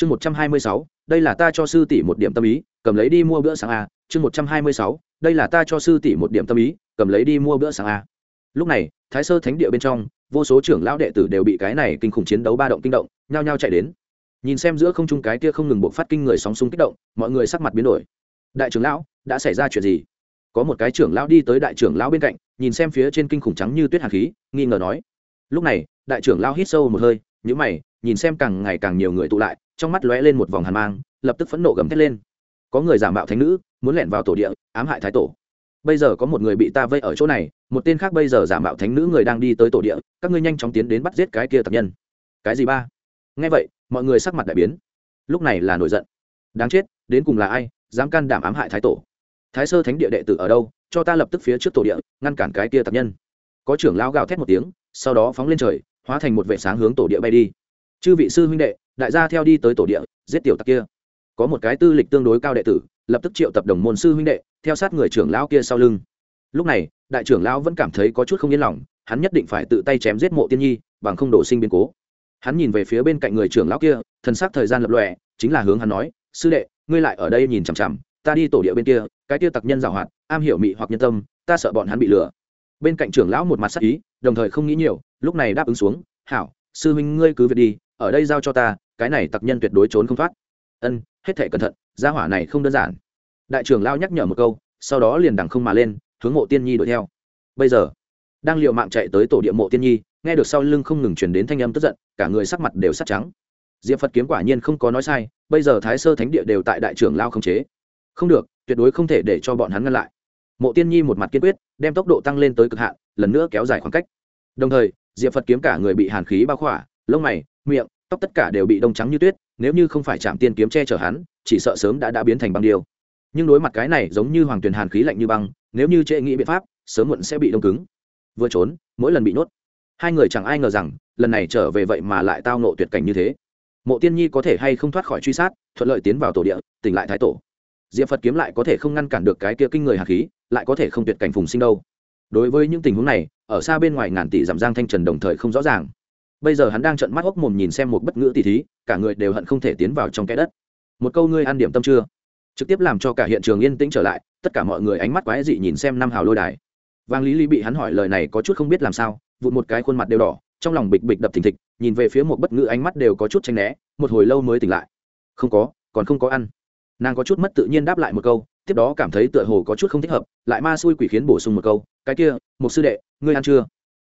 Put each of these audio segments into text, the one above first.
chương một trăm hai mươi sáu, đây là ta cho sư tỷ một điểm tâm ý, cầm lấy đi mua bữa sáng a. Chương một trăm hai mươi sáu, đây là ta cho sư tỷ một điểm tâm ý, cầm lấy đi mua bữa sáng a. Lúc này, thái sơ thánh địa bên trong, vô số trưởng lão đệ tử đều bị cái này kinh khủng chiến đấu ba động kinh động, nhao nhao chạy đến. Nhìn xem giữa không trung cái kia không ngừng buộc phát kinh người sóng súng kích động, mọi người sắc mặt biến đổi. Đại trưởng lão, đã xảy ra chuyện gì? Có một cái trưởng lão đi tới đại trưởng lão bên cạnh, nhìn xem phía trên kinh khủng trắng như tuyết hạt khí, nghi ngờ nói. Lúc này, đại trưởng lão hít sâu một hơi nhữ mày nhìn xem càng ngày càng nhiều người tụ lại, trong mắt lóe lên một vòng hàn mang, lập tức phẫn nộ gầm thét lên. Có người giả mạo thánh nữ, muốn lẻn vào tổ địa, ám hại thái tổ. Bây giờ có một người bị ta vây ở chỗ này, một tên khác bây giờ giả mạo thánh nữ người đang đi tới tổ địa, các ngươi nhanh chóng tiến đến bắt giết cái kia tập nhân. Cái gì ba? Nghe vậy, mọi người sắc mặt đại biến. Lúc này là nổi giận. Đáng chết, đến cùng là ai, dám can đảm ám hại thái tổ? Thái sơ thánh địa đệ tử ở đâu, cho ta lập tức phía trước tổ địa, ngăn cản cái kia tập nhân. Có trưởng lao gào thét một tiếng, sau đó phóng lên trời, hóa thành một vệ sáng hướng tổ địa bay đi chư vị sư huynh đệ, đại gia theo đi tới tổ địa, giết tiểu tặc kia. Có một cái tư lịch tương đối cao đệ tử, lập tức triệu tập đồng môn sư huynh đệ, theo sát người trưởng lão kia sau lưng. Lúc này, đại trưởng lão vẫn cảm thấy có chút không yên lòng, hắn nhất định phải tự tay chém giết mộ tiên nhi, bằng không đổ sinh biến cố. Hắn nhìn về phía bên cạnh người trưởng lão kia, thần sắc thời gian lập lòe, chính là hướng hắn nói, sư đệ, ngươi lại ở đây nhìn chằm chằm, ta đi tổ địa bên kia, cái kia tặc nhân giảo hoạt, am hiểu mị hoặc nhân tâm, ta sợ bọn hắn bị lừa. Bên cạnh trưởng lão một mặt sắc ý, đồng thời không nghĩ nhiều, lúc này đáp ứng xuống, hảo, sư huynh ngươi cứ việc đi ở đây giao cho ta, cái này tặc nhân tuyệt đối trốn không thoát. Ân, hết thể cẩn thận, gia hỏa này không đơn giản. Đại trưởng lao nhắc nhở một câu, sau đó liền đằng không mà lên, hướng mộ tiên nhi đuổi theo. Bây giờ, đang l mạng chạy tới tổ địa mộ tiên nhi, nghe được sau lưng không ngừng chuyển đến thanh âm tức giận, cả người sắc mặt đều sắc trắng. Diệp phật kiếm quả nhiên không có nói sai, bây giờ thái sơ thánh địa đều tại đại trưởng lao không chế. Không được, tuyệt đối không thể để cho bọn hắn ngăn lại. Mộ tiên nhi một mặt kiên quyết, đem tốc độ tăng lên tới cực hạn, lần nữa kéo dài khoảng cách. Đồng thời, diệp phật kiếm cả người bị hàn khí bao khỏa lông mày, miệng, tóc tất cả đều bị đông trắng như tuyết, nếu như không phải chạm tiên kiếm che chở hắn, chỉ sợ sớm đã đã biến thành băng điêu. Nhưng đối mặt cái này giống như hoàng tuyền hàn khí lạnh như băng, nếu như trễ nghĩ biện pháp, sớm muộn sẽ bị đông cứng. Vừa trốn, mỗi lần bị nuốt hai người chẳng ai ngờ rằng, lần này trở về vậy mà lại tao nộ tuyệt cảnh như thế. Mộ tiên nhi có thể hay không thoát khỏi truy sát, thuận lợi tiến vào tổ địa, tỉnh lại thái tổ. Diệp phật kiếm lại có thể không ngăn cản được cái kia kinh người hạt khí, lại có thể không tuyệt cảnh phùng sinh đâu. Đối với những tình huống này, ở xa bên ngoài ngàn tỷ giảm giang thanh trần đồng thời không rõ ràng bây giờ hắn đang trận mắt hốc mồm nhìn xem một bất ngữ tỷ thí, cả người đều hận không thể tiến vào trong cái đất. Một câu ngươi ăn điểm tâm chưa? Trực tiếp làm cho cả hiện trường yên tĩnh trở lại, tất cả mọi người ánh mắt quái dị nhìn xem năm hào lôi đài. Vang lý lý bị hắn hỏi lời này có chút không biết làm sao, vụt một cái khuôn mặt đều đỏ, trong lòng bịch bịch đập thình thịch, nhìn về phía một bất ngữ ánh mắt đều có chút tranh né, một hồi lâu mới tỉnh lại. Không có, còn không có ăn. Nàng có chút mất tự nhiên đáp lại một câu, tiếp đó cảm thấy tựa hồ có chút không thích hợp, lại ma xui quỷ khiến bổ sung một câu, cái kia một sư đệ, ngươi ăn chưa?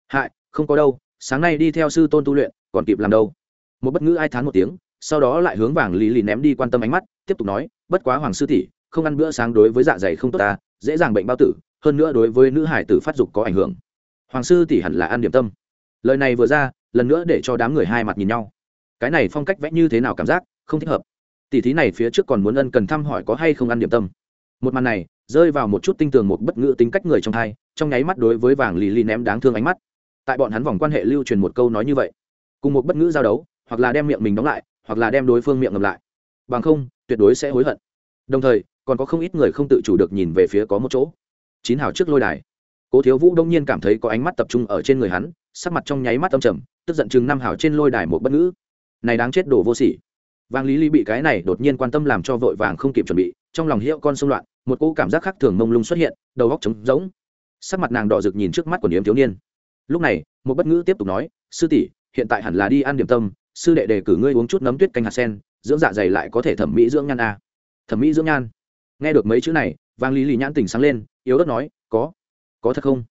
Hại, không có đâu sáng nay đi theo sư tôn tu luyện, còn kịp làm đâu? Một bất ngữ ai thán một tiếng, sau đó lại hướng vàng lý lì ném đi quan tâm ánh mắt, tiếp tục nói, bất quá hoàng sư tỷ, không ăn bữa sáng đối với dạ dày không tốt ta, dễ dàng bệnh bao tử, hơn nữa đối với nữ hải tử phát dục có ảnh hưởng. Hoàng sư tỷ hẳn là ăn điểm tâm. Lời này vừa ra, lần nữa để cho đám người hai mặt nhìn nhau. Cái này phong cách vẽ như thế nào cảm giác, không thích hợp. Tỷ thí này phía trước còn muốn ân cần thăm hỏi có hay không ăn điểm tâm. Một màn này, rơi vào một chút tinh tường một bất ngữ tính cách người trong thai trong nháy mắt đối với vàng lì lì ném đáng thương ánh mắt tại bọn hắn vòng quan hệ lưu truyền một câu nói như vậy. Cùng một bất ngữ giao đấu, hoặc là đem miệng mình đóng lại, hoặc là đem đối phương miệng ngầm lại. Bằng không, tuyệt đối sẽ hối hận. Đồng thời, còn có không ít người không tự chủ được nhìn về phía có một chỗ. Chín hào trước lôi đài. Cố thiếu vũ đông nhiên cảm thấy có ánh mắt tập trung ở trên người hắn, sắc mặt trong nháy mắt âm trầm, tức giận chừng năm hào trên lôi đài một bất ngữ. Này đáng chết đổ vô sỉ. Vàng lý lý bị cái này đột nhiên quan tâm làm cho vội vàng không kịp chuẩn bị, trong lòng hiệu con xung loạn, một cỗ cảm giác khác thường mông lung xuất hiện, đầu góc trống rỗng. Sắc mặt nàng đỏ rực nhìn trước mắt của niếm thiếu niên lúc này, một bất ngữ tiếp tục nói, sư tỷ, hiện tại hẳn là đi ăn điểm tâm, sư đệ đề cử ngươi uống chút nấm tuyết canh hạt sen, dưỡng dạ dày lại có thể thẩm mỹ dưỡng nhan a. Thẩm mỹ dưỡng nhan. Nghe được mấy chữ này, vang lý lì nhãn tình sáng lên, yếu ớt nói, có có thật không?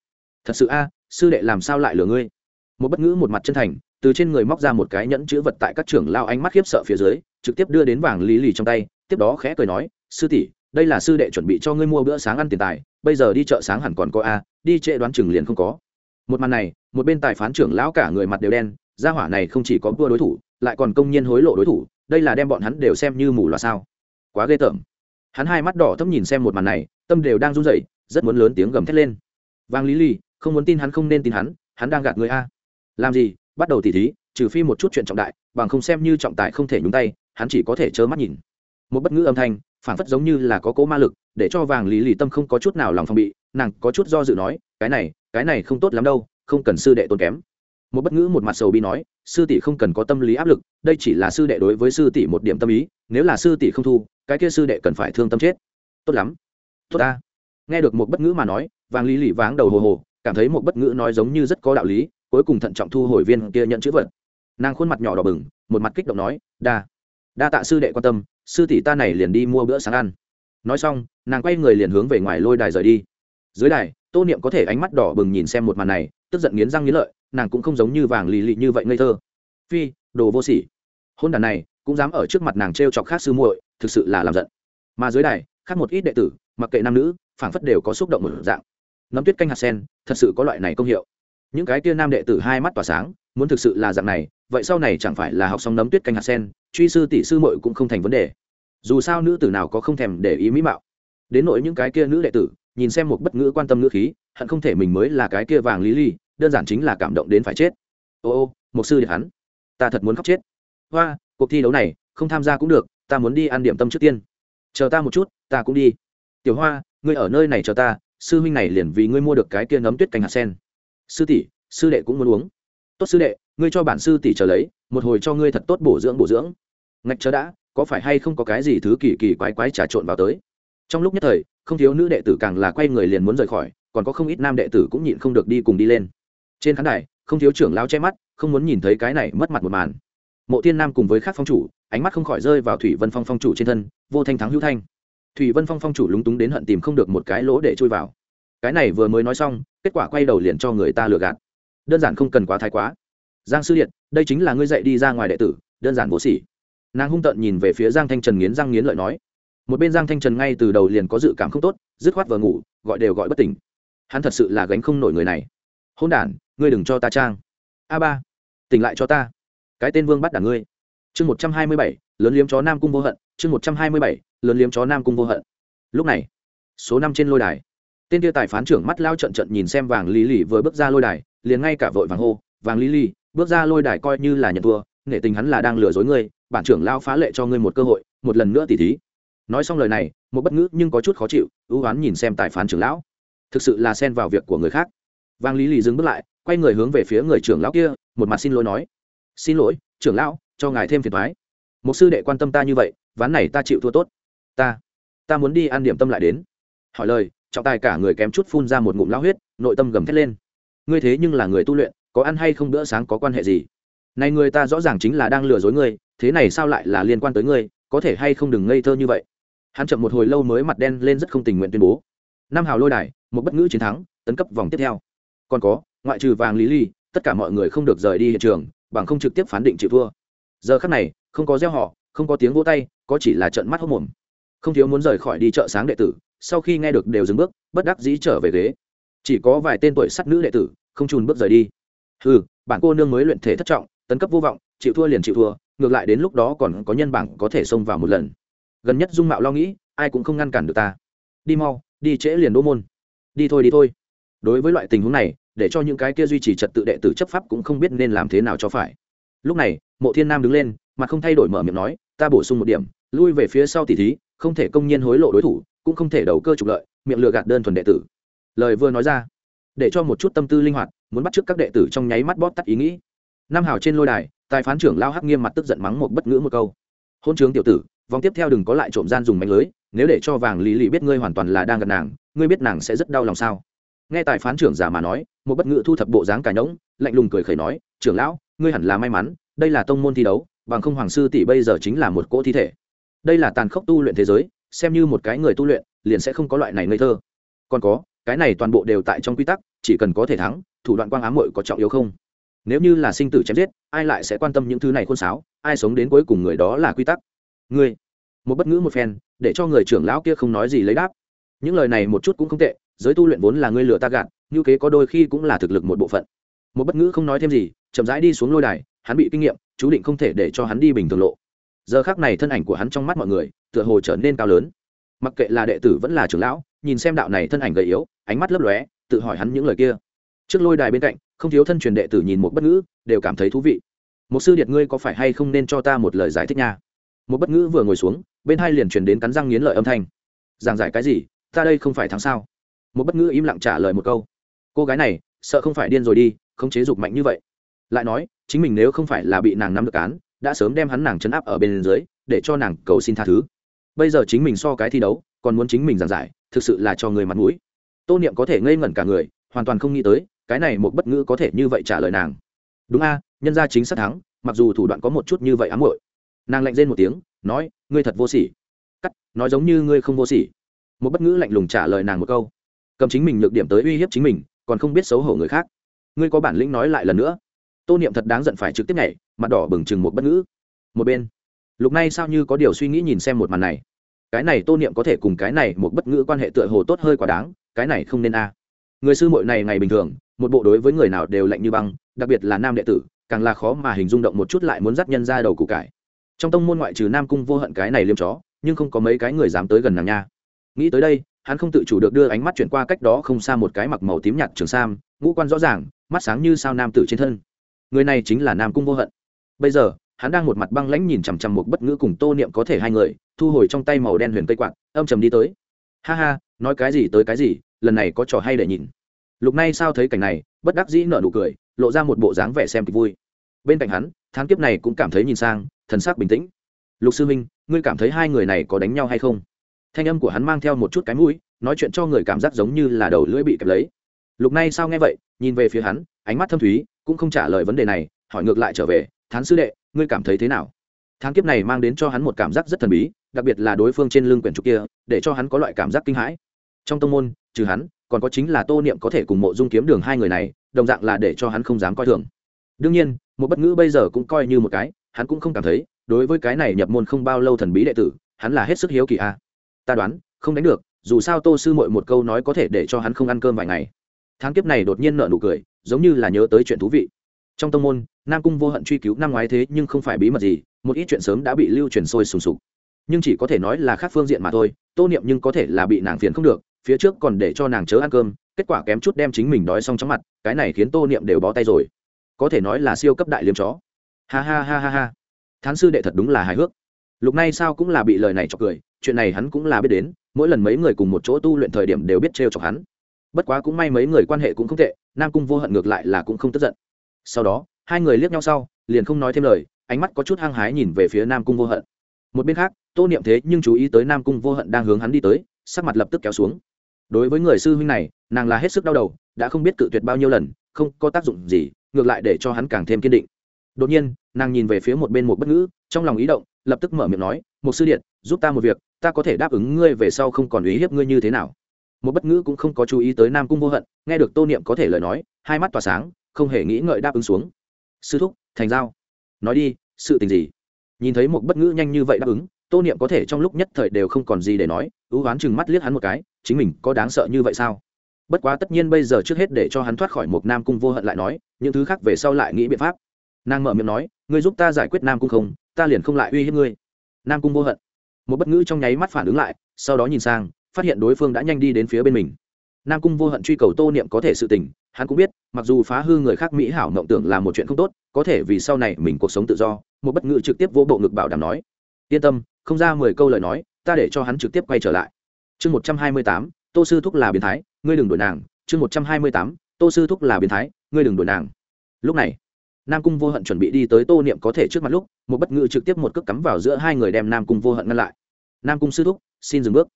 Thật sự a, sư đệ làm sao lại lừa ngươi? Một bất ngữ một mặt chân thành, từ trên người móc ra một cái nhẫn chữ vật tại các trưởng lao ánh mắt khiếp sợ phía dưới, trực tiếp đưa đến vàng lý lì trong tay, tiếp đó khẽ cười nói, sư tỷ, đây là sư đệ chuẩn bị cho ngươi mua bữa sáng ăn tiền tài, bây giờ đi chợ sáng hẳn còn có a, đi trễ đoán chừng liền không có một màn này một bên tài phán trưởng lão cả người mặt đều đen gia hỏa này không chỉ có vua đối thủ lại còn công nhiên hối lộ đối thủ đây là đem bọn hắn đều xem như mù loà sao. Quá ghê tởm. Hắn hai mắt đỏ thấp nhìn xem một màn này tâm đều đang run rẩy rất muốn lớn tiếng gầm thét lên. Vang lý lì, không muốn tin hắn không nên tin hắn hắn đang gạt người a. Làm gì? Bắt đầu tỉ thí trừ phi một chút chuyện trọng đại bằng không xem như trọng tài không thể nhúng tay hắn chỉ có thể trơ mắt nhìn. Một bất ngữ âm thanh phản phất giống như là có cố ma lực để cho vàng lý lì tâm không có chút nào lòng phòng bị nàng có chút do dự nói cái này cái này không tốt lắm đâu, không cần sư đệ tốn kém. Một bất ngữ một mặt sầu bi nói, sư tỷ không cần có tâm lý áp lực, đây chỉ là sư đệ đối với sư tỷ một điểm tâm ý, nếu là sư tỷ không thu, cái kia sư đệ cần phải thương tâm chết. Tốt lắm. Tốt ta. Nghe được một bất ngữ mà nói, vàng lý lì váng đầu hồ hồ, cảm thấy một bất ngữ nói giống như rất có đạo lý, cuối cùng thận trọng thu hồi viên kia nhận chữ vật. Nàng khuôn mặt nhỏ đỏ bừng, một mặt kích động nói, đa đa tạ sư đệ quan tâm, sư tỷ ta này liền đi mua bữa sáng ăn. Nói xong, nàng quay người liền hướng về ngoài lôi đài rời đi. Dưới đài tô niệm có thể ánh mắt đỏ bừng nhìn xem một màn này, tức giận nghiến răng nghiến lợi, nàng cũng không giống như vàng lì lì như vậy ngây thơ. Phi, đồ vô sỉ. Hôn đàn này, cũng dám ở trước mặt nàng t r e o chọc khác sư muội, thực sự là làm giận. Mà dưới đài, khác một ít đệ tử, mặc kệ nam nữ, phảng phất đều có xúc động một dạng. Nấm tuyết canh hạt sen, thật sự có loại này công hiệu. Những cái tia nam đệ tử hai mắt tỏa sáng, muốn thực sự là dạng này, vậy sau này chẳng phải là học xong nấm tuyết canh hạt sen, truy sư tỷ sư muội cũng không thành vấn đề. Dù sao nữ tử nào có không thèm để ý mỹ mạo. Đến nỗi những cái kia nữ đệ tử nhìn xem một bất ngữ quan tâm ngữ khí, hận không thể mình mới là cái kia vàng lý ly, đơn giản chính là cảm động đến phải chết. Ô ô một sư điện hắn, ta thật muốn khóc chết. Hoa, cuộc thi đấu này, không tham gia cũng được, ta muốn đi ăn điểm tâm trước tiên. Chờ ta một chút, ta cũng đi. Tiểu hoa, ngươi ở nơi này chờ ta, sư huynh này liền vì ngươi mua được cái kia nấm tuyết canh hạt sen. Sư tỷ, sư đệ cũng muốn uống. Tốt sư đệ, ngươi cho bản sư tỷ chờ lấy, một hồi cho ngươi thật tốt bổ dưỡng bổ dưỡng. Ngạch chờ đã, có phải hay không có cái gì thứ kỳ kỳ quái quái trà trộn vào tới? Trong lúc nhất thời không thiếu nữ đệ tử càng là quay người liền muốn rời khỏi, còn có không ít nam đệ tử cũng nhịn không được đi cùng đi lên. Trên khán đài, không thiếu trưởng lao che mắt, không muốn nhìn thấy cái này mất mặt một màn. Mộ thiên nam cùng với các phong chủ, ánh mắt không khỏi rơi vào thủy vân phong phong chủ trên thân, vô thanh thắng hữu thanh. Thủy vân phong phong chủ lúng túng đến hận tìm không được một cái lỗ để chui vào. Cái này vừa mới nói xong, kết quả quay đầu liền cho người ta lừa gạt. Đơn giản không cần quá thái quá. Giang sư điện đây chính là ngươi dạy đi ra ngoài đệ tử, đơn giản vô sỉ. Nàng hung tợn nhìn về phía giang thanh trần nghiến răng nghiến lợi nói một bên giang thanh trần ngay từ đầu liền có dự cảm không tốt, dứt khoát vừa ngủ, gọi đều gọi bất tỉnh. Hắn thật sự là gánh không nổi người này. Hôn đản, ngươi đừng cho ta trang. A ba, tỉnh lại cho ta. Cái tên vương bắt đả ngươi. Chương một trăm hai mươi bảy, lớn liếm chó nam cung vô hận, chương một trăm hai mươi bảy, lớn liếm chó nam cung vô hận. Lúc này, số năm trên lôi đài, tên tiêu tài phán trưởng mắt lao trận trận nhìn xem vàng lý lì vừa bước ra lôi đài, liền ngay cả vội vàng hô, vàng lý lì, bước ra lôi đài coi như là nhận thua, nghệ tình hắn là đang lừa dối ngươi, bản trưởng lao phá lệ cho ngươi một cơ hội, một lần nữa tỉ thí nói xong lời này, một bất ngữ nhưng có chút khó chịu, ưu oán nhìn xem tài phán trưởng lão. Thực sự là xen vào việc của người khác. Vang lý lì dừng bước lại, quay người hướng về phía người trưởng lão kia, một mặt xin lỗi nói. Xin lỗi, trưởng lão, cho ngài thêm phiền thoái một sư đệ quan tâm ta như vậy, ván này ta chịu thua tốt. Ta ta muốn đi ăn điểm tâm lại đến. Hỏi lời, trọng tài cả người kém chút phun ra một ngụm lao huyết, nội tâm gầm thét lên. Ngươi thế nhưng là người tu luyện, có ăn hay không bữa sáng có quan hệ gì? Này người ta rõ ràng chính là đang lừa dối ngươi, thế này sao lại là liên quan tới ngươi, có thể hay không đừng ngây thơ như vậy? Hắn chậm một hồi lâu mới mặt đen lên rất không tình nguyện tuyên bố. Năm hào lôi đài, một bất ngữ chiến thắng, tấn cấp vòng tiếp theo. Còn có, ngoại trừ vàng lý ly, tất cả mọi người không được rời đi hiện trường, bằng không trực tiếp phán định chịu thua. Giờ khắc này, không có gieo họ, không có tiếng vỗ tay, có chỉ là trận mắt hốc mồm. Không thiếu muốn rời khỏi đi chợ sáng đệ tử, sau khi nghe được đều dừng bước, bất đắc dĩ trở về ghế. Chỉ có vài tên tuổi sắt nữ đệ tử, không trùn bước rời đi. Ừ bản cô nương mới luyện thể thất trọng, tấn cấp vô vọng, chịu thua liền chịu thua, ngược lại đến lúc đó còn có nhân bảng có thể xông vào một lần gần nhất dung mạo lo nghĩ, ai cũng không ngăn cản được ta. Đi mau, đi trễ liền đỗ môn. Đi thôi đi thôi. Đối với loại tình huống này, để cho những cái kia duy trì trật tự đệ tử chấp pháp cũng không biết nên làm thế nào cho phải. Lúc này, mộ thiên nam đứng lên mà không thay đổi mở miệng nói, ta bổ sung một điểm, lui về phía sau tỉ thí, không thể công nhiên hối lộ đối thủ, cũng không thể đầu cơ trục lợi, miệng lừa gạt đơn thuần đệ tử. Lời vừa nói ra, để cho một chút tâm tư linh hoạt, muốn bắt t các đệ tử trong nháy mắt bóp tắt ý nghĩ. Nam hào trên lôi đài, tài phán trưởng lao hắc nghiêm mặt tức giận mắng một bất ngữ một câu. Hôn trướng tiểu tử vòng tiếp theo đừng có lại trộm gian dùng mánh lưới, nếu để cho vàng lý lì biết ngươi hoàn toàn là đang gần nàng, ngươi biết nàng sẽ rất đau lòng sao? Nghe tài phán trưởng giả mà nói, một bất ngự thu thập bộ dáng cả nhỗng lạnh lùng cười khẩy nói, trưởng lão, ngươi hẳn là may mắn, đây là tông môn thi đấu, bằng không hoàng sư tỷ bây giờ chính là một cỗ thi thể. Đây là tàn khốc tu luyện thế giới, xem như một cái người tu luyện, liền sẽ không có loại này ngây thơ. Còn có, cái này toàn bộ đều tại trong quy tắc, chỉ cần có thể thắng, thủ đoạn quang ám muội có trọng yếu không? Nếu như là sinh tử chém giết, ai lại sẽ quan tâm những thứ này khôn sáo, ai sống đến cuối cùng người đó là quy tắc? Ngươi, một bất ngữ một phen, để cho người trưởng lão kia không nói gì lấy đáp. Những lời này một chút cũng không tệ, giới tu luyện vốn là ngươi lừa ta gạt, như kế có đôi khi cũng là thực lực một bộ phận. Một bất ngữ không nói thêm gì, chậm rãi đi xuống lôi đài, hắn bị kinh nghiệm, chú định không thể để cho hắn đi bình thường lộ. Giờ khác này thân ảnh của hắn trong mắt mọi người, tựa hồ trở nên cao lớn. Mặc kệ là đệ tử vẫn là trưởng lão, nhìn xem đạo này thân ảnh gầy yếu, ánh mắt lấp lóe, tự hỏi hắn những lời kia. Trước lôi đài bên cạnh, không thiếu thân truyền đệ tử nhìn một bất ngữ, đều cảm thấy thú vị. Một sư điệt ngươi có phải hay không nên cho ta một lời giải thích nha? Một bất ngữ vừa ngồi xuống, bên hai liền truyền đến cắn răng nghiến lợi âm thanh. Giảng giải cái gì? Ta đây không phải thắng sao? Một bất ngữ im lặng trả lời một câu. Cô gái này, sợ không phải điên rồi đi, không chế dục mạnh như vậy. Lại nói, chính mình nếu không phải là bị nàng nắm được án, đã sớm đem hắn nàng chấn áp ở bên dưới, để cho nàng cầu xin tha thứ. Bây giờ chính mình so cái thi đấu, còn muốn chính mình giảng giải, thực sự là cho người mặt mũi. Tô niệm có thể ngây ngẩn cả người, hoàn toàn không nghĩ tới, cái này một bất ngữ có thể như vậy trả lời nàng. Đúng a, nhân gia chính xác thắng, mặc dù thủ đoạn có một chút như vậy ám hội nàng lạnh rên một tiếng, nói, ngươi thật vô sỉ. Cắt, nói giống như ngươi không vô sỉ. Một bất ngữ lạnh lùng trả lời nàng một câu. Cầm chính mình nhược điểm tới uy hiếp chính mình, còn không biết xấu hổ người khác. Ngươi có bản lĩnh nói lại lần nữa. Tô niệm thật đáng giận phải trực tiếp nhảy, mặt đỏ bừng chừng một bất ngữ. Một bên, lục nay sao như có điều suy nghĩ nhìn xem một màn này. Cái này tô niệm có thể cùng cái này một bất ngữ quan hệ tựa hồ tốt hơi quá đáng, cái này không nên a. Người sư muội này ngày bình thường, một bộ đối với người nào đều lạnh như băng, đặc biệt là nam đệ tử, càng là khó mà hình dung động một chút lại muốn dắt nhân ra đầu củ cải trong tông môn ngoại trừ nam cung vô hận cái này liêm chó, nhưng không có mấy cái người dám tới gần nàng nha. Nghĩ tới đây, hắn không tự chủ được đưa ánh mắt chuyển qua cách đó không xa một cái mặc màu tím nhạt trường sam, ngũ quan rõ ràng, mắt sáng như sao nam tử trên thân. Người này chính là nam cung vô hận. Bây giờ, hắn đang một mặt băng lãnh nhìn chằm chằm một bất ngữ cùng tô niệm có thể hai người, thu hồi trong tay màu đen huyền cây quạt, âm trầm đi tới. Ha ha, nói cái gì tới cái gì, lần này có trò hay để nhìn. Lúc này sao thấy cảnh này, bất đắc dĩ nở nụ cười, lộ ra một bộ dáng vẻ xem kịch vui. Bên cạnh hắn thán kiếp này cũng cảm thấy nhìn sang, thần sắc bình tĩnh. Lục sư minh ngươi cảm thấy hai người này có đánh nhau hay không? Thanh âm của hắn mang theo một chút cái mũi, nói chuyện cho người cảm giác giống như là đầu lưỡi bị kẹp lấy. Lục nay sao nghe vậy, nhìn về phía hắn, ánh mắt thâm thúy, cũng không trả lời vấn đề này, hỏi ngược lại trở về, thán sư đệ, ngươi cảm thấy thế nào? Tháng kiếp này mang đến cho hắn một cảm giác rất thần bí, đặc biệt là đối phương trên lưng quyển trục kia, để cho hắn có loại cảm giác kinh hãi. Trong tông môn, trừ hắn, còn có chính là tô niệm có thể cùng mộ dung kiếm đường hai người này, đồng dạng là để cho hắn không dám coi thường. Đương nhiên một bất ngữ bây giờ cũng coi như một cái, hắn cũng không cảm thấy, đối với cái này nhập môn không bao lâu thần bí đệ tử, hắn là hết sức hiếu kỳ a. À. ta đoán, không đánh được, dù sao tô sư mội một câu nói có thể để cho hắn không ăn cơm vài ngày. Tháng kiếp này đột nhiên nợ nụ cười, giống như là nhớ tới chuyện thú vị. Trong tông môn, nam cung vô hận truy cứu năm ngoái thế nhưng không phải bí mật gì, một ít chuyện sớm đã bị lưu truyền sôi sùng sục. Nhưng chỉ có thể nói là khác phương diện mà thôi, tô niệm nhưng có thể là bị nàng phiền không được, phía trước còn để cho nàng chớ ăn cơm, kết quả kém chút đem chính mình đói xong chóng mặt, cái này khiến tô niệm đều bó tay rồi có thể nói là siêu cấp đại liếm chó. Ha ha ha ha ha. Thán sư đệ thật đúng là hài hước. Lục này sao cũng là bị lời này chọc cười, chuyện này hắn cũng là biết đến, mỗi lần mấy người cùng một chỗ tu luyện thời điểm đều biết trêu chọc hắn. Bất quá cũng may mấy người quan hệ cũng không tệ, nam cung vô hận ngược lại là cũng không tức giận. Sau đó, hai người liếc nhau sau, liền không nói thêm lời, ánh mắt có chút hăng hái nhìn về phía nam cung vô hận. Một bên khác, tô niệm thế nhưng chú ý tới nam cung vô hận đang hướng hắn đi tới, sắc mặt lập tức kéo xuống. Đối với người sư huynh này, nàng là hết sức đau đầu, đã không biết cự tuyệt bao nhiêu lần, không có tác dụng gì ngược lại để cho hắn càng thêm kiên định. Đột nhiên, nàng nhìn về phía một bên một bất ngữ, trong lòng ý động, lập tức mở miệng nói một sư điện, giúp ta một việc, ta có thể đáp ứng ngươi về sau không còn ý hiếp ngươi như thế nào. Một bất ngữ cũng không có chú ý tới nam cung vô hận, nghe được tô niệm có thể lời nói, hai mắt tỏa sáng, không hề nghĩ ngợi đáp ứng xuống. Sư thúc, thành giao. Nói đi, sự tình gì? Nhìn thấy một bất ngữ nhanh như vậy đáp ứng, tô niệm có thể trong lúc nhất thời đều không còn gì để nói, ưu oán chừng mắt liếc hắn một cái, chính mình có đáng sợ như vậy sao? Bất quá tất nhiên bây giờ trước hết để cho hắn thoát khỏi một nam cung vô hận lại nói, những thứ khác về sau lại nghĩ biện pháp. Nàng mở miệng nói, ngươi giúp ta giải quyết nam cung không? Ta liền không lại uy hiếp ngươi. Nam cung vô hận. Một bất ngữ trong nháy mắt phản ứng lại, sau đó nhìn sang, phát hiện đối phương đã nhanh đi đến phía bên mình. Nam cung vô hận truy cầu tô niệm có thể sự tình, hắn cũng biết, mặc dù phá hư người khác mỹ hảo mộng tưởng là một chuyện không tốt, có thể vì sau này mình cuộc sống tự do, một bất ngữ trực tiếp vô bộ ngực bảo đảm nói, yên tâm, không ra mười câu lời nói, ta để cho hắn trực tiếp quay trở lại. Chương một trăm hai mươi tám tô sư thúc là biến thái, ngươi đừng đuổi nàng. Chương một trăm hai mươi tám, tô sư thúc là biến thái, ngươi đừng đuổi nàng. Lúc này, nam cung vô hận chuẩn bị đi tới tô niệm có thể trước mặt lúc, một bất ngữ trực tiếp một cước cắm vào giữa hai người đem nam cung vô hận ngăn lại. Nam cung sư thúc, xin dừng bước.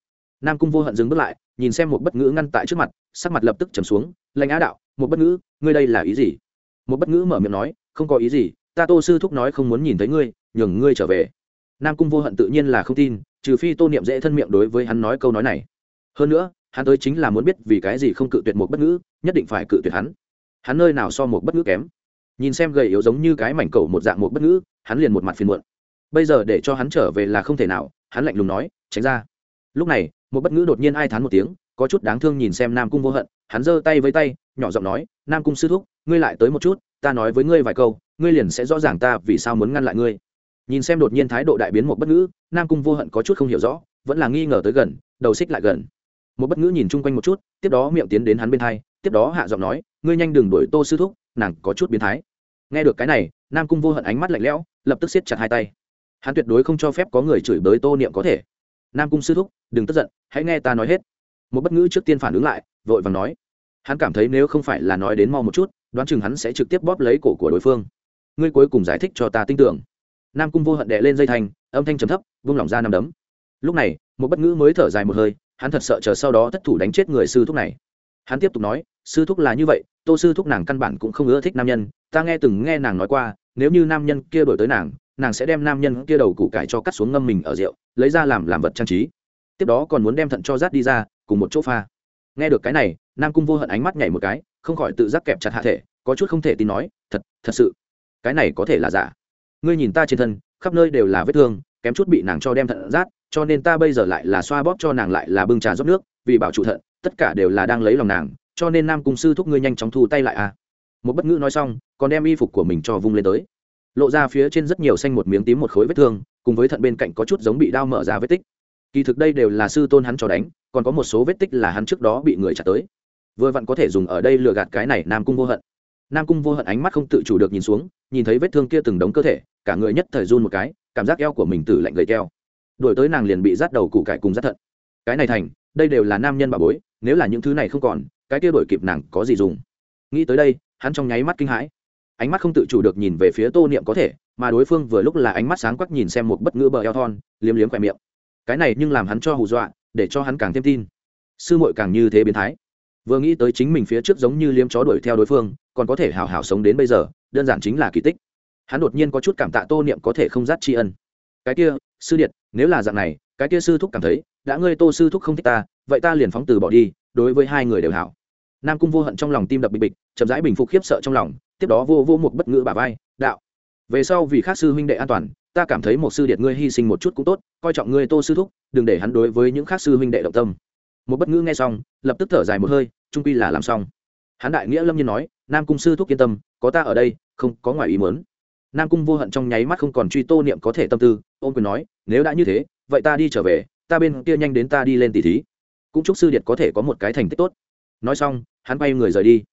Nam cung vô hận dừng bước lại, nhìn xem một bất ngữ ngăn tại trước mặt, sắc mặt lập tức trầm xuống lanh á đạo, một bất ngữ ngươi đây là ý gì? Một bất ngữ mở miệng nói, không có ý gì, ta tô sư thúc nói không muốn nhìn thấy ngươi, nhường ngươi trở về. Nam cung vô hận tự nhiên là không tin, trừ phi tô niệm dễ thân miệng đối với hắn nói câu nói này. Hơn nữa hắn tới chính là muốn biết vì cái gì không cự tuyệt một bất ngữ, nhất định phải cự tuyệt hắn. Hắn nơi nào so một bất ngữ kém? Nhìn xem gầy yếu giống như cái mảnh cầu một dạng một bất ngữ, hắn liền một mặt phiền muộn. Bây giờ để cho hắn trở về là không thể nào, hắn lạnh lùng nói, tránh ra. Lúc này, một bất ngữ đột nhiên ai thán một tiếng, có chút đáng thương nhìn xem nam cung vô hận, hắn giơ tay với tay, nhỏ giọng nói, nam cung sư thúc, ngươi lại tới một chút, ta nói với ngươi vài câu, ngươi liền sẽ rõ ràng ta vì sao muốn ngăn lại ngươi. Nhìn xem đột nhiên thái độ đại biến một bất ngữ, nam cung vô hận có chút không hiểu rõ, vẫn là nghi ngờ tới gần, đầu xích lại gần một bất ngữ nhìn chung quanh một chút, tiếp đó miệng tiến đến hắn bên thai, tiếp đó hạ giọng nói, ngươi nhanh đừng đuổi tô sư thúc, nàng có chút biến thái. Nghe được cái này, nam cung vô hận ánh mắt lạnh lẽo, lập tức siết chặt hai tay. Hắn tuyệt đối không cho phép có người chửi bới tô niệm có thể. Nam cung sư thúc, đừng tức giận, hãy nghe ta nói hết. Một bất ngữ trước tiên phản ứng lại, vội vàng nói. Hắn cảm thấy nếu không phải là nói đến mau một chút, đoán chừng hắn sẽ trực tiếp bóp lấy cổ của đối phương. Ngươi cuối cùng giải thích cho ta tin tưởng. Nam cung vô hận đệ lên dây thành, âm thanh trầm thấp, vung lỏng ra năm đấm. Lúc này, một bất ngữ mới thở dài một hơi hắn thật sợ chờ sau đó thất thủ đánh chết người sư thúc này. Hắn tiếp tục nói, sư thúc là như vậy, tô sư thúc nàng căn bản cũng không ưa thích nam nhân, ta nghe từng nghe nàng nói qua, nếu như nam nhân kia đổi tới nàng nàng sẽ đem nam nhân kia đầu củ cải cho cắt xuống ngâm mình ở rượu, lấy ra làm làm vật trang trí. Tiếp đó còn muốn đem thận cho rát đi ra, cùng một chỗ pha. Nghe được cái này, nam cung vô hận ánh mắt nhảy một cái, không khỏi tự giác kẹp chặt hạ thể, có chút không thể tin nói, thật thật sự, cái này có thể là giả. Ngươi nhìn ta trên thân, khắp nơi đều là vết thương, kém chút bị nàng cho đem thận rát cho nên ta bây giờ lại là xoa bóp cho nàng lại là bưng trà rót nước, vì bảo trụ thận, tất cả đều là đang lấy lòng nàng, cho nên nam cung sư thúc ngươi nhanh chóng thu tay lại à. Một bất ngữ nói xong, còn đem y phục của mình cho vung lên tới. Lộ ra phía trên rất nhiều xanh một miếng tím một khối vết thương, cùng với thận bên cạnh có chút giống bị đao mở ra vết tích. Kỳ thực đây đều là sư tôn hắn cho đánh, còn có một số vết tích là hắn trước đó bị người trả tới. Vừa vặn có thể dùng ở đây lừa gạt cái này nam cung vô hận. Nam cung vô hận ánh mắt không tự chủ được nhìn xuống, nhìn thấy vết thương kia từng đống cơ thể, cả người nhất thời run một cái, cảm giác eo của mình tử lạnh gầy keo đổi tới nàng liền bị rát đầu củ cải cùng rát thận. Cái này thành, đây đều là nam nhân bà bối, nếu là những thứ này không còn, cái kia đổi kịp nàng có gì dùng? Nghĩ tới đây, hắn trong nháy mắt kinh hãi. Ánh mắt không tự chủ được nhìn về phía tô niệm có thể, mà đối phương vừa lúc là ánh mắt sáng quắc nhìn xem một bất ngữ bờ eo thon, liếm liếm khỏe miệng. Cái này nhưng làm hắn cho hù dọa, để cho hắn càng thêm tin. Sư muội càng như thế biến thái. Vừa nghĩ tới chính mình phía trước giống như liếm chó đuổi theo đối phương, còn có thể hào hào sống đến bây giờ, đơn giản chính là kỳ tích. Hắn đột nhiên có chút cảm tạ tô niệm có thể không dắt tri ân cái kia, sư điện, nếu là dạng này, cái kia sư thúc cảm thấy, đã ngươi tô sư thúc không thích ta, vậy ta liền phóng từ bỏ đi, đối với hai người đều hảo. Nam cung vô hận trong lòng tim đập bịch bịch, chậm rãi bình phục khiếp sợ trong lòng, tiếp đó vô vô một bất ngữ bà vai, đạo, về sau vì khác sư huynh đệ an toàn, ta cảm thấy một sư điện ngươi hy sinh một chút cũng tốt, coi trọng ngươi tô sư thúc, đừng để hắn đối với những khác sư huynh đệ động tâm. Một bất ngữ nghe xong, lập tức thở dài một hơi trung quy là làm xong. Hắn đại nghĩa lâm nhiên nói, nam cung sư thúc yên tâm, có ta ở đây, không có ngoài ý muốn. Nam cung vô hận trong nháy mắt không còn truy tô niệm có thể tâm tư ôm quyền nói, nếu đã như thế, vậy ta đi trở về, ta bên kia nhanh đến ta đi lên tỷ thí. Cũng chúc sư điệt có thể có một cái thành tích tốt. Nói xong, hắn bay người rời đi.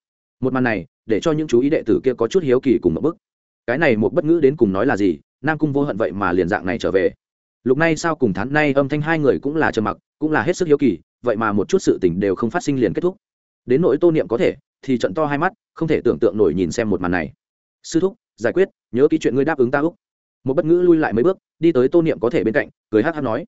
Một màn này, để cho những chú ý đệ tử kia có chút hiếu kỳ cùng một bức. Cái này một bất ngữ đến cùng nói là gì, nam cung vô hận vậy mà liền dạng này trở về. Lục này sao cùng thán nay âm thanh hai người cũng là trầm mặc, cũng là hết sức hiếu kỳ, vậy mà một chút sự tình đều không phát sinh liền kết thúc. Đến nỗi tô niệm có thể, thì trận to hai mắt, không thể tưởng tượng nổi nhìn xem một màn này. Sư thúc, giải quyết, nhớ ký chuyện ngươi đáp ứng ta úc một bất ngữ lui lại mấy bước, đi tới tô niệm có thể bên cạnh, cười hát hát nói,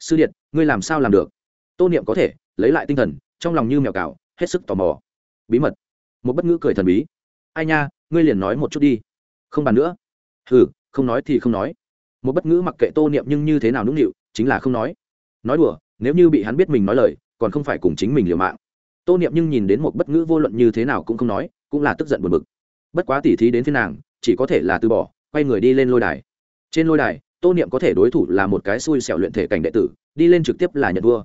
sư điện ngươi làm sao làm được? Tô niệm có thể, lấy lại tinh thần, trong lòng như mèo cào, hết sức tò mò. Bí mật. Một bất ngữ cười thần bí. Ai nha, ngươi liền nói một chút đi. Không bàn nữa. Ừ không nói thì không nói. Một bất ngữ mặc kệ tô niệm nhưng như thế nào nũng nịu, chính là không nói. Nói đùa, nếu như bị hắn biết mình nói lời, còn không phải cùng chính mình liều mạng. Tô niệm nhưng nhìn đến một bất ngữ vô luận như thế nào cũng không nói, cũng là tức giận buồn bực. Bất quá tỉ thí đến phía nàng, chỉ có thể là từ bỏ, quay người đi lên lôi đài trên lôi đài, tô niệm có thể đối thủ là một cái xui xẻo luyện thể cảnh đệ tử, đi lên trực tiếp là nhận vua.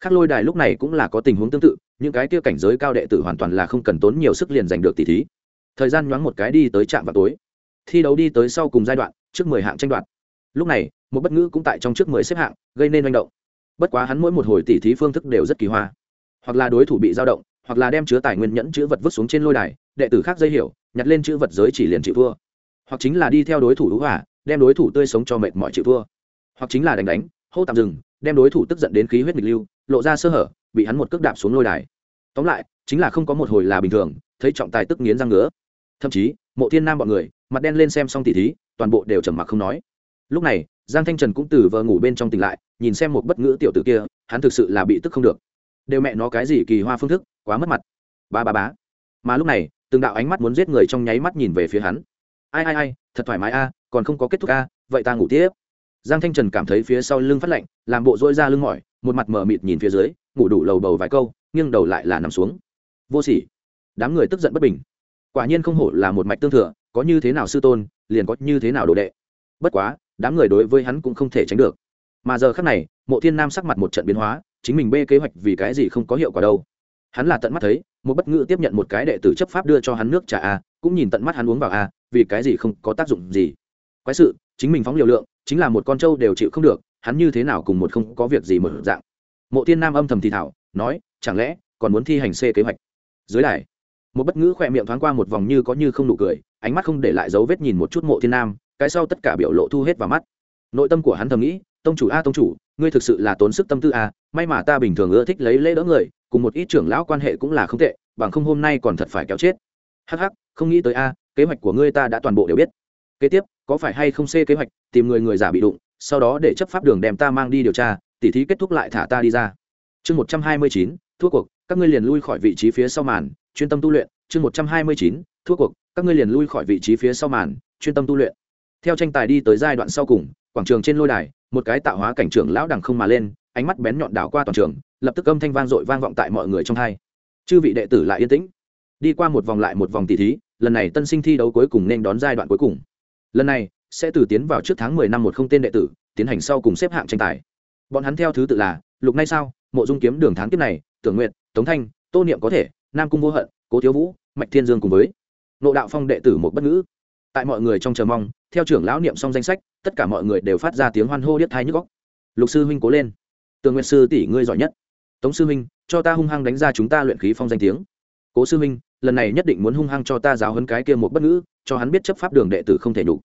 Khác lôi đài lúc này cũng là có tình huống tương tự, những cái kia cảnh giới cao đệ tử hoàn toàn là không cần tốn nhiều sức liền giành được tỷ thí. Thời gian nhoáng một cái đi tới trạm vào tối. Thi đấu đi tới sau cùng giai đoạn, trước mười hạng tranh đoạt. Lúc này, một bất ngữ cũng tại trong trước mười xếp hạng, gây nên manh động. Bất quá hắn mỗi một hồi tỷ thí phương thức đều rất kỳ hoa. Hoặc là đối thủ bị dao động, hoặc là đem chứa tài nguyên nhẫn chữ vật vứt xuống trên lôi đài, đệ tử khác dây hiểu, nhặt lên chữ vật giới chỉ liền chịu thua hoặc chính là đi theo đối thủ hữu hỏa đem đối thủ tươi sống cho mệt mọi chịu thua. Hoặc chính là đánh đánh, hô tạm dừng, đem đối thủ tức giận đến khí huyết nghịch lưu, lộ ra sơ hở, bị hắn một cước đạp xuống lôi đài. Tóm lại, chính là không có một hồi là bình thường, thấy trọng tài tức nghiến răng ngứa. Thậm chí, mộ thiên nam bọn người, mặt đen lên xem xong tỉ thí, toàn bộ đều trầm mặc không nói. Lúc này, giang thanh trần cũng từ vờ ngủ bên trong tỉnh lại, nhìn xem một bất ngữ tiểu tử kia, hắn thực sự là bị tức không được. Đều mẹ nó cái gì kỳ hoa phương thức, quá mất mặt. Ba ba bá mà lúc này, từng đạo ánh mắt muốn giết người trong nháy mắt nhìn về phía hắn. Ai ai ai, thật thoải mái a còn không có kết thúc a vậy ta ngủ tiếp. Giang thanh trần cảm thấy phía sau lưng phát lạnh, làm bộ dỗi ra lưng mỏi, một mặt mở mịt nhìn phía dưới, ngủ đủ lầu bầu vài câu, nghiêng đầu lại là nằm xuống. Vô sỉ. Đám người tức giận bất bình. Quả nhiên không hổ là một mạch tương thừa, có như thế nào sư tôn, liền có như thế nào đồ đệ. Bất quá, đám người đối với hắn cũng không thể tránh được. Mà giờ khác này, mộ thiên nam sắc mặt một trận biến hóa, chính mình bê kế hoạch vì cái gì không có hiệu quả đâu. Hắn là tận mắt thấy, một bất ngữ tiếp nhận một cái đệ tử chấp pháp đưa cho hắn nước trà a, cũng nhìn tận mắt hắn uống vào a, vì cái gì không có tác dụng gì quái sự, chính mình phóng liều lượng, chính là một con trâu đều chịu không được, hắn như thế nào cùng một không có việc gì mở dạng. Mộ tiên nam âm thầm thì thảo nói, chẳng lẽ còn muốn thi hành c kế hoạch? Dưới đài, một bất ngữ khỏe miệng thoáng qua một vòng như có như không nụ cười, ánh mắt không để lại dấu vết nhìn một chút mộ thiên nam, cái sau tất cả biểu lộ thu hết vào mắt. Nội tâm của hắn thầm nghĩ, tông chủ a, tông chủ, ngươi thực sự là tốn sức tâm tư a, may mà ta bình thường ưa thích lấy lễ đỡ người, cùng một ít trưởng lão quan hệ cũng là không tệ, bằng không hôm nay còn thật phải kéo chết. Hắc hắc, không nghĩ tới a, kế hoạch của ngươi ta đã toàn bộ đều biết. Kế tiếp có phải hay không xê kế hoạch, tìm người người giả bị đụng, sau đó để chấp pháp đường đem ta mang đi điều tra, tỉ thí kết thúc lại thả ta đi ra. Chương một trăm hai mươi chín, thua cuộc, các ngươi liền lui khỏi vị trí phía sau màn, chuyên tâm tu luyện. Chương một trăm hai mươi chín, thua cuộc, các ngươi liền lui khỏi vị trí phía sau màn, chuyên tâm tu luyện. Theo tranh tài đi tới giai đoạn sau cùng, quảng trường trên lôi đài, một cái tạo hóa cảnh trưởng lão đằng không mà lên, ánh mắt bén nhọn đảo qua toàn trường, lập tức âm thanh vang dội vang vọng tại mọi người trong hai. Chư vị đệ tử lại yên tĩnh. Đi qua một vòng lại một vòng tỷ thí, lần này tân sinh thi đấu cuối cùng nên đón giai đoạn cuối cùng lần này, sẽ từ tiến vào trước tháng mười năm một không tên đệ tử, tiến hành sau cùng xếp hạng tranh tài. Bọn hắn theo thứ tự là, lục nay sao, mộ dung kiếm đường tháng kiếp này, tưởng nguyện tống thanh, tô niệm có thể, nam cung vô hận, cố thiếu vũ, mạch thiên dương cùng với nộ đạo phong đệ tử một bất ngữ. Tại mọi người trong chờ mong, theo trưởng lão niệm xong danh sách, tất cả mọi người đều phát ra tiếng hoan hô điếc thai nhức góc lục sư huynh cố lên. Tường nguyệt sư tỷ ngươi giỏi nhất. Tống sư huynh, cho ta hung hăng đánh ra chúng ta luyện khí phong danh tiếng. Cố sư huynh lần này nhất định muốn hung hăng cho ta giáo hấn cái kia một bất ngữ, cho hắn biết chấp pháp đường đệ tử không thể đủ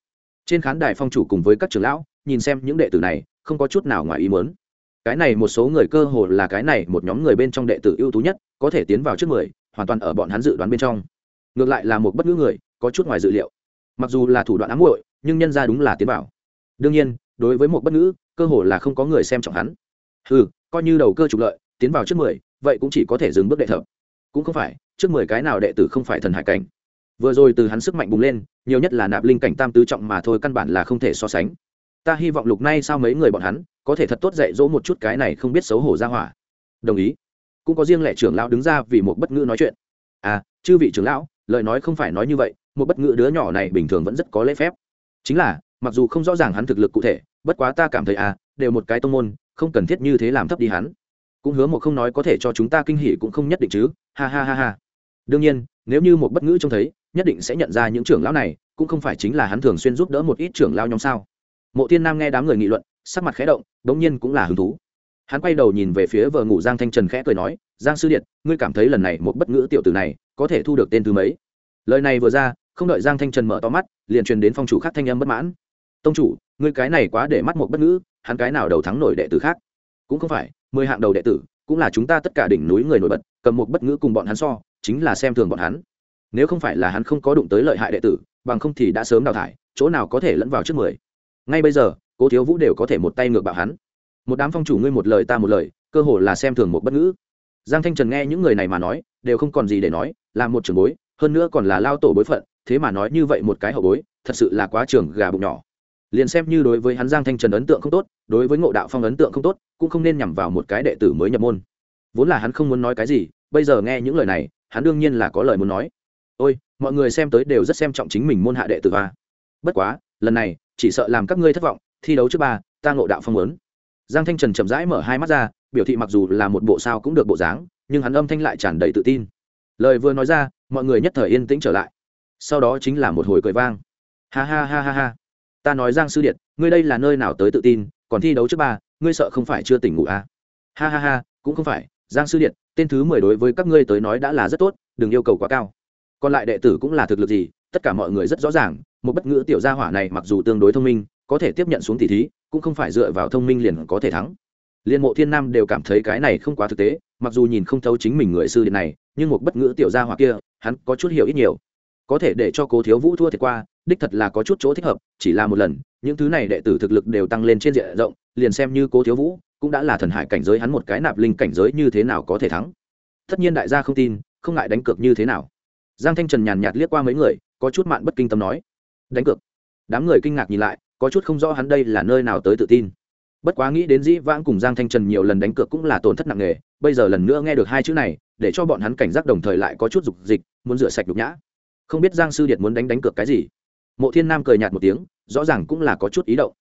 trên khán đài phong chủ cùng với các trưởng lão, nhìn xem những đệ tử này, không có chút nào ngoài ý muốn. Cái này một số người cơ hồ là cái này một nhóm người bên trong đệ tử ưu tú nhất, có thể tiến vào trước mười, hoàn toàn ở bọn hắn dự đoán bên trong. Ngược lại là một bất ngữ người, có chút ngoài dự liệu. Mặc dù là thủ đoạn ám muội, nhưng nhân ra đúng là tiến vào. Đương nhiên, đối với một bất ngữ, cơ hồ là không có người xem trọng hắn. Ừ coi như đầu cơ trục lợi, tiến vào trước mười, vậy cũng chỉ có thể dừng bước đệ thập. Cũng không phải trước mười cái nào đệ tử không phải thần hải cảnh. Vừa rồi từ hắn sức mạnh bùng lên, nhiều nhất là nạp linh cảnh tam tứ trọng mà thôi, căn bản là không thể so sánh. Ta hy vọng lục nay sao mấy người bọn hắn, có thể thật tốt dạy dỗ một chút cái này không biết xấu hổ ra hỏa. Đồng ý. Cũng có riêng lẻ trưởng lão đứng ra vì một bất ngữ nói chuyện. À chư vị trưởng lão, lời nói không phải nói như vậy, một bất ngữ đứa nhỏ này bình thường vẫn rất có lễ phép. Chính là, mặc dù không rõ ràng hắn thực lực cụ thể, bất quá ta cảm thấy à đều một cái tông môn, không cần thiết như thế làm thấp đi hắn. Cũng hứa một không nói có thể cho chúng ta kinh hỉ cũng không nhất định chứ. Ha ha ha ha đương nhiên, nếu như một bất ngữ trông thấy, nhất định sẽ nhận ra những trưởng lão này, cũng không phải chính là hắn thường xuyên giúp đỡ một ít trưởng lão nhóm sao? Mộ thiên nam nghe đám người nghị luận, sắc mặt khẽ động đ ỗ n g nhiên cũng là hứng thú. Hắn quay đầu nhìn về phía vợ ngủ giang thanh trần khẽ cười nói, giang sư điện, ngươi cảm thấy lần này một bất ngữ tiểu tử này có thể thu được tên thứ mấy? Lời này vừa ra, không đợi giang thanh trần mở to mắt, liền truyền đến phong chủ khác thanh âm bất mãn. Tông chủ, ngươi cái này quá để mắt một bất ngữ, hắn cái nào đầu thắng nổi đệ tử khác? Cũng không phải, mười hạng đầu đệ tử, cũng là chúng ta tất cả đỉnh núi người nổi bật, cầm một bất ngữ cùng bọn hắn so chính là xem thường bọn hắn. Nếu không phải là hắn không có đụng tới lợi hại đệ tử, bằng không thì đã sớm đào thải, chỗ nào có thể lẫn vào trước mười. Ngay bây giờ, cố thiếu vũ đều có thể một tay ngược bạo hắn. Một đám phong chủ ngươi một lời ta một lời, cơ hồ là xem thường một bất ngữ. Giang thanh trần nghe những người này mà nói, đều không còn gì để nói, là một trường bối, hơn nữa còn là lao tổ bối phận, thế mà nói như vậy một cái hậu bối, thật sự là quá trường gà bụng nhỏ. Liền xem như đối với hắn giang thanh trần ấn tượng không tốt, đối với ngộ đạo phong ấn tượng không tốt, cũng không nên nhằm vào một cái đệ tử mới nhập môn. Vốn là hắn không muốn nói cái gì, bây giờ nghe những lời này hắn đương nhiên là có lời muốn nói. Ôi, mọi người xem tới đều rất xem trọng chính mình môn hạ đệ tử và. bất quá, lần này, chỉ sợ làm các ngươi thất vọng, thi đấu trước ba, ta ngộ đạo phong lớn giang thanh trần chậm rãi mở hai mắt ra, biểu thị mặc dù là một bộ sao cũng được bộ dáng, nhưng hắn âm thanh lại tràn đầy tự tin. Lời vừa nói ra, mọi người nhất thời yên tĩnh trở lại. Sau đó chính là một hồi cười vang. Ha ha ha ha ha. Ta nói giang sư điện ngươi đây là nơi nào tới tự tin, còn thi đấu trước ba, ngươi sợ không phải chưa tỉnh ngủ à? ha ha ha, cũng không phải giang sư điện, tên thứ mười đối với các ngươi tới nói đã là rất tốt, đừng yêu cầu quá cao. Còn lại đệ tử cũng là thực lực gì, tất cả mọi người rất rõ ràng, một bất ngữ tiểu gia hỏa này mặc dù tương đối thông minh, có thể tiếp nhận xuống tỷ thí, cũng không phải dựa vào thông minh liền có thể thắng. Liên mộ thiên nam đều cảm thấy cái này không quá thực tế, mặc dù nhìn không thấu chính mình người sư điện này, nhưng một bất ngữ tiểu gia hỏa kia, hắn có chút hiểu ít nhiều. Có thể để cho cố thiếu vũ thua thiệt qua, đích thật là có chút chỗ thích hợp, chỉ là một lần, những thứ này đệ tử thực lực đều tăng lên trên diện rộng, liền xem như cố thiếu vũ cũng đã là thần hải cảnh giới hắn một cái nạp linh cảnh giới như thế nào có thể thắng. Tất nhiên đại gia không tin, không ngại đánh cược như thế nào. Giang thanh trần nhàn nhạt liếc qua mấy người, có chút mạn bất kinh tâm nói, đánh cược? Đám người kinh ngạc nhìn lại, có chút không rõ hắn đây là nơi nào tới tự tin. Bất quá nghĩ đến dĩ vãng cùng giang thanh trần nhiều lần đánh cược cũng là tổn thất nặng nề, bây giờ lần nữa nghe được hai chữ này, để cho bọn hắn cảnh giác đồng thời lại có chút dục dịch, muốn rửa sạch nhục nhã. Không biết giang sư điệt muốn đánh đánh cược cái gì. Mộ thiên nam cười nhạt một tiếng, rõ ràng cũng là có chút ý động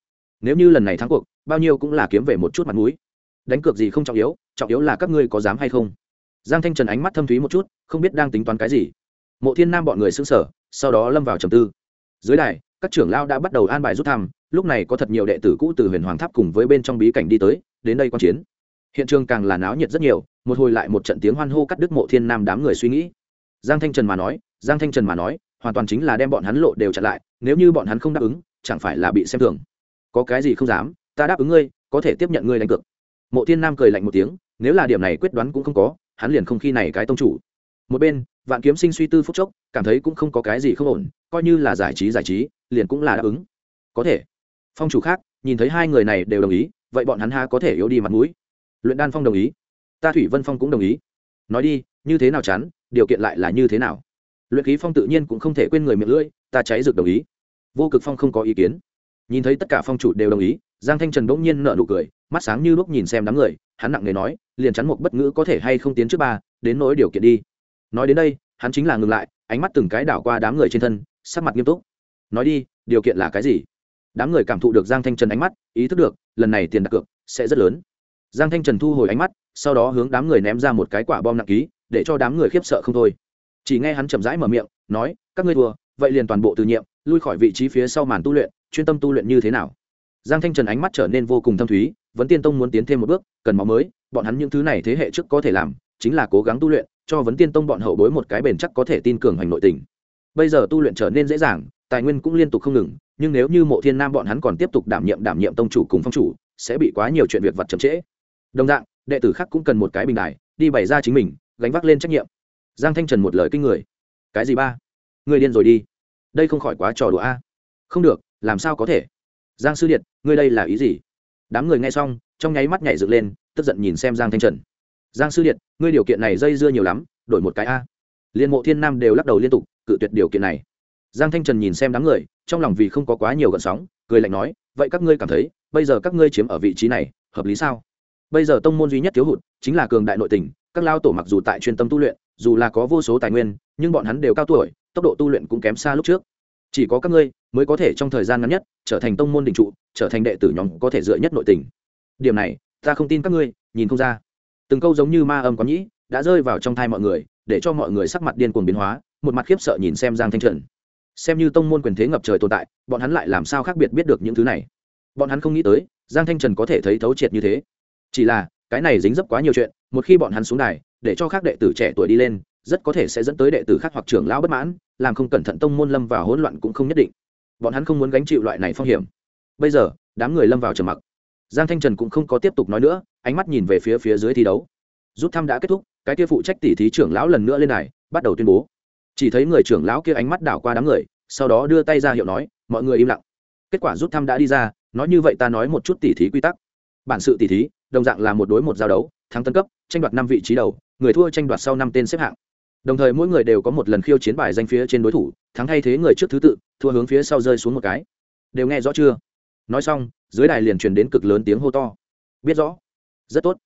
nếu như lần này thắng cuộc, bao nhiêu cũng là kiếm về một chút mặt mũi. Đánh cược gì không trọng yếu trọng yếu là các ngươi có dám hay không. Giang thanh trần ánh mắt thâm thúy một chút, không biết đang tính toán cái gì. Mộ thiên nam bọn người xứng sở sau đó lâm vào trầm tư. Dưới đài, các trưởng lao đã bắt đầu an bài rút thăm, lúc này có thật nhiều đệ tử cũ từ huyền hoàng tháp cùng với bên trong bí cảnh đi tới, đến đây quan chiến. Hiện trường càng là náo nhiệt rất nhiều, một hồi lại một trận tiếng hoan hô cắt đứt mộ thiên nam đám người suy nghĩ. Giang thanh trần mà nói, giang thanh trần mà nói, hoàn toàn chính là đem bọn hắn lộ đều chặn lại, nếu như bọn hắn không đáp ứng, chẳng phải là bị xem thường có cái gì không dám, ta đáp ứng ngươi, có thể tiếp nhận ngươi đánh cược. Mộ thiên nam cười lạnh một tiếng, nếu là điểm này quyết đoán cũng không có, hắn liền không khi này cái tông chủ. Một bên, vạn kiếm sinh suy tư phúc chốc, cảm thấy cũng không có cái gì không ổn, coi như là giải trí giải trí, liền cũng là đáp ứng. Có thể. Phong chủ khác, nhìn thấy hai người này đều đồng ý, vậy bọn hắn ha có thể yếu đi mặt mũi? Luyện đan phong đồng ý. Ta thủy vân phong cũng đồng ý. Nói đi, như thế nào chán, điều kiện lại là như thế nào? Luyện khí phong tự nhiên cũng không thể quên người miệng lưỡi, ta cháy rực đồng ý. Vô cực phong không có ý kiến nhìn thấy tất cả phong chủ đều đồng ý, giang thanh trần bỗng nhiên nợ nụ cười, mắt sáng như lúc nhìn xem đám người, hắn nặng nề nói, liền chắn một bất ngữ có thể hay không tiến trước ba, đến nỗi điều kiện đi. Nói đến đây, hắn chính là ngừng lại, ánh mắt từng cái đảo qua đám người trên thân, sắc mặt nghiêm túc. Nói đi, điều kiện là cái gì? Đám người cảm thụ được giang thanh trần ánh mắt, ý thức được, lần này tiền đặt cược sẽ rất lớn. Giang thanh trần thu hồi ánh mắt, sau đó hướng đám người ném ra một cái quả bom nặng ký, để cho đám người khiếp sợ không thôi. Chỉ nghe hắn chậm rãi mở miệng, nói, các ngươi thua vậy liền toàn bộ từ nhiệm, lui khỏi vị trí phía sau màn tu luyện, chuyên tâm tu luyện như thế nào? Giang thanh trần ánh mắt trở nên vô cùng thâm thúy, vấn tiên tông muốn tiến thêm một bước, cần máu mới, bọn hắn những thứ này thế hệ trước có thể làm, chính là cố gắng tu luyện, cho vấn tiên tông bọn hậu bối một cái bền chắc có thể tin cường hành nội tình. Bây giờ tu luyện trở nên dễ dàng, tài nguyên cũng liên tục không ngừng, nhưng nếu như mộ thiên nam bọn hắn còn tiếp tục đảm nhiệm đảm nhiệm tông chủ cùng phong chủ, sẽ bị quá nhiều chuyện việc vặt chậm trễ. Đồng dạng, đệ tử khác cũng cần một cái bình đại đi bày ra chính mình, gánh vác lên trách nhiệm. Giang thanh trần một lời kinh người. Cái gì ba? Người điên rồi đi. Đây không khỏi quá trò đùa a. Không được, làm sao có thể? Giang sư điện ngươi đây là ý gì? Đám người nghe xong, trong nháy mắt nhảy dựng lên, tức giận nhìn xem giang thanh trần. Giang sư điện ngươi điều kiện này dây dưa nhiều lắm, đổi một cái a. Liên mộ thiên nam đều lắc đầu liên tục, cự tuyệt điều kiện này. Giang thanh trần nhìn xem đám người, trong lòng vì không có quá nhiều gợn sóng, cười lạnh nói, vậy các ngươi cảm thấy, bây giờ các ngươi chiếm ở vị trí này, hợp lý sao? Bây giờ tông môn duy nhất thiếu hụt chính là cường đại nội tình, các lao tổ mặc dù tại chuyên tâm tu luyện, dù là có vô số tài nguyên nhưng bọn hắn đều cao tuổi, tốc độ tu luyện cũng kém xa lúc trước. Chỉ có các ngươi mới có thể trong thời gian ngắn nhất trở thành tông môn đình trụ, trở thành đệ tử nhóm có thể dựa nhất nội tình. Điểm này, ta không tin các ngươi, nhìn không ra. Từng câu giống như ma âm có nhĩ đã rơi vào trong thai mọi người, để cho mọi người sắc mặt điên cuồng biến hóa, một mặt khiếp sợ nhìn xem giang thanh trần. Xem như tông môn quyền thế ngập trời tồn tại, bọn hắn lại làm sao khác biệt biết được những thứ này? Bọn hắn không nghĩ tới, giang thanh trần có thể thấy thấu triệt như thế. Chỉ là, cái này dính dấp quá nhiều chuyện, một khi bọn hắn xuống đài, để cho các đệ tử trẻ tuổi đi lên rất có thể sẽ dẫn tới đệ tử khác hoặc trưởng lão bất mãn, làm không cẩn thận tông môn lâm vào hỗn loạn cũng không nhất định. Bọn hắn không muốn gánh chịu loại này phong hiểm. Bây giờ, đám người lâm vào trầm mặc. Giang thanh trần cũng không có tiếp tục nói nữa, ánh mắt nhìn về phía phía dưới thi đấu. Rút thăm đã kết thúc, cái kia phụ trách tỷ thí trưởng lão lần nữa lên này bắt đầu tuyên bố. Chỉ thấy người trưởng lão kia ánh mắt đảo qua đám người, sau đó đưa tay ra hiệu nói, mọi người im lặng. Kết quả rút thăm đã đi ra, nói như vậy ta nói một chút tỷ thí quy tắc. Bản sự tỷ thí, đồng dạng là một đối một giao đấu, thắng tân cấp, tranh đoạt năm vị trí đầu, người thua tranh đoạt sau năm tên xếp hạng đồng thời mỗi người đều có một lần khiêu chiến bài danh phía trên đối thủ, thắng thay thế người trước thứ tự, thua hướng phía sau rơi xuống một cái. Đều nghe rõ chưa? Nói xong, dưới đài liền truyền đến cực lớn tiếng hô to. Biết rõ. Rất tốt.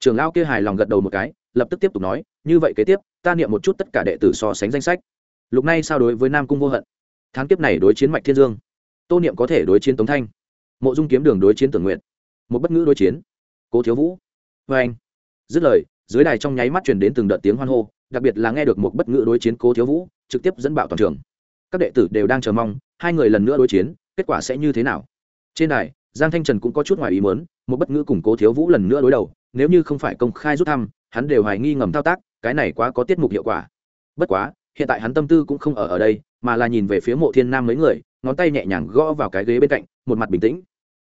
Trường lao kia hài lòng gật đầu một cái, lập tức tiếp tục nói, như vậy kế tiếp, ta niệm một chút tất cả đệ tử so sánh danh sách. Lúc này sao đối với nam cung vô hận? Tháng kiếp này đối chiến mạch thiên dương. Tô niệm có thể đối chiến tống thanh. Mộ dung kiếm đường đối chiến tưởng nguyện một bất ngữ đối chiến. Cố thiếu vũ. Vê anh dứt lời, dưới đài trong nháy mắt truyền đến từng đợt tiếng hoan hô đặc biệt là nghe được một bất ngữ đối chiến cố thiếu vũ, trực tiếp dẫn bạo toàn trường. Các đệ tử đều đang chờ mong, hai người lần nữa đối chiến, kết quả sẽ như thế nào? Trên đài, giang thanh trần cũng có chút ngoài ý mớn một bất ngữ cùng cố thiếu vũ lần nữa đối đầu, nếu như không phải công khai rút thăm, hắn đều hoài nghi ngầm thao tác, cái này quá có tiết mục hiệu quả. Bất quá, hiện tại hắn tâm tư cũng không ở ở đây, mà là nhìn về phía mộ thiên nam mấy người, ngón tay nhẹ nhàng gõ vào cái ghế bên cạnh, một mặt bình tĩnh.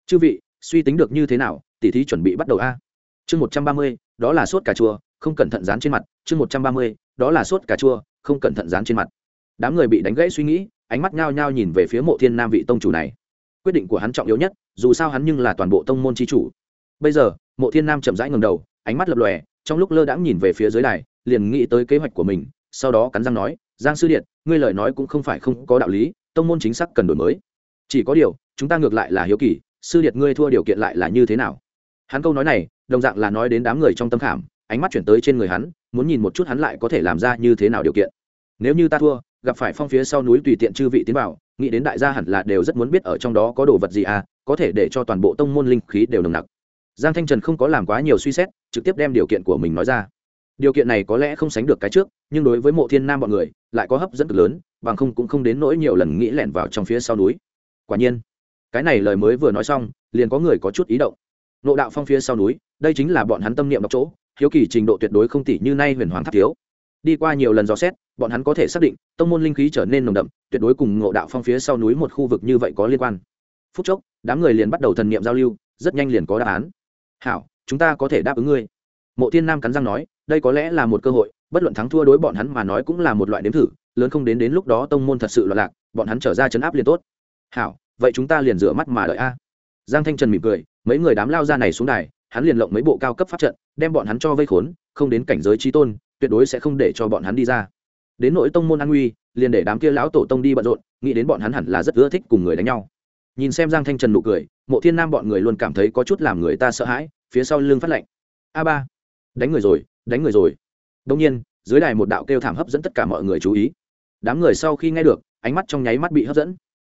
Chư vị, suy tính được như thế nào? Tỉ thí chuẩn bị bắt đầu a. Chương một trăm ba mươi, đó là sốt cà chua không cẩn thận dán trên mặt, chương một trăm ba mươi, đó là sốt cà chua, không cẩn thận dán trên mặt. Đám người bị đánh gãy suy nghĩ, ánh mắt nhao nhao nhìn về phía mộ thiên nam vị tông chủ này. Quyết định của hắn trọng yếu nhất, dù sao hắn nhưng là toàn bộ tông môn tri chủ. Bây giờ, mộ thiên nam chậm rãi ngầm đầu, ánh mắt lập lòe, trong lúc lơ đãng nhìn về phía dưới đài, liền nghĩ tới kế hoạch của mình, sau đó cắn răng nói, giang sư điện, ngươi lời nói cũng không phải không có đạo lý, tông môn chính xác cần đổi mới. Chỉ có điều, chúng ta ngược lại là hiếu kỳ, sư điện ngươi thua điều kiện lại là như thế nào? Hắn câu nói này, đồng dạng là nói đến đám người trong tâm khảm ánh mắt chuyển tới trên người hắn, muốn nhìn một chút hắn lại có thể làm ra như thế nào điều kiện. Nếu như ta thua, gặp phải phong phía sau núi tùy tiện chư vị tiến vào, nghĩ đến đại gia hẳn là đều rất muốn biết ở trong đó có đồ vật gì à có thể để cho toàn bộ tông môn linh khí đều nồng nặc. Giang thanh trần không có làm quá nhiều suy xét, trực tiếp đem điều kiện của mình nói ra. Điều kiện này có lẽ không sánh được cái trước, nhưng đối với mộ thiên nam bọn người, lại có hấp dẫn cực lớn, bằng không cũng không đến nỗi nhiều lần nghĩ lẻn vào trong phía sau núi. Quả nhiên, cái này lời mới vừa nói xong, liền có người có chút ý động. Nộ đạo phong phía sau núi, đây chính là bọn hắn tâm niệm độc chỗ hiếu kỳ trình độ tuyệt đối không tỷ như nay huyền hoàng tháp thiếu. Đi qua nhiều lần dò xét, bọn hắn có thể xác định, tông môn linh khí trở nên nồng đậm, tuyệt đối cùng ngộ đạo phong phía sau núi một khu vực như vậy có liên quan. Phút chốc, đám người liền bắt đầu thần niệm giao lưu, rất nhanh liền có đáp án. Hảo, chúng ta có thể đáp ứng ngươi. Mộ thiên nam cắn răng nói, đây có lẽ là một cơ hội, bất luận thắng thua đối bọn hắn mà nói cũng là một loại đếm thử, lớn không đến đến lúc đó tông môn thật sự loạn lạc, bọn hắn trở ra chấn áp liền tốt. Hảo, vậy chúng ta liền rửa mắt mà đợi a. Giang thanh trần mỉm cười, mấy người đám lao ra này xuống đài hắn liền lộng mấy bộ cao cấp pháp trận, đem bọn hắn cho vây khốn, không đến cảnh giới trí tôn, tuyệt đối sẽ không để cho bọn hắn đi ra. Đến nội tông môn an nguy liền để đám kia lão tổ tông đi bận rộn, nghĩ đến bọn hắn hẳn là rất ưa thích cùng người đánh nhau. Nhìn xem giang thanh trần nụ cười, mộ thiên nam bọn người luôn cảm thấy có chút làm người ta sợ hãi, phía sau lưng phát lạnh a ba, đánh người rồi, đánh người rồi. Đông nhiên, dưới đài một đạo kêu thảm hấp dẫn tất cả mọi người chú ý. Đám người sau khi nghe được, ánh mắt trong nháy mắt bị hấp dẫn.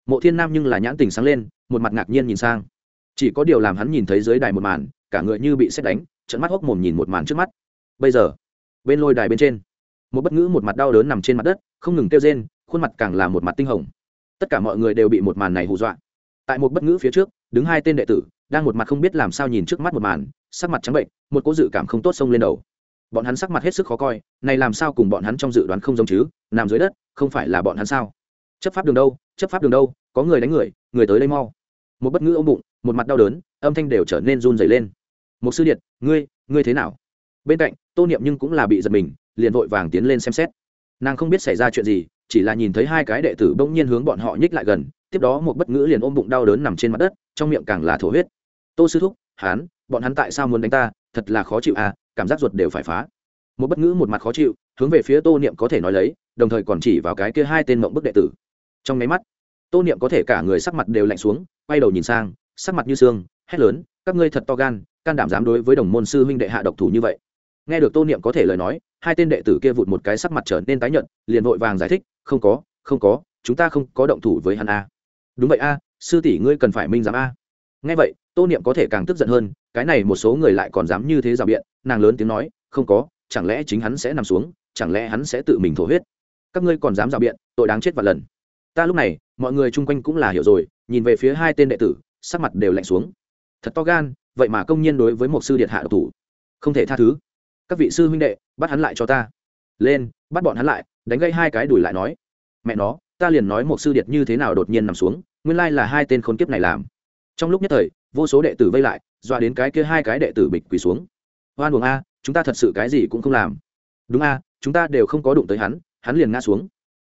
Mộ thiên nam nhưng là nhãn tình sáng lên, một mặt ngạc nhiên nhìn sang. Chỉ có điều làm hắn nhìn thấy dưới đài một màn cả người như bị xét đánh trận mắt hốc mồm nhìn một màn trước mắt. Bây giờ, bên lôi đài bên trên, một bất ngữ một mặt đau đớn nằm trên mặt đất, không ngừng kêu rên, khuôn mặt càng là một mặt tinh hồng. Tất cả mọi người đều bị một màn này hù dọa. Tại một bất ngữ phía trước, đứng hai tên đệ tử, đang một mặt không biết làm sao nhìn trước mắt một màn, sắc mặt trắng bệnh, một cố dự cảm không tốt xông lên đầu. Bọn hắn sắc mặt hết sức khó coi, này làm sao cùng bọn hắn trong dự đoán không giống chứ? Nằm dưới đất, không phải là bọn hắn sao? Chấp pháp đường đâu, chấp pháp đường đâu, có người đánh người người tới đây mau. Một bất ngữ ôm bụng, một mặt đau đớn, âm thanh đều trở nên run dày lên một sư điện ngươi ngươi thế nào? Bên cạnh, tô niệm nhưng cũng là bị giật mình, liền vội vàng tiến lên xem xét. Nàng không biết xảy ra chuyện gì, chỉ là nhìn thấy hai cái đệ tử bỗng nhiên hướng bọn họ nhích lại gần, tiếp đó một bất ngữ liền ôm bụng đau đớn nằm trên mặt đất, trong miệng càng là thổ huyết. Tô sư thúc, hán, bọn hắn tại sao muốn đánh ta? Thật là khó chịu à cảm giác ruột đều phải phá. Một bất ngữ một mặt khó chịu, hướng về phía tô niệm có thể nói lấy, đồng thời còn chỉ vào cái kia hai tên mộng bức đệ tử. Trong máy mắt, tô niệm có thể cả người sắc mặt đều lạnh xuống, quay đầu nhìn sang, sắc mặt như xương hét lớn, các ngươi thật to gan can đảm dám đối với đồng môn sư huynh đệ hạ độc thủ như vậy. Nghe được tô niệm có thể lời nói, hai tên đệ tử kia vụt một cái sắc mặt trở nên tái nhợt, liền vội vàng giải thích, không có không có, chúng ta không có động thủ với hắn a. Đúng vậy a, sư tỷ ngươi cần phải minh giám a. Nghe vậy, tô niệm có thể càng tức giận hơn, cái này một số người lại còn dám như thế rào biện, nàng lớn tiếng nói, không có, chẳng lẽ chính hắn sẽ nằm xuống, chẳng lẽ hắn sẽ tự mình thổ huyết? Các ngươi còn dám rào biện, tội đáng chết vạn lần. Ta lúc này, mọi người chung quanh cũng là hiểu rồi, nhìn về phía hai tên đệ tử, sắc mặt đều lạnh xuống. Thật to gan vậy mà công nhiên đối với một sư điện hạ độc thủ. Không thể tha thứ. Các vị sư huynh đệ, bắt hắn lại cho ta. Lên, bắt bọn hắn lại, đánh gây hai cái đùi lại nói. Mẹ nó, ta liền nói một sư điệt như thế nào đột nhiên nằm xuống, nguyên lai là hai tên khốn kiếp này làm. Trong lúc nhất thời, vô số đệ tử vây lại, dọa đến cái kia hai cái đệ tử bịch quỳ xuống. Hoan buồng a, chúng ta thật sự cái gì cũng không làm. Đúng a, chúng ta đều không có đụng tới hắn hắn liền ngã xuống.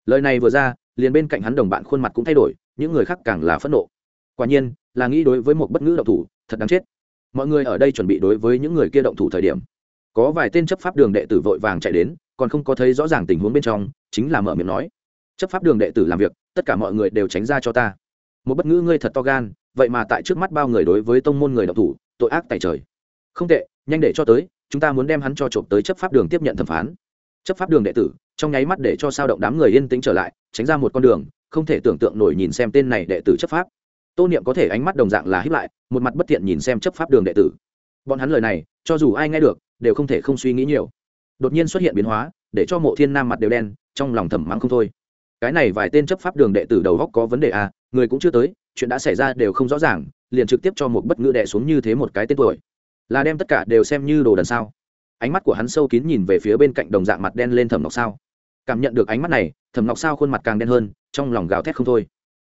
Lời này vừa ra, liền bên cạnh hắn đồng bạn khuôn mặt cũng thay đổi, những người khác càng là phẫn nộ. Quả nhiên, là nghĩ đối với một bất ngữ độc thủ, thật đáng chết mọi người ở đây chuẩn bị đối với những người kia động thủ thời điểm. Có vài tên chấp pháp đường đệ tử vội vàng chạy đến, còn không có thấy rõ ràng tình huống bên trong, chính là mở miệng nói, chấp pháp đường đệ tử làm việc, tất cả mọi người đều tránh ra cho ta. Một bất ngữ ngươi thật to gan, vậy mà tại trước mắt bao người đối với tông môn người đọc thủ, tội ác tại trời. Không tệ, nhanh để cho tới, chúng ta muốn đem hắn cho trộm tới chấp pháp đường tiếp nhận thẩm phán. Chấp pháp đường đệ tử, trong nháy mắt để cho sao động đám người yên tĩnh trở lại, tránh ra một con đường, không thể tưởng tượng nổi nhìn xem tên này đệ tử chấp pháp tô niệm có thể ánh mắt đồng dạng là hiếp lại, một mặt bất thiện nhìn xem chấp pháp đường đệ tử. Bọn hắn lời này, cho dù ai nghe được, đều không thể không suy nghĩ nhiều. Đột nhiên xuất hiện biến hóa, để cho mộ thiên nam mặt đều đen, trong lòng thầm mắng không thôi. Cái này vài tên chấp pháp đường đệ tử đầu góc có vấn đề à người cũng chưa tới, chuyện đã xảy ra đều không rõ ràng, liền trực tiếp cho một bất ngữ đệ xuống như thế một cái tên tuổi. Là đem tất cả đều xem như đồ đần sao? Ánh mắt của hắn sâu kín nhìn về phía bên cạnh đồng dạng mặt đen lên thẩm ngọc sao. Cảm nhận được ánh mắt này, thẩm ngọc sao khuôn mặt càng đen hơn, trong lòng gào thét không thôi.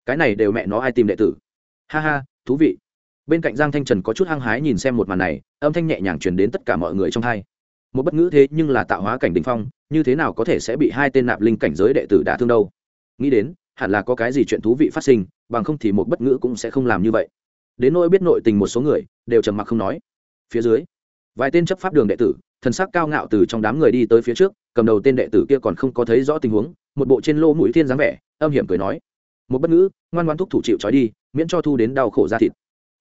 Cái này đều mẹ nó ai tìm đệ tử ha ha, thú vị. Bên cạnh giang thanh trần có chút hăng hái nhìn xem một màn này, âm thanh nhẹ nhàng truyền đến tất cả mọi người trong hai. Một bất ngữ thế nhưng là tạo hóa cảnh đình phong, như thế nào có thể sẽ bị hai tên nạp linh cảnh giới đệ tử đả thương đâu? Nghĩ đến, hẳn là có cái gì chuyện thú vị phát sinh, bằng không thì một bất ngữ cũng sẽ không làm như vậy. Đến nỗi biết nội tình một số người, đều trầm mặc không nói. Phía dưới, vài tên chấp pháp đường đệ tử, thần sắc cao ngạo từ trong đám người đi tới phía trước, cầm đầu tên đệ tử kia còn không có thấy rõ tình huống, một bộ trên lô mũi thiên dáng vẻ, âm hiểm cười nói. Một bất ngữ, ngoan ngoan thúc thủ chịu trói đi miễn cho thu đến đau khổ ra thịt.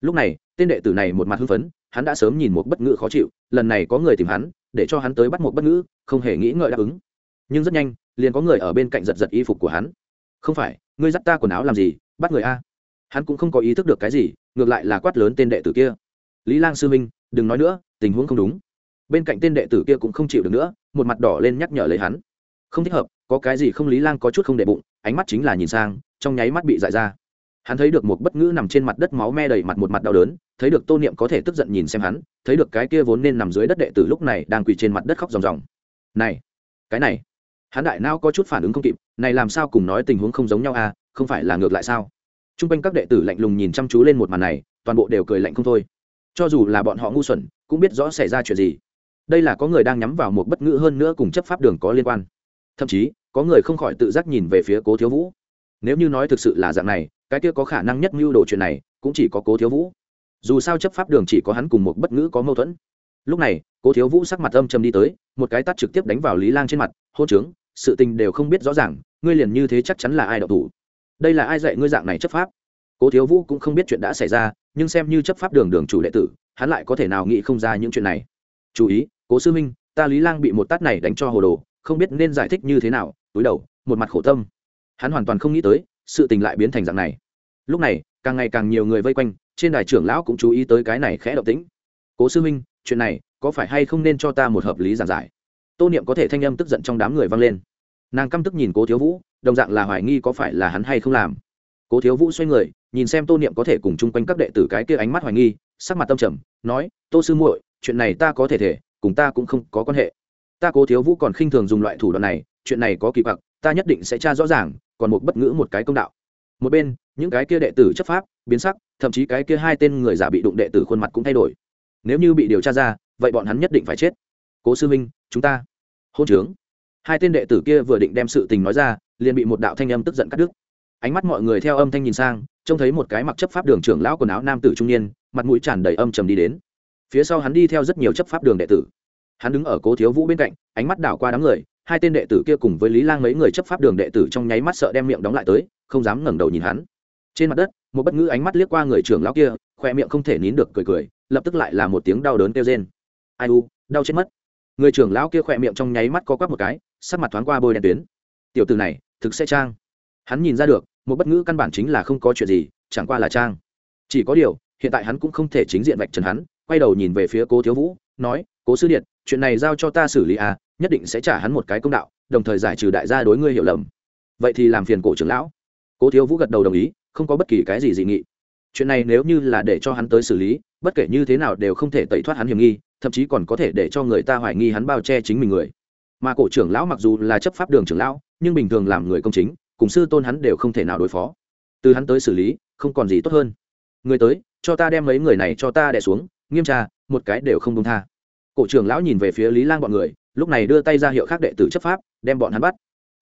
Lúc này, tên đệ tử này một mặt hưng phấn, hắn đã sớm nhìn một bất ngữ khó chịu, lần này có người tìm hắn, để cho hắn tới bắt một bất ngữ, không hề nghĩ ngợi đáp ứng. Nhưng rất nhanh, liền có người ở bên cạnh giật giật y phục của hắn. Không phải, ngươi dắt ta quần áo làm gì, bắt người a? Hắn cũng không có ý thức được cái gì, ngược lại là quát lớn tên đệ tử kia. Lý lang sư minh đừng nói nữa, tình huống không đúng. Bên cạnh tên đệ tử kia cũng không chịu được nữa, một mặt đỏ lên nhắc nhở lấy hắn. Không thích hợp, có cái gì không lý lang có chút không để bụng, ánh mắt chính là nhìn sang, trong nháy mắt bị dại ra hắn thấy được một bất ngữ nằm trên mặt đất máu me đầy mặt một mặt đau đớn, thấy được tô niệm có thể tức giận nhìn xem hắn, thấy được cái kia vốn nên nằm dưới đất đệ tử lúc này đang quỳ trên mặt đất khóc ròng ròng. Này, cái này. Hắn đại nao có chút phản ứng không kịp, này làm sao cùng nói tình huống không giống nhau à không phải là ngược lại sao? T r u n g quanh các đệ tử lạnh lùng nhìn chăm chú lên một màn này, toàn bộ đều cười lạnh không thôi. Cho dù là bọn họ ngu xuẩn, cũng biết rõ xảy ra chuyện gì. Đây là có người đang nhắm vào một bất ngữ hơn nữa cùng chấp pháp đường có liên quan. Thậm chí, có người không khỏi tự giác nhìn về phía cố thiếu vũ. Nếu như nói thực sự là dạng này cái kia có khả năng nhất mưu đồ chuyện này cũng chỉ có cố thiếu vũ dù sao chấp pháp đường chỉ có hắn cùng một bất ngữ có mâu thuẫn lúc này cố thiếu vũ sắc mặt âm trầm đi tới một cái tắt trực tiếp đánh vào lý lang trên mặt hôn trướng sự tình đều không biết rõ ràng ngươi liền như thế chắc chắn là ai đậu thủ đây là ai dạy ngươi dạng này chấp pháp cố thiếu vũ cũng không biết chuyện đã xảy ra nhưng xem như chấp pháp đường đường chủ đệ tử hắn lại có thể nào nghĩ không ra những chuyện này chú ý cố sư minh ta lý lang bị một tát này đánh cho hồ đồ không biết nên giải thích như thế nào túi đầu một mặt khổ tâm hắn hoàn toàn không nghĩ tới sự tình lại biến thành dạng này. Lúc này, càng ngày càng nhiều người vây quanh, trên đài trưởng lão cũng chú ý tới cái này khẽ động tĩnh. Cố sư minh chuyện này có phải hay không nên cho ta một hợp lý giảng giải? Tô niệm có thể thanh âm tức giận trong đám người vang lên. Nàng căm tức nhìn cố thiếu vũ, đồng dạng là hoài nghi có phải là hắn hay không làm. Cố thiếu vũ xoay người, nhìn xem tô niệm có thể cùng chung quanh các đệ tử cái kia ánh mắt hoài nghi, sắc mặt tâm trầm, nói, tô sư muội, chuyện này ta có thể thể, cùng ta cũng không có quan hệ. Ta cố thiếu vũ còn khinh thường dùng loại thủ đoạn này, chuyện này có kỳ bạc ta nhất định sẽ tra rõ ràng, còn một bất ngữ một cái công đạo. Một bên, những cái kia đệ tử chấp pháp, biến sắc, thậm chí cái kia hai tên người giả bị đụng đệ tử khuôn mặt cũng thay đổi. Nếu như bị điều tra ra, vậy bọn hắn nhất định phải chết. Cố sư minh chúng ta. Hôn trướng. Hai tên đệ tử kia vừa định đem sự tình nói ra, liền bị một đạo thanh âm tức giận cắt đứt. Ánh mắt mọi người theo âm thanh nhìn sang, trông thấy một cái mặc chấp pháp đường trưởng lão quần áo nam tử trung niên, mặt mũi tràn đầy âm trầm đi đến. Phía sau hắn đi theo rất nhiều chấp pháp đường đệ tử. Hắn đứng ở cố thiếu vũ bên cạnh, ánh mắt đảo qua đám người hai tên đệ tử kia cùng với lý lang mấy người chấp pháp đường đệ tử trong nháy mắt sợ đem miệng đóng lại tới, không dám ngẩng đầu nhìn hắn. Trên mặt đất, một bất ngữ ánh mắt liếc qua người trưởng lão kia, khoe miệng không thể nín được cười cười, lập tức lại là một tiếng đau đớn kêu rên. Ai u, đau chết mất. Người trưởng lão kia khoe miệng trong nháy mắt có quắp một cái, sắc mặt thoáng qua bôi đen tuyến. Tiểu từ này, thực sẽ trang. Hắn nhìn ra được, một bất ngữ căn bản chính là không có chuyện gì, chẳng qua là trang. Chỉ có điều, hiện tại hắn cũng không thể chính diện vạch trần hắn, quay đầu nhìn về phía cố thiếu vũ, nói, cố sư điện, chuyện này giao cho ta xử lý à nhất định sẽ trả hắn một cái công đạo, đồng thời giải trừ đại gia đối ngươi hiểu lầm. Vậy thì làm phiền cổ trưởng lão. Cố thiếu vũ gật đầu đồng ý, không có bất kỳ cái gì dị nghị. Chuyện này nếu như là để cho hắn tới xử lý, bất kể như thế nào đều không thể tẩy thoát hắn hiểm nghi, thậm chí còn có thể để cho người ta hoài nghi hắn bao che chính mình người. Mà cổ trưởng lão mặc dù là chấp pháp đường trưởng lão, nhưng bình thường làm người công chính, cùng sư tôn hắn đều không thể nào đối phó. Từ hắn tới xử lý, không còn gì tốt hơn. Người tới, cho ta đem mấy người này cho ta đẻ xuống, nghiêm tra, một cái đều không đông tha. Cổ trưởng lão nhìn về phía lý lang bọn người lúc này đưa tay ra hiệu khác đệ tử chấp pháp, đem bọn hắn bắt.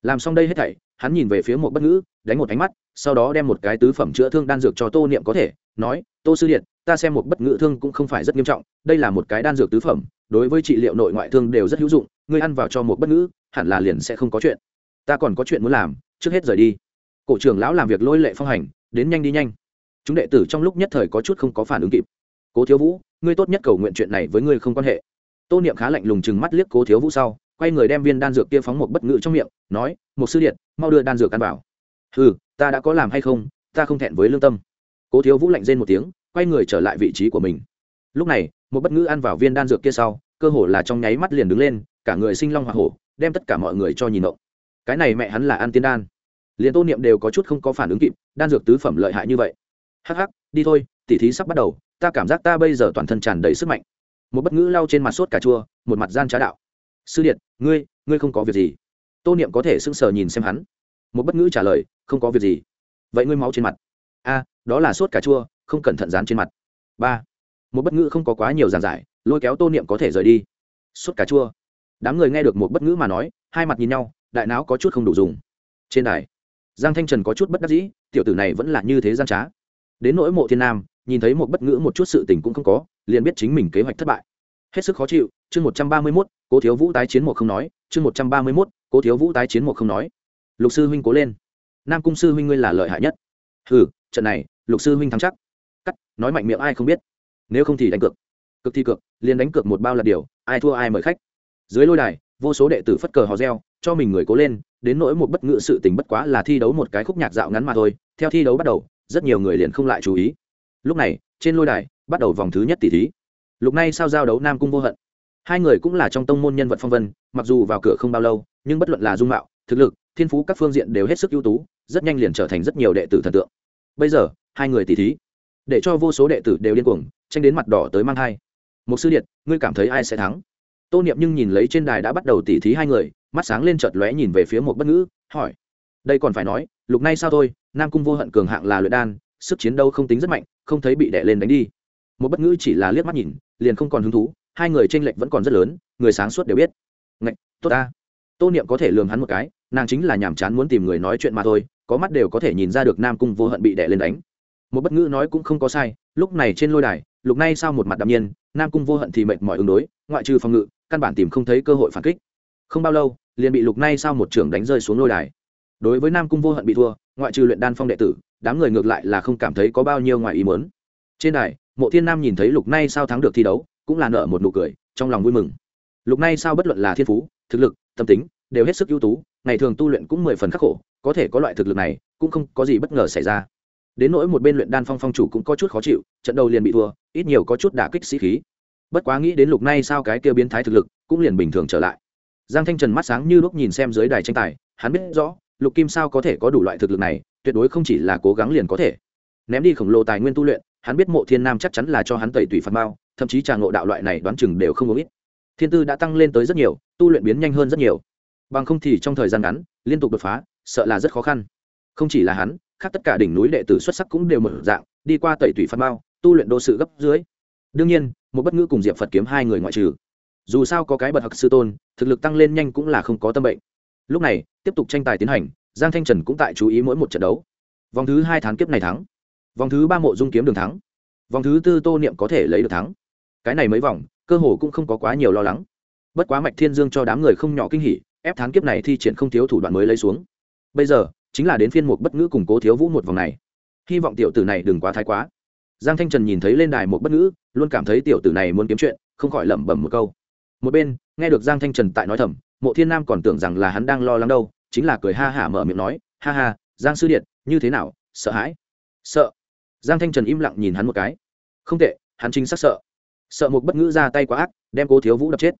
Làm xong đây hết thảy, hắn nhìn về phía một bất ngữ, đánh một ánh mắt, sau đó đem một cái tứ phẩm chữa thương đan dược cho tô niệm có thể, nói, tô sư điện, ta xem một bất ngữ thương cũng không phải rất nghiêm trọng, đây là một cái đan dược tứ phẩm, đối với trị liệu nội ngoại thương đều rất hữu dụng, ngươi ăn vào cho một bất ngữ, hẳn là liền sẽ không có chuyện. Ta còn có chuyện muốn làm, trước hết rời đi. Cổ trưởng lão làm việc lôi lệ phong hành, đến nhanh đi nhanh. Chúng đệ tử trong lúc nhất thời có chút không có phản ứng kịp. Cố thiếu vũ, ngươi tốt nhất cầu nguyện chuyện này với ngươi không quan hệ tô niệm khá lạnh lùng chừng mắt liếc cố thiếu vũ sau, quay người đem viên đan dược kia phóng một bất ngự trong miệng, nói một sư điện, mau đưa đan dược ăn vào. Ừ ta đã có làm hay không, ta không thẹn với lương tâm. Cố thiếu vũ lạnh rên một tiếng, quay người trở lại vị trí của mình. Lúc này, một bất ngữ ăn vào viên đan dược kia sau, cơ hồ là trong nháy mắt liền đứng lên, cả người sinh long hoa hổ, đem tất cả mọi người cho nhìn động cái này mẹ hắn là ăn tiên đan. Liền tô niệm đều có chút không có phản ứng kịp, đan dược tứ phẩm lợi hại như vậy. Hắc hắc, đi thôi, tỉ thí sắp bắt đầu, ta cảm giác ta bây giờ toàn thân tràn đầy sức mạnh một bất ngữ lau trên mặt sốt cà chua, một mặt gian trá đạo. Sư điện, ngươi ngươi không có việc gì. Tô niệm có thể sững sờ nhìn xem hắn. Một bất ngữ trả lời, không có việc gì. Vậy ngươi máu trên mặt. A, đó là sốt cà chua, không cẩn thận dán trên mặt. Ba. Một bất ngữ không có quá nhiều giàn giải, lôi kéo tô niệm có thể rời đi. Sốt cà chua. Đám người nghe được một bất ngữ mà nói, hai mặt nhìn nhau, đại não có chút không đủ dùng. Trên đài, giang thanh trần có chút bất đắc dĩ, tiểu tử này vẫn là như thế gian trá. Đến nỗi mộ thiên nam nhìn thấy một bất ngữ một chút sự tình cũng không có liền biết chính mình kế hoạch thất bại. Hết sức khó chịu chương một trăm ba mươi mốt cố thiếu vũ tái chiến một không nói chương một trăm ba mươi mốt cố thiếu vũ tái chiến một không nói. Lục sư huynh cố lên. Nam cung sư huynh ngươi là lợi hại nhất. Hừ, trận này lục sư huynh thắng chắc. Cắt nói mạnh miệng ai không biết. Nếu không thì đánh cược. Cực thi cược liền đánh cược một bao là điều ai thua ai mời khách. Dưới lôi đài vô số đệ tử phất cờ hò reo cho mình người cố lên đến nỗi một bất ngữ sự tình bất quá là thi đấu một cái khúc nhạc dạo ngắn mà thôi. Theo thi đấu bắt đầu rất nhiều người liền không lại chú ý lúc này, trên lôi đài, bắt đầu vòng thứ nhất tỷ thí. Lúc này sao giao đấu nam cung vô hận. Hai người cũng là trong tông môn nhân vật phong vân, mặc dù vào cửa không bao lâu, nhưng bất luận là dung mạo, thực lực, thiên phú các phương diện đều hết sức ưu tú, rất nhanh liền trở thành rất nhiều đệ tử thần tượng. Bây giờ, hai người tỷ thí. Để cho vô số đệ tử đều điên cuồng, tranh đến mặt đỏ tới mang hai một sư điện ngươi cảm thấy ai sẽ thắng? Tô niệm nhưng nhìn lấy trên đài đã bắt đầu tỉ thí hai người, mắt sáng lên chợt lóe nhìn về phía một bất ngữ, hỏi. Đây còn phải nói, lục nay sao thôi, nam cung vô hận cường hạng là luyện đan, sức chiến đấu không tính rất mạnh không thấy bị đè lên đánh đi. Một bất ngữ chỉ là liếc mắt nhìn, liền không còn hứng thú, hai người tranh lệch vẫn còn rất lớn, người sáng suốt đều biết. Ngạch, tốt ta. Tô niệm có thể lường hắn một cái, nàng chính là nhàm chán muốn tìm người nói chuyện mà thôi, có mắt đều có thể nhìn ra được nam cung vô hận bị đè lên đánh. Một bất ngữ nói cũng không có sai, lúc này trên lôi đài, lục nay sao một mặt đạm nhiên, nam cung vô hận thì mệt mỏi ứng đối, ngoại trừ phòng ngự, căn bản tìm không thấy cơ hội phản kích. Không bao lâu, liền bị lục nay sao một trưởng đánh rơi xuống lôi đài. Đối với nam cung vô hận bị thua, ngoại trừ luyện đan phong đệ tử đám người ngược lại là không cảm thấy có bao nhiêu ngoài ý muốn. Trên đài, mộ thiên nam nhìn thấy lục nay sao thắng được thi đấu, cũng là nở một nụ cười, trong lòng vui mừng. Lục nay sao bất luận là thiên phú, thực lực, tâm tính, đều hết sức ưu tú, ngày thường tu luyện cũng mười phần khắc khổ, có thể có loại thực lực này, cũng không có gì bất ngờ xảy ra. Đến nỗi một bên luyện đan phong phong chủ cũng có chút khó chịu, trận đầu liền bị thua, ít nhiều có chút đả kích sĩ khí. Bất quá nghĩ đến lục nay sao cái kia biến thái thực lực, cũng liền bình thường trở lại. Giang thanh trần mắt sáng như lúc nhìn xem dưới đài tranh tài, hắn biết rõ, lục kim sao có thể có đủ loại thực lực này tuyệt đối không chỉ là cố gắng liền có thể. Ném đi khổng lồ tài nguyên tu luyện, hắn biết mộ thiên nam chắc chắn là cho hắn tẩy tủy phạt bao thậm chí trà ngộ đạo loại này đoán chừng đều không có ít. Thiên tư đã tăng lên tới rất nhiều, tu luyện biến nhanh hơn rất nhiều. Bằng không thì trong thời gian ngắn, liên tục đột phá, sợ là rất khó khăn. Không chỉ là hắn, khác tất cả đỉnh núi đệ tử xuất sắc cũng đều mở dạng, đi qua tẩy tủy phạt bao tu luyện đô sự gấp dưới. Đương nhiên, một bất ngữ cùng diệp phật kiếm hai người ngoại trừ. Dù sao có cái bật học sư tôn, thực lực tăng lên nhanh cũng là không có tâm bệnh. Lúc này, tiếp tục tranh tài tiến hành giang thanh trần cũng tại chú ý mỗi một trận đấu. Vòng thứ hai tháng kiếp này thắng. Vòng thứ ba mộ dung kiếm đường thắng. Vòng thứ tư tô niệm có thể lấy được thắng. Cái này mấy vòng, cơ hồ cũng không có quá nhiều lo lắng. Bất quá mạch thiên dương cho đám người không nhỏ kinh hỉ, ép thán kiếp này thi triển không thiếu thủ đoạn mới lấy xuống. Bây giờ, chính là đến phiên mục bất ngữ củng cố thiếu vũ một vòng này. Hy vọng tiểu tử này đừng quá thái quá. Giang thanh trần nhìn thấy lên đài một bất ngữ, luôn cảm thấy tiểu tử này muốn kiếm chuyện, không khỏi lẩm bẩm một câu. Một bên, nghe được giang thanh trần tại nói thầm, mộ thiên nam còn tưởng rằng là hắn đang lo lắng đâu chính là cười ha hả mở miệng nói, ha ha, giang sư điện, như thế nào, sợ hãi? Sợ. Giang thanh trần im lặng nhìn hắn một cái. Không tệ, hắn chính xác sợ. Sợ một bất ngữ ra tay quá ác, đem cố thiếu vũ đập chết.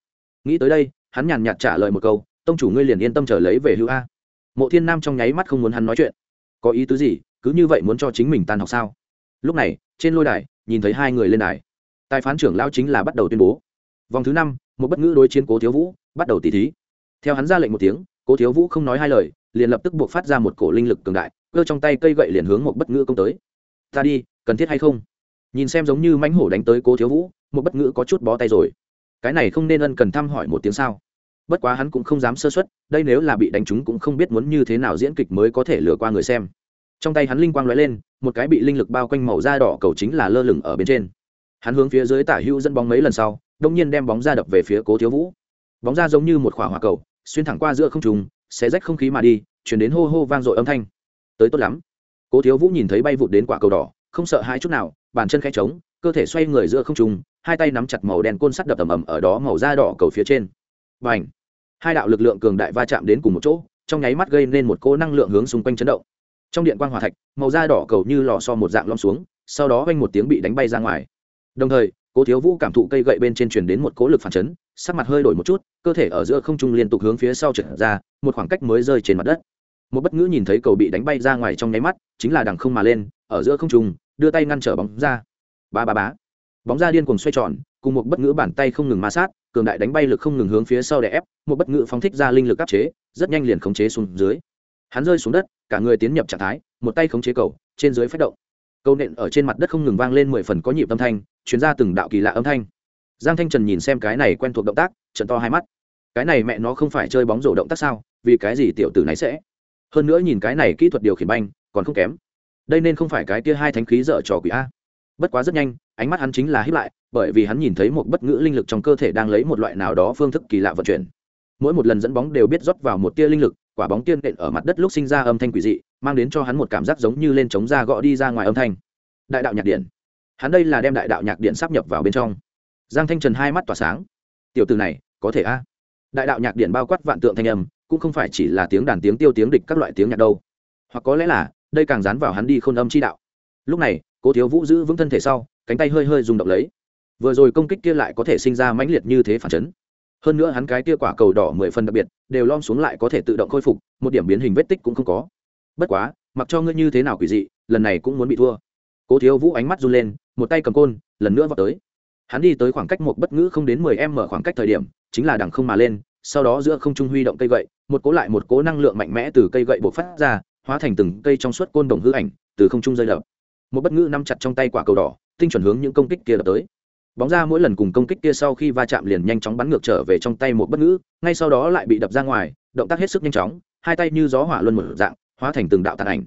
Nghĩ tới đây, hắn nhàn nhạt trả lời một câu, tông chủ ngươi liền yên tâm trở lấy về hữu a. Mộ thiên nam trong nháy mắt không muốn hắn nói chuyện. Có ý tứ gì, cứ như vậy muốn cho chính mình tan học sao? Lúc này, trên lôi đài, nhìn thấy hai người lên đài. Tài phán trưởng lao chính là bắt đầu tuyên bố. Vòng thứ năm một bất ngữ đối chiến cố thiếu vũ, bắt đầu tỉ thí. Theo hắn ra lệnh một tiếng cố thiếu vũ không nói hai lời, liền lập tức buộc phát ra một cổ linh lực cường đại, cơ trong tay cây gậy liền hướng một bất ngữ công tới. Ta đi, cần thiết hay không? Nhìn xem giống như mãnh hổ đánh tới cố thiếu vũ, một bất ngữ có chút bó tay rồi. Cái này không nên ân cần thăm hỏi một tiếng sao? Bất quá hắn cũng không dám sơ xuất đây nếu là bị đánh trúng cũng không biết muốn như thế nào diễn kịch mới có thể lừa qua người xem. Trong tay hắn linh quang lóe lên, một cái bị linh lực bao quanh màu da đỏ cầu chính là lơ lửng ở bên trên. Hắn hướng phía dưới tả hữu dẫn bóng mấy lần sau đông nhiên đem bóng ra đập về phía cố thiếu vũ. Bóng ra giống như một khỏa hỏa cầu xuyên thẳng qua giữa không trùng xé rách không khí mà đi, chuyển đến hô hô vang dội âm thanh. Tới tốt lắm. Cố thiếu vũ nhìn thấy bay vụt đến quả cầu đỏ, không sợ hai chút nào, bàn chân khẽ trống, cơ thể xoay người giữa không trùng hai tay nắm chặt màu đen côn sắt đập ầm ầm ở đó màu da đỏ cầu phía trên. Và h hai đạo lực lượng cường đại va chạm đến cùng một chỗ, trong nháy mắt gây nên một cỗ năng lượng hướng xung quanh chấn động. Trong điện quan hòa thạch, màu da đỏ cầu như lò so một dạng lom xuống, sau đó vanh một tiếng bị đánh bay ra ngoài. Đồng thời cố thiếu vũ cảm thụ cây gậy bên trên truyền đến một cỗ lực phản chấn, sắc mặt hơi đổi một chút, cơ thể ở giữa không trung liên tục hướng phía sau trượt ra, một khoảng cách mới rơi trên mặt đất. Một bất ngữ nhìn thấy cầu bị đánh bay ra ngoài trong nháy mắt, chính là đằng không mà lên, ở giữa không trung, đưa tay ngăn trở bóng ra. Ba ba bá. Bóng ra điên cuồng xoay tròn, cùng một bất ngữ bàn tay không ngừng ma sát, cường đại đánh bay lực không ngừng hướng phía sau để ép, một bất ngữ phóng thích ra linh lực áp chế, rất nhanh liền khống chế xuống dưới. Hắn rơi xuống đất, cả người tiến nhập trạng thái, một tay khống chế cầu, trên dưới phát động câu nện ở trên mặt đất không ngừng vang lên mười phần có nhịp âm thanh chuyến ra từng đạo kỳ lạ âm thanh. Giang thanh trần nhìn xem cái này quen thuộc động tác, trận to hai mắt. Cái này mẹ nó không phải chơi bóng rổ động tác sao? Vì cái gì tiểu tử này sẽ? Hơn nữa nhìn cái này kỹ thuật điều khiển banh, còn không kém. Đây nên không phải cái kia hai thánh khí dở trò quỷ a. Bất quá rất nhanh, ánh mắt hắn chính là hiếp lại, bởi vì hắn nhìn thấy một bất ngữ linh lực trong cơ thể đang lấy một loại nào đó phương thức kỳ lạ vận chuyển. Mỗi một lần dẫn bóng đều biết rót vào một tia linh lực, quả bóng tiên nện ở mặt đất lúc sinh ra âm thanh quỷ dị mang đến cho hắn một cảm giác giống như lên chống ra gõ đi ra ngoài âm thanh. Đại đạo nhạc điện. Hắn đây là đem đại đạo nhạc điện sắp nhập vào bên trong. Giang thanh trần hai mắt tỏa sáng. Tiểu từ này, có thể a? Đại đạo nhạc điện bao quát vạn tượng thanh âm, cũng không phải chỉ là tiếng đàn tiếng tiêu tiếng địch các loại tiếng nhạc đâu. Hoặc có lẽ là, đây càng dán vào hắn đi khôn âm chi đạo. Lúc này, cố thiếu vũ giữ vững thân thể sau, cánh tay hơi hơi rung động lấy. Vừa rồi công kích kia lại có thể sinh ra mãnh liệt như thế phản chấn. Hơn nữa hắn cái kia quả cầu đỏ mười phần đặc biệt, đều lom xuống lại có thể tự động khôi phục, một điểm biến hình vết tích cũng không có bất quá, mặc cho ngươi như thế nào quỷ dị, lần này cũng muốn bị thua. Cố thiếu vũ ánh mắt run lên, một tay cầm côn, lần nữa vào tới. Hắn đi tới khoảng cách một bất ngữ không đến mười em mở khoảng cách thời điểm, chính là đằng không mà lên, sau đó giữa không trung huy động cây gậy, một cố lại một cố năng lượng mạnh mẽ từ cây gậy bộc phát ra, hóa thành từng cây trong suốt côn đồng hư ảnh, từ không trung rơi đập. Một bất ngữ nắm chặt trong tay quả cầu đỏ, tinh chuẩn hướng những công kích kia đập tới. Bóng ra mỗi lần cùng công kích kia sau khi va chạm liền nhanh chóng bắn ngược trở về trong tay một bất ngữ, ngay sau đó lại bị đập ra ngoài, động tác hết sức nhanh chóng, hai tay như gió hỏa luân một dạng hóa thành từng đạo tàn ảnh.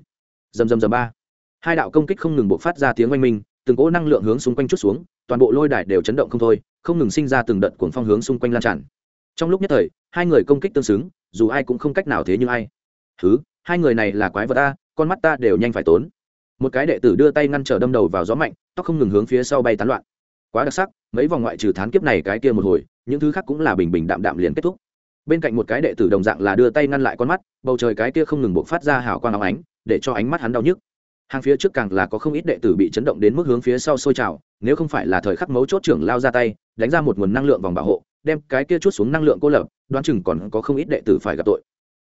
Dầm dầm dầm ba. Hai đạo công kích không ngừng bộc phát ra tiếng oanh minh, từng cỗ năng lượng hướng xung quanh chút xuống, toàn bộ lôi đài đều chấn động không thôi, không ngừng sinh ra từng đợt cuồng phong hướng xung quanh lan tràn. Trong lúc nhất thời, hai người công kích tương xứng, dù ai cũng không cách nào thế như ai. Thứ hai người này là quái vật ta con mắt ta đều nhanh phải tốn. Một cái đệ tử đưa tay ngăn trở đâm đầu vào gió mạnh, tóc không ngừng hướng phía sau bay tán loạn. Quá đặc sắc, mấy vòng ngoại trừ thán kiếp này cái kia một hồi, những thứ khác cũng là bình bình đạm đạm liền kết thúc bên cạnh một cái đệ tử đồng dạng là đưa tay ngăn lại con mắt, bầu trời cái kia không ngừng buộc phát ra hào quang óng ánh, để cho ánh mắt hắn đau nhức. Hàng phía trước càng là có không ít đệ tử bị chấn động đến mức hướng phía sau sôi trào, nếu không phải là thời khắc mấu chốt trưởng lao ra tay, đánh ra một nguồn năng lượng vòng bảo hộ, đem cái kia chút xuống năng lượng cô lập, đoán chừng còn có không ít đệ tử phải gặp tội.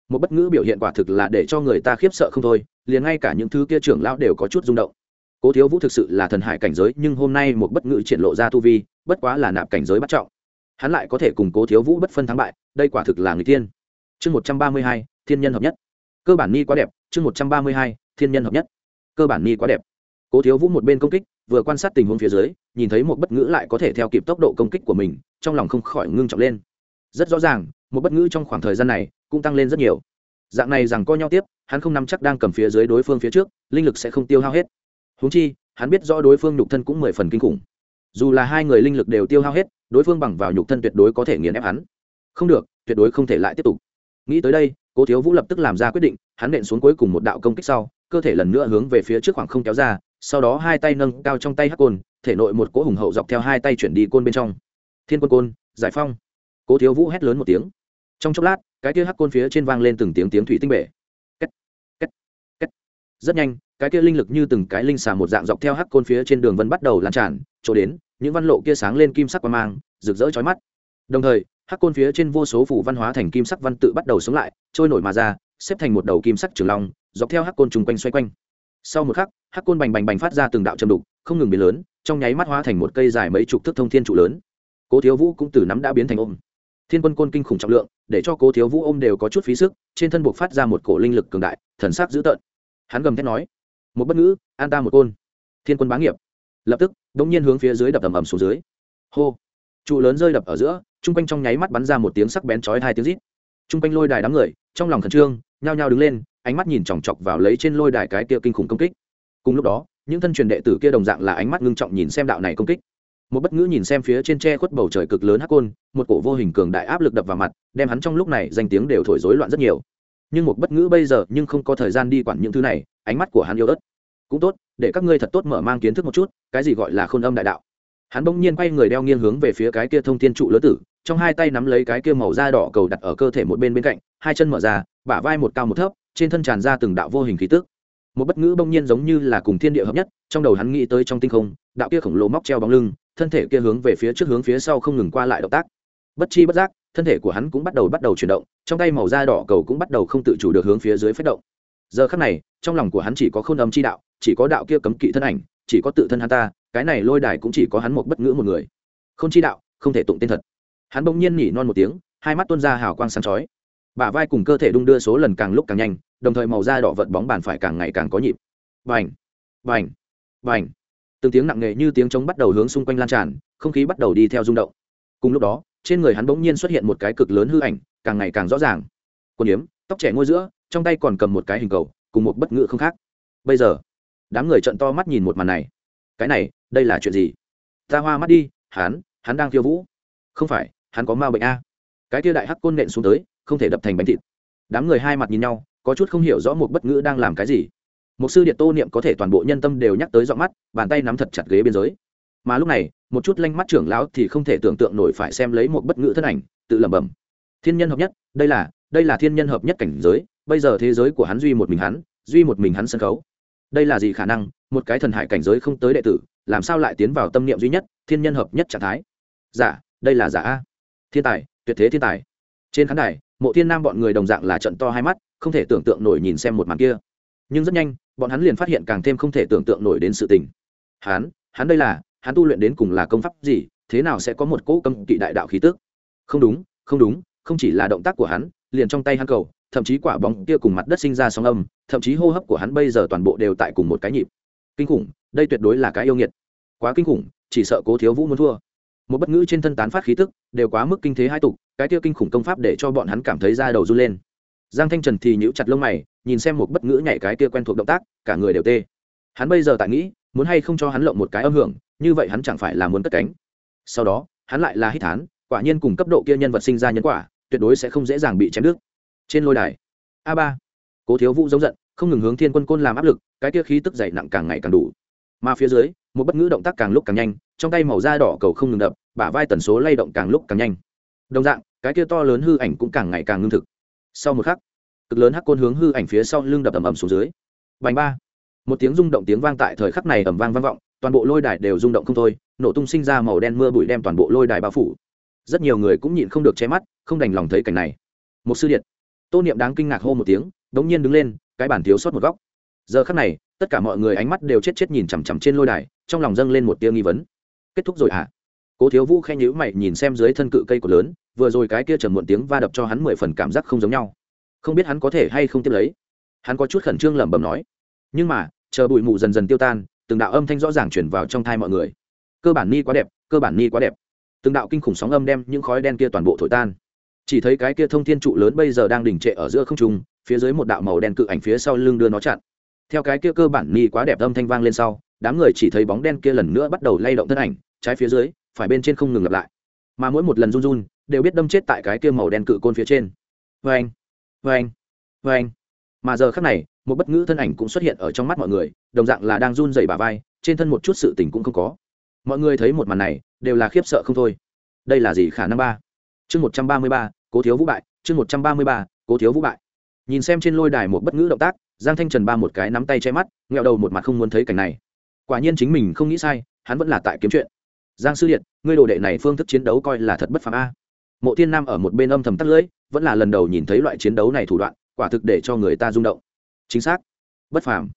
Một bất ngữ biểu hiện quả thực là để cho người ta khiếp sợ không thôi, liền ngay cả những thứ kia trưởng lão đều có chút rung động. Cố thiếu vũ thực sự là thần hải cảnh giới, nhưng hôm nay một bất ngữ triển lộ ra tu vi, bất quá là nạp cảnh giới bắt trọng hắn lại có thể củng cố thiếu vũ bất phân thắng bại, đây quả thực là người tiên chương một trăm ba mươi hai, thiên nhân hợp nhất. Cơ bản ni quá đẹp, chương một trăm ba mươi hai, thiên nhân hợp nhất. Cơ bản ni quá đẹp. Cố thiếu vũ một bên công kích, vừa quan sát tình huống phía dưới, nhìn thấy một bất ngữ lại có thể theo kịp tốc độ công kích của mình, trong lòng không khỏi ngưng trọng lên. Rất rõ ràng, một bất ngữ trong khoảng thời gian này cũng tăng lên rất nhiều. Dạng này rằng co nhau tiếp, hắn không nắm chắc đang cầm phía dưới đối phương phía trước, linh lực sẽ không tiêu hao hết. Húng chi, hắn biết rõ đối phương nhục thân cũng mười phần kinh khủng. Dù là hai người linh lực đều tiêu hao hết đối phương bằng vào nhục thân tuyệt đối có thể nghiền ép hắn. Không được tuyệt đối không thể lại tiếp tục. Nghĩ tới đây cố thiếu vũ lập tức làm ra quyết định hắn nện xuống cuối cùng một đạo công kích sau cơ thể lần nữa hướng về phía trước khoảng không kéo ra sau đó hai tay nâng cao trong tay hắc côn thể nội một cỗ hùng hậu dọc theo hai tay chuyển đi côn bên trong. Thiên quân côn giải phong cố thiếu vũ hét lớn một tiếng. Trong chốc lát cái kia hắc côn phía trên vang lên từng tiếng tiếng thủy tinh bể. Kết, kết, kết. rất nhanh cái kia linh lực như từng cái linh xà một dạng dọc theo hắc côn phía trên đường vân bắt đầu lan tràn chỗ đến những văn lộ kia sáng lên kim sắc qua mang, rực rỡ chói mắt. Đồng thời, hắc côn phía trên vô số phủ văn hóa thành kim sắc văn tự bắt đầu sống lại, trôi nổi mà ra, xếp thành một đầu kim sắc trường long, dọc theo hắc côn trùng quanh xoay quanh. Sau một khắc, hắc côn bành bành bành phát ra từng đạo châm đục, không ngừng biến lớn, trong nháy mắt hóa thành một cây dài mấy chục thước thông thiên trụ lớn. Cố thiếu vũ cũng từ nắm đã biến thành ôm. Thiên quân côn kinh khủng trọng lượng, để cho cố thiếu vũ ôm đều có chút phí sức, trên thân buộc phát ra một cổ linh lực cường đại, thần sắc dữ tợn. Hắn gầm thét nói, một bất ngữ, an ta một côn. Thiên quân bá nghiệp lập tức đ ỗ n g nhiên hướng phía dưới đập ầm ầm xuống dưới. Hô! Trụ lớn rơi đập ở giữa Trung quanh trong nháy mắt bắn ra một tiếng sắc bén chói hai tiếng rít. Trung quanh lôi đài đám người, trong lòng khẩn trương, nhao nhao đứng lên, ánh mắt nhìn chòng chọc vào lấy trên lôi đài cái kia kinh khủng công kích. Cùng lúc đó, những thân truyền đệ tử kia đồng dạng là ánh mắt ngưng trọng nhìn xem đạo này công kích. Một bất ngữ nhìn xem phía trên tre khuất bầu trời cực lớn hắc côn, một cổ vô hình cường đại áp lực đập vào mặt, đem hắn trong lúc này danh tiếng đều thổi rối loạn rất nhiều. Nhưng một bất ngữ bây giờ nhưng không có thời gian đi quản những thứ này, ánh mắt của hắn yêu ớt. Cũng tốt để các ngươi thật tốt mở mang kiến thức một chút, cái gì gọi là khôn âm đại đạo. Hắn bỗng nhiên quay người đeo nghiêng hướng về phía cái kia thông thiên trụ lứa tử, trong hai tay nắm lấy cái kia màu da đỏ cầu đặt ở cơ thể một bên bên cạnh, hai chân mở ra, bả vai một cao một thấp, trên thân tràn ra từng đạo vô hình khí tức. Một bất ngữ bỗng nhiên giống như là cùng thiên địa hợp nhất, trong đầu hắn nghĩ tới trong tinh không, đạo kia khổng lồ móc treo bóng lưng, thân thể kia hướng về phía trước hướng phía sau không ngừng qua lại động tác. Bất chi bất giác, thân thể của hắn cũng bắt đầu bắt đầu chuyển động, trong tay màu da đỏ cầu cũng bắt đầu không tự chủ được hướng phía dưới phất động. Giờ khắc này, trong lòng của hắn chỉ có khôn âm chi đạo chỉ có đạo kia cấm kỵ thân ảnh, chỉ có tự thân hắn ta, cái này lôi đài cũng chỉ có hắn một bất ngữ một người. Không chi đạo, không thể tụng tên thật. Hắn bỗng nhiên nhỉ non một tiếng, hai mắt tuôn ra hào quang sáng chói. Bả vai cùng cơ thể đung đưa số lần càng lúc càng nhanh, đồng thời màu da đỏ vật bóng bàn phải càng ngày càng có nhịp. Vành vành vành từng tiếng nặng nề như tiếng trống bắt đầu hướng xung quanh lan tràn, không khí bắt đầu đi theo rung động. Cùng lúc đó, trên người hắn bỗng nhiên xuất hiện một cái cực lớn hư ảnh, càng ngày càng rõ ràng. Quần yếm tóc trẻ ngôi giữa, trong tay còn cầm một cái hình cầu, cùng một bất ngữ không khác. Bây giờ đám người trận to mắt nhìn một màn này. Cái này, đây là chuyện gì? Ta hoa mắt đi, hắn hắn đang khiêu vũ. Không phải, hắn có ma bệnh a. Cái kia đại hắc côn nện xuống tới, không thể đập thành bánh thịt. Đám người hai mặt nhìn nhau, có chút không hiểu rõ một bất ngữ đang làm cái gì. Một sư điện tô niệm có thể toàn bộ nhân tâm đều nhắc tới giọng mắt, bàn tay nắm thật chặt ghế biên giới. Mà lúc này, một chút lanh mắt trưởng lão thì không thể tưởng tượng nổi phải xem lấy một bất ngữ thân ảnh, tự lẩm bẩm. Thiên nhân hợp nhất, đây là đây là thiên nhân hợp nhất cảnh giới, bây giờ thế giới của hắn duy một mình hắn, duy một mình hắn sân khấu đây là gì khả năng? Một cái thần hải cảnh giới không tới đệ tử làm sao lại tiến vào tâm niệm duy nhất thiên nhân hợp nhất trạng thái? Giả dạ, đây là giả a. Thiên tài tuyệt thế thiên tài. Trên khán đài mộ thiên nam bọn người đồng dạng là trận to hai mắt không thể tưởng tượng nổi nhìn xem một màn kia. Nhưng rất nhanh bọn hắn liền phát hiện càng thêm không thể tưởng tượng nổi đến sự tình. Hắn hắn đây là hắn tu luyện đến cùng là công pháp gì thế nào sẽ có một cỗ cấm kỵ đại đạo khí tức? Không đúng không đúng không chỉ là động tác của hắn liền trong tay hắn cầu thậm chí quả bóng kia cùng mặt đất sinh ra sóng âm, thậm chí hô hấp của hắn bây giờ toàn bộ đều tại cùng một cái nhịp. Kinh khủng, đây tuyệt đối là cái yêu nghiệt. Quá kinh khủng, chỉ sợ cố thiếu vũ muốn thua. Một bất ngữ trên thân tán phát khí tức, đều quá mức kinh thế hai tục, cái tiêu kinh khủng công pháp để cho bọn hắn cảm thấy da đầu run lên. Giang thanh trần thì nhíu chặt lông mày, nhìn xem một bất ngữ nhảy cái kia quen thuộc động tác, cả người đều tê. Hắn bây giờ tại nghĩ, muốn hay không cho hắn lộng một cái âm hưởng, như vậy hắn chẳng phải là muốn cất cánh. Sau đó, hắn lại là hít thán, quả nhiên cùng cấp độ kia nhân vật sinh ra nhân quả, tuyệt đối sẽ không dễ dàng bị chém đứt trên lôi đài. A ba. Cố thiếu vũ giống giận, không ngừng hướng thiên quân côn làm áp lực, cái kia khí tức dày nặng càng ngày càng đủ. Mà phía dưới, một bất ngữ động tác càng lúc càng nhanh, trong tay màu da đỏ cầu không ngừng đập, bả vai tần số lay động càng lúc càng nhanh. Đồng dạng, cái kia to lớn hư ảnh cũng càng ngày càng ngưng thực. Sau một khắc, cực lớn hắc côn hướng hư ảnh phía sau lưng đập ầm ầm xuống dưới. Vành ba. Một tiếng rung động tiếng vang tại thời khắc này ầm vang vang vọng, toàn bộ lôi đài đều rung động không thôi, nổ tung sinh ra màu đen mưa bụi đem toàn bộ lôi đài bao phủ. Rất nhiều người cũng nhịn không được che mắt, không đành lòng thấy cảnh này. Một sư điện tô niệm đáng kinh ngạc hô một tiếng, đống nhiên đứng lên, cái bản thiếu sót một góc. Giờ khắc này, tất cả mọi người ánh mắt đều chết chết nhìn chằm chằm trên lôi đài, trong lòng dâng lên một tia nghi vấn. Kết thúc rồi hả? À? cố thiếu vũ khen nhữ mày nhìn xem dưới thân cự cây của lớn, vừa rồi cái kia trầm muộn tiếng va đập cho hắn mười phần cảm giác không giống nhau. Không biết hắn có thể hay không tiếp lấy. Hắn có chút khẩn trương lẩm bẩm nói. Nhưng mà, chờ bụi mù dần dần tiêu tan, từng đạo âm thanh rõ ràng chuyển vào trong thai mọi người. Cơ bản ni quá đẹp, cơ bản ni quá đẹp. Từng đạo kinh khủng sóng âm đem những khói đen kia toàn bộ thổi tan chỉ thấy cái kia thông thiên trụ lớn bây giờ đang đỉnh trệ ở giữa không trung, phía dưới một đạo màu đen cự ảnh phía sau lưng đưa nó chặn. Theo cái kia cơ bản ni quá đẹp âm thanh vang lên sau, đám người chỉ thấy bóng đen kia lần nữa bắt đầu lay động thân ảnh, trái phía dưới, phải bên trên không ngừng lặp lại. Mà mỗi một lần run run, đều biết đâm chết tại cái kia màu đen cự côn phía trên. Vê anh vê anh vê anh mà giờ khác này, một bất ngữ thân ảnh cũng xuất hiện ở trong mắt mọi người, đồng dạng là đang run dày bà vai, trên thân một chút sự tình cũng không có. Mọi người thấy một màn này, đều là khiếp sợ không thôi. Đây là gì khả năng ba? Chương một trăm ba mươi ba, cố thiếu vũ bại, chương một trăm ba mươi ba, cố thiếu vũ bại. Nhìn xem trên lôi đài một bất ngữ động tác, giang thanh trần ba một cái nắm tay che mắt, nghẹo đầu một mặt không muốn thấy cảnh này. Quả nhiên chính mình không nghĩ sai, hắn vẫn là tại kiếm chuyện. Giang sư điện ngươi đồ đệ này phương thức chiến đấu coi là thật bất phàm a. Mộ thiên nam ở một bên âm thầm tắt lưỡi, vẫn là lần đầu nhìn thấy loại chiến đấu này thủ đoạn, quả thực để cho người ta rung động. Chính xác. Bất phàm.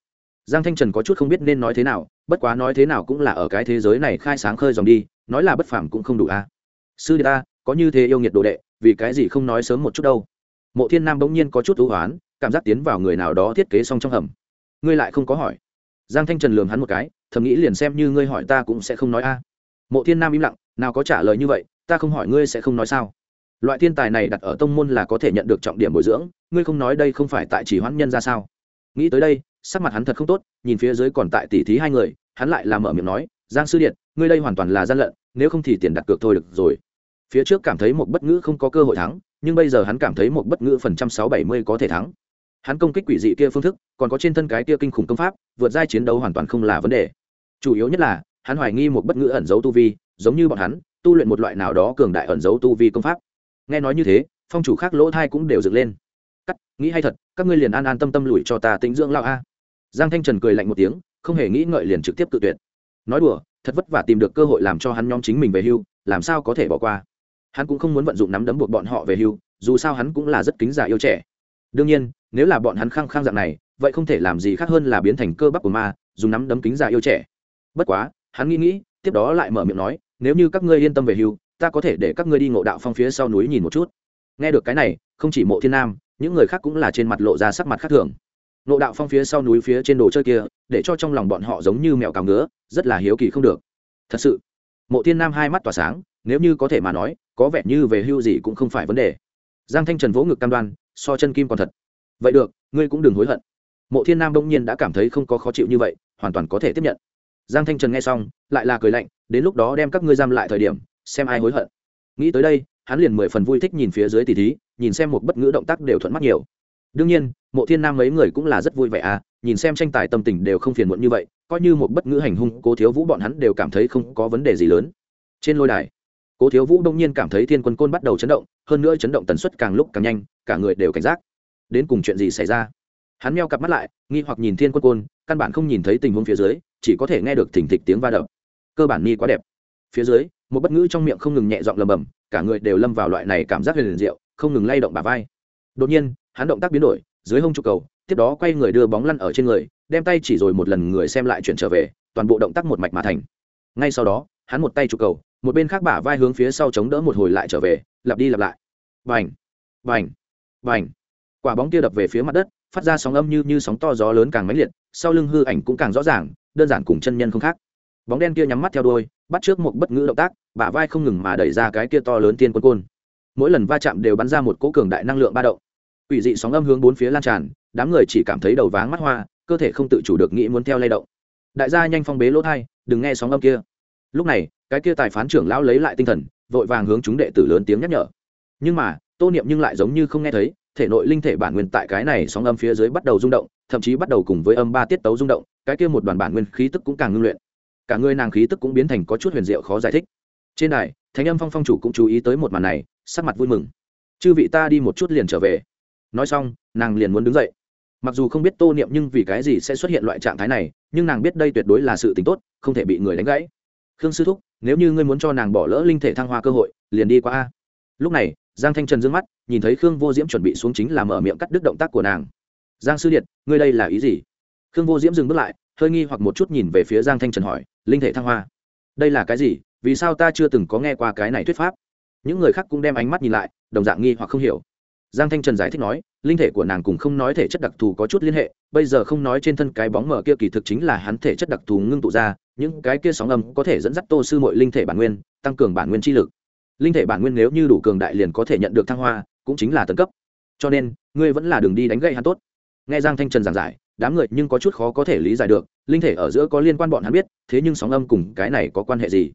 Giang thanh trần có chút không biết nên nói thế nào, bất quá nói thế nào cũng là ở cái thế giới này khai sáng khơi dòng đi, nói là bất phàm cũng không đủ a. Sư đệ ta có như thế yêu nghiệt đồ đệ, vì cái gì không nói sớm một chút đâu? Mộ thiên nam bỗng nhiên có chút thú hoán, cảm giác tiến vào người nào đó thiết kế xong trong hầm. Ngươi lại không có hỏi. Giang thanh trần lường hắn một cái, thầm nghĩ liền xem như ngươi hỏi ta cũng sẽ không nói a. Mộ thiên nam im lặng, nào có trả lời như vậy, ta không hỏi ngươi sẽ không nói sao? Loại thiên tài này đặt ở tông môn là có thể nhận được trọng điểm bồi dưỡng, ngươi không nói đây không phải tại chỉ hoãn nhân ra sao? Nghĩ tới đây, sắc mặt hắn thật không tốt, nhìn phía dưới còn tại tỉ thí hai người, hắn lại làm mở miệng nói, giang sư điện, ngươi đây hoàn toàn là gian lận, nếu không thì tiền đặt cược thôi được rồi phía trước cảm thấy một bất ngữ không có cơ hội thắng, nhưng bây giờ hắn cảm thấy một bất ngữ phần trăm sáu bảy mươi có thể thắng. Hắn công kích quỷ dị kia phương thức, còn có trên thân cái kia kinh khủng công pháp, vượt giai chiến đấu hoàn toàn không là vấn đề. Chủ yếu nhất là, hắn hoài nghi một bất ngữ ẩn dấu tu vi, giống như bọn hắn, tu luyện một loại nào đó cường đại ẩn dấu tu vi công pháp. Nghe nói như thế, phong chủ khác lỗ thai cũng đều dựng lên. Cắt, nghĩ hay thật, các ngươi liền an an tâm tâm lùi cho ta tính dưỡng lao a. Giang thanh trần cười lạnh một tiếng, không hề nghĩ ngợi liền trực tiếp tự tuyệt. Nói đùa, thật vất vả tìm được cơ hội làm cho hắn nhóm chính mình về hưu, làm sao có thể bỏ qua hắn cũng không muốn vận dụng nắm đấm buộc bọn họ về hưu, dù sao hắn cũng là rất kính già yêu trẻ. Đương nhiên, nếu là bọn hắn khăng khăng dạng này, vậy không thể làm gì khác hơn là biến thành cơ bắp của ma, dùng nắm đấm kính già yêu trẻ. Bất quá, hắn nghĩ nghĩ, tiếp đó lại mở miệng nói, nếu như các ngươi yên tâm về hưu, ta có thể để các ngươi đi ngộ đạo phong phía sau núi nhìn một chút. Nghe được cái này, không chỉ mộ thiên nam, những người khác cũng là trên mặt lộ ra sắc mặt khác thường. Ngộ đạo phong phía sau núi phía trên đồ chơi kia, để cho trong lòng bọn họ giống như mèo cào ngứa, rất là hiếu kỳ không được. Thật sự, mộ thiên nam hai mắt tỏa sáng nếu như có thể mà nói, có vẻ như về hưu gì cũng không phải vấn đề. Giang thanh trần vỗ ngực cam đoan, so chân kim còn thật. Vậy được, ngươi cũng đừng hối hận. Mộ thiên nam đông nhiên đã cảm thấy không có khó chịu như vậy, hoàn toàn có thể tiếp nhận. Giang thanh trần nghe xong, lại là cười lạnh, đến lúc đó đem các ngươi giam lại thời điểm, xem ai hối hận. Nghĩ tới đây, hắn liền mười phần vui thích nhìn phía dưới tỷ thí, nhìn xem một bất ngữ động tác đều thuận mắt nhiều. Đương nhiên, mộ thiên nam mấy người cũng là rất vui vẻ à nhìn xem tranh tài tâm tình đều không phiền muộn như vậy, coi như một bất ngữ hành hung cố thiếu vũ bọn hắn đều cảm thấy không có vấn đề gì lớn. Trên lôi đài cố thiếu vũ đông nhiên cảm thấy thiên quân côn bắt đầu chấn động, hơn nữa chấn động tần suất càng lúc càng nhanh, cả người đều cảnh giác. Đến cùng chuyện gì xảy ra? Hắn meo cặp mắt lại, nghi hoặc nhìn thiên quân côn, căn bản không nhìn thấy tình huống phía dưới, chỉ có thể nghe được thỉnh thịch tiếng va đập. Cơ bản nghi quá đẹp. Phía dưới, một bất ngữ trong miệng không ngừng nhẹ giọng lầm bầm cả người đều lâm vào loại này cảm giác huyền liền diệu, không ngừng lay động bà vai. Đột nhiên, hắn động tác biến đổi, dưới hông trụ cầu, tiếp đó quay người đưa bóng lăn ở trên người, đem tay chỉ rồi một lần người xem lại chuyển trở về, toàn bộ động tác một mạch mà thành. Ngay sau đó, hắn một tay trụ cầu một bên khác bả vai hướng phía sau chống đỡ một hồi lại trở về, lặp đi lặp lại. Vành vành vành quả bóng kia đập về phía mặt đất, phát ra sóng âm như như sóng to gió lớn càng mãnh liệt, sau lưng hư ảnh cũng càng rõ ràng, đơn giản cùng chân nhân không khác. Bóng đen kia nhắm mắt theo đuôi, bắt trước một bất ngữ động tác, bả vai không ngừng mà đẩy ra cái kia to lớn tiên quân côn. Mỗi lần va chạm đều bắn ra một cỗ cường đại năng lượng ba động. Quỷ dị sóng âm hướng bốn phía lan tràn, đám người chỉ cảm thấy đầu váng mắt hoa, cơ thể không tự chủ được nghĩ muốn theo lay động. Đại gia nhanh phong bế lỗ thai, đừng nghe sóng âm kia lúc này, cái kia tài phán trưởng lão lấy lại tinh thần, vội vàng hướng chúng đệ tử lớn tiếng nhắc nhở. Nhưng mà, tô niệm nhưng lại giống như không nghe thấy, thể nội linh thể bản nguyên tại cái này sóng âm phía dưới bắt đầu rung động, thậm chí bắt đầu cùng với âm ba tiết tấu rung động, cái kia một đoàn bản nguyên khí tức cũng càng ngưng luyện. Cả người nàng khí tức cũng biến thành có chút huyền diệu khó giải thích. Trên đài thánh âm phong phong chủ cũng chú ý tới một màn này, sắc mặt vui mừng. Chư vị ta đi một chút liền trở về. Nói xong, nàng liền muốn đứng dậy. Mặc dù không biết tô niệm nhưng vì cái gì sẽ xuất hiện loại trạng thái này, nhưng nàng biết đây tuyệt đối là sự t ì n h tốt, không thể bị người đánh gãy khương sư thúc, nếu như ngươi muốn cho nàng bỏ lỡ linh thể thăng hoa cơ hội, liền đi qua a. Lúc này, giang thanh trần d ư ơ n g mắt, nhìn thấy khương vô diễm chuẩn bị xuống chính là mở miệng cắt đứt động tác của nàng. Giang sư điện ngươi đây là ý gì? Khương vô diễm dừng bước lại, hơi nghi hoặc một chút nhìn về phía giang thanh trần hỏi, linh thể thăng hoa. Đây là cái gì? Vì sao ta chưa từng có nghe qua cái này thuyết pháp? Những người khác cũng đem ánh mắt nhìn lại, đồng dạng nghi hoặc không hiểu. Giang thanh trần giải thích nói, linh thể của nàng cùng không nói thể chất đặc thù có chút liên hệ, bây giờ không nói trên thân cái bóng mở kia kỳ thực chính là hắn thể chất đặc thù ngưng tụ ra những cái kia sóng âm có thể dẫn dắt tô sư mọi linh thể bản nguyên, tăng cường bản nguyên chi lực. Linh thể bản nguyên nếu như đủ cường đại liền có thể nhận được thăng hoa, cũng chính là tấn cấp. Cho nên, ngươi vẫn là đường đi đánh gậy hắn tốt. Nghe giang thanh trần giảng giải, đám người nhưng có chút khó có thể lý giải được, linh thể ở giữa có liên quan bọn hắn biết, thế nhưng sóng âm cùng cái này có quan hệ gì?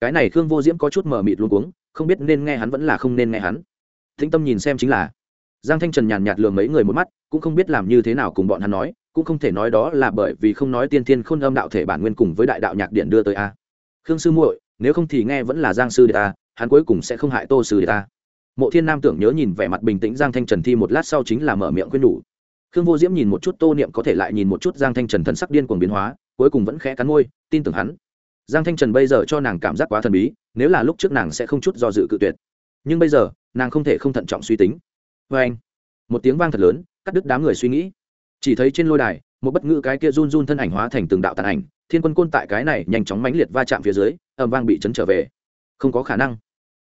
Cái này khương vô diễm có chút mờ mịt luôn cuống, không biết nên nghe hắn vẫn là không nên nghe hắn. Thính tâm nhìn xem chính là. Giang thanh trần nhàn nhạt lừa mấy người một mắt, cũng không biết làm như thế nào cùng bọn hắn nói cũng không thể nói đó là bởi vì không nói tiên thiên khôn âm đạo thể bản nguyên cùng với đại đạo nhạc điện đưa tới a. Khương sư muội, nếu không thì nghe vẫn là giang sư đệ ta, hắn cuối cùng sẽ không hại tô sư đệ ta. Mộ thiên nam tưởng nhớ nhìn vẻ mặt bình tĩnh giang thanh trần thi một lát sau chính là mở miệng khuyên nhủ khương vô diễm nhìn một chút tô niệm có thể lại nhìn một chút giang thanh trần thần sắc điên cuồng biến hóa, cuối cùng vẫn khẽ cắn môi, tin tưởng hắn. Giang thanh trần bây giờ cho nàng cảm giác quá thần bí, nếu là lúc trước nàng sẽ không chút do dự cự tuyệt. Nhưng bây giờ, nàng không thể không thận trọng suy tính. Vê anh một tiếng vang thật lớn, cắt đứt đám người suy nghĩ chỉ thấy trên lôi đài, một bất ngữ cái kia run run thân ảnh hóa thành từng đạo tàn ảnh, thiên quân côn tại cái này nhanh chóng mãnh liệt va chạm phía dưới ẩm vang bị chấn trở về. Không có khả năng.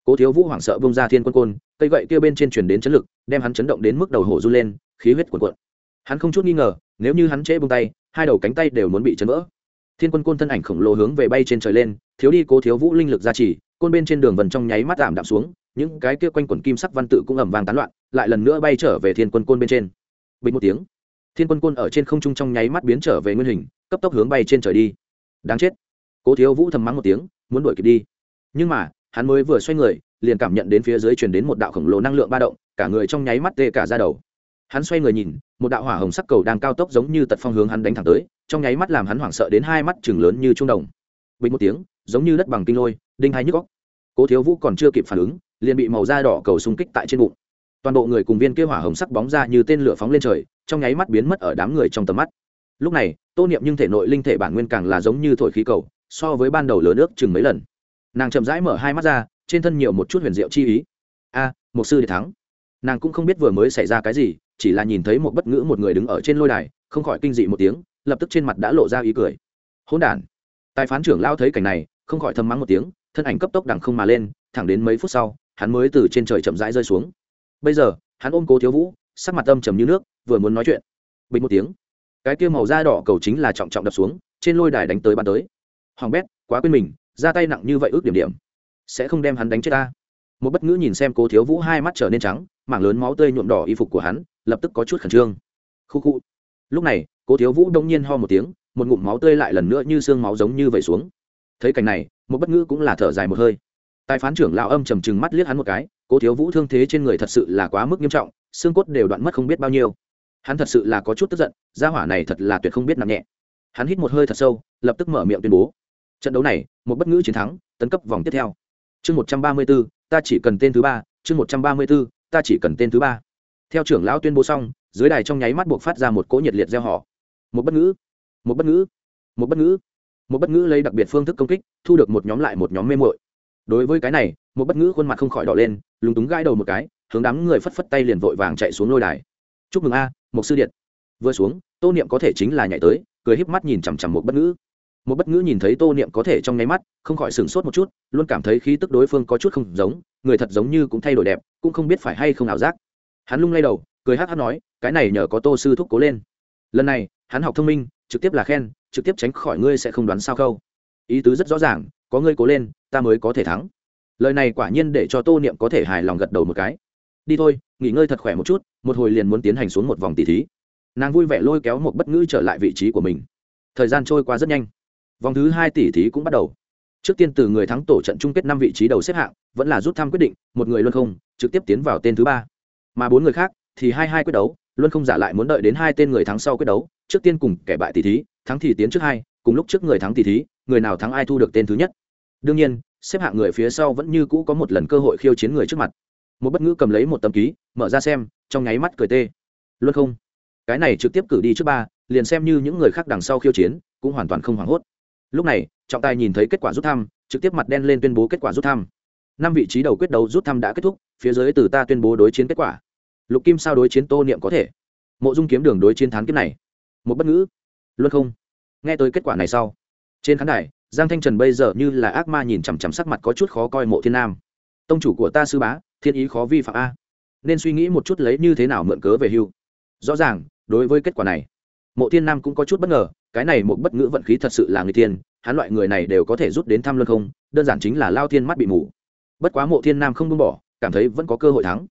Cố thiếu vũ hoảng sợ bông ra thiên quân côn, cây gậy kia bên trên truyền đến chấn lực, đem hắn chấn động đến mức đầu hổ run lên, khí huyết cuộn cuộn. Hắn không chút nghi ngờ, nếu như hắn trễ bông tay, hai đầu cánh tay đều muốn bị chấn vỡ. Thiên quân côn thân ảnh khổng lồ hướng về bay trên trời lên, thiếu đi cố thiếu vũ linh lực ra chỉ côn bên trên đường vần trong nháy mắt giảm đạm xuống, những cái kia quanh quẩn kim sắc văn tự cũng ẩm vàng tán loạn, lại lần nữa bay trở về thiên quân côn bên trên. Bình một tiếng thiên quân côn ở trên không trung trong nháy mắt biến trở về nguyên hình, cấp tốc hướng bay trên trời đi. Đáng chết. Cố thiếu vũ thầm mắng một tiếng, muốn đuổi kịp đi. Nhưng mà, hắn mới vừa xoay người, liền cảm nhận đến phía dưới truyền đến một đạo khổng lồ năng lượng ba động, cả người trong nháy mắt tê cả ra đầu. Hắn xoay người nhìn, một đạo hỏa hồng sắc cầu đang cao tốc giống như tật phong hướng hắn đánh thẳng tới, trong nháy mắt làm hắn hoảng sợ đến hai mắt chừng lớn như trung đồng. Bình một tiếng, giống như đất bằng kinh lôi, đinh hai nhức góc cố thiếu vũ còn chưa kịp phản ứng, liền bị màu da đỏ cầu xung kích tại trên bụng toàn bộ người cùng viên kia hỏa hồng sắc bóng ra như tên lửa phóng lên trời, trong nháy mắt biến mất ở đám người trong tầm mắt. Lúc này, tô niệm nhưng thể nội linh thể bản nguyên càng là giống như thổi khí cầu, so với ban đầu lớn nước chừng mấy lần. Nàng chậm rãi mở hai mắt ra, trên thân nhiều một chút huyền diệu chi ý. A một sư để thắng. Nàng cũng không biết vừa mới xảy ra cái gì, chỉ là nhìn thấy một bất ngữ một người đứng ở trên lôi đài, không khỏi kinh dị một tiếng, lập tức trên mặt đã lộ ra ý cười. Hỗn đản. Tài phán trưởng lao thấy cảnh này, không khỏi thầm mắng một tiếng, thân ảnh cấp tốc đằng không mà lên, thẳng đến mấy phút sau, hắn mới từ trên trời chậm rãi rơi xuống bây giờ, hắn ôm cố thiếu vũ, sắc mặt âm trầm như nước, vừa muốn nói chuyện. Bình một tiếng, cái kia màu da đỏ cầu chính là trọng trọng đập xuống, trên lôi đài đánh tới bàn tới. Hoàng bét, quá quên mình, ra tay nặng như vậy ước điểm điểm, sẽ không đem hắn đánh chết ta. Một bất ngữ nhìn xem cố thiếu vũ hai mắt trở nên trắng, mảng lớn máu tươi nhuộm đỏ y phục của hắn, lập tức có chút khẩn trương. Khu khu. Lúc này, cố thiếu vũ đông nhiên ho một tiếng, một ngụm máu tươi lại lần nữa như xương máu giống như vậy xuống. Thấy cảnh này, một bất ngữ cũng là thở dài một hơi. Tài phán trưởng lão âm trầm trừng mắt liếc hắn một cái cố thiếu vũ thương thế trên người thật sự là quá mức nghiêm trọng, xương cốt đều đoạn mất không biết bao nhiêu. Hắn thật sự là có chút tức giận, gia hỏa này thật là tuyệt không biết nặng nhẹ. Hắn hít một hơi thật sâu, lập tức mở miệng tuyên bố. Trận đấu này, một bất ngữ chiến thắng, tấn cấp vòng tiếp theo. Chương một trăm ba mươi b ố ta chỉ cần tên thứ ba. Chương một trăm ba mươi b ố ta chỉ cần tên thứ ba. Theo trưởng lão tuyên bố xong, dưới đài trong nháy mắt buộc phát ra một cỗ nhiệt liệt gieo họ. Một bất ngữ. Một bất ngữ. Một bất ngữ. Một bất ngữ lấy đặc biệt phương thức công kích, thu được một nhóm lại một nhóm mê mội đối với cái này, một bất ngữ khuôn mặt không khỏi đỏ lên lúng túng gãi đầu một cái, hướng đám người phất phất tay liền vội vàng chạy xuống lôi đài. Chúc mừng a một sư điện. Vừa xuống, tô niệm có thể chính là nhảy tới, cười híp mắt nhìn chằm chằm một bất ngữ. Một bất ngữ nhìn thấy tô niệm có thể trong nháy mắt, không khỏi sửng sốt một chút, luôn cảm thấy khí tức đối phương có chút không giống, người thật giống như cũng thay đổi đẹp, cũng không biết phải hay không ảo giác. Hắn lung lay đầu, cười hát hát nói, cái này nhờ có tô sư thúc cố lên. Lần này, hắn học thông minh, trực tiếp là khen, trực tiếp tránh khỏi ngươi sẽ không đoán sao khâu. Ý tứ rất rõ ràng, có ngươi cố lên, ta mới có thể thắng lời này quả nhiên để cho tô niệm có thể hài lòng gật đầu một cái. Đi thôi, nghỉ ngơi thật khỏe một chút, một hồi liền muốn tiến hành xuống một vòng tỷ thí. Nàng vui vẻ lôi kéo một bất ngữ trở lại vị trí của mình. Thời gian trôi qua rất nhanh. Vòng thứ hai tỷ thí cũng bắt đầu. Trước tiên từ người thắng tổ trận chung kết năm vị trí đầu xếp hạng, vẫn là rút thăm quyết định, một người luân không, trực tiếp tiến vào tên thứ ba. Mà bốn người khác thì hai hai quyết đấu luân không giả lại muốn đợi đến hai tên người thắng sau quyết đấu, trước tiên cùng kẻ bại tỷ thí, thắng thì tiến trước hai, cùng lúc trước người thắng tỷ thí, người nào thắng ai thu được tên thứ nhất đương nhiên, xếp hạng người phía sau vẫn như cũ có một lần cơ hội khiêu chiến người trước mặt. Một bất ngữ cầm lấy một tấm ký, mở ra xem, trong nháy mắt cười tê. Luân không. Cái này trực tiếp cử đi trước ba, liền xem như những người khác đằng sau khiêu chiến, cũng hoàn toàn không hoảng hốt. Lúc này, trọng tài nhìn thấy kết quả rút thăm, trực tiếp mặt đen lên tuyên bố kết quả rút thăm. Năm vị trí đầu quyết đấu rút thăm đã kết thúc, phía dưới từ ta tuyên bố đối chiến kết quả. Lục kim sao đối chiến tô niệm có thể? Mộ dung kiếm đường đối chiến thắng kiếp này. Một bất ngữ. Luôn không. Nghe tới kết quả này sau, trên khán đài giang thanh trần bây giờ như là ác ma nhìn chằm chằm sắc mặt có chút khó coi mộ thiên nam. Tông chủ của ta sư bá, thiên ý khó vi phạm a. Nên suy nghĩ một chút lấy như thế nào mượn cớ về hưu. Rõ ràng, đối với kết quả này, mộ thiên nam cũng có chút bất ngờ, cái này một bất ngữ vận khí thật sự là người tiên hắn loại người này đều có thể rút đến thăm luân không, đơn giản chính là lao thiên mắt bị mù. Bất quá mộ thiên nam không buông bỏ, cảm thấy vẫn có cơ hội thắng.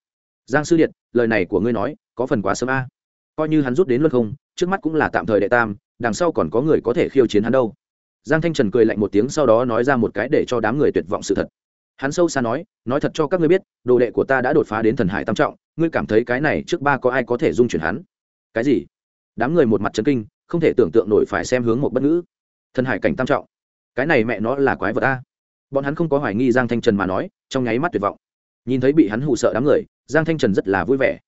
Giang sư điện, lời này của ngươi nói, có phần quá sớm a. Coi như hắn rút đến luân không, trước mắt cũng là tạm thời đệ tam, đằng sau còn có người có thể khiêu chiến hắn đâu giang thanh trần cười lạnh một tiếng sau đó nói ra một cái để cho đám người tuyệt vọng sự thật. Hắn sâu xa nói nói thật cho các ngươi biết, đồ đệ của ta đã đột phá đến thần hải tam trọng, ngươi cảm thấy cái này trước ba có ai có thể dung chuyển hắn? Cái gì? Đám người một mặt chấn kinh, không thể tưởng tượng nổi phải xem hướng một bất ngữ. Thần hải cảnh tam trọng. Cái này mẹ nó là quái vật ta bọn hắn không có hoài nghi giang thanh trần mà nói, trong nháy mắt tuyệt vọng. Nhìn thấy bị hắn hụ sợ đám người, giang thanh trần rất là vui vẻ.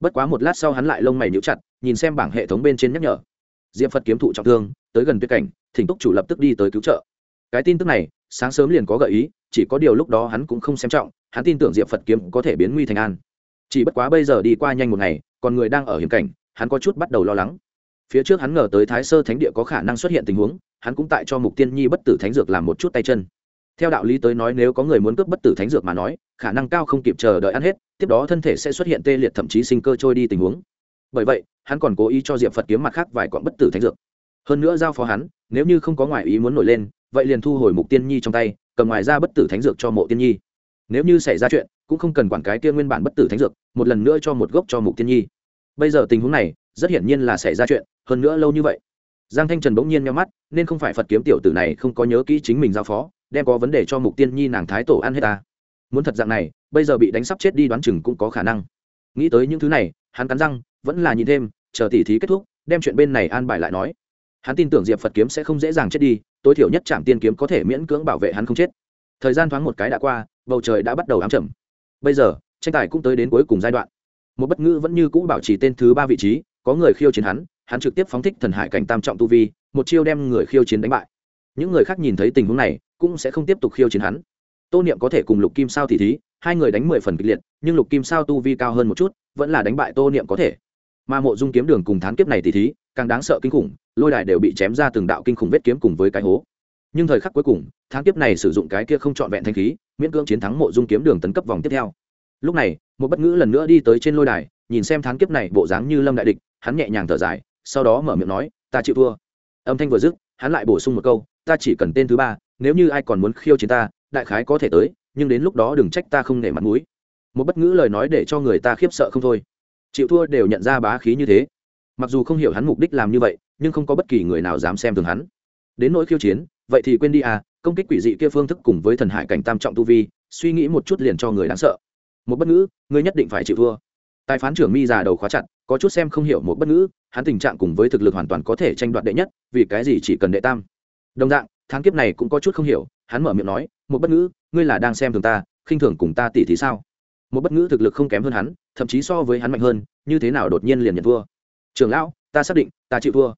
Bất quá một lát sau hắn lại lông mày nhíu chặt, nhìn xem bảng hệ thống bên trên nhắc nhở. Diệp phật kiếm thụ trọng thương tới gần tuyết cảnh, thỉnh túc chủ lập tức đi tới cứu trợ. Cái tin tức này, sáng sớm liền có gợi ý, chỉ có điều lúc đó hắn cũng không xem trọng, hắn tin tưởng diệp phật kiếm có thể biến nguy thành an. Chỉ bất quá bây giờ đi qua nhanh một ngày, còn người đang ở hiểm cảnh, hắn có chút bắt đầu lo lắng. Phía trước hắn ngờ tới thái sơ thánh địa có khả năng xuất hiện tình huống, hắn cũng tại cho mục tiên nhi bất tử thánh dược làm một chút tay chân. Theo đạo lý tới nói nếu có người muốn cướp bất tử thánh dược mà nói, khả năng cao không kịp chờ đợi ăn hết, tiếp đó thân thể sẽ xuất hiện tê liệt thậm chí sinh cơ trôi đi tình huống. Bởi vậy, hắn còn cố ý cho diệp phật kiếm mặt khác vài quặng bất tử thánh dược hơn nữa giao phó hắn, nếu như không có ngoại ý muốn nổi lên, vậy liền thu hồi mục tiên nhi trong tay, cầm ngoài ra bất tử thánh dược cho mộ tiên nhi. Nếu như xảy ra chuyện, cũng không cần quản cái kia nguyên bản bất tử thánh dược, một lần nữa cho một gốc cho mục tiên nhi. Bây giờ tình huống này, rất hiển nhiên là xảy ra chuyện, hơn nữa lâu như vậy. Giang thanh trần bỗng nhiên nhau mắt, nên không phải phật kiếm tiểu tử này không có nhớ kỹ chính mình giao phó, đem có vấn đề cho mục tiên nhi nàng thái tổ ăn hết ta. Muốn thật dạng này, bây giờ bị đánh sắp chết đi đoán chừng cũng có khả năng. Nghĩ tới những thứ này, hắn cắn răng, vẫn là nhìn thêm, chờ tỉ thí kết thúc, đem chuyện bên này an bài lại nói hắn tin tưởng diệp phật kiếm sẽ không dễ dàng chết đi, tối thiểu nhất trạm tiên kiếm có thể miễn cưỡng bảo vệ hắn không chết. Thời gian thoáng một cái đã qua, bầu trời đã bắt đầu ám trầm. Bây giờ, tranh tài cũng tới đến cuối cùng giai đoạn. Một bất ngữ vẫn như cũ bảo trì tên thứ ba vị trí, có người khiêu chiến hắn hắn trực tiếp phóng thích thần hải cảnh tam trọng tu vi, một chiêu đem người khiêu chiến đánh bại. Những người khác nhìn thấy tình huống này, cũng sẽ không tiếp tục khiêu chiến hắn. Tô niệm có thể cùng lục kim sao thì thí, hai người đánh mười phần kịch liệt, nhưng lục kim sao tu vi cao hơn một chút, vẫn là đánh bại tô niệm có thể. Mà mộ dung kiếm đường cùng thán kiếp này thì thí, càng đáng sợ kinh khủng lôi đài đều bị chém ra từng đạo kinh khủng vết kiếm cùng với cái hố. Nhưng thời khắc cuối cùng, tháng kiếp này sử dụng cái kia không trọn vẹn thanh khí, miễn cưỡng chiến thắng mộ dung kiếm đường tấn cấp vòng tiếp theo. Lúc này, một bất ngữ lần nữa đi tới trên lôi đài, nhìn xem tháng kiếp này bộ dáng như lâm đại địch, hắn nhẹ nhàng thở dài, sau đó mở miệng nói, ta chịu thua. Âm thanh vừa dứt, hắn lại bổ sung một câu, ta chỉ cần tên thứ ba, nếu như ai còn muốn khiêu chiến ta, đại khái có thể tới, nhưng đến lúc đó đừng trách ta không nể mặt mũi. Một bất ngữ lời nói để cho người ta khiếp sợ không thôi. Chịu thua đều nhận ra bá khí như thế. Mặc dù không hiểu hắn mục đích làm như vậy nhưng không có bất kỳ người nào dám xem thường hắn. Đến nỗi khiêu chiến, vậy thì quên đi à công kích quỷ dị kia phương thức cùng với thần hải cảnh tam trọng tu vi, suy nghĩ một chút liền cho người đáng sợ. Một bất ngữ, ngươi nhất định phải chịu thua. Tài phán trưởng mi già đầu khóa chặt, có chút xem không hiểu một bất ngữ, hắn tình trạng cùng với thực lực hoàn toàn có thể tranh đoạt đệ nhất, vì cái gì chỉ cần đệ tam. Đồng dạng tháng kiếp này cũng có chút không hiểu, hắn mở miệng nói, một bất ngữ, ngươi là đang xem thường ta, khinh thường cùng ta tỷ thì sao? Một bất ngữ thực lực không kém hơn hắn, thậm chí so với hắn mạnh hơn, như thế nào đột nhiên liền nhận thua? Trường lão, ta xác định, ta chịu thua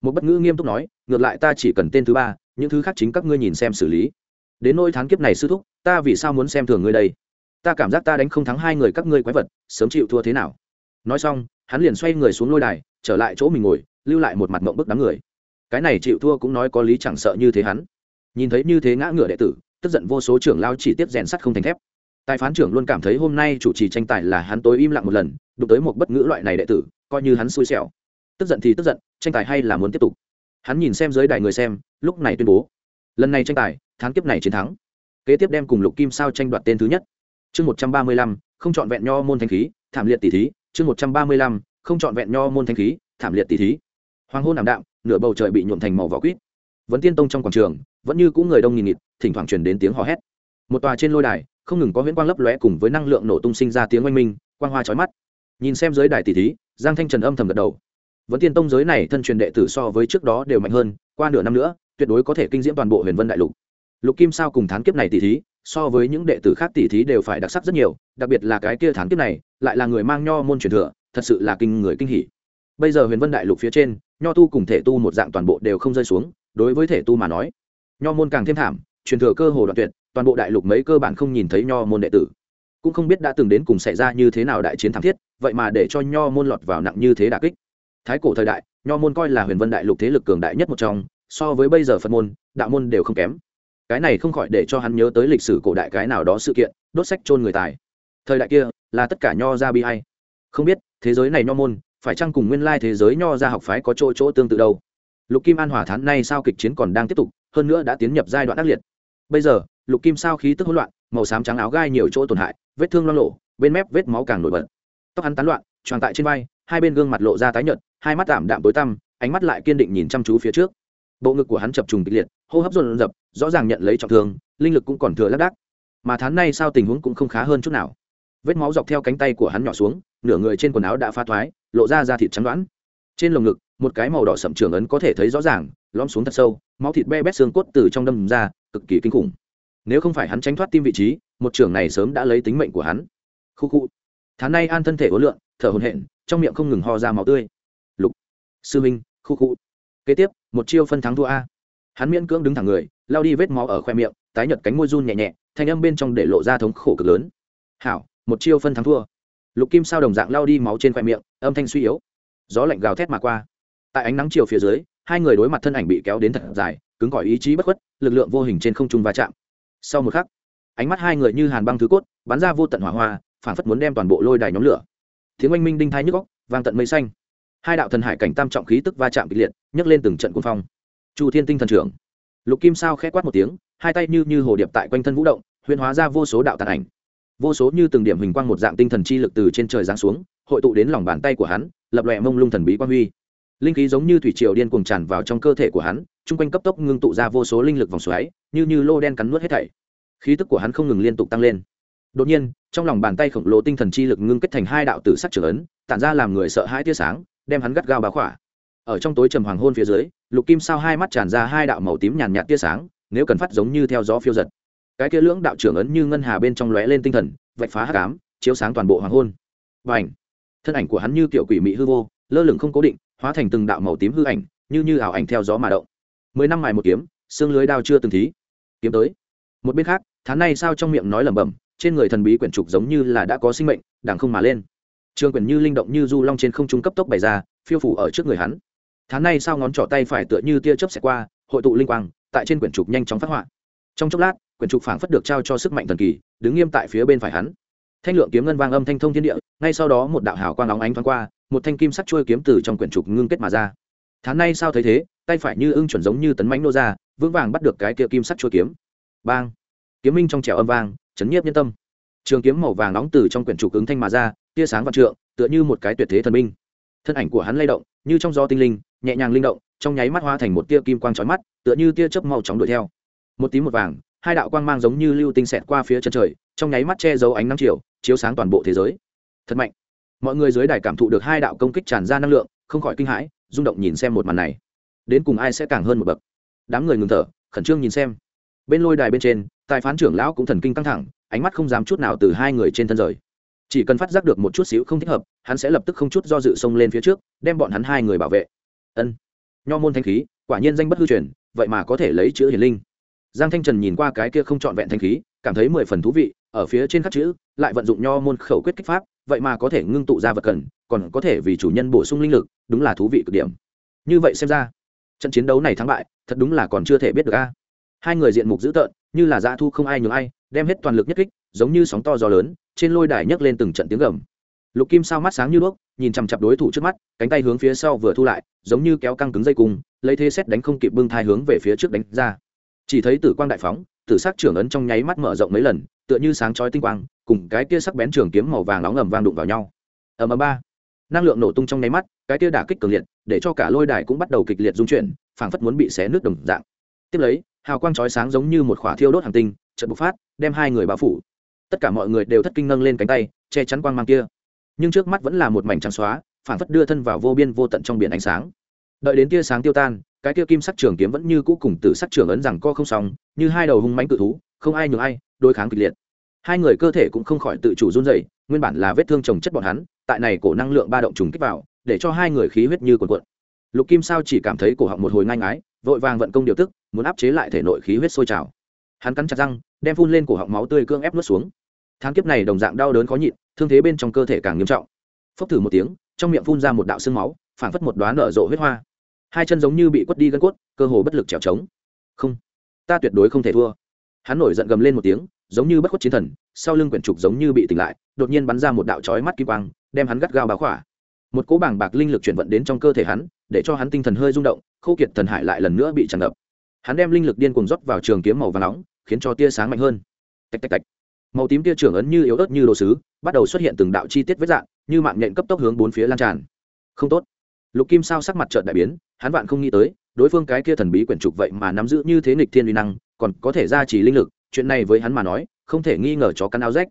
một bất ngữ nghiêm túc nói, ngược lại ta chỉ cần tên thứ ba, những thứ khác chính các ngươi nhìn xem xử lý. Đến nôi thắng kiếp này sư thúc, ta vì sao muốn xem thường ngươi đây? Ta cảm giác ta đánh không thắng hai người các ngươi quái vật, sớm chịu thua thế nào? Nói xong, hắn liền xoay người xuống lôi đài, trở lại chỗ mình ngồi, lưu lại một mặt mộng bức đám người. Cái này chịu thua cũng nói có lý chẳng sợ như thế hắn. Nhìn thấy như thế ngã ngựa đệ tử, tức giận vô số trưởng lao chỉ tiếp rèn sắt không thành thép. Tài phán trưởng luôn cảm thấy hôm nay chủ trì tranh tài là hắn tối im lặng một lần, đụng tới một bất ngữ loại này đệ tử, coi như hắn xui xẻo tức giận thì tức giận, tranh tài hay là muốn tiếp tục? Hắn nhìn xem dưới đài người xem, lúc này tuyên bố. Lần này tranh tài thán kiếp này chiến thắng. Kế tiếp đem cùng lục kim sao tranh đoạt tên thứ nhất. Chương một trăm ba mươi lăm, không chọn vẹn nho môn thanh khí, thảm liệt tỷ thí. Chương một trăm ba mươi lăm, không chọn vẹn nho môn thanh khí, thảm liệt tỷ thí. Hoàng hôn ảm đạm, nửa bầu trời bị nhuộm thành màu vỏ quýt. Vẫn tiên tông trong quảng trường, vẫn như cũng người đông nghìn nghịt, thỉnh thoảng truyền đến tiếng hò hét. Một tòa trên lôi đài, không ngừng có huyễn quang lấp lóe cùng với năng lượng nổ tung sinh ra tiếng oanh minh, quang hoa chói mắt. Nhìn xem dưới đài tỷ thí, giang thanh trần âm thầm gật đầu vẫn tiên tông giới này thân truyền đệ tử so với trước đó đều mạnh hơn, qua nửa năm nữa, tuyệt đối có thể kinh diễm toàn bộ huyền vân đại lục. Lục kim sao cùng thán kiếp này tỷ thí, so với những đệ tử khác tỷ thí đều phải đặc sắc rất nhiều, đặc biệt là cái kia thán kiếp này, lại là người mang nho môn truyền thừa, thật sự là kinh người kinh hỉ. Bây giờ huyền vân đại lục phía trên, nho tu cùng thể tu một dạng toàn bộ đều không rơi xuống, đối với thể tu mà nói, nho môn càng thêm thảm, truyền thừa cơ hồ đoạn tuyệt, toàn bộ đại lục mấy cơ bản không nhìn thấy nho môn đệ tử. Cũng không biết đã từng đến cùng xảy ra như thế nào đại chiến thảm thiết, vậy mà để cho nho môn lọt vào nặng như thế đà kích thái cổ thời đại, nho môn coi là huyền vân đại lục thế lực cường đại nhất một trong, so với bây giờ phật môn, đạo môn đều không kém. Cái này không khỏi để cho hắn nhớ tới lịch sử cổ đại cái nào đó sự kiện, đốt sách chôn người tài. Thời đại kia, là tất cả nho ra bi hay không biết, thế giới này nho môn, phải chăng cùng nguyên lai thế giới nho ra học phái có chỗ chỗ tương tự đâu? Lục kim an hòa thán nay sao kịch chiến còn đang tiếp tục, hơn nữa đã tiến nhập giai đoạn ác liệt. Bây giờ, lục kim sao khí tức hỗn loạn, màu xám trắng áo gai nhiều chỗ tổn hại, vết thương lo lộ bên mép vết máu càng nổi bật. Tóc hắn tán loạn tròn tại trên vai, hai bên gương mặt lộ ra tái nhợt hai mắt tạm đạm tối tăm, ánh mắt lại kiên định nhìn chăm chú phía trước. Bộ ngực của hắn chập trùng kịch liệt, hô hấp dồn dập, rõ ràng nhận lấy trọng thương, linh lực cũng còn thừa lác đác. Mà tháng nay sao tình huống cũng không khá hơn chút nào. Vết máu dọc theo cánh tay của hắn nhỏ xuống, nửa người trên quần áo đã pha thoái, lộ ra da thịt trắng đoán. Trên lồng ngực, một cái màu đỏ sậm trường ấn có thể thấy rõ ràng, lõm xuống thật sâu, máu thịt be bét xương cốt từ trong đâm ra, cực kỳ kinh khủng. Nếu không phải hắn tránh thoát tim vị trí, một trường này sớm đã lấy tính mệnh của hắn. Khu khu. Tháng nay an thân thể ối lượng thở hồn hện trong miệng không ngừng ho ra máu tươi sư minh khu khu. Kế tiếp, một chiêu phân thắng thua a. Hắn miễn cưỡng đứng thẳng người, lao đi vết máu ở khoe miệng, tái nhợt cánh môi run nhẹ nhẹ, thanh âm bên trong để lộ ra thống khổ cực lớn. Hảo, một chiêu phân thắng thua. Lục kim sao đồng dạng lao đi máu trên khoe miệng, âm thanh suy yếu. Gió lạnh gào thét mà qua. Tại ánh nắng chiều phía dưới, hai người đối mặt thân ảnh bị kéo đến thật dài, cứng cỏi ý chí bất khuất, lực lượng vô hình trên không trung va chạm. Sau một khắc, ánh mắt hai người như hàn băng thứ cốt, bắn ra vô tận hỏa hoa phản phất muốn đem toàn bộ lôi đài nhóm lửa. Tiếng oanh minh đinh thái nhức góc vang tận mây xanh hai đạo thần hải cảnh tam trọng khí tức va chạm kịch liệt, nhấc lên từng trận cuồng phong. Chu thiên tinh thần trưởng. Lục kim sao khẽ quát một tiếng, hai tay như như hồ điệp tại quanh thân vũ động, huyễn hóa ra vô số đạo tàn ảnh. Vô số như từng điểm hình quang một dạng tinh thần chi lực từ trên trời giáng xuống, hội tụ đến lòng bàn tay của hắn, lập lòe mông lung thần bí quang huy. Linh khí giống như thủy triều điên cuồng tràn vào trong cơ thể của hắn, chung quanh cấp tốc ngưng tụ ra vô số linh lực vòng xoáy, như như lô đen cắn nuốt hết thảy. Khí tức của hắn không ngừng liên tục tăng lên. Đột nhiên, trong lòng bàn tay khổng lồ tinh thần chi lực ngưng kết thành hai đạo tử sắc trưởng ấn, tản ra làm người sợ hãi tia sáng đem hắn gắt gao bá khỏa. Ở trong tối trầm hoàng hôn phía dưới, lục kim sao hai mắt tràn ra hai đạo màu tím nhàn nhạt tia sáng, nếu cần phát giống như theo gió phiêu giật. Cái kia lưỡng đạo trưởng ấn như ngân hà bên trong lóe lên tinh thần, vạch phá hắc ám, chiếu sáng toàn bộ hoàng hôn. Và ảnh thân ảnh của hắn như kiểu quỷ mị hư vô, lơ lửng không cố định, hóa thành từng đạo màu tím hư ảnh, như như ảo ảnh theo gió mà động. Mười năm mài một kiếm, xương lưới đao chưa từng thí. Kiếm tới. Một bên khác tháng này sao trong miệng nói lẩm bẩm, trên người thần bí quyển trục giống như là đã có sinh mệnh đảng không mà lên trường Quyền như linh động như du long trên không trung cấp tốc bày ra, phiêu phủ ở trước người hắn. Tháng này sao ngón trỏ tay phải tựa như tia chớp xẹt qua, hội tụ linh quang, tại trên quyển trục nhanh chóng phát họa. Trong chốc lát, quyển trục phảng phất được trao cho sức mạnh thần kỳ, đứng nghiêm tại phía bên phải hắn. Thanh lượng kiếm ngân vang âm thanh thông thiên địa, ngay sau đó một đạo hào quang óng ánh thoáng qua, một thanh kim sắt trôi kiếm từ trong quyển trục ngưng kết mà ra. Tháng nay sao thấy thế, tay phải như ưng chuẩn giống như tấn mánh nô ra, vững vàng bắt được cái kia kim sắt trôi kiếm. Bang! Kiếm minh trong trèo âm vang, chấn nhiếp nhân tâm. Trường kiếm màu vàng nóng từ trong quyển trục ứng thanh mà ra tia sáng vạn trượng, tựa như một cái tuyệt thế thần minh thân ảnh của hắn lay động, như trong gió tinh linh, nhẹ nhàng linh động, trong nháy mắt hóa thành một tia kim quang chói mắt, tựa như tia chớp màu chóng đuổi theo. Một tím một vàng, hai đạo quang mang giống như lưu tinh xẹt qua phía chân trời, trong nháy mắt che giấu ánh nắng chiều, chiếu sáng toàn bộ thế giới. Thật mạnh. Mọi người dưới đài cảm thụ được hai đạo công kích tràn ra năng lượng, không khỏi kinh hãi, rung động nhìn xem một màn này. Đến cùng ai sẽ càng hơn một bậc? Đám người ngừng thở, khẩn trương nhìn xem. Bên lôi đài bên trên, tài phán trưởng lão cũng thần kinh căng thẳng, ánh mắt không dám chút nào từ hai người trên thân rời chỉ cần phát giác được một chút xíu không thích hợp, hắn sẽ lập tức không chút do dự xông lên phía trước, đem bọn hắn hai người bảo vệ. Ân. Nho môn thanh khí, quả nhiên danh bất hư truyền, vậy mà có thể lấy chữ hiền linh. Giang thanh trần nhìn qua cái kia không trọn vẹn thanh khí, cảm thấy mười phần thú vị, ở phía trên các chữ, lại vận dụng nho môn khẩu quyết kích pháp, vậy mà có thể ngưng tụ ra vật cần, còn có thể vì chủ nhân bổ sung linh lực, đúng là thú vị cực điểm. Như vậy xem ra, trận chiến đấu này thắng bại, thật đúng là còn chưa thể biết được a. Hai người diện mục dữ tợn như là dã thu không ai nhường ai, đem hết toàn lực nhất kích, giống như sóng to gió lớn, trên lôi đài nhấc lên từng trận tiếng gầm. Lục kim sao mắt sáng như đuốc, nhìn chằm chặp đối thủ trước mắt, cánh tay hướng phía sau vừa thu lại, giống như kéo căng cứng dây cung, lấy thế xét đánh không kịp bưng thai hướng về phía trước đánh ra. Chỉ thấy tử quang đại phóng, tử sắc trưởng ấn trong nháy mắt mở rộng mấy lần, tựa như sáng chói tinh quang, cùng cái kia sắc bén trường kiếm màu vàng nóng ầm vang đụng vào nhau. Ầm ầm ba. Năng lượng nổ tung trong nháy mắt, cái kia đả kích cường liệt, để cho cả lôi đài cũng bắt đầu kịch liệt dung chuyển, phảng phất muốn bị xé nước đồng dạng. Tiếp lấy hào quang chói sáng giống như một khỏa thiêu đốt hàng tinh, chợt bộc phát, đem hai người bao phủ. Tất cả mọi người đều thất kinh nâng lên cánh tay, che chắn quang mang kia. Nhưng trước mắt vẫn là một mảnh trắng xóa phản phất đưa thân vào vô biên vô tận trong biển ánh sáng. Đợi đến tia sáng tiêu tan, cái kia kim sắc trường kiếm vẫn như cũ cùng tử sắc trường ấn rằng co không xong, như hai đầu hung mãnh cự thú, không ai nhường ai, đối kháng kịch liệt. Hai người cơ thể cũng không khỏi tự chủ run rẩy, nguyên bản là vết thương trồng chất bọn hắn, tại này cổ năng lượng ba động trùng kích vào, để cho hai người khí huyết như cuồn cuộn lục kim sao chỉ cảm thấy cổ họng một hồi ngang ái vội vàng vận công điều tức, muốn áp chế lại thể nội khí huyết sôi trào. Hắn cắn chặt răng, đem phun lên cổ họng máu tươi cương ép nuốt xuống. Tháng kiếp này đồng dạng đau đớn khó nhịn, thương thế bên trong cơ thể càng nghiêm trọng. Phốc thử một tiếng, trong miệng phun ra một đạo sương máu, phảng phất một đoán nở rộ huyết hoa. Hai chân giống như bị quất đi gân cốt, cơ hồ bất lực trèo trống. Không, ta tuyệt đối không thể thua. Hắn nổi giận gầm lên một tiếng, giống như bất khuất chiến thần, sau lưng quyển trục giống như bị tỉnh lại, đột nhiên bắn ra một đạo chói mắt kim quang, đem hắn gắt gao báo khỏa một cỗ bảng bạc linh lực chuyển vận đến trong cơ thể hắn, để cho hắn tinh thần hơi rung động khâu kiệt thần hải lại lần nữa bị tràn ngập. Hắn đem linh lực điên cuồng rót vào trường kiếm màu và nóng, khiến cho tia sáng mạnh hơn. Tạch tạch tạch. Màu tím tia trưởng ấn như yếu ớt như đồ sứ, bắt đầu xuất hiện từng đạo chi tiết vết dạng, như mạng nhện cấp tốc hướng bốn phía lan tràn. Không tốt. Lục kim sao sắc mặt trợn đại biến, hắn vạn không nghĩ tới, đối phương cái kia thần bí quyển trục vậy mà nắm giữ như thế nghịch thiên uy năng, còn có thể ra chỉ linh lực, chuyện này với hắn mà nói, không thể nghi ngờ chó căn áo rách.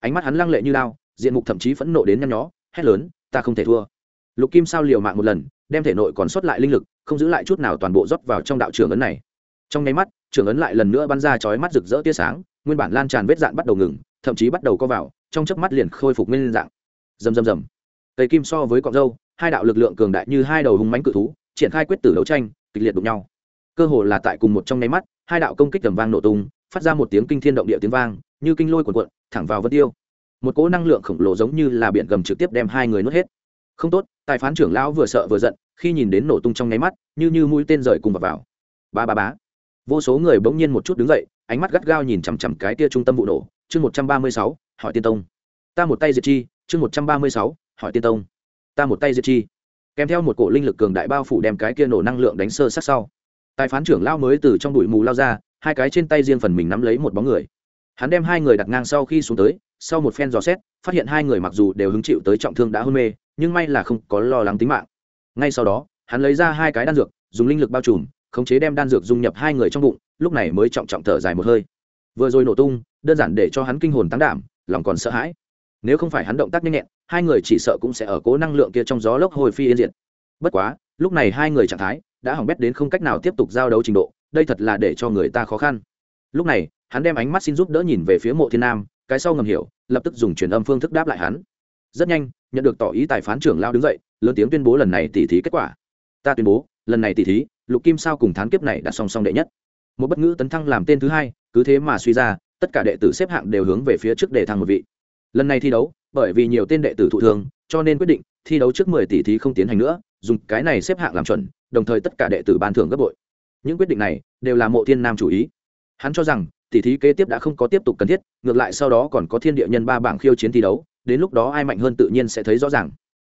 Ánh mắt hắn lăng lệ như lao diện mục thậm chí phẫn nộ đến nhăn nhó, hét lớn ta không thể thua. Lục kim sao liều mạng một lần, đem thể nội còn sót lại linh lực, không giữ lại chút nào toàn bộ rót vào trong đạo trưởng ấn này. Trong nháy mắt, trưởng ấn lại lần nữa bắn ra chói mắt rực rỡ tia sáng, nguyên bản lan tràn vết dạn bắt đầu ngừng, thậm chí bắt đầu co vào, trong chớp mắt liền khôi phục nguyên dạng. Rầm rầm rầm. Cây kim so với cọng dâu hai đạo lực lượng cường đại như hai đầu hung mãnh cự thú, triển khai quyết tử đấu tranh, kịch liệt đụng nhau. Cơ hồ là tại cùng một trong nháy mắt, hai đạo công kích tầm vang nổ tung, phát ra một tiếng kinh thiên động địa tiếng vang, như kinh lôi cuộn cuộn, thẳng vào vân tiêu một cỗ năng lượng khổng lồ giống như là biển gầm trực tiếp đem hai người nuốt hết. Không tốt tài phán trưởng lão vừa sợ vừa giận khi nhìn đến nổ tung trong nháy mắt như như mũi tên rời cùng vào, vào. ba ba bá vô số người bỗng nhiên một chút đứng dậy ánh mắt gắt gao nhìn chằm chằm cái tia trung tâm vụ nổ. Chương một trăm ba mươi sáu hỏi tiên tông. Ta một tay diệt chi chương một trăm ba mươi sáu hỏi tiên tông. Ta một tay diệt chi. Kèm theo một cổ linh lực cường đại bao phủ đem cái kia nổ năng lượng đánh sơ sát sau. Tài phán trưởng lao mới từ trong bụi mù lao ra hai cái trên tay riêng phần mình nắm lấy một bóng người hắn đem hai người đặt ngang sau khi xuống tới, sau một phen dò xét, phát hiện hai người mặc dù đều hứng chịu tới trọng thương đã hôn mê, nhưng may là không có lo lắng tính mạng. Ngay sau đó, hắn lấy ra hai cái đan dược, dùng linh lực bao trùm, khống chế đem đan dược dung nhập hai người trong bụng, lúc này mới trọng trọng thở dài một hơi. Vừa rồi nổ tung, đơn giản để cho hắn kinh hồn tăng đảm, lòng còn sợ hãi. Nếu không phải hắn động tác nhanh nhẹn, hai người chỉ sợ cũng sẽ ở cố năng lượng kia trong gió lốc hồi phi yên diệt. Bất quá, lúc này hai người trạng thái đã hỏng bét đến không cách nào tiếp tục giao đấu trình độ, đây thật là để cho người ta khó khăn. Lúc này hắn đem ánh mắt xin giúp đỡ nhìn về phía mộ thiên nam, cái sau ngầm hiểu, lập tức dùng truyền âm phương thức đáp lại hắn. Rất nhanh, nhận được tỏ ý tài phán trưởng lao đứng dậy, lớn tiếng tuyên bố lần này tỉ thí kết quả. Ta tuyên bố, lần này tỉ thí, lục kim sao cùng thán kiếp này đã song song đệ nhất. Một bất ngữ tấn thăng làm tên thứ hai, cứ thế mà suy ra, tất cả đệ tử xếp hạng đều hướng về phía trước để thăng một vị. Lần này thi đấu, bởi vì nhiều tên đệ tử thụ thường cho nên quyết định thi đấu trước mười tỷ thí không tiến hành nữa, dùng cái này xếp hạng làm chuẩn, đồng thời tất cả đệ tử ban thưởng gấp bội. Những quyết định này đều là mộ thiên nam chủ ý. Hắn cho rằng tỷ thí kế tiếp đã không có tiếp tục cần thiết, ngược lại sau đó còn có thiên địa nhân ba bảng khiêu chiến thi đấu, đến lúc đó ai mạnh hơn tự nhiên sẽ thấy rõ ràng.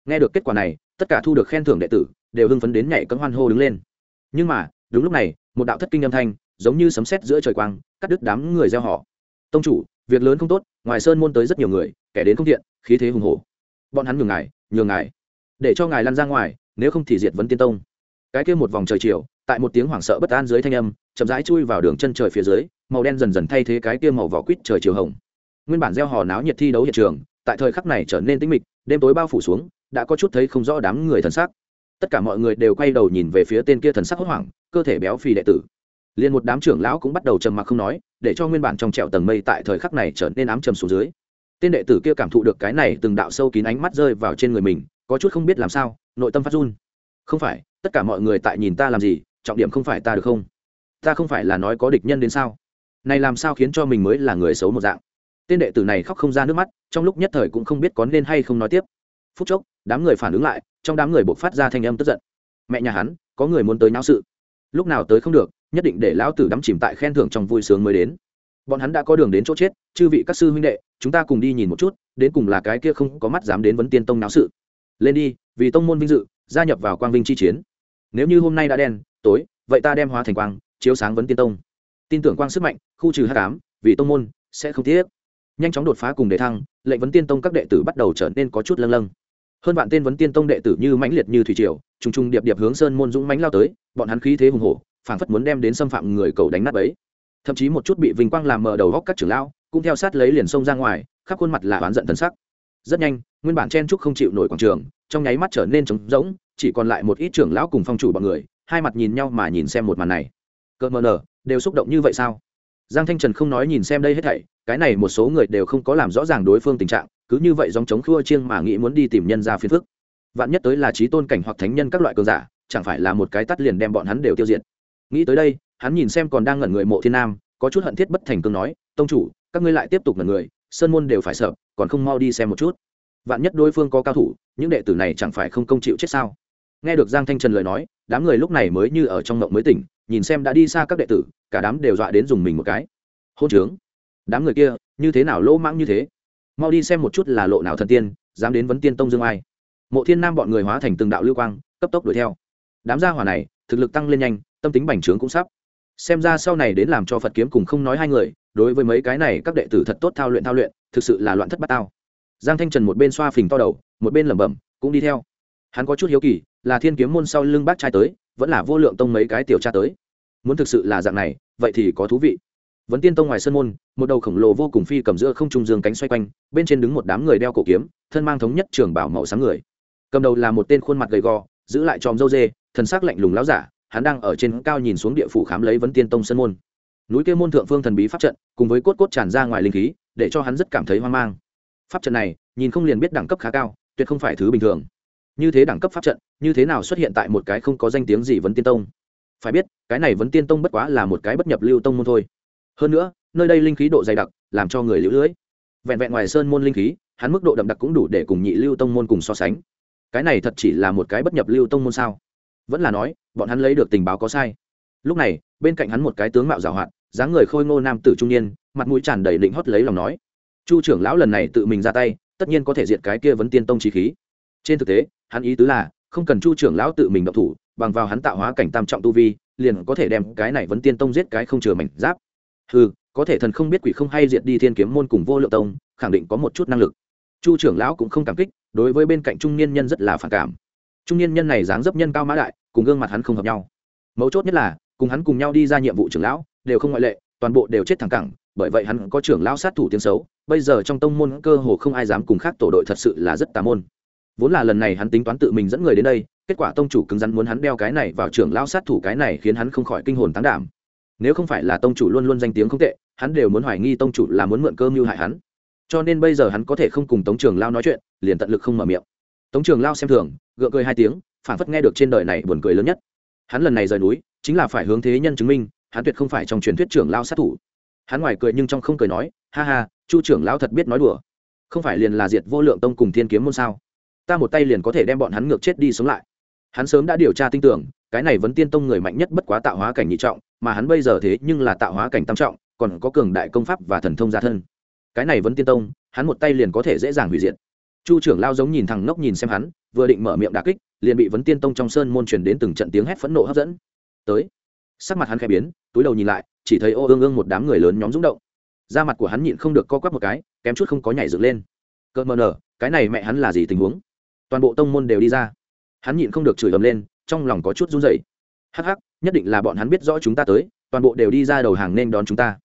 Nghe được kết quả này, tất cả thu được khen thưởng đệ tử đều hưng phấn đến nhảy cấm hoan hô đứng lên. Nhưng mà, đúng lúc này, một đạo thất kinh âm thanh, giống như sấm sét giữa trời quang, cắt đứt đám người gieo họ. Tông chủ, việc lớn không tốt, ngoài sơn môn tới rất nhiều người, kẻ đến không thiện, khí thế hùng hổ. Bọn hắn nhường ngài nhường ngài, để cho ngài lăn ra ngoài, nếu không thì diệt vấn tiên tông. Cái kia một vòng trời chiều tại một tiếng hoảng sợ bất an dưới thanh âm, chậm rãi chui vào đường chân trời phía dưới, màu đen dần dần thay thế cái kia màu vỏ quýt trời chiều hồng. Nguyên bản gieo hò náo nhiệt thi đấu hiện trường, tại thời khắc này trở nên tĩnh mịch, đêm tối bao phủ xuống, đã có chút thấy không rõ đám người thần sắc. Tất cả mọi người đều quay đầu nhìn về phía tên kia thần sắc hốt hoảng, cơ thể béo phì đệ tử. Liền một đám trưởng lão cũng bắt đầu trầm mặc không nói, để cho nguyên bản trong trẹo tầng mây tại thời khắc này trở nên ám trầm xuống dưới. Tên đệ tử kia cảm thụ được cái này từng đạo sâu kín ánh mắt rơi vào trên người mình, có chút không biết làm sao, nội tâm phát run. Không phải, tất cả mọi người tại nhìn ta làm gì trọng điểm không phải ta được không? Ta không phải là nói có địch nhân đến sao? Này làm sao khiến cho mình mới là người xấu một dạng? Tên đệ tử này khóc không ra nước mắt, trong lúc nhất thời cũng không biết có nên hay không nói tiếp. Phút chốc, đám người phản ứng lại, trong đám người buộc phát ra thanh âm tức giận. Mẹ nhà hắn, có người muốn tới náo sự. Lúc nào tới không được, nhất định để lão tử đắm chìm tại khen thưởng trong vui sướng mới đến. Bọn hắn đã có đường đến chỗ chết, chư vị các sư huynh đệ, chúng ta cùng đi nhìn một chút, đến cùng là cái kia không có mắt dám đến vấn tiên tông náo sự. Lên đi, vì tông môn vinh dự, gia nhập vào quang vinh chi chiến. Nếu như hôm nay đã đen tối, vậy ta đem hóa thành quang, chiếu sáng vấn tiên tông. Tin tưởng quang sức mạnh, khu trừ h tám vì tông môn, sẽ không tiếc. Nhanh chóng đột phá cùng đề thăng, lệnh vấn tiên tông các đệ tử bắt đầu trở nên có chút lâng lâng. Hơn vạn tên vấn tiên tông đệ tử như mãnh liệt như thủy triều, trùng trùng điệp điệp hướng sơn môn dũng mãnh lao tới, bọn hắn khí thế hùng hổ, phảng phất muốn đem đến xâm phạm người cầu đánh nát ấy thậm chí một chút bị vinh quang làm mờ đầu góc các trưởng lão, cũng theo sát lấy liền sông ra ngoài, khắp khuôn mặt là oán giận thần sắc. Rất nhanh, nguyên bản chen trúc không chịu nổi quảng trường, trong nháy mắt trở nên trống rỗng, chỉ còn lại một ít trưởng lão cùng phong chủ bọn người hai mặt nhìn nhau mà nhìn xem một màn này. Cợt mờ nở, đều xúc động như vậy sao? Giang thanh trần không nói nhìn xem đây hết thảy, cái này một số người đều không có làm rõ ràng đối phương tình trạng, cứ như vậy dòng chống khua chiêng mà nghĩ muốn đi tìm nhân ra phiền phức. Vạn nhất tới là trí tôn cảnh hoặc thánh nhân các loại cường giả, chẳng phải là một cái tắt liền đem bọn hắn đều tiêu diệt. Nghĩ tới đây, hắn nhìn xem còn đang ngẩn người mộ thiên nam, có chút hận thiết bất thành cương nói, tông chủ, các ngươi lại tiếp tục ngẩn người, sơn môn đều phải sợ, còn không mau đi xem một chút. Vạn nhất đối phương có cao thủ, những đệ tử này chẳng phải không công chịu chết sao? Nghe được giang thanh trần lời nói đám người lúc này mới như ở trong mộng mới tỉnh, nhìn xem đã đi xa các đệ tử, cả đám đều dọa đến dùng mình một cái. Hôn trướng. Đám người kia, như thế nào lỗ mãng như thế? Mau đi xem một chút là lộ nào thần tiên, dám đến vấn tiên tông dương ai. Mộ thiên nam bọn người hóa thành từng đạo lưu quang, cấp tốc đuổi theo. Đám gia hỏa này, thực lực tăng lên nhanh, tâm tính bành trướng cũng sắp. Xem ra sau này đến làm cho phật kiếm cùng không nói hai người, đối với mấy cái này các đệ tử thật tốt thao luyện thao luyện, thực sự là loạn thất bát tao. Giang thanh trần một bên xoa phình to đầu, một bên lẩm bẩm, cũng đi theo. Hắn có chút hiếu kỳ là thiên kiếm môn sau lưng bác trai tới, vẫn là vô lượng tông mấy cái tiểu tra tới. Muốn thực sự là dạng này, vậy thì có thú vị. Vẫn tiên tông ngoài sân môn, một đầu khổng lồ vô cùng phi cầm giữa không trung dương cánh xoay quanh, bên trên đứng một đám người đeo cổ kiếm, thân mang thống nhất trường bảo màu sáng người. Cầm đầu là một tên khuôn mặt gầy gò, giữ lại tròm dâu dê, thần sắc lạnh lùng láo giả, hắn đang ở trên cao nhìn xuống địa phủ khám lấy vấn tiên tông sân môn. Núi kia môn thượng phương thần bí pháp trận, cùng với cốt cốt tràn ra ngoài linh khí, để cho hắn rất cảm thấy hoang mang. Pháp trận này, nhìn không liền biết đẳng cấp khá cao, tuyệt không phải thứ bình thường như thế đẳng cấp pháp trận, như thế nào xuất hiện tại một cái không có danh tiếng gì vấn tiên tông? Phải biết, cái này vấn tiên tông bất quá là một cái bất nhập lưu tông môn thôi. Hơn nữa, nơi đây linh khí độ dày đặc, làm cho người lũ lưỡi vẹn vẹn ngoài sơn môn linh khí, hắn mức độ đậm đặc cũng đủ để cùng nhị lưu tông môn cùng so sánh. Cái này thật chỉ là một cái bất nhập lưu tông môn sao? Vẫn là nói, bọn hắn lấy được tình báo có sai. Lúc này, bên cạnh hắn một cái tướng mạo giảo hoạt, dáng người khôi ngô nam tử trung niên, mặt mũi tràn đầy định hót lấy lòng nói. Chu trưởng lão lần này tự mình ra tay, tất nhiên có thể diệt cái kia vấn tiên tông trí khí. Trên thực tế hắn ý tứ là, không cần chu trưởng lão tự mình động thủ, bằng vào hắn tạo hóa cảnh tam trọng tu vi, liền có thể đem cái này vấn tiên tông giết cái không chừa mảnh giáp. Ừ có thể thần không biết quỷ không hay diệt đi thiên kiếm môn cùng vô lượng tông, khẳng định có một chút năng lực. Chu trưởng lão cũng không cảm kích, đối với bên cạnh trung niên nhân rất là phản cảm. Trung niên nhân này dáng dấp nhân cao mã đại, cùng gương mặt hắn không hợp nhau. Mấu chốt nhất là, cùng hắn cùng nhau đi ra nhiệm vụ trưởng lão, đều không ngoại lệ, toàn bộ đều chết thẳng cẳng, bởi vậy hắn có trưởng lão sát thủ tiếng xấu, bây giờ trong tông môn cơ hồ không ai dám cùng khác tổ đội thật sự là rất tà môn vốn là lần này hắn tính toán tự mình dẫn người đến đây, kết quả tông chủ cứng rắn muốn hắn đeo cái này vào trưởng lao sát thủ cái này khiến hắn không khỏi kinh hồn tán đảm. Nếu không phải là tông chủ luôn luôn danh tiếng không tệ, hắn đều muốn hoài nghi tông chủ là muốn mượn cơ mưu hại hắn. Cho nên bây giờ hắn có thể không cùng tống trường lao nói chuyện, liền tận lực không mở miệng. Tống trường lao xem thường, gượng cười hai tiếng, phản phất nghe được trên đời này buồn cười lớn nhất. Hắn lần này rời núi, chính là phải hướng thế nhân chứng minh, hắn tuyệt không phải trong truyền thuyết trưởng lao sát thủ. Hắn ngoài cười nhưng trong không cười nói, ha ha, chu trưởng lao thật biết nói đùa. Không phải liền là diệt vô lượng tông cùng thiên kiếm môn sao? Ta một tay liền có thể đem bọn hắn ngược chết đi sống lại. Hắn sớm đã điều tra tin tưởng, cái này Vấn tiên tông người mạnh nhất bất quá tạo hóa cảnh nhị trọng, mà hắn bây giờ thế nhưng là tạo hóa cảnh tam trọng, còn có cường đại công pháp và thần thông gia thân. Cái này Vấn tiên tông, hắn một tay liền có thể dễ dàng hủy diệt. Chu trưởng lao giống nhìn thằng ngốc nhìn xem hắn, vừa định mở miệng đà kích, liền bị vấn tiên tông trong sơn môn truyền đến từng trận tiếng hét phẫn nộ hấp dẫn. Tới. Sắc mặt hắn khẽ biến, túi đầu nhìn lại, chỉ thấy ô ương ương một đám người lớn nhóm rúng động. Da mặt của hắn nhịn không được co quắp một cái, kém chút không có nhảy dựng lên. Cơn mờ nở, cái này mẹ hắn là gì tình huống? Toàn bộ tông môn đều đi ra. Hắn nhịn không được chửi ầm lên, trong lòng có chút run rẩy. Hắc hắc, nhất định là bọn hắn biết rõ chúng ta tới, toàn bộ đều đi ra đầu hàng nên đón chúng ta.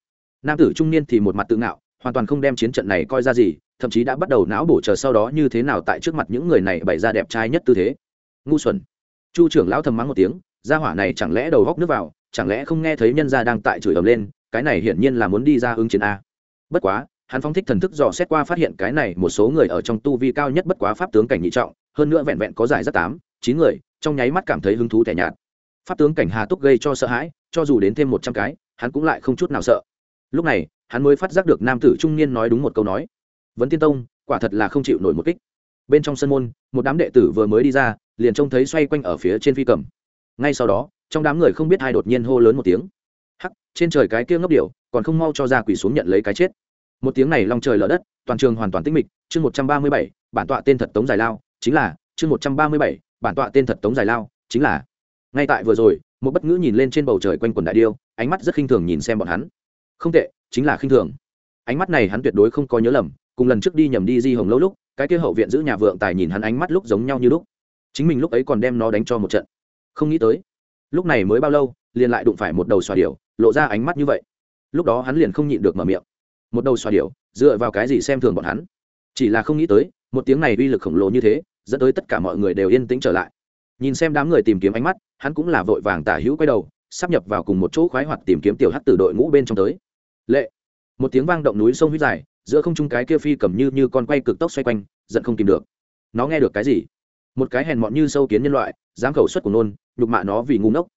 Nam tử trung niên thì một mặt tự ngạo, hoàn toàn không đem chiến trận này coi ra gì, thậm chí đã bắt đầu não bổ chờ sau đó như thế nào tại trước mặt những người này bày ra đẹp trai nhất tư thế. Ngu xuẩn. Chu trưởng lão thầm mắng một tiếng, gia hỏa này chẳng lẽ đầu góc nước vào, chẳng lẽ không nghe thấy nhân gia đang tại chửi ầm lên, cái này hiển nhiên là muốn đi ra ứng chiến a. Bất quá hắn phong thích thần thức dò xét qua phát hiện cái này một số người ở trong tu vi cao nhất bất quá pháp tướng cảnh nhị trọng, hơn nữa vẹn vẹn có giải rất tám, chín người, trong nháy mắt cảm thấy hứng thú tẻ nhạt. Pháp tướng cảnh hà túc gây cho sợ hãi, cho dù đến thêm một trăm cái, hắn cũng lại không chút nào sợ. Lúc này, hắn mới phát giác được nam tử trung niên nói đúng một câu nói. Vấn tiên tông, quả thật là không chịu nổi một kích. Bên trong sân môn, một đám đệ tử vừa mới đi ra, liền trông thấy xoay quanh ở phía trên phi cầm. Ngay sau đó, trong đám người không biết ai đột nhiên hô lớn một tiếng. Hắc, trên trời cái kia ngốc điệu còn không mau cho ra quỷ xuống nhận lấy cái chết một tiếng này long trời lở đất, toàn trường hoàn toàn tĩnh mịch. Chương một trăm ba mươi bảy, bản tọa tên thật tống dài lao, chính là, chương một trăm ba mươi bảy, bản tọa tên thật tống dài lao, chính là. Ngay tại vừa rồi, một bất ngữ nhìn lên trên bầu trời quanh quần đại điêu, ánh mắt rất khinh thường nhìn xem bọn hắn. Không tệ, chính là khinh thường. Ánh mắt này hắn tuyệt đối không có nhớ lầm, cùng lần trước đi nhầm đi di hồng lâu lúc, cái kia hậu viện giữ nhà vượng tài nhìn hắn ánh mắt lúc giống nhau như lúc. Chính mình lúc ấy còn đem nó đánh cho một trận. Không nghĩ tới, lúc này mới bao lâu, liền lại đụng phải một đầu xòa điểu, lộ ra ánh mắt như vậy. Lúc đó hắn liền không nhịn được mở miệng một đầu xoa điểu, dựa vào cái gì xem thường bọn hắn? Chỉ là không nghĩ tới, một tiếng này uy lực khổng lồ như thế, dẫn tới tất cả mọi người đều yên tĩnh trở lại. Nhìn xem đám người tìm kiếm ánh mắt, hắn cũng là vội vàng tả hữu quay đầu, sắp nhập vào cùng một chỗ khoái hoạt tìm kiếm tiểu hắc từ đội ngũ bên trong tới. Lệ! Một tiếng vang động núi sông huyết dài, giữa không trung cái kia phi cầm như như con quay cực tốc xoay quanh, giận không tìm được. Nó nghe được cái gì? Một cái hèn mọn như sâu kiến nhân loại dám khẩu suất của nôn, nhục mạ nó vì ngu ngốc.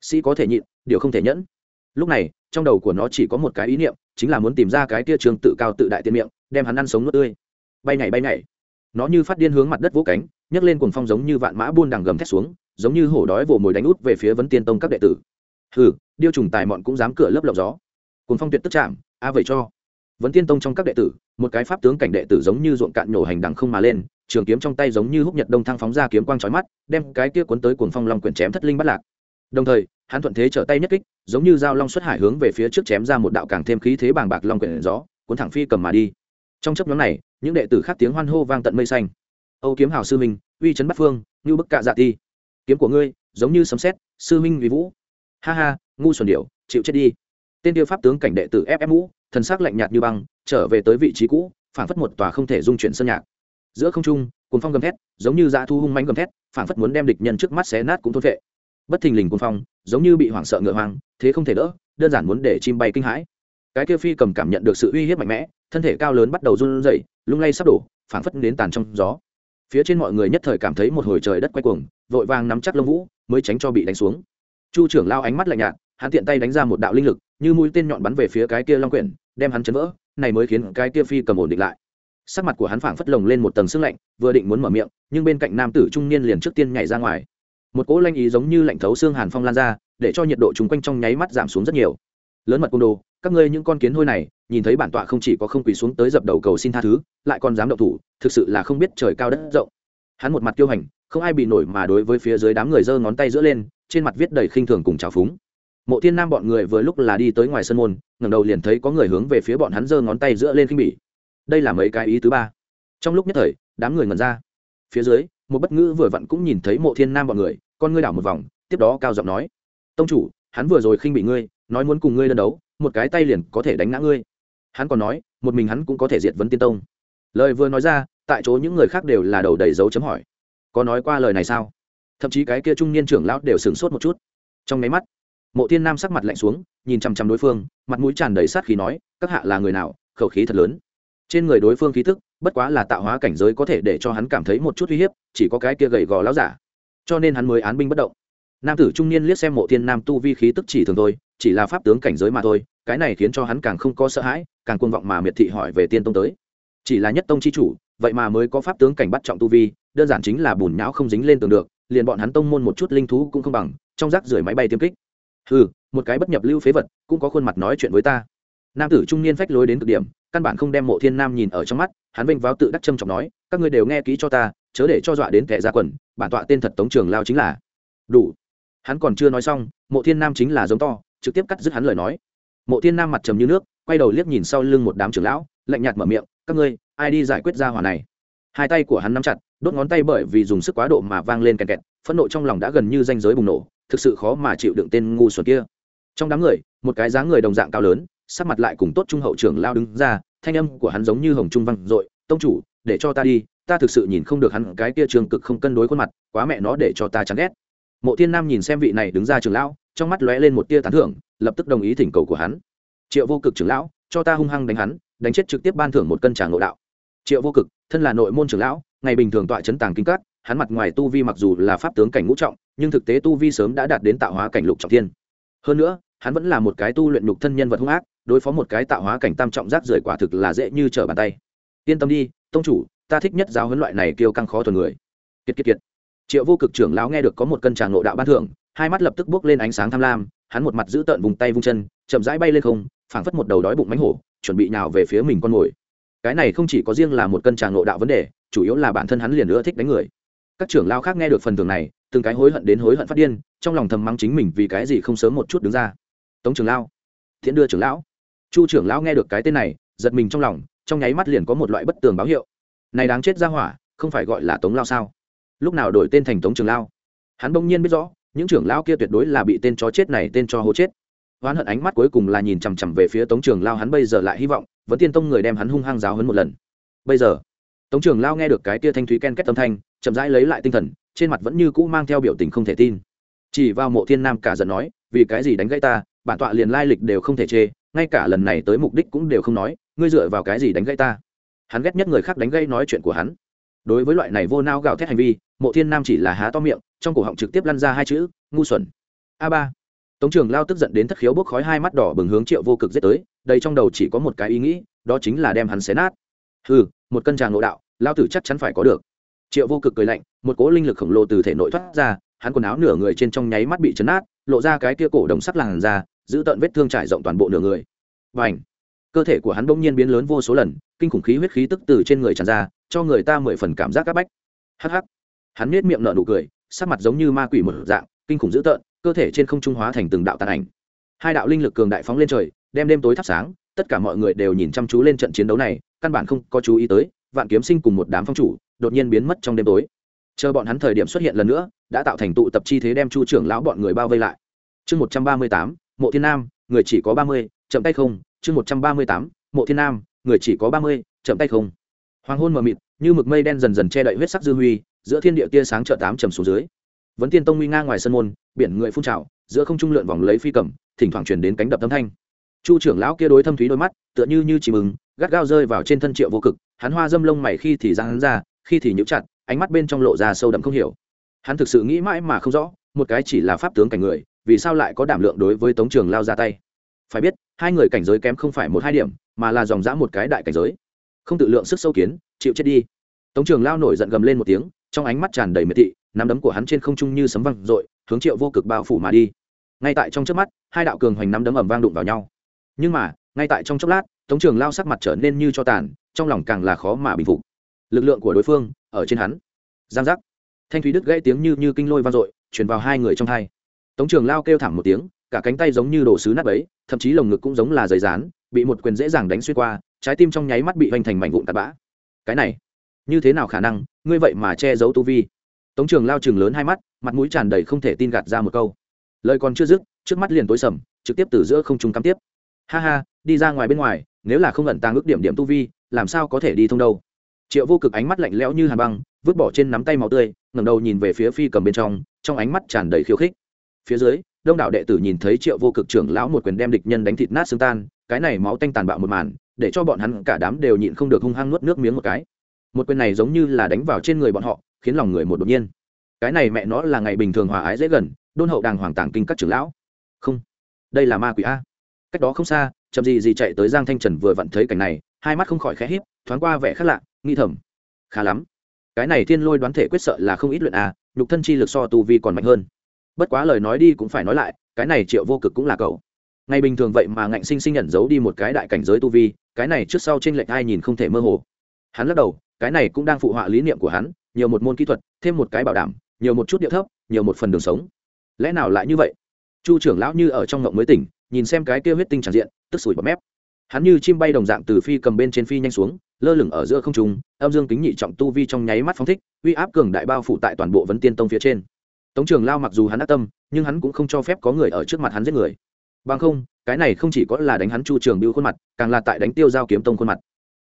Sĩ có thể nhịn, điều không thể nhẫn. Lúc này trong đầu của nó chỉ có một cái ý niệm, chính là muốn tìm ra cái kia trường tự cao tự đại tiên miệng, đem hắn ăn sống nước tươi. Bay nhảy bay nhảy. Nó như phát điên hướng mặt đất vỗ cánh, nhấc lên cuồng phong giống như vạn mã buôn đằng gầm thét xuống, giống như hổ đói vồ mồi đánh út về phía vấn tiên tông các đệ tử. Hừ, điêu trùng tài mọn cũng dám cửa lớp lộng gió. Cuồng phong tuyệt tức chạm, a vậy cho. Vấn tiên tông trong các đệ tử, một cái pháp tướng cảnh đệ tử giống như ruộng cạn nhổ hành đằng không mà lên, trường kiếm trong tay giống như húc nhật đông thăng phóng ra kiếm quang trói mắt, đem cái kia cuốn tới cuồng phong long quyển chém thất linh bắt lạc đồng thời, hắn thuận thế trở tay nhất kích, giống như dao long xuất hải hướng về phía trước chém ra một đạo càng thêm khí thế bàng bạc long quyển gió, cuốn thẳng phi cầm mà đi. Trong chấp nhóm này, những đệ tử khác tiếng hoan hô vang tận mây xanh. Âu kiếm hào sư minh, uy chấn bắt phương, như bức cạ dạ ti. Kiếm của ngươi, giống như sấm xét sư minh vì vũ. Ha ha, ngu xuẩn điệu chịu chết đi. Tên tiêu pháp tướng cảnh đệ tử ép ép mũ, thần sắc lạnh nhạt như băng, trở về tới vị trí cũ, phảng phất một tòa không thể dung chuyển sân nhạc. Giữa không trung cuốn phong gầm thét, giống như dã thu hung mánh gầm thét, phảng phất muốn đem địch nhân trước mắt xé nát cũng thôn vệ bất thình lình cuốn phong, giống như bị hoảng sợ ngựa hoang, thế không thể đỡ, đơn giản muốn để chim bay kinh hãi. Cái kia phi cầm cảm nhận được sự uy hiếp mạnh mẽ, thân thể cao lớn bắt đầu run rẩy, lung lay sắp đổ, phảng phất đến tàn trong gió. Phía trên mọi người nhất thời cảm thấy một hồi trời đất quay cuồng, vội vàng nắm chắc lông vũ, mới tránh cho bị đánh xuống. Chu trưởng lao ánh mắt lạnh nhạt, hắn tiện tay đánh ra một đạo linh lực, như mũi tên nhọn bắn về phía cái kia long quyển, đem hắn chấn vỡ, này mới khiến cái kia phi cầm ổn định lại. Sắc mặt của hắn phảng phất lồng lên một tầng sương lạnh, vừa định muốn mở miệng, nhưng bên cạnh nam tử trung niên liền trước tiên nhảy ra ngoài một cỗ lanh ý giống như lạnh thấu xương hàn phong lan ra, để cho nhiệt độ chung quanh trong nháy mắt giảm xuống rất nhiều. Lớn mật côn đồ, các ngươi những con kiến hôi này, nhìn thấy bản tọa không chỉ có không quỳ xuống tới dập đầu cầu xin tha thứ, lại còn dám động thủ, thực sự là không biết trời cao đất rộng. Hắn một mặt kiêu hành, không ai bị nổi mà đối với phía dưới đám người giơ ngón tay giữa lên, trên mặt viết đầy khinh thường cùng trào phúng. Mộ thiên nam bọn người vừa lúc là đi tới ngoài sân môn, ngẩng đầu liền thấy có người hướng về phía bọn hắn giơ ngón tay giữa lên khinh bỉ. Đây là mấy cái ý thứ ba. Trong lúc nhất thời, đám người ngẩn ra. Phía dưới một bất ngữ vừa vặn cũng nhìn thấy mộ thiên nam bọn người, con ngươi đảo một vòng, tiếp đó cao giọng nói, tông chủ, hắn vừa rồi khinh bị ngươi, nói muốn cùng ngươi đơn đấu, một cái tay liền có thể đánh ngã ngươi. Hắn còn nói, một mình hắn cũng có thể diệt vấn tiên tông. Lời vừa nói ra, tại chỗ những người khác đều là đầu đầy dấu chấm hỏi, có nói qua lời này sao? Thậm chí cái kia trung niên trưởng lão đều sửng sốt một chút. Trong máy mắt, mộ thiên nam sắc mặt lạnh xuống, nhìn chằm chằm đối phương, mặt mũi tràn đầy sát khí nói, các hạ là người nào? Khẩu khí thật lớn trên người đối phương khí thức, bất quá là tạo hóa cảnh giới có thể để cho hắn cảm thấy một chút uy hiếp, chỉ có cái kia gầy gò láo giả. Cho nên hắn mới án binh bất động. Nam tử trung niên liếc xem mộ thiên nam tu vi khí tức chỉ thường thôi, chỉ là pháp tướng cảnh giới mà thôi, cái này khiến cho hắn càng không có sợ hãi, càng cuồng vọng mà miệt thị hỏi về tiên tông tới. Chỉ là nhất tông chi chủ, vậy mà mới có pháp tướng cảnh bắt trọng tu vi, đơn giản chính là bùn nhão không dính lên tường được, liền bọn hắn tông môn một chút linh thú cũng không bằng, trong rác rưởi máy bay tiêm kích. Ừ một cái bất nhập lưu phế vật, cũng có khuôn mặt nói chuyện với ta. Nam tử trung niên phách lối đến cực điểm căn bản không đem mộ thiên nam nhìn ở trong mắt, hắn vênh váo tự đắc trâm trọng nói, các ngươi đều nghe kỹ cho ta, chớ để cho dọa đến kẻ ra quần, bản tọa tên thật tống trường lao chính là. Đủ. Hắn còn chưa nói xong, mộ thiên nam chính là giống to, trực tiếp cắt dứt hắn lời nói. Mộ thiên nam mặt trầm như nước, quay đầu liếc nhìn sau lưng một đám trưởng lão, lạnh nhạt mở miệng, các ngươi, ai đi giải quyết ra hỏa này? Hai tay của hắn nắm chặt, đốt ngón tay bởi vì dùng sức quá độ mà vang lên kẹt kẹt, phẫn nộ trong lòng đã gần như danh giới bùng nổ, thực sự khó mà chịu đựng tên ngu xuẩn kia. Trong đám người, một cái dáng người đồng dạng cao lớn sắc mặt lại cùng tốt trung hậu trưởng lao đứng ra thanh âm của hắn giống như hồng trung văn, dội tông chủ để cho ta đi ta thực sự nhìn không được hắn cái kia trường cực không cân đối khuôn mặt quá mẹ nó để cho ta chán ghét. Mộ thiên nam nhìn xem vị này đứng ra trường lão trong mắt lóe lên một tia tán thưởng lập tức đồng ý thỉnh cầu của hắn. Triệu vô cực trưởng lão cho ta hung hăng đánh hắn đánh chết trực tiếp ban thưởng một cân trà ngộ đạo. Triệu vô cực thân là nội môn trưởng lão ngày bình thường tọa chấn tàng kinh cát hắn mặt ngoài tu vi mặc dù là pháp tướng cảnh ngũ trọng nhưng thực tế tu vi sớm đã đạt đến tạo hóa cảnh lục trọng thiên. Hơn nữa hắn vẫn là một cái tu luyện nhục thân nhân vật hung ác đối phó một cái tạo hóa cảnh tam trọng rác rưởi quả thực là dễ như trở bàn tay. Yên tâm đi, tông chủ, ta thích nhất giáo huấn loại này kêu căng khó thuần người. Kiệt kiệt kiệt. Triệu vô cực trưởng lão nghe được có một cân trà ngộ đạo ban thưởng, hai mắt lập tức bước lên ánh sáng tham lam, hắn một mặt giữ tợn vùng tay vung chân, chậm rãi bay lên không, phảng phất một đầu đói bụng mánh hổ, chuẩn bị nào về phía mình con mồi cái này không chỉ có riêng là một cân trà ngộ đạo vấn đề, chủ yếu là bản thân hắn liền nữa thích đánh người. Các trưởng lao khác nghe được phần thưởng này, từng cái hối hận đến hối hận phát điên, trong lòng thầm mắng chính mình vì cái gì không sớm một chút đứng ra. Tống trưởng lão, thiện đưa trưởng lão chu trưởng lão nghe được cái tên này, giật mình trong lòng, trong nháy mắt liền có một loại bất tường báo hiệu. Này đáng chết ra hỏa, không phải gọi là tống lao sao? Lúc nào đổi tên thành tống trưởng lao hắn bỗng nhiên biết rõ, những trưởng lao kia tuyệt đối là bị tên chó chết này tên cho hố chết. Hoán hận ánh mắt cuối cùng là nhìn chằm chằm về phía tống trường lao hắn bây giờ lại hy vọng, vẫn tiên tông người đem hắn hung hăng giáo hấn một lần. Bây giờ, tống trường lao nghe được cái kia thanh thúy ken kết tâm thanh, chậm rãi lấy lại tinh thần, trên mặt vẫn như cũ mang theo biểu tình không thể tin. Chỉ vào mộ thiên nam cả giận nói, vì cái gì đánh gãy ta? Bản tọa liền lai lịch đều không thể chê ngay cả lần này tới mục đích cũng đều không nói, ngươi dựa vào cái gì đánh gãy ta? Hắn ghét nhất người khác đánh gãy nói chuyện của hắn. Đối với loại này vô nao gào thét hành vi, mộ thiên nam chỉ là há to miệng, trong cổ họng trực tiếp lăn ra hai chữ, ngu xuẩn. A ba. Tống trường lao tức giận đến thất khiếu bốc khói hai mắt đỏ bừng hướng triệu vô cực giết tới đây trong đầu chỉ có một cái ý nghĩ, đó chính là đem hắn xé nát. Ừ một cân tràng nội đạo, lao tử chắc chắn phải có được. Triệu vô cực cười lạnh, một cố linh lực khổng lồ từ thể nội thoát ra, hắn quần áo nửa người trên trong nháy mắt bị chấn nát, lộ ra cái kia cổ đồng sắc làn ra giữ tận vết thương trải rộng toàn bộ nửa người. Và ảnh cơ thể của hắn bỗng nhiên biến lớn vô số lần, kinh khủng khí huyết khí tức từ trên người tràn ra, cho người ta mười phần cảm giác áp bách. Hh hắn nết miệng nở nụ cười, sắc mặt giống như ma quỷ một dạng, kinh khủng dữ tợn, cơ thể trên không trung hóa thành từng đạo tàn ảnh. Hai đạo linh lực cường đại phóng lên trời, đem đêm tối thắp sáng, tất cả mọi người đều nhìn chăm chú lên trận chiến đấu này, căn bản không có chú ý tới, vạn kiếm sinh cùng một đám phong chủ, đột nhiên biến mất trong đêm tối. Chờ bọn hắn thời điểm xuất hiện lần nữa, đã tạo thành tụ tập chi thế đem chu trưởng lão bọn người bao vây lại. Chương một trăm ba mươi tám mộ thiên nam, người chỉ có ba mươi, chậm tay không, chương một trăm ba mươi tám, mộ thiên nam, người chỉ có ba mươi, chậm tay không. Hoàng hôn mờ mịt, như mực mây đen dần dần che đậy huyết sắc dư huy, giữa thiên địa tia sáng chợ tám trầm xuống dưới. Vấn tiên tông nguy nga ngoài sân môn, biển người phun trào, giữa không trung lượn vòng lấy phi cầm, thỉnh thoảng truyền đến cánh đập âm thanh. Chu trưởng lão kia đối thâm thúy đôi mắt, tựa như như chỉ mừng, gắt gao rơi vào trên thân triệu vô cực, hắn hoa dâm lông mày khi thì ra hắn ra, khi thì nhũ chặt, ánh mắt bên trong lộ ra sâu đậm không hiểu. Hắn thực sự nghĩ mãi mà không rõ, một cái chỉ là pháp tướng cảnh người vì sao lại có đảm lượng đối với tống trường lao ra tay? Phải biết, hai người cảnh giới kém không phải một hai điểm, mà là dòng dã một cái đại cảnh giới. Không tự lượng sức sâu kiến, chịu chết đi. Tống trường lao nổi giận gầm lên một tiếng, trong ánh mắt tràn đầy miệt thị, nắm đấm của hắn trên không trung như sấm văng r hướng triệu vô cực bao phủ mà đi. Ngay tại trong trước mắt, hai đạo cường hoành nắm đấm ẩm vang đụng vào nhau. Nhưng mà, ngay tại trong chốc lát, tống trường lao sắc mặt trở nên như cho tàn, trong lòng càng là khó mà bình phục. Lực lượng của đối phương, ở trên hắn. Giang giác. Thanh thúy đứt gãy tiếng như như kinh lôi vang dội chuyển vào hai người trong thai tống trường lao kêu thảm một tiếng, cả cánh tay giống như đổ sứ nát ấy thậm chí lồng ngực cũng giống là giấy rán bị một quyền dễ dàng đánh xuyên qua, trái tim trong nháy mắt bị hoành thành mảnh vụn tạt bã. Cái này, như thế nào khả năng? Ngươi vậy mà che giấu tu vi. Tống trường lao chừng lớn hai mắt, mặt mũi tràn đầy không thể tin gạt ra một câu. Lời còn chưa dứt, trước mắt liền tối sầm, trực tiếp từ giữa không trung cắm tiếp. Ha ha, đi ra ngoài bên ngoài, nếu là không ẩn tàng ước điểm điểm tu vi, làm sao có thể đi thông đâu? Triệu vô cực ánh mắt lạnh lẽo như hàn băng, vứt bỏ trên nắm tay máu tươi, ngẩng đầu nhìn về phía phi cầm bên trong trong ánh mắt tràn đầy khiêu khích phía dưới, đông đảo đệ tử nhìn thấy triệu vô cực trưởng lão một quyền đem địch nhân đánh thịt nát xương tan, cái này máu tanh tàn bạo một màn, để cho bọn hắn cả đám đều nhịn không được hung hăng nuốt nước miếng một cái. Một quyền này giống như là đánh vào trên người bọn họ, khiến lòng người một đột nhiên. Cái này mẹ nó là ngày bình thường hòa ái dễ gần, đôn hậu đàng hoàng tàng kinh các trưởng lão. Không, đây là ma quỷ a. Cách đó không xa, chậm gì gì chạy tới giang thanh trần vừa vặn thấy cảnh này, hai mắt không khỏi khẽ híp, thoáng qua vẻ khác lạ nghi thầm. Khá lắm. Cái này thiên lôi đoán thể quyết sợ là không ít luyện a, nhục thân chi lực so tu vi còn mạnh hơn bất quá lời nói đi cũng phải nói lại, cái này triệu vô cực cũng là cậu. Ngày bình thường vậy mà ngạnh sinh sinh nhận giấu đi một cái đại cảnh giới tu vi, cái này trước sau trên lệnh ai nhìn không thể mơ hồ. Hắn lắc đầu, cái này cũng đang phụ họa lý niệm của hắn, nhiều một môn kỹ thuật, thêm một cái bảo đảm, nhiều một chút điệu thấp, nhiều một phần đường sống. Lẽ nào lại như vậy? Chu trưởng lão như ở trong ngộng mới tỉnh, nhìn xem cái kia huyết tinh tràn diện, tức sủi bọt mép. Hắn như chim bay đồng dạng từ phi cầm bên trên phi nhanh xuống, lơ lửng ở giữa không trung, âm dương kính nhị trọng tu vi trong nháy mắt phóng thích, uy áp cường đại bao phủ tại toàn bộ vấn tiên tông phía trên tống trường lao mặc dù hắn đã tâm, nhưng hắn cũng không cho phép có người ở trước mặt hắn giết người. Bằng không, cái này không chỉ có là đánh hắn chu trường biêu khuôn mặt, càng là tại đánh tiêu giao kiếm tông khuôn mặt.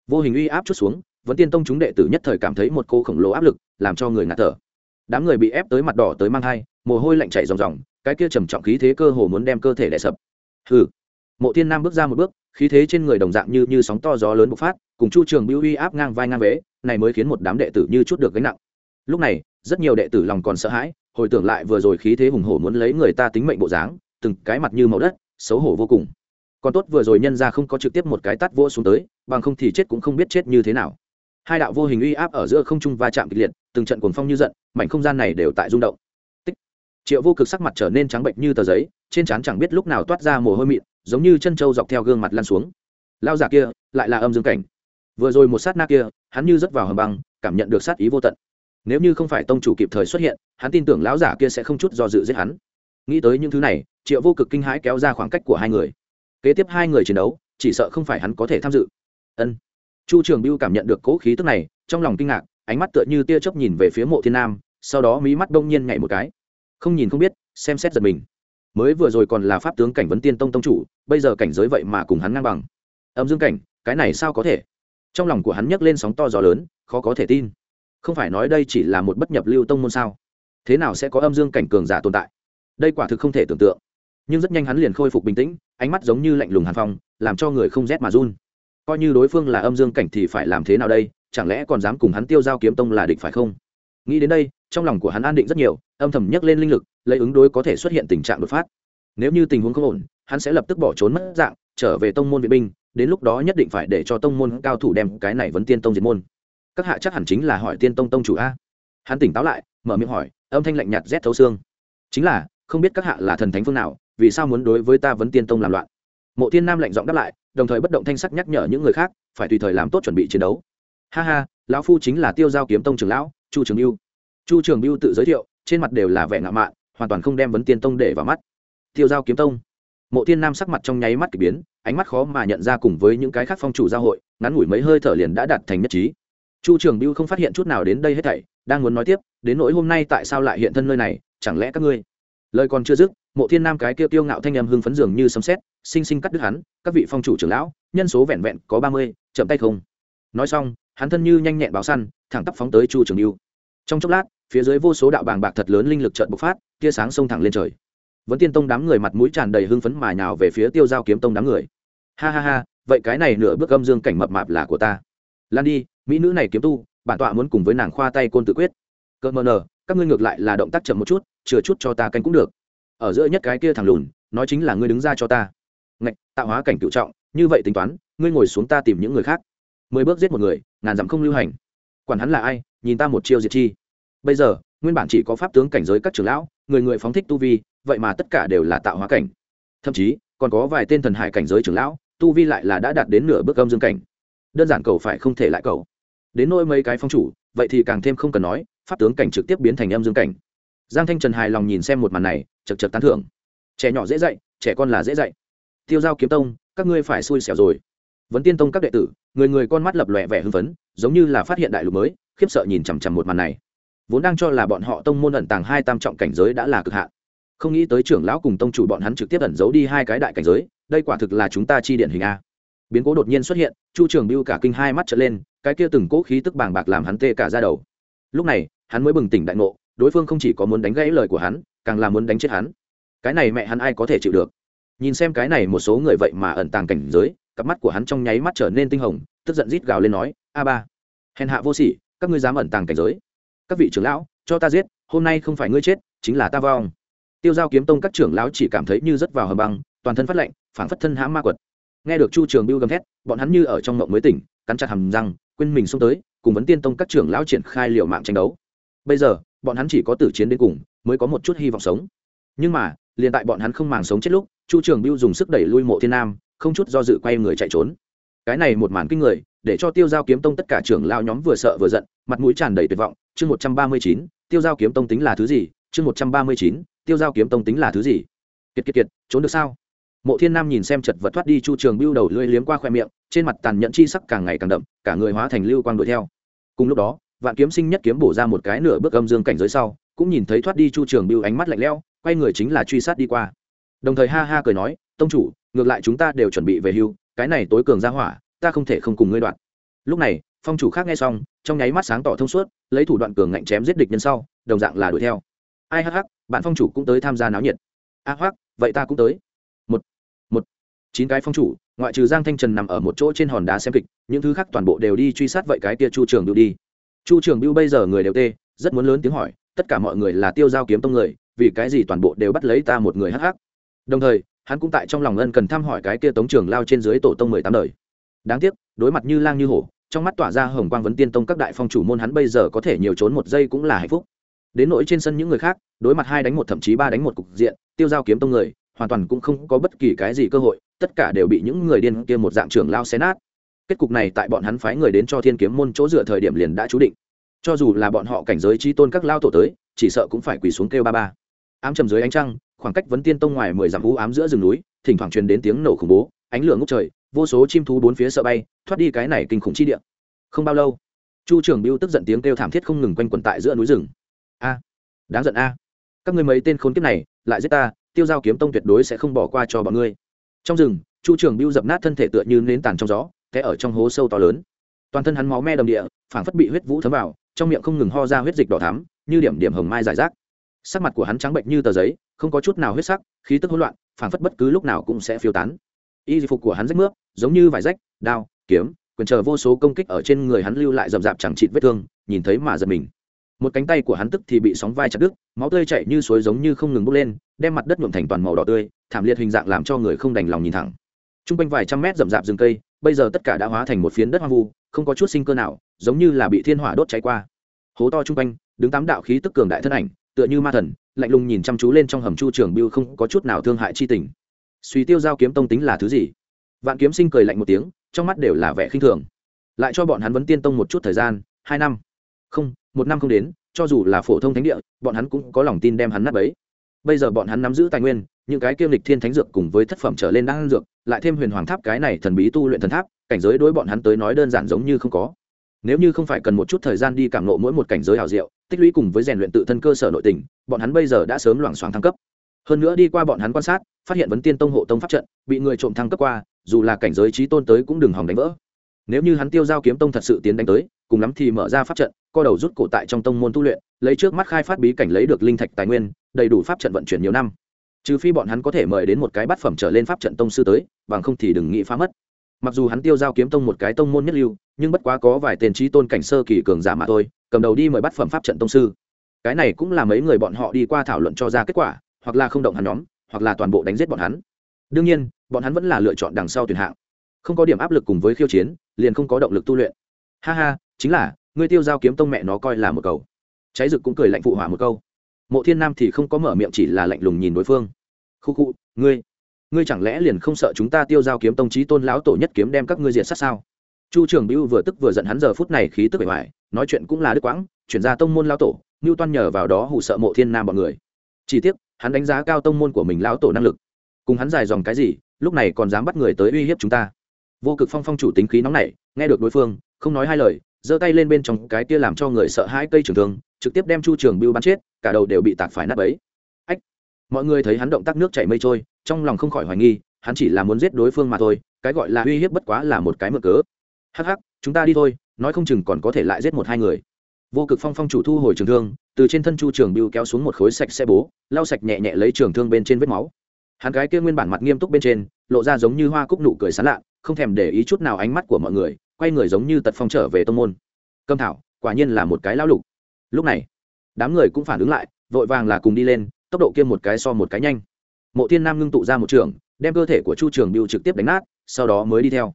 Vô hình uy áp chút xuống, vẫn tiên tông chúng đệ tử nhất thời cảm thấy một cô khổng lồ áp lực, làm cho người ngạt thở. Đám người bị ép tới mặt đỏ tới mang hai mồ hôi lạnh chảy ròng ròng, cái kia trầm trọng khí thế cơ hồ muốn đem cơ thể đè sập. Hừ. Mộ thiên nam bước ra một bước, khí thế trên người đồng dạng như như sóng to gió lớn bộc phát, cùng chu trường biêu uy áp ngang vai ngang vế, này mới khiến một đám đệ tử như chút được gánh nặng. Lúc này, rất nhiều đệ tử lòng còn sợ hãi hồi tưởng lại vừa rồi khí thế hùng hổ muốn lấy người ta tính mệnh bộ dáng, từng cái mặt như màu đất, xấu hổ vô cùng. Còn tốt vừa rồi nhân ra không có trực tiếp một cái tắt vô xuống tới, bằng không thì chết cũng không biết chết như thế nào. Hai đạo vô hình uy áp ở giữa không trung va chạm kịch liệt, từng trận cuồng phong như giận, mảnh không gian này đều tại rung động. Tích. triệu vô cực sắc mặt trở nên trắng bệnh như tờ giấy, trên trán chẳng biết lúc nào toát ra mồ hôi mịn, giống như chân trâu dọc theo gương mặt lan xuống. Lao giả kia lại là âm dương cảnh. Vừa rồi một sát na kia, hắn như rớt vào hầm băng, cảm nhận được sát ý vô tận nếu như không phải tông chủ kịp thời xuất hiện, hắn tin tưởng lão giả kia sẽ không chút do dự giết hắn. Nghĩ tới những thứ này, triệu vô cực kinh hãi kéo ra khoảng cách của hai người. Kế tiếp hai người chiến đấu, chỉ sợ không phải hắn có thể tham dự. Ân. Chu trường biêu cảm nhận được cố khí tức này, trong lòng kinh ngạc, ánh mắt tựa như tia chớp nhìn về phía mộ thiên nam, sau đó mí mắt đông nhiên nhảy một cái. Không nhìn không biết, xem xét giật mình. Mới vừa rồi còn là pháp tướng cảnh vấn tiên tông tông chủ, bây giờ cảnh giới vậy mà cùng hắn ngang bằng. Âm dương cảnh, cái này sao có thể? Trong lòng của hắn nhấc lên sóng to gió lớn, khó có thể tin không phải nói đây chỉ là một bất nhập lưu tông môn sao? Thế nào sẽ có âm dương cảnh cường giả tồn tại? Đây quả thực không thể tưởng tượng. Nhưng rất nhanh hắn liền khôi phục bình tĩnh, ánh mắt giống như lạnh lùng hàn phong, làm cho người không rét mà run. Coi như đối phương là âm dương cảnh thì phải làm thế nào đây? Chẳng lẽ còn dám cùng hắn tiêu giao kiếm tông là địch phải không? Nghĩ đến đây, trong lòng của hắn an định rất nhiều, âm thầm nhấc lên linh lực, lấy ứng đối có thể xuất hiện tình trạng đột phát. Nếu như tình huống không ổn, hắn sẽ lập tức bỏ trốn mất dạng, trở về tông môn vệ binh, đến lúc đó nhất định phải để cho tông môn cao thủ đem cái này vấn tiên tông diệt môn các hạ chắc hẳn chính là hỏi tiên tông tông chủ a. Hắn tỉnh táo lại, mở miệng hỏi, âm thanh lạnh nhạt rét thấu xương. Chính là, không biết các hạ là thần thánh phương nào, vì sao muốn đối với ta vấn tiên tông làm loạn? Mộ thiên nam lạnh giọng đáp lại, đồng thời bất động thanh sắc nhắc nhở những người khác, phải tùy thời làm tốt chuẩn bị chiến đấu. Ha ha, lão phu chính là tiêu giao kiếm tông trưởng lão, chu trường biêu chu trường biêu tự giới thiệu, trên mặt đều là vẻ ngạo mạn, hoàn toàn không đem vấn tiên tông để vào mắt. Tiêu giao kiếm tông. Mộ thiên nam sắc mặt trong nháy mắt k ỳ biến, ánh mắt khó mà nhận ra cùng với những cái khác phong chủ giao hội, ngắn ngủi mấy hơi thở liền đã đạt thành nhất trí chu trường biêu không phát hiện chút nào đến đây hết thảy, đang muốn nói tiếp, đến nỗi hôm nay tại sao lại hiện thân nơi này, chẳng lẽ các ngươi? Lời còn chưa dứt, mộ thiên nam cái kia tiêu ngạo thanh âm hưng phấn dường như sấm xét sinh sinh cắt đứt hắn, các vị phong chủ trưởng lão, nhân số vẹn vẹn có ba mươi, chậm tay không? Nói xong, hắn thân như nhanh nhẹn báo săn, thẳng tắp phóng tới chu trường biêu trong chốc lát, phía dưới vô số đạo bàng bạc thật lớn linh lực trợn bộc phát, tia sáng xông thẳng lên trời. Vẫn tiên tông đám người mặt mũi tràn đầy hưng phấn mà nhào về phía tiêu giao kiếm tông đám người. Ha ha ha, vậy cái này nửa bước âm dương cảnh mập mạp là của ta. Lan đi mỹ nữ này kiếm tu, bản tọa muốn cùng với nàng khoa tay côn tự quyết. Cơ mờ nờ, các ngươi ngược lại là động tác chậm một chút, chừa chút cho ta canh cũng được. Ở giữa nhất cái kia thằng lùn, nói chính là ngươi đứng ra cho ta. Ngạch, tạo hóa cảnh cựu trọng, như vậy tính toán, ngươi ngồi xuống ta tìm những người khác. Mười bước giết một người, ngàn dặm không lưu hành. Quản hắn là ai, nhìn ta một chiêu diệt chi. Bây giờ, nguyên bản chỉ có pháp tướng cảnh giới các trưởng lão, người người phóng thích tu vi, vậy mà tất cả đều là tạo hóa cảnh. Thậm chí, còn có vài tên thần hải cảnh giới trưởng lão, tu vi lại là đã đạt đến nửa bước âm dương cảnh đơn giản cầu phải không thể lại cầu. Đến nỗi mấy cái phong chủ, vậy thì càng thêm không cần nói, pháp tướng cảnh trực tiếp biến thành âm dương cảnh. Giang thanh trần hài lòng nhìn xem một màn này, chật chật tán thưởng. Trẻ nhỏ dễ dạy, trẻ con là dễ dạy. Tiêu giao kiếm tông, các ngươi phải xui xẻo rồi. Vấn tiên tông các đệ tử, người người con mắt lập lòe vẻ hưng phấn, giống như là phát hiện đại lục mới, khiếp sợ nhìn chằm chằm một màn này. Vốn đang cho là bọn họ tông môn ẩn tàng hai tam trọng cảnh giới đã là cực hạn. Không nghĩ tới trưởng lão cùng tông chủ bọn hắn trực tiếp ẩn giấu đi hai cái đại cảnh giới, đây quả thực là chúng ta chi điện hình a biến cố đột nhiên xuất hiện, chu trường biêu cả kinh hai mắt trở lên, cái kia từng cố khí tức bàng bạc làm hắn tê cả ra đầu. Lúc này, hắn mới bừng tỉnh đại ngộ, đối phương không chỉ có muốn đánh gãy lời của hắn, càng là muốn đánh chết hắn. Cái này mẹ hắn ai có thể chịu được? Nhìn xem cái này một số người vậy mà ẩn tàng cảnh giới, cặp mắt của hắn trong nháy mắt trở nên tinh hồng, tức giận rít gào lên nói, a ba, hèn hạ vô sỉ, các ngươi dám ẩn tàng cảnh giới. Các vị trưởng lão, cho ta giết, hôm nay không phải ngươi chết, chính là ta vong. Tiêu giao kiếm tông các trưởng lão chỉ cảm thấy như rất vào hầm băng, toàn thân phát lạnh, phảng phất thân hãm ma quật nghe được chu trường biêu gầm thét, bọn hắn như ở trong mộng mới tỉnh, cắn chặt hầm răng, quên mình xông tới, cùng vấn tiên tông các trưởng lão triển khai liều mạng tranh đấu. Bây giờ, bọn hắn chỉ có tử chiến đến cùng, mới có một chút hy vọng sống. Nhưng mà, liền tại bọn hắn không màng sống chết lúc, chu trường biêu dùng sức đẩy lui mộ thiên nam, không chút do dự quay người chạy trốn. Cái này một màn kinh người, để cho tiêu giao kiếm tông tất cả trưởng lao nhóm vừa sợ vừa giận, mặt mũi tràn đầy tuyệt vọng. Chương một trăm ba mươi chín, tiêu giao kiếm tông tính là thứ gì? Chương một trăm ba mươi chín, tiêu giao kiếm tông tính là thứ gì? Kiệt kiệt kiệt, trốn được sao? Mộ thiên nam nhìn xem chật vật thoát đi chu trường bưu đầu lưỡi liếm qua khoe miệng trên mặt tàn nhẫn chi sắc càng ngày càng đậm cả người hóa thành lưu quang đuổi theo. Cùng lúc đó vạn kiếm sinh nhất kiếm bổ ra một cái nửa bước âm dương cảnh giới sau cũng nhìn thấy thoát đi chu trường bưu ánh mắt lạnh lẽo quay người chính là truy sát đi qua. Đồng thời ha ha cười nói tông chủ ngược lại chúng ta đều chuẩn bị về hưu cái này tối cường ra hỏa ta không thể không cùng ngươi đoạn. Lúc này phong chủ khác nghe xong trong nháy mắt sáng tỏ thông suốt lấy thủ đoạn cường ngạnh chém giết địch nhân sau đồng dạng là đuổi theo. Ai hắc hắc bạn phong chủ cũng tới tham gia náo nhiệt. A à, hoắc vậy ta cũng tới chín cái phong chủ, ngoại trừ giang thanh trần nằm ở một chỗ trên hòn đá xem kịch, những thứ khác toàn bộ đều đi truy sát vậy cái tia chu trường bưu đi. Chu trường bưu bây giờ người đều tê, rất muốn lớn tiếng hỏi, tất cả mọi người là tiêu giao kiếm tông người, vì cái gì toàn bộ đều bắt lấy ta một người hắc hắc? Đồng thời, hắn cũng tại trong lòng ân cần thăm hỏi cái kia tống trường lao trên dưới tổ tông mười tám đời. Đáng tiếc, đối mặt như lang như hổ, trong mắt tỏa ra hồng quang vấn tiên tông các đại phong chủ môn hắn bây giờ có thể nhiều trốn một giây cũng là hạnh phúc. Đến nỗi trên sân những người khác, đối mặt hai đánh một thậm chí ba đánh một cục diện, tiêu giao kiếm tông người, hoàn toàn cũng không có bất kỳ cái gì cơ hội tất cả đều bị những người điên kia một dạng trưởng lao xé nát. Kết cục này tại bọn hắn phái người đến cho thiên kiếm môn chỗ dựa thời điểm liền đã chú định. Cho dù là bọn họ cảnh giới trí tôn các lao tổ tới, chỉ sợ cũng phải quỳ xuống kêu ba ba. Ám trầm dưới ánh trăng, khoảng cách vấn tiên tông ngoài mười dặm vũ ám giữa rừng núi, thỉnh thoảng truyền đến tiếng nổ khủng bố, ánh lửa ngốc trời, vô số chim thú bốn phía sợ bay, thoát đi cái này kinh khủng chi địa. Không bao lâu, chu trường biêu tức giận tiếng kêu thảm thiết không ngừng quanh quẩn tại giữa núi rừng. A, đáng giận a. Các ngươi mấy tên khốn kiếp này, lại giết ta, tiêu giao kiếm tông tuyệt đối sẽ không bỏ qua cho bọn ngươi trong rừng, chu trường biêu dập nát thân thể tựa như nến tàn trong gió, té ở trong hố sâu to lớn. Toàn thân hắn máu me đầm địa, phảng phất bị huyết vũ thấm vào, trong miệng không ngừng ho ra huyết dịch đỏ thắm, như điểm điểm hồng mai giải rác. Sắc mặt của hắn trắng bệnh như tờ giấy, không có chút nào huyết sắc, khí tức hỗn loạn, phảng phất bất cứ lúc nào cũng sẽ phiêu tán. Y phục của hắn rách nước giống như vải rách, đao, kiếm, quyền chờ vô số công kích ở trên người hắn lưu lại rậm rạp chẳng trị vết thương, nhìn thấy mà giật mình một cánh tay của hắn tức thì bị sóng vai chặt đứt, máu tươi chảy như suối giống như không ngừng bốc lên, đem mặt đất nhuộm thành toàn màu đỏ tươi, thảm liệt hình dạng làm cho người không đành lòng nhìn thẳng. T r u n g quanh vài trăm mét rậm rạp rừng cây, bây giờ tất cả đã hóa thành một phiến đất hoang vu, không có chút sinh cơ nào, giống như là bị thiên hỏa đốt cháy qua. Hố to t r u n g quanh, đứng tám đạo khí tức cường đại thân ảnh, tựa như ma thần, lạnh lùng nhìn chăm chú lên trong hầm chu trường biêu không có chút nào thương hại chi tình. Suy tiêu giao kiếm tông tính là thứ gì? Vạn kiếm sinh cười lạnh một tiếng, trong mắt đều là vẻ khinh thường. Lại cho bọn hắn vấn tiên tông một chút thời gian, hai năm. Không một năm không đến, cho dù là phổ thông thánh địa, bọn hắn cũng có lòng tin đem hắn nắp ấy bây giờ bọn hắn nắm giữ tài nguyên, những cái kiêm lịch thiên thánh dược cùng với thất phẩm trở lên đang dược, lại thêm huyền hoàng tháp cái này thần bí tu luyện thần tháp, cảnh giới đối bọn hắn tới nói đơn giản giống như không có. Nếu như không phải cần một chút thời gian đi cảm nộ mỗi một cảnh giới hào diệu, tích lũy cùng với rèn luyện tự thân cơ sở nội tình, bọn hắn bây giờ đã sớm loảng xoảng thăng cấp. Hơn nữa đi qua bọn hắn quan sát, phát hiện vấn tiên tông hộ tông pháp trận, bị người trộm thăng cấp qua, dù là cảnh giới trí tôn tới cũng đừng hòng đánh vỡ. Nếu như hắn tiêu giao kiếm tông thật sự tiến đánh tới, cùng lắm thì mở ra pháp trận co đầu rút cổ tại trong tông môn tu luyện, lấy trước mắt khai phát bí cảnh lấy được linh thạch tài nguyên, đầy đủ pháp trận vận chuyển nhiều năm. Trừ phi bọn hắn có thể mời đến một cái bát phẩm trở lên pháp trận tông sư tới, bằng không thì đừng nghĩ phá mất. Mặc dù hắn tiêu giao kiếm tông một cái tông môn nhất lưu, nhưng bất quá có vài tên trí tôn cảnh sơ kỳ cường giả mà thôi, cầm đầu đi mời bát phẩm pháp trận tông sư. Cái này cũng là mấy người bọn họ đi qua thảo luận cho ra kết quả, hoặc là không động hắn nhóm, hoặc là toàn bộ đánh giết bọn hắn. Đương nhiên, bọn hắn vẫn là lựa chọn đằng sau tuyển hạng. Không có điểm áp lực cùng với khiêu chiến, liền không có động lực tu luyện. Ha ha, chính là ngươi tiêu giao kiếm tông mẹ nó coi là một cầu. Cháy rực cũng cười lạnh phụ hỏa một câu. Mộ thiên nam thì không có mở miệng chỉ là lạnh lùng nhìn đối phương. Khu khu, ngươi ngươi chẳng lẽ liền không sợ chúng ta tiêu giao kiếm tông trí tôn lão tổ nhất kiếm đem các ngươi diệt sát sao? Chu trường bưu vừa tức vừa giận hắn giờ phút này khí tức bề ngoài nói chuyện cũng là đức quãng, chuyển ra tông môn lão tổ ngưu toan nhờ vào đó hù sợ mộ thiên nam bọn người. Chỉ tiếc, hắn đánh giá cao tông môn của mình lão tổ năng lực. Cùng hắn dài dòng cái gì, lúc này còn dám bắt người tới uy hiếp chúng ta. Vô cực phong phong chủ tính khí nóng này nghe được đối phương, không nói hai lời giơ tay lên bên trong cái kia làm cho người sợ hãi cây trường thương, trực tiếp đem chu trường bưu bắn chết, cả đầu đều bị tạc phải nát bấy. Ách! Mọi người thấy hắn động tác nước chảy mây trôi, trong lòng không khỏi hoài nghi, hắn chỉ là muốn giết đối phương mà thôi, cái gọi là uy hiếp bất quá là một cái mực cớ. Hắc hắc, chúng ta đi thôi, nói không chừng còn có thể lại giết một hai người. Vô cực phong phong chủ thu hồi trường thương, từ trên thân chu trường bưu kéo xuống một khối sạch xe bố, lau sạch nhẹ nhẹ lấy trường thương bên trên vết máu. Hắn cái kia nguyên bản mặt nghiêm túc bên trên, lộ ra giống như hoa cúc nụ cười sán lạ, không thèm để ý chút nào ánh mắt của mọi người quay người giống như tật phong trở về tông môn. Câm thảo, quả nhiên là một cái lão lục. Lúc này, đám người cũng phản ứng lại, vội vàng là cùng đi lên, tốc độ kia một cái so một cái nhanh. Mộ thiên nam ngưng tụ ra một trường, đem cơ thể của chu trường biêu trực tiếp đánh nát, sau đó mới đi theo.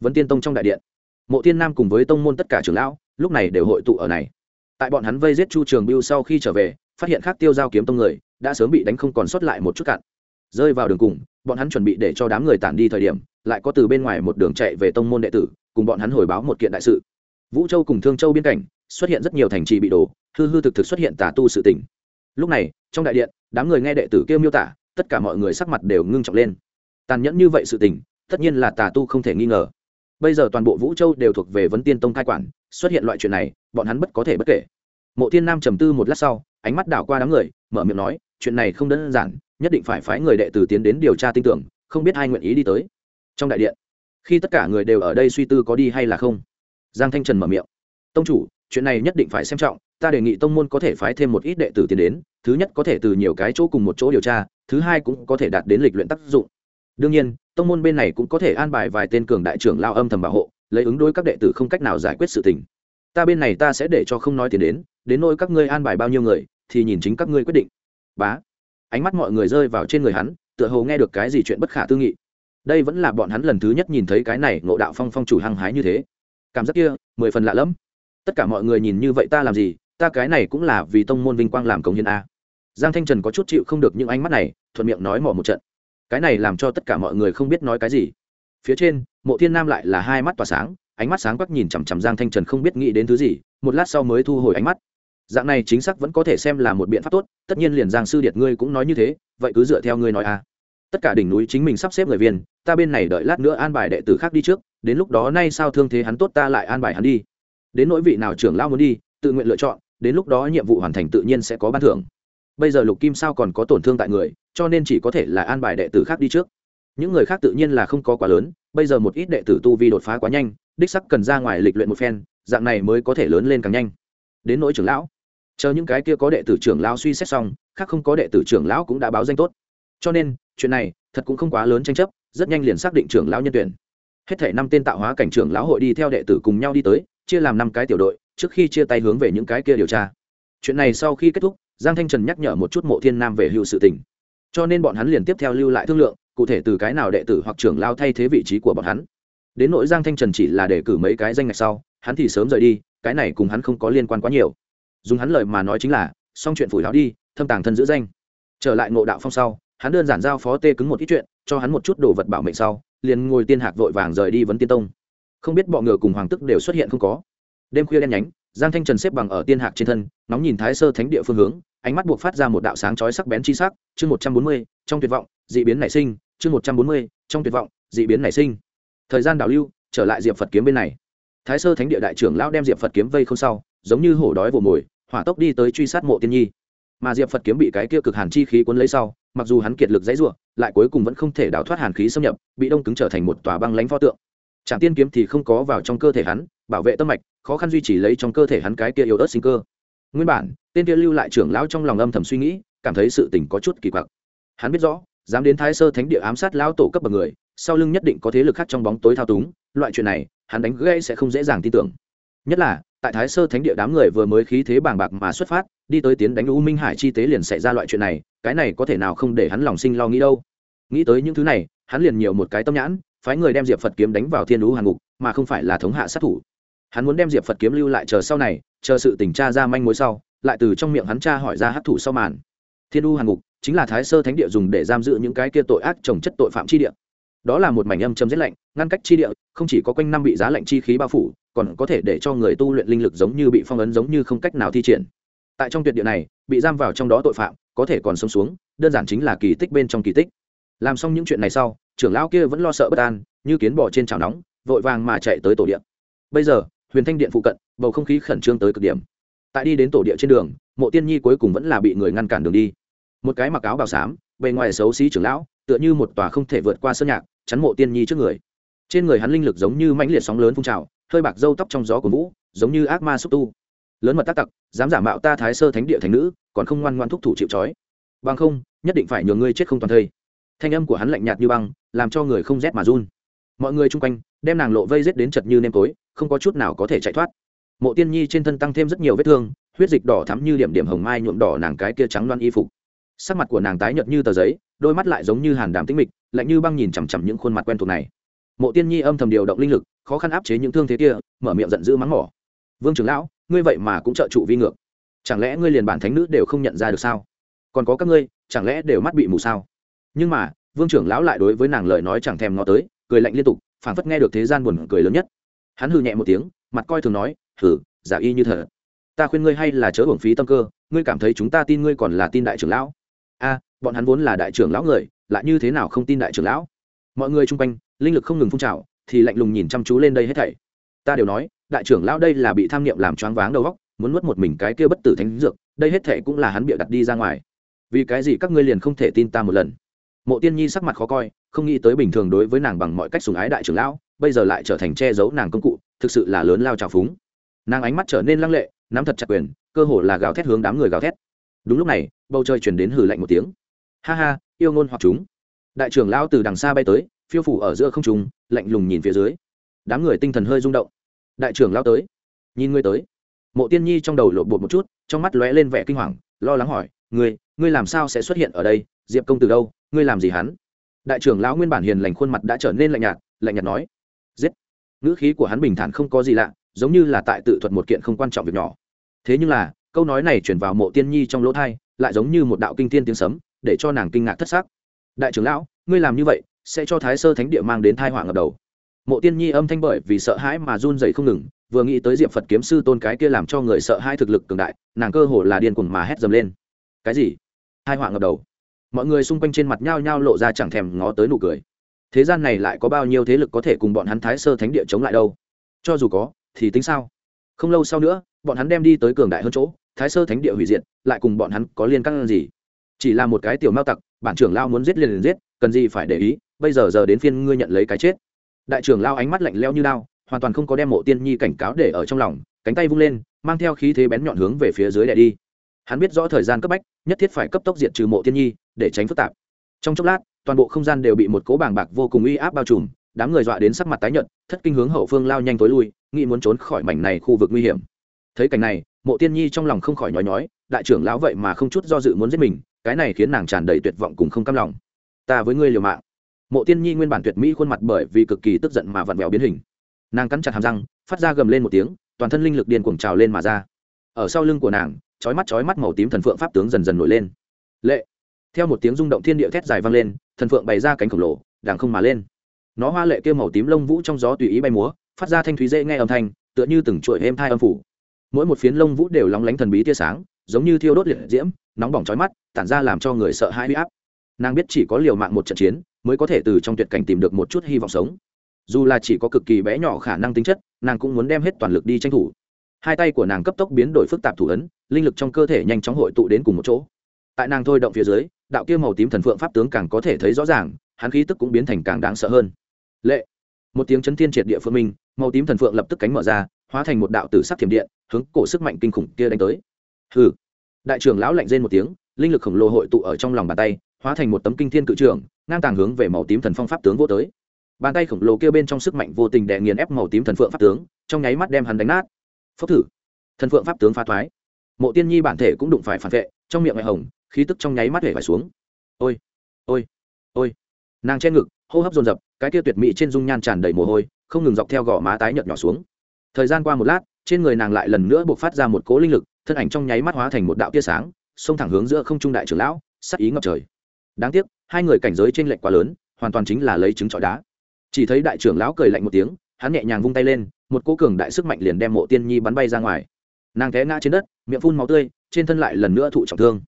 Vấn tiên tông trong đại điện. Mộ thiên nam cùng với tông môn tất cả trưởng lão, lúc này đều hội tụ ở này. Tại bọn hắn vây giết chu trường biêu sau khi trở về, phát hiện khác tiêu giao kiếm tông người, đã sớm bị đánh không còn sót lại một chút cạn. Rơi vào đường cùng, bọn hắn chuẩn bị để cho đám người tản đi thời điểm, lại có từ bên ngoài một đường chạy về tông môn đệ tử cùng bọn hắn hồi báo một kiện đại sự. Vũ châu cùng thương châu biên cảnh xuất hiện rất nhiều thành trì bị đổ, hư hư thực thực xuất hiện tà tu sự tỉnh lúc này, trong đại điện, đám người nghe đệ tử kêu miêu tả, tất cả mọi người sắc mặt đều ngưng trọng lên. Tàn nhẫn như vậy sự tình, tất nhiên là tà tu không thể nghi ngờ. Bây giờ toàn bộ vũ châu đều thuộc về vấn tiên tông cai quản, xuất hiện loại chuyện này, bọn hắn bất có thể bất kể. Mộ thiên nam trầm tư một lát sau, ánh mắt đảo qua đám người, mở miệng nói, chuyện này không đơn giản, nhất định phải phái người đệ tử tiến đến điều tra tin tưởng, không biết ai nguyện ý đi tới. Trong đại điện khi tất cả người đều ở đây suy tư có đi hay là không? Giang thanh trần mở miệng. Tông chủ, chuyện này nhất định phải xem trọng, ta đề nghị tông môn có thể phái thêm một ít đệ tử tiến đến, thứ nhất có thể từ nhiều cái chỗ cùng một chỗ điều tra, thứ hai cũng có thể đạt đến lịch luyện tác dụng. Đương nhiên, tông môn bên này cũng có thể an bài vài tên cường đại trưởng lao âm thầm bảo hộ, lấy ứng đối các đệ tử không cách nào giải quyết sự tình. Ta bên này ta sẽ để cho không nói tiền đến đến nỗi các ngươi an bài bao nhiêu người, thì nhìn chính các ngươi quyết định. Bá. Ánh mắt mọi người rơi vào trên người hắn, tựa hồ nghe được cái gì chuyện bất khả tư nghị đây vẫn là bọn hắn lần thứ nhất nhìn thấy cái này ngộ đạo phong phong chủ hăng hái như thế. Cảm giác kia, mười phần lạ lẫm. Tất cả mọi người nhìn như vậy ta làm gì? Ta cái này cũng là vì tông môn vinh quang làm công hiến a. Giang thanh trần có chút chịu không được những ánh mắt này, thuận miệng nói mỏ một trận. Cái này làm cho tất cả mọi người không biết nói cái gì. Phía trên, mộ thiên nam lại là hai mắt tỏa sáng, ánh mắt sáng quắc nhìn chằm chằm giang thanh trần không biết nghĩ đến thứ gì, một lát sau mới thu hồi ánh mắt. Dạng này chính xác vẫn có thể xem là một biện pháp tốt, tất nhiên liền giang sư điệt ngươi cũng nói như thế, vậy cứ dựa theo ngươi nói à tất cả đỉnh núi chính mình sắp xếp người viên, ta bên này đợi lát nữa an bài đệ tử khác đi trước, đến lúc đó nay sao thương thế hắn tốt ta lại an bài hắn đi. Đến nỗi vị nào trưởng lao muốn đi, tự nguyện lựa chọn, đến lúc đó nhiệm vụ hoàn thành tự nhiên sẽ có ban thưởng. Bây giờ lục kim sao còn có tổn thương tại người, cho nên chỉ có thể là an bài đệ tử khác đi trước. Những người khác tự nhiên là không có quá lớn, bây giờ một ít đệ tử tu vi đột phá quá nhanh, đích sắc cần ra ngoài lịch luyện một phen, dạng này mới có thể lớn lên càng nhanh. Đến nỗi trưởng lão, chờ những cái kia có đệ tử trưởng lão suy xét xong, khác không có đệ tử trưởng lão cũng đã báo danh tốt. Cho nên chuyện này thật cũng không quá lớn tranh chấp, rất nhanh liền xác định trưởng lão nhân tuyển. Hết thể năm tên tạo hóa cảnh trưởng lão hội đi theo đệ tử cùng nhau đi tới, chia làm năm cái tiểu đội, trước khi chia tay hướng về những cái kia điều tra. Chuyện này sau khi kết thúc, giang thanh trần nhắc nhở một chút mộ thiên nam về hữu sự tình. Cho nên bọn hắn liền tiếp theo lưu lại thương lượng, cụ thể từ cái nào đệ tử hoặc trưởng lao thay thế vị trí của bọn hắn. Đến nỗi giang thanh trần chỉ là để cử mấy cái danh ngạch sau, hắn thì sớm rời đi, cái này cùng hắn không có liên quan quá nhiều. Dùng hắn lời mà nói chính là, xong chuyện phủi láo đi, thâm tàng thân giữ danh. Trở lại ngộ đạo phong sau hắn đơn giản giao phó tê cứng một ít chuyện, cho hắn một chút đồ vật bảo mệnh sau, liền ngồi tiên hạc vội vàng rời đi vấn tiên tông. Không biết bọ ngựa cùng hoàng tức đều xuất hiện không có. Đêm khuya đen nhánh, giang thanh trần xếp bằng ở tiên hạc trên thân nóng nhìn thái sơ thánh địa phương hướng, ánh mắt buộc phát ra một đạo sáng chói sắc bén chi sắc, chương một trăm bốn mươi, trong tuyệt vọng d ị biến nảy sinh, chương một trăm bốn mươi, trong tuyệt vọng d ị biến nảy sinh. Thời gian đào lưu, trở lại diệp phật kiếm bên này. Thái sơ thánh địa đại trưởng lão đem diệp phật kiếm vây không sau, giống như hổ đói vồ mồi, hỏa tốc đi tới truy sát mộ tiên nhi mà diệp phật kiếm bị cái kia cực hàn chi khí cuốn lấy sau mặc dù hắn kiệt lực dãy ruộng lại cuối cùng vẫn không thể đào thoát hàn khí xâm nhập, bị đông cứng trở thành một tòa băng lánh pho tượng. Trạm tiên kiếm thì không có vào trong cơ thể hắn, bảo vệ tâm mạch, khó khăn duy trì lấy trong cơ thể hắn cái kia yếu ớt sinh cơ. Nguyên bản, tên kia lưu lại trưởng lão trong lòng âm thầm suy nghĩ, cảm thấy sự tình có chút kỳ quặc. Hắn biết rõ, dám đến thái sơ thánh địa ám sát lão tổ cấp bậc người, sau lưng nhất định có thế lực khác trong bóng tối thao túng, loại chuyện này, hắn đánh gây sẽ không dễ dàng tin tưởng. Nhất là, tại thái sơ thánh địa đám người vừa mới khí thế bàng bạc mà xuất phát đi tới tiến đánh u minh hải chi tế liền xảy ra loại chuyện này, cái này có thể nào không để hắn lòng sinh lo nghĩ đâu. Nghĩ tới những thứ này, hắn liền nhiều một cái tâm nhãn, phái người đem diệp phật kiếm đánh vào thiên lũ hàn ngục, mà không phải là thống hạ sát thủ. Hắn muốn đem diệp phật kiếm lưu lại chờ sau này, chờ sự tỉnh tra ra manh mối sau, lại từ trong miệng hắn tra hỏi ra hát thủ sau màn. Thiên u hàn ngục chính là thái sơ thánh địa dùng để giam giữ những cái kia tội ác trồng chất tội phạm chi địa. Đó là một mảnh âm châm rét lạnh, ngăn cách chi địa, không chỉ có quanh năm bị giá lạnh chi khí bao phủ, còn có thể để cho người tu luyện linh lực giống như bị phong ấn giống như không cách nào thi triển tại trong tuyệt địa này, bị giam vào trong đó tội phạm, có thể còn sống xuống, đơn giản chính là kỳ tích bên trong kỳ tích. Làm xong những chuyện này sau, trưởng lão kia vẫn lo sợ bất an, như kiến bò trên chảo nóng, vội vàng mà chạy tới tổ điện bây giờ, huyền thanh điện phụ cận, bầu không khí khẩn trương tới cực điểm. Tại đi đến tổ địa trên đường, mộ tiên nhi cuối cùng vẫn là bị người ngăn cản đường đi. Một cái mặc áo bào xám, bề ngoài xấu xí trưởng lão, tựa như một tòa không thể vượt qua sơn nhạc, chắn mộ tiên nhi trước người. Trên người hắn linh lực giống như mãnh liệt sóng lớn phun trào, hơi bạc dâu tóc trong gió của vũ, giống như ác ma xúc tu lớn mật tác tặc, dám giả mạo ta thái sơ thánh địa thành nữ, còn không ngoan ngoan thúc thủ chịu trói. Bằng không, nhất định phải nhường ngươi chết không toàn thây. Thanh âm của hắn lạnh nhạt như băng, làm cho người không rét mà run. Mọi người chung quanh, đem nàng lộ vây rết đến chật như nêm tối, không có chút nào có thể chạy thoát. Mộ tiên nhi trên thân tăng thêm rất nhiều vết thương, huyết dịch đỏ thắm như điểm điểm hồng mai nhuộm đỏ nàng cái kia trắng loan y phục. Sắc mặt của nàng tái nhợt như tờ giấy, đôi mắt lại giống như hàn đàm tĩnh mịch, lạnh như băng nhìn chằm chằm những khuôn mặt quen thuộc này. Mộ tiên nhi âm thầm điều động linh lực, khó khăn áp chế những thương thế kia, mở miệng giận dữ mắng mỏ vương trưởng lão, ngươi vậy mà cũng trợ trụ vi ngược. Chẳng lẽ ngươi liền bản thánh nữ đều không nhận ra được sao? Còn có các ngươi, chẳng lẽ đều mắt bị mù sao? Nhưng mà, vương trưởng lão lại đối với nàng lời nói chẳng thèm ngó tới, cười lạnh liên tục, phảng phất nghe được thế gian buồn cười lớn nhất. Hắn hừ nhẹ một tiếng, mặt coi thường nói, hừ, giả y như thật. Ta khuyên ngươi hay là chớ hưởng phí tâm cơ, ngươi cảm thấy chúng ta tin ngươi còn là tin đại trưởng lão? A, bọn hắn vốn là đại trưởng lão người, lại như thế nào không tin đại trưởng lão? Mọi người chung quanh, linh lực không ngừng phun trào, thì lạnh lùng nhìn chăm chú lên đây hết thảy. Ta đều nói đại trưởng lão đây là bị tham niệm làm choáng váng đầu óc muốn nuốt một mình cái kia bất tử thánh dược đây hết thể cũng là hắn bịa đặt đi ra ngoài. Vì cái gì các ngươi liền không thể tin ta một lần? Mộ tiên nhi sắc mặt khó coi không nghĩ tới bình thường đối với nàng bằng mọi cách sùng ái đại trưởng lão bây giờ lại trở thành che giấu nàng công cụ thực sự là lớn lao trào phúng. Nàng ánh mắt trở nên lăng lệ nắm thật chặt quyền cơ hồ là gào thét hướng đám người gào thét. Đúng lúc này bầu trời truyền đến hừ lạnh một tiếng. Ha ha yêu ngôn hoặc chúng. Đại trưởng lão từ đằng xa bay tới phiêu phủ ở giữa không trung, lạnh lùng nhìn phía dưới. Đám người tinh thần hơi rung động đại trưởng lão tới. Nhìn ngươi tới. Mộ tiên nhi trong đầu lộn bột một chút, trong mắt lóe lên vẻ kinh hoàng, lo lắng hỏi, ngươi ngươi làm sao sẽ xuất hiện ở đây? Diệp công từ đâu? Ngươi làm gì hắn? Đại trưởng lão nguyên bản hiền lành khuôn mặt đã trở nên lạnh nhạt lạnh nhạt nói, giết. Ngữ khí của hắn bình thản không có gì lạ, giống như là tại tự thuật một kiện không quan trọng việc nhỏ. Thế nhưng là, câu nói này chuyển vào mộ tiên nhi trong lỗ thai, lại giống như một đạo kinh thiên tiếng sấm, để cho nàng kinh ngạc thất xác đại trưởng lão, ngươi làm như vậy, sẽ cho thái sơ thánh địa mang đến thai họa ngập đầu mộ tiên nhi âm thanh bởi vì sợ hãi mà run dày không ngừng, vừa nghĩ tới diệp phật kiếm sư tôn cái kia làm cho người sợ hai thực lực cường đại, nàng cơ hồ là điên cuồng mà hét dầm lên. Cái gì? Hai họa ngập đầu. Mọi người xung quanh trên mặt nhao nhao lộ ra chẳng thèm ngó tới nụ cười. Thế gian này lại có bao nhiêu thế lực có thể cùng bọn hắn thái sơ thánh địa chống lại đâu? Cho dù có, thì tính sao? Không lâu sau nữa, bọn hắn đem đi tới cường đại hơn chỗ, thái sơ thánh địa hủy diệt, lại cùng bọn hắn có liên căng gì? Chỉ là một cái tiểu mao tặc, bản trưởng lao muốn giết liền liền giết, cần gì phải để ý, bây giờ giờ đến phiên ngươi nhận lấy cái chết đại trưởng lao ánh mắt lạnh leo như đao, hoàn toàn không có đem mộ tiên nhi cảnh cáo để ở trong lòng, cánh tay vung lên, mang theo khí thế bén nhọn hướng về phía dưới đè đi. Hắn biết rõ thời gian cấp bách, nhất thiết phải cấp tốc diệt trừ mộ tiên nhi, để tránh phức tạp. Trong chốc lát, toàn bộ không gian đều bị một cố bảng bạc vô cùng uy áp bao trùm, đám người dọa đến sắc mặt tái nhợt, thất kinh hướng hậu phương lao nhanh tối lui, nghĩ muốn trốn khỏi mảnh này khu vực nguy hiểm. Thấy cảnh này, mộ tiên nhi trong lòng không khỏi nhói nhói, đại trưởng lão vậy mà không chút do dự muốn giết mình, cái này khiến nàng tràn đầy tuyệt vọng cùng không cam lòng. Ta với ngươi liều mạng mộ tiên nhi nguyên bản tuyệt mỹ khuôn mặt bởi vì cực kỳ tức giận mà vặn vẹo biến hình. Nàng cắn chặt hàm răng, phát ra gầm lên một tiếng, toàn thân linh lực điên cuồng trào lên mà ra. Ở sau lưng của nàng, chói mắt chói mắt màu tím thần phượng pháp tướng dần dần nổi lên. Lệ! Theo một tiếng rung động thiên địa thét dài vang lên, thần phượng bày ra cánh khổng lồ đàng không mà lên. Nó hoa lệ kêu màu tím lông vũ trong gió tùy ý bay múa, phát ra thanh thúy dễ nghe âm thanh, tựa như từng chuỗi êm thai âm phủ. Mỗi một phiến lông vũ đều lóng lánh thần bí tia sáng, giống như thiêu đốt liệt diễm, nóng bỏng chói mắt, tản ra làm cho người sợ hãi huy áp. Nàng biết chỉ có liều mạng một trận chiến mới có thể từ trong tuyệt cảnh tìm được một chút hy vọng sống. Dù là chỉ có cực kỳ bé nhỏ khả năng tính chất, nàng cũng muốn đem hết toàn lực đi tranh thủ. Hai tay của nàng cấp tốc biến đổi phức tạp thủ ấn, linh lực trong cơ thể nhanh chóng hội tụ đến cùng một chỗ. Tại nàng thôi động phía dưới, đạo kia màu tím thần phượng pháp tướng càng có thể thấy rõ ràng, hắn khí tức cũng biến thành càng đáng sợ hơn. Lệ! Một tiếng chấn thiên triệt địa phương minh, màu tím thần phượng lập tức cánh mở ra, hóa thành một đạo tử sắc thiểm điện, hướng cổ sức mạnh kinh khủng kia đánh tới. Hừ! Đại trưởng lão lạnh rên một tiếng, linh lực khổng lồ hội tụ ở trong lòng bàn tay hóa thành một tấm kinh thiên cự trường, ngang tàng hướng về màu tím thần phong pháp tướng vô tới. Bàn tay khổng lồ kia bên trong sức mạnh vô tình đè nghiền ép màu tím thần phượng pháp tướng, trong nháy mắt đem hắn đánh nát. Phốc thử. Thần phượng pháp tướng phá thoái. Mộ tiên nhi bản thể cũng đụng phải phản vệ, trong miệng ngoại hồng, khí tức trong nháy mắt hể phải xuống. Ôi ôi ôi. Nàng che ngực, hô hấp dồn dập, cái kia tuyệt mỹ trên dung nhan tràn đầy mồ hôi, không ngừng dọc theo gò má tái nhợt nhỏ xuống. Thời gian qua một lát, trên người nàng lại lần nữa buộc phát ra một cố linh lực, thân ảnh trong nháy mắt hóa thành một đạo tia sáng, xông thẳng hướng giữa không trung đại trưởng lão sắc ý ngập trời đáng tiếc, hai người cảnh giới trên lệnh quá lớn, hoàn toàn chính là lấy trứng trọi đá. Chỉ thấy đại trưởng lão cười lạnh một tiếng, hắn nhẹ nhàng vung tay lên, một cô cường đại sức mạnh liền đem mộ tiên nhi bắn bay ra ngoài. Nàng té ngã trên đất, miệng phun máu tươi, trên thân lại lần nữa thụ trọng thương.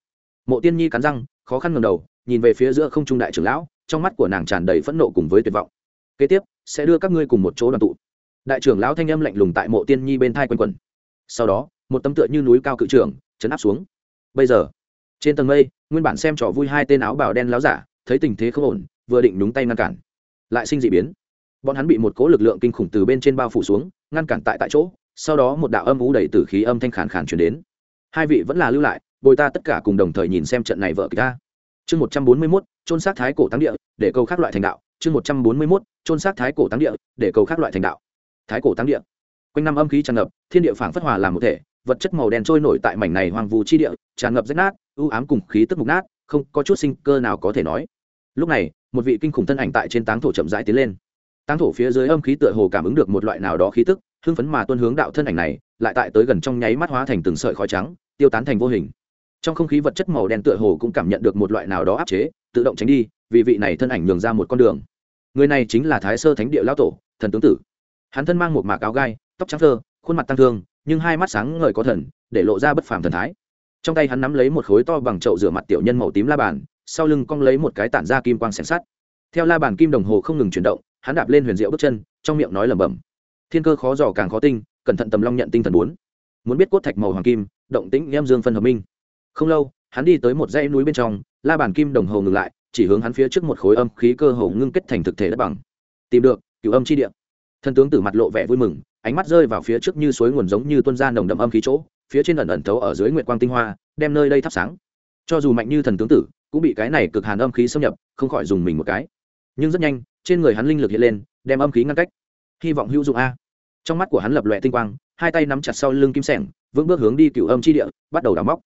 Mộ tiên nhi cắn răng, khó khăn ngầm đầu, nhìn về phía giữa không trung đại trưởng lão, trong mắt của nàng tràn đầy phẫn nộ cùng với tuyệt vọng. Kế tiếp, sẽ đưa các ngươi cùng một chỗ đoàn tụ. Đại trưởng lão thanh âm lạnh lùng tại mộ tiên nhi bên thai quanh quần sau đó, một tấm tựa như núi cao cự trưởng chấn áp xuống. Bây giờ trên tầng mây, nguyên bản xem trò vui hai tên áo bào đen láo giả, thấy tình thế không ổn, vừa định đúng tay ngăn cản. Lại sinh d ị biến. Bọn hắn bị một cố lực lượng kinh khủng từ bên trên bao phủ xuống, ngăn cản tại tại chỗ, sau đó một đạo âm ú đầy t ử khí âm thanh khàn khàn chuyển đến. Hai vị vẫn là lưu lại, bồi ta tất cả cùng đồng thời nhìn xem trận này vợ kịch ta. Chương một trăm bốn mươi mốt trôn xác thái cổ tăng địa, để câu khác loại thành đạo. Chương một trăm bốn mươi mốt trôn xác thái cổ tăng địa, để câu khác loại thành đạo. Thái cổ tăng địa. Quanh năm âm khí tràn ngập, thiên địa phảng phất hòa làm một thể vật chất màu đen trôi nổi tại mảnh này hoang vu chi địa, tràn ngập rách nát ưu ám cùng khí tức mục nát, không có chút sinh cơ nào có thể nói. Lúc này, một vị kinh khủng thân ảnh tại trên táng thổ chậm rãi tiến lên. Táng thổ phía dưới âm khí tựa hồ cảm ứng được một loại nào đó khí tức, hưng phấn mà tuân hướng đạo thân ảnh này, lại tại tới gần trong nháy mắt hóa thành từng sợi khói trắng, tiêu tán thành vô hình. Trong không khí vật chất màu đen tựa hồ cũng cảm nhận được một loại nào đó áp chế, tự động tránh đi, vì vị này thân ảnh nhường ra một con đường. Người này chính là thái sơ thánh địa lão tổ, thần tướng tử. Hắn thân mang một mạc áo gai, tóc trắng thơ, khuôn mặt tăng thương nhưng hai mắt sáng ngời có thần, để lộ ra bất phàm thần thái. Trong tay hắn nắm lấy một khối to bằng chậu rửa mặt tiểu nhân màu tím la bàn, sau lưng cong lấy một cái tản ra kim quang xẻng sắt. Theo la bàn kim đồng hồ không ngừng chuyển động, hắn đạp lên huyền diệu bước chân, trong miệng nói lẩm bẩm. Thiên cơ khó dò càng khó tinh, cẩn thận tầm long nhận tinh thần bốn. Muốn biết cốt thạch màu hoàng kim, động tĩnh em dương phân hợp minh. Không lâu, hắn đi tới một dãy núi bên trong, la bàn kim đồng hồ ngừng lại, chỉ hướng hắn phía trước một khối âm khí cơ hồ ngưng kết thành thực thể đất bằng. Tìm được, cửu âm chi địa. Thần tướng tử mặt lộ vẻ vui mừng ánh mắt rơi vào phía trước như suối nguồn giống như tuân ra nồng đậm âm khí chỗ, phía trên ẩn ẩn thấu ở dưới nguyệt quang tinh hoa, đem nơi đây thắp sáng. Cho dù mạnh như thần tướng tử, cũng bị cái này cực hàn âm khí xâm nhập, không khỏi dùng mình một cái. Nhưng rất nhanh, trên người hắn linh lực hiện lên, đem âm khí ngăn cách. Hy vọng hữu dụng a. Trong mắt của hắn lập lòe tinh quang, hai tay nắm chặt sau lưng kim sẻng, vững bước hướng đi cựu âm chi địa, bắt đầu đào móc.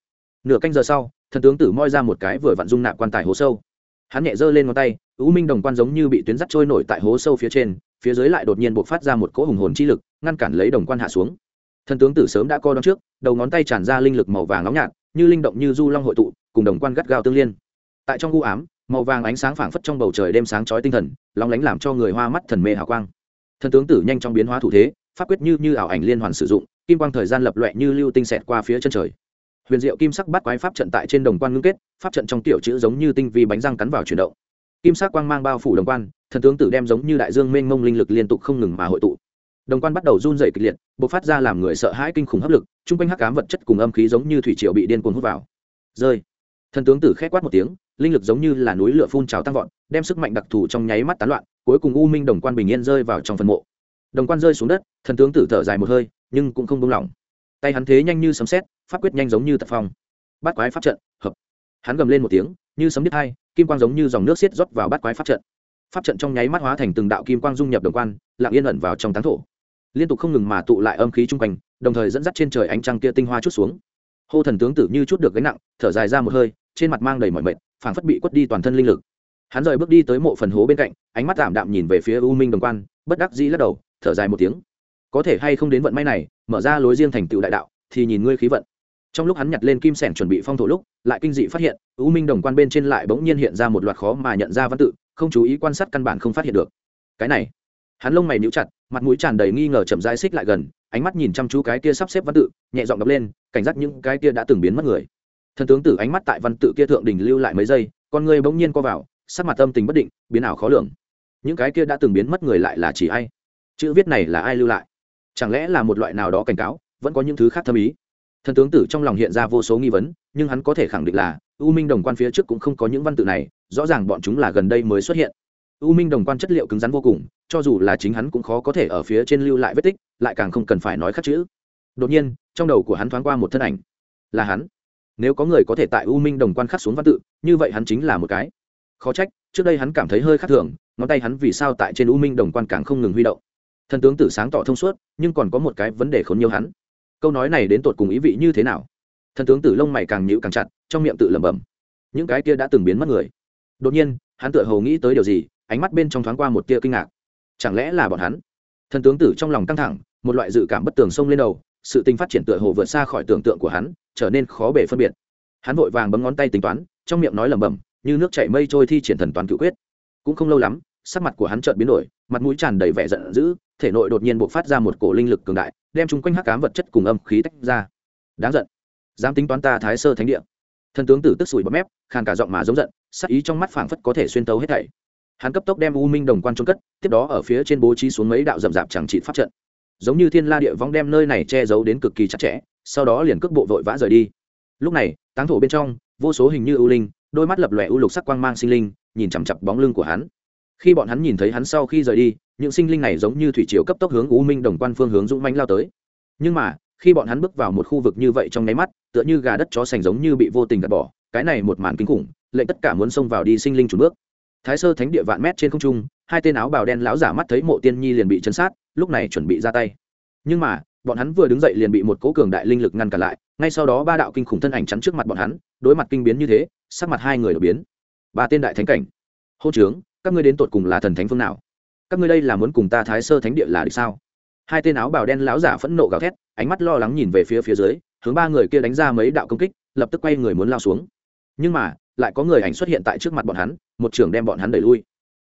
Nửa canh giờ sau, thần tướng tử moi ra một cái vừa vặn dung nạp quan tài hố sâu. Hắn nhẹ giơ lên ngón tay U minh đồng quan giống như bị tuyến dắt trôi nổi tại hố sâu phía trên, phía dưới lại đột nhiên bộc phát ra một cỗ hùng hồn chi lực, ngăn cản lấy đồng quan hạ xuống. Thần tướng tử sớm đã co đón trước, đầu ngón tay tràn ra linh lực màu vàng nóng nhạt, như linh động như du long hội tụ, cùng đồng quan gắt gao tương liên. Tại trong u ám, màu vàng ánh sáng phảng phất trong bầu trời đêm sáng chói tinh thần, lóng lánh làm cho người hoa mắt thần mê hào quang. Thần tướng tử nhanh chóng biến hóa thủ thế, pháp quyết như như ảo ảnh liên hoàn sử dụng, kim quang thời gian lập loè như lưu tinh xẹt qua phía chân trời. Huyền diệu kim sắc bắt quái pháp trận tại trên đồng quan ngưng kết, pháp trận trong tiểu chữ giống như tinh vi bánh răng cắn vào chuyển động kim sắc quang mang bao phủ đồng quan, thần tướng tử đem giống như đại dương mênh mông linh lực liên tục không ngừng mà hội tụ. Đồng quan bắt đầu run dày kịch liệt b ộ c phát ra làm người sợ hãi kinh khủng hấp lực chung quanh hắc cám vật chất cùng âm khí giống như thủy triều bị điên cuồng hút vào. Rơi. Thần tướng tử k h quát một tiếng, linh lực giống như là núi lửa phun trào tăng vọt, đem sức mạnh đặc thù trong nháy mắt tán loạn, cuối cùng u minh đồng quan bình yên rơi vào trong phần mộ. Đồng quan rơi xuống đất, thần tướng tử thở dài một hơi, nhưng cũng không buông lỏng. Tay hắn thế nhanh như sấm xét pháp quyết nhanh giống như tập phong. Bắt quái pháp trận hắn gầm lên một tiếng, như sấm đít hai, kim quang giống như dòng nước xiết rót vào bát quái pháp trận. Pháp trận trong nháy mắt hóa thành từng đạo kim quang dung nhập đồng quan, lặng yên ẩn vào trong táng thổ. Liên tục không ngừng mà tụ lại âm khí chung quanh, đồng thời dẫn dắt trên trời ánh trăng kia tinh hoa chút xuống. Hô thần tướng tử như chút được gánh nặng, thở dài ra một hơi, trên mặt mang đầy mọi mệt, phảng phất bị quất đi toàn thân linh lực. Hắn rời bước đi tới mộ phần hố bên cạnh, ánh mắt tạm đạm nhìn về phía u minh đồng quan, bất đắc dĩ lắc đầu, thở dài một tiếng. Có thể hay không đến vận may này, mở ra lối riêng thành tựu đại đạo, thì nhìn ngươi khí vận trong lúc hắn nhặt lên kim sẻn chuẩn bị phong thổ lúc, lại kinh dị phát hiện, u minh đồng quan bên trên lại bỗng nhiên hiện ra một loạt khó mà nhận ra văn tự, không chú ý quan sát căn bản không phát hiện được. Cái này, hắn lông mày níu chặt, mặt mũi tràn đầy nghi ngờ chậm rãi xích lại gần, ánh mắt nhìn chăm chú cái kia sắp xếp văn tự, nhẹ giọng đọc lên, cảnh giác những cái kia đã từng biến mất người. Thần tướng tử ánh mắt tại văn tự kia thượng đỉnh lưu lại mấy giây, con người bỗng nhiên co vào, sắc mặt tâm tình bất định, biến ảo khó lường. Những cái kia đã từng biến mất người lại là chỉ ai? Chữ viết này là ai lưu lại? Chẳng lẽ là một loại nào đó cảnh cáo, vẫn có những thứ khác thâm ý? Thần tướng tử trong lòng hiện ra vô số nghi vấn, nhưng hắn có thể khẳng định là, u minh đồng quan phía trước cũng không có những văn tự này, rõ ràng bọn chúng là gần đây mới xuất hiện. U minh đồng quan chất liệu cứng rắn vô cùng, cho dù là chính hắn cũng khó có thể ở phía trên lưu lại vết tích, lại càng không cần phải nói khắc chữ. Đột nhiên, trong đầu của hắn thoáng qua một thân ảnh. Là hắn. Nếu có người có thể tại u minh đồng quan khắc xuống văn tự, như vậy hắn chính là một cái. Khó trách, trước đây hắn cảm thấy hơi khác thường, ngón tay hắn vì sao tại trên u minh đồng quan càng không ngừng huy động. Thần tướng tử sáng tỏ thông suốt, nhưng còn có một cái vấn đề khốn nhiều hắn câu nói này đến tột cùng ý vị như thế nào? Thần tướng tử lông mày càng nhịu càng chặt, trong miệng tự lẩm bẩm. Những cái kia đã từng biến mất người. Đột nhiên, hắn tựa hồ nghĩ tới điều gì, ánh mắt bên trong thoáng qua một tia kinh ngạc. Chẳng lẽ là bọn hắn? Thần tướng tử trong lòng căng thẳng, một loại dự cảm bất tường xông lên đầu, sự tình phát triển tựa hồ vượt xa khỏi tưởng tượng của hắn, trở nên khó bể phân biệt. Hắn vội vàng bấm ngón tay tính toán, trong miệng nói lẩm bẩm, như nước chảy mây trôi thi triển thần toán cựu quyết. Cũng không lâu lắm, sắc mặt của hắn chợt biến đổi, mặt mũi tràn đầy vẻ giận dữ thể nội đột nhiên bộc phát ra một cổ linh lực cường đại, đem chung quanh hắc cám vật chất cùng âm khí tách ra. Đáng giận. Dám tính toán ta thái sơ thánh địa. Thần tướng tử tức sủi bọt mép, khàn cả giọng mà giống giận, sắc ý trong mắt phảng phất có thể xuyên tấu hết thảy. Hắn cấp tốc đem u minh đồng quan trôn cất, tiếp đó ở phía trên bố trí xuống mấy đạo rậm rạp chẳng trị pháp trận. Giống như thiên la địa vong đem nơi này che giấu đến cực kỳ chặt chẽ, sau đó liền cước bộ vội vã rời đi. Lúc này, táng thổ bên trong, vô số hình như ưu linh, đôi mắt lập lòe ưu lục sắc quang mang sinh linh, nhìn chằm chặp bóng lưng của hắn khi bọn hắn nhìn thấy hắn sau khi rời đi, những sinh linh này giống như thủy chiều cấp tốc hướng u minh đồng quan phương hướng dũng mãnh lao tới. Nhưng mà, khi bọn hắn bước vào một khu vực như vậy trong nháy mắt, tựa như gà đất chó sành giống như bị vô tình gạt bỏ, cái này một màn kinh khủng, lệnh tất cả muốn xông vào đi sinh linh chủ bước. Thái sơ thánh địa vạn mét trên không trung, hai tên áo bào đen lão giả mắt thấy mộ tiên nhi liền bị chấn sát, lúc này chuẩn bị ra tay. Nhưng mà, bọn hắn vừa đứng dậy liền bị một cố cường đại linh lực ngăn cản lại, ngay sau đó ba đạo kinh khủng thân ảnh chắn trước mặt bọn hắn, đối mặt kinh biến như thế, sắc mặt hai người đột biến. Ba tên đại thánh cảnh. Hô trướng các ngươi đến tột cùng là thần thánh phương nào? Các ngươi đây là muốn cùng ta thái sơ thánh địa là được sao? Hai tên áo bào đen láo giả phẫn nộ gào thét, ánh mắt lo lắng nhìn về phía phía dưới, hướng ba người kia đánh ra mấy đạo công kích, lập tức quay người muốn lao xuống. Nhưng mà, lại có người ảnh xuất hiện tại trước mặt bọn hắn, một trưởng đem bọn hắn đẩy lui.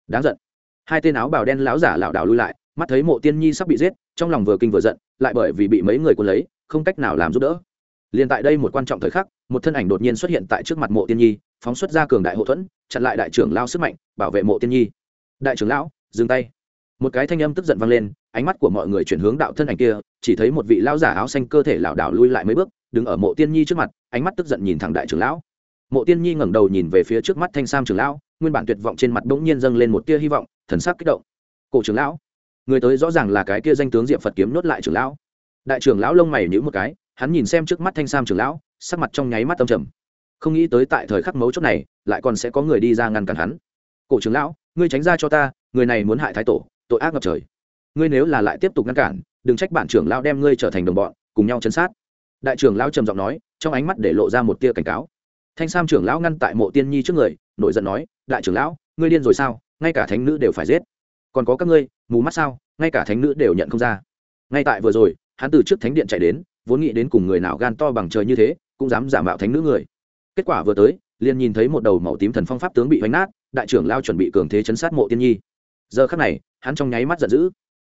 Đáng giận. Hai tên áo bào đen láo giả lảo đảo lui lại, mắt thấy mộ tiên nhi sắp bị giết, trong lòng vừa kinh vừa giận, lại bởi vì bị mấy người quân lấy, không cách nào làm giúp đỡ. Liền tại đây một quan trọng thời khắc, một thân ảnh đột nhiên xuất hiện tại trước mặt mộ tiên nhi phóng xuất ra cường đại hậu thuẫn, chặn lại đại trưởng lao sức mạnh, bảo vệ mộ tiên nhi. Đại trưởng lão, dừng tay. Một cái thanh âm tức giận vang lên, ánh mắt của mọi người chuyển hướng đạo thân ảnh kia, chỉ thấy một vị lão giả áo xanh cơ thể lảo đảo lui lại mấy bước, đứng ở mộ tiên nhi trước mặt, ánh mắt tức giận nhìn thẳng đại trưởng lão. Mộ tiên nhi ngẩng đầu nhìn về phía trước mắt thanh sam trưởng lão, nguyên bản tuyệt vọng trên mặt bỗng nhiên dâng lên một tia hy vọng, thần sắc kích động. Cổ trưởng lão, người tới rõ ràng là cái kia danh tướng diệp phật kiếm nốt lại trưởng lão. Đại trưởng lão lông mày nhíu một cái, hắn nhìn xem trước mắt thanh sam trưởng lão, sắc mặt trong nháy mắt tâm trầm không nghĩ tới tại thời khắc mấu chốt này, lại còn sẽ có người đi ra ngăn cản hắn. Cổ trưởng lão, ngươi tránh ra cho ta, người này muốn hại thái tổ, tội ác ngập trời. Ngươi nếu là lại tiếp tục ngăn cản, đừng trách bản trưởng lão đem ngươi trở thành đồng bọn, cùng nhau chấn sát. Đại trưởng lão trầm giọng nói, trong ánh mắt để lộ ra một tia cảnh cáo. Thanh sam trưởng lão ngăn tại mộ tiên nhi trước người, nổi giận nói, đại trưởng lão, ngươi điên rồi sao? Ngay cả thánh nữ đều phải giết. Còn có các ngươi, mù mắt sao? Ngay cả thánh nữ đều nhận không ra. Ngay tại vừa rồi, hắn từ trước thánh điện chạy đến, vốn nghĩ đến cùng người nào gan to bằng trời như thế, cũng dám giả mạo thánh nữ người kết quả vừa tới, liền nhìn thấy một đầu màu tím thần phong pháp tướng bị hoành nát, đại trưởng lao chuẩn bị cường thế chấn sát mộ tiên nhi. Giờ khắc này, hắn trong nháy mắt giận dữ.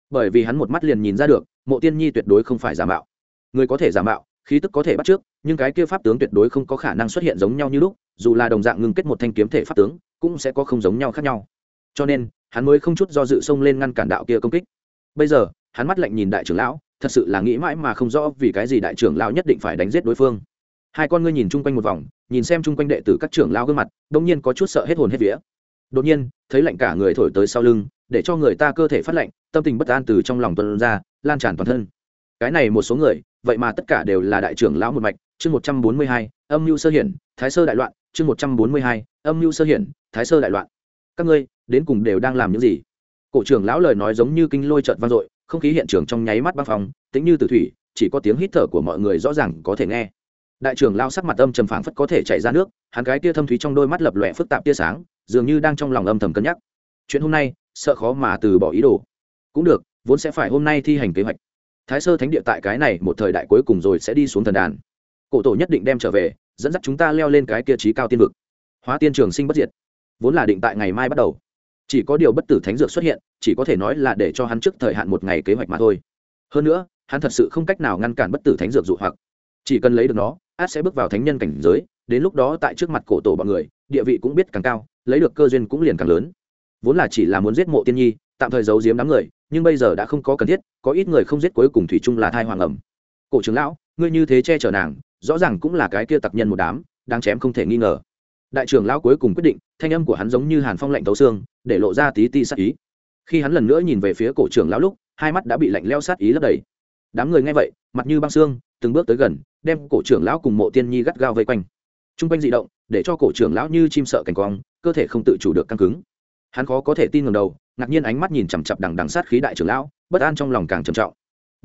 Bởi vì hắn một mắt liền nhìn ra được, mộ tiên nhi tuyệt đối không phải giả mạo. Người có thể giả mạo, khí tức có thể bắt trước, nhưng cái kia pháp tướng tuyệt đối không có khả năng xuất hiện giống nhau như lúc, dù là đồng dạng ngưng kết một thanh kiếm thể pháp tướng, cũng sẽ có không giống nhau khác nhau. Cho nên, hắn mới không chút do dự xông lên ngăn cản đạo kia công kích. Bây giờ, hắn mắt lạnh nhìn đại trưởng lão, thật sự là nghĩ mãi mà không rõ vì cái gì đại trưởng lão nhất định phải đánh giết đối phương. Hai con ngươi nhìn chung quanh một vòng nhìn xem chung quanh đệ tử các trưởng lão gương mặt đông nhiên có chút sợ hết hồn hết vía. Đột nhiên, thấy lạnh cả người thổi tới sau lưng, để cho người ta cơ thể phát lạnh, tâm tình bất an từ trong lòng tuân ra, lan tràn toàn thân. Cái này một số người, vậy mà tất cả đều là đại trưởng lão một mạch, chương một trăm bốn mươi hai, âm mưu sơ hiển, thái sơ đại loạn, chương một trăm bốn mươi hai, âm mưu sơ hiển, thái sơ đại loạn. Các ngươi, đến cùng đều đang làm những gì? Cổ trưởng lão lời nói giống như kinh lôi trợt vang dội, không khí hiện trường trong nháy mắt băng phòng tính như từ thủy, chỉ có tiếng hít thở của mọi người rõ ràng có thể nghe đại trưởng lao sắc mặt âm trầm phảng phất có thể chảy ra nước, hắn cái tia thâm thúy trong đôi mắt lập lòe phức tạp tia sáng, dường như đang trong lòng âm thầm cân nhắc. Chuyện hôm nay, sợ khó mà từ bỏ ý đồ. Cũng được, vốn sẽ phải hôm nay thi hành kế hoạch. Thái sơ thánh địa tại cái này một thời đại cuối cùng rồi sẽ đi xuống thần đàn. Cổ tổ nhất định đem trở về, dẫn dắt chúng ta leo lên cái kia trí cao tiên vực. Hóa tiên trường sinh bất diệt. Vốn là định tại ngày mai bắt đầu. Chỉ có điều bất tử thánh dược xuất hiện, chỉ có thể nói là để cho hắn trước thời hạn một ngày kế hoạch mà thôi. Hơn nữa, hắn thật sự không cách nào ngăn cản bất tử thánh dược dụ hoặc. Chỉ cần lấy được nó át sẽ bước vào thánh nhân cảnh giới, đến lúc đó tại trước mặt cổ tổ bọn người, địa vị cũng biết càng cao, lấy được cơ duyên cũng liền càng lớn. Vốn là chỉ là muốn giết mộ tiên nhi, tạm thời giấu giếm đám người, nhưng bây giờ đã không có cần thiết, có ít người không giết cuối cùng thủy chung là thai hoàng ẩm. Cổ trưởng lão, ngươi như thế che chở nàng, rõ ràng cũng là cái kia tặc nhân một đám đang chém không thể nghi ngờ. Đại trưởng lão cuối cùng quyết định, thanh âm của hắn giống như hàn phong lạnh tấu xương, để lộ ra tí ti sát ý. Khi hắn lần nữa nhìn về phía cổ trưởng lão lúc, hai mắt đã bị lạnh leo sát ý lấp đầy. Đám người nghe vậy, mặt như băng xương, từng bước tới gần đem cổ trưởng lão cùng mộ tiên nhi gắt gao vây quanh. T r u n g quanh d ị động, để cho cổ trưởng lão như chim sợ cảnh quang, cơ thể không tự chủ được căng cứng. Hắn khó có thể tin ngầm đầu, ngạc nhiên ánh mắt nhìn chằm chặp đằng đằng sát khí đại trưởng lão, bất an trong lòng càng trầm trọng.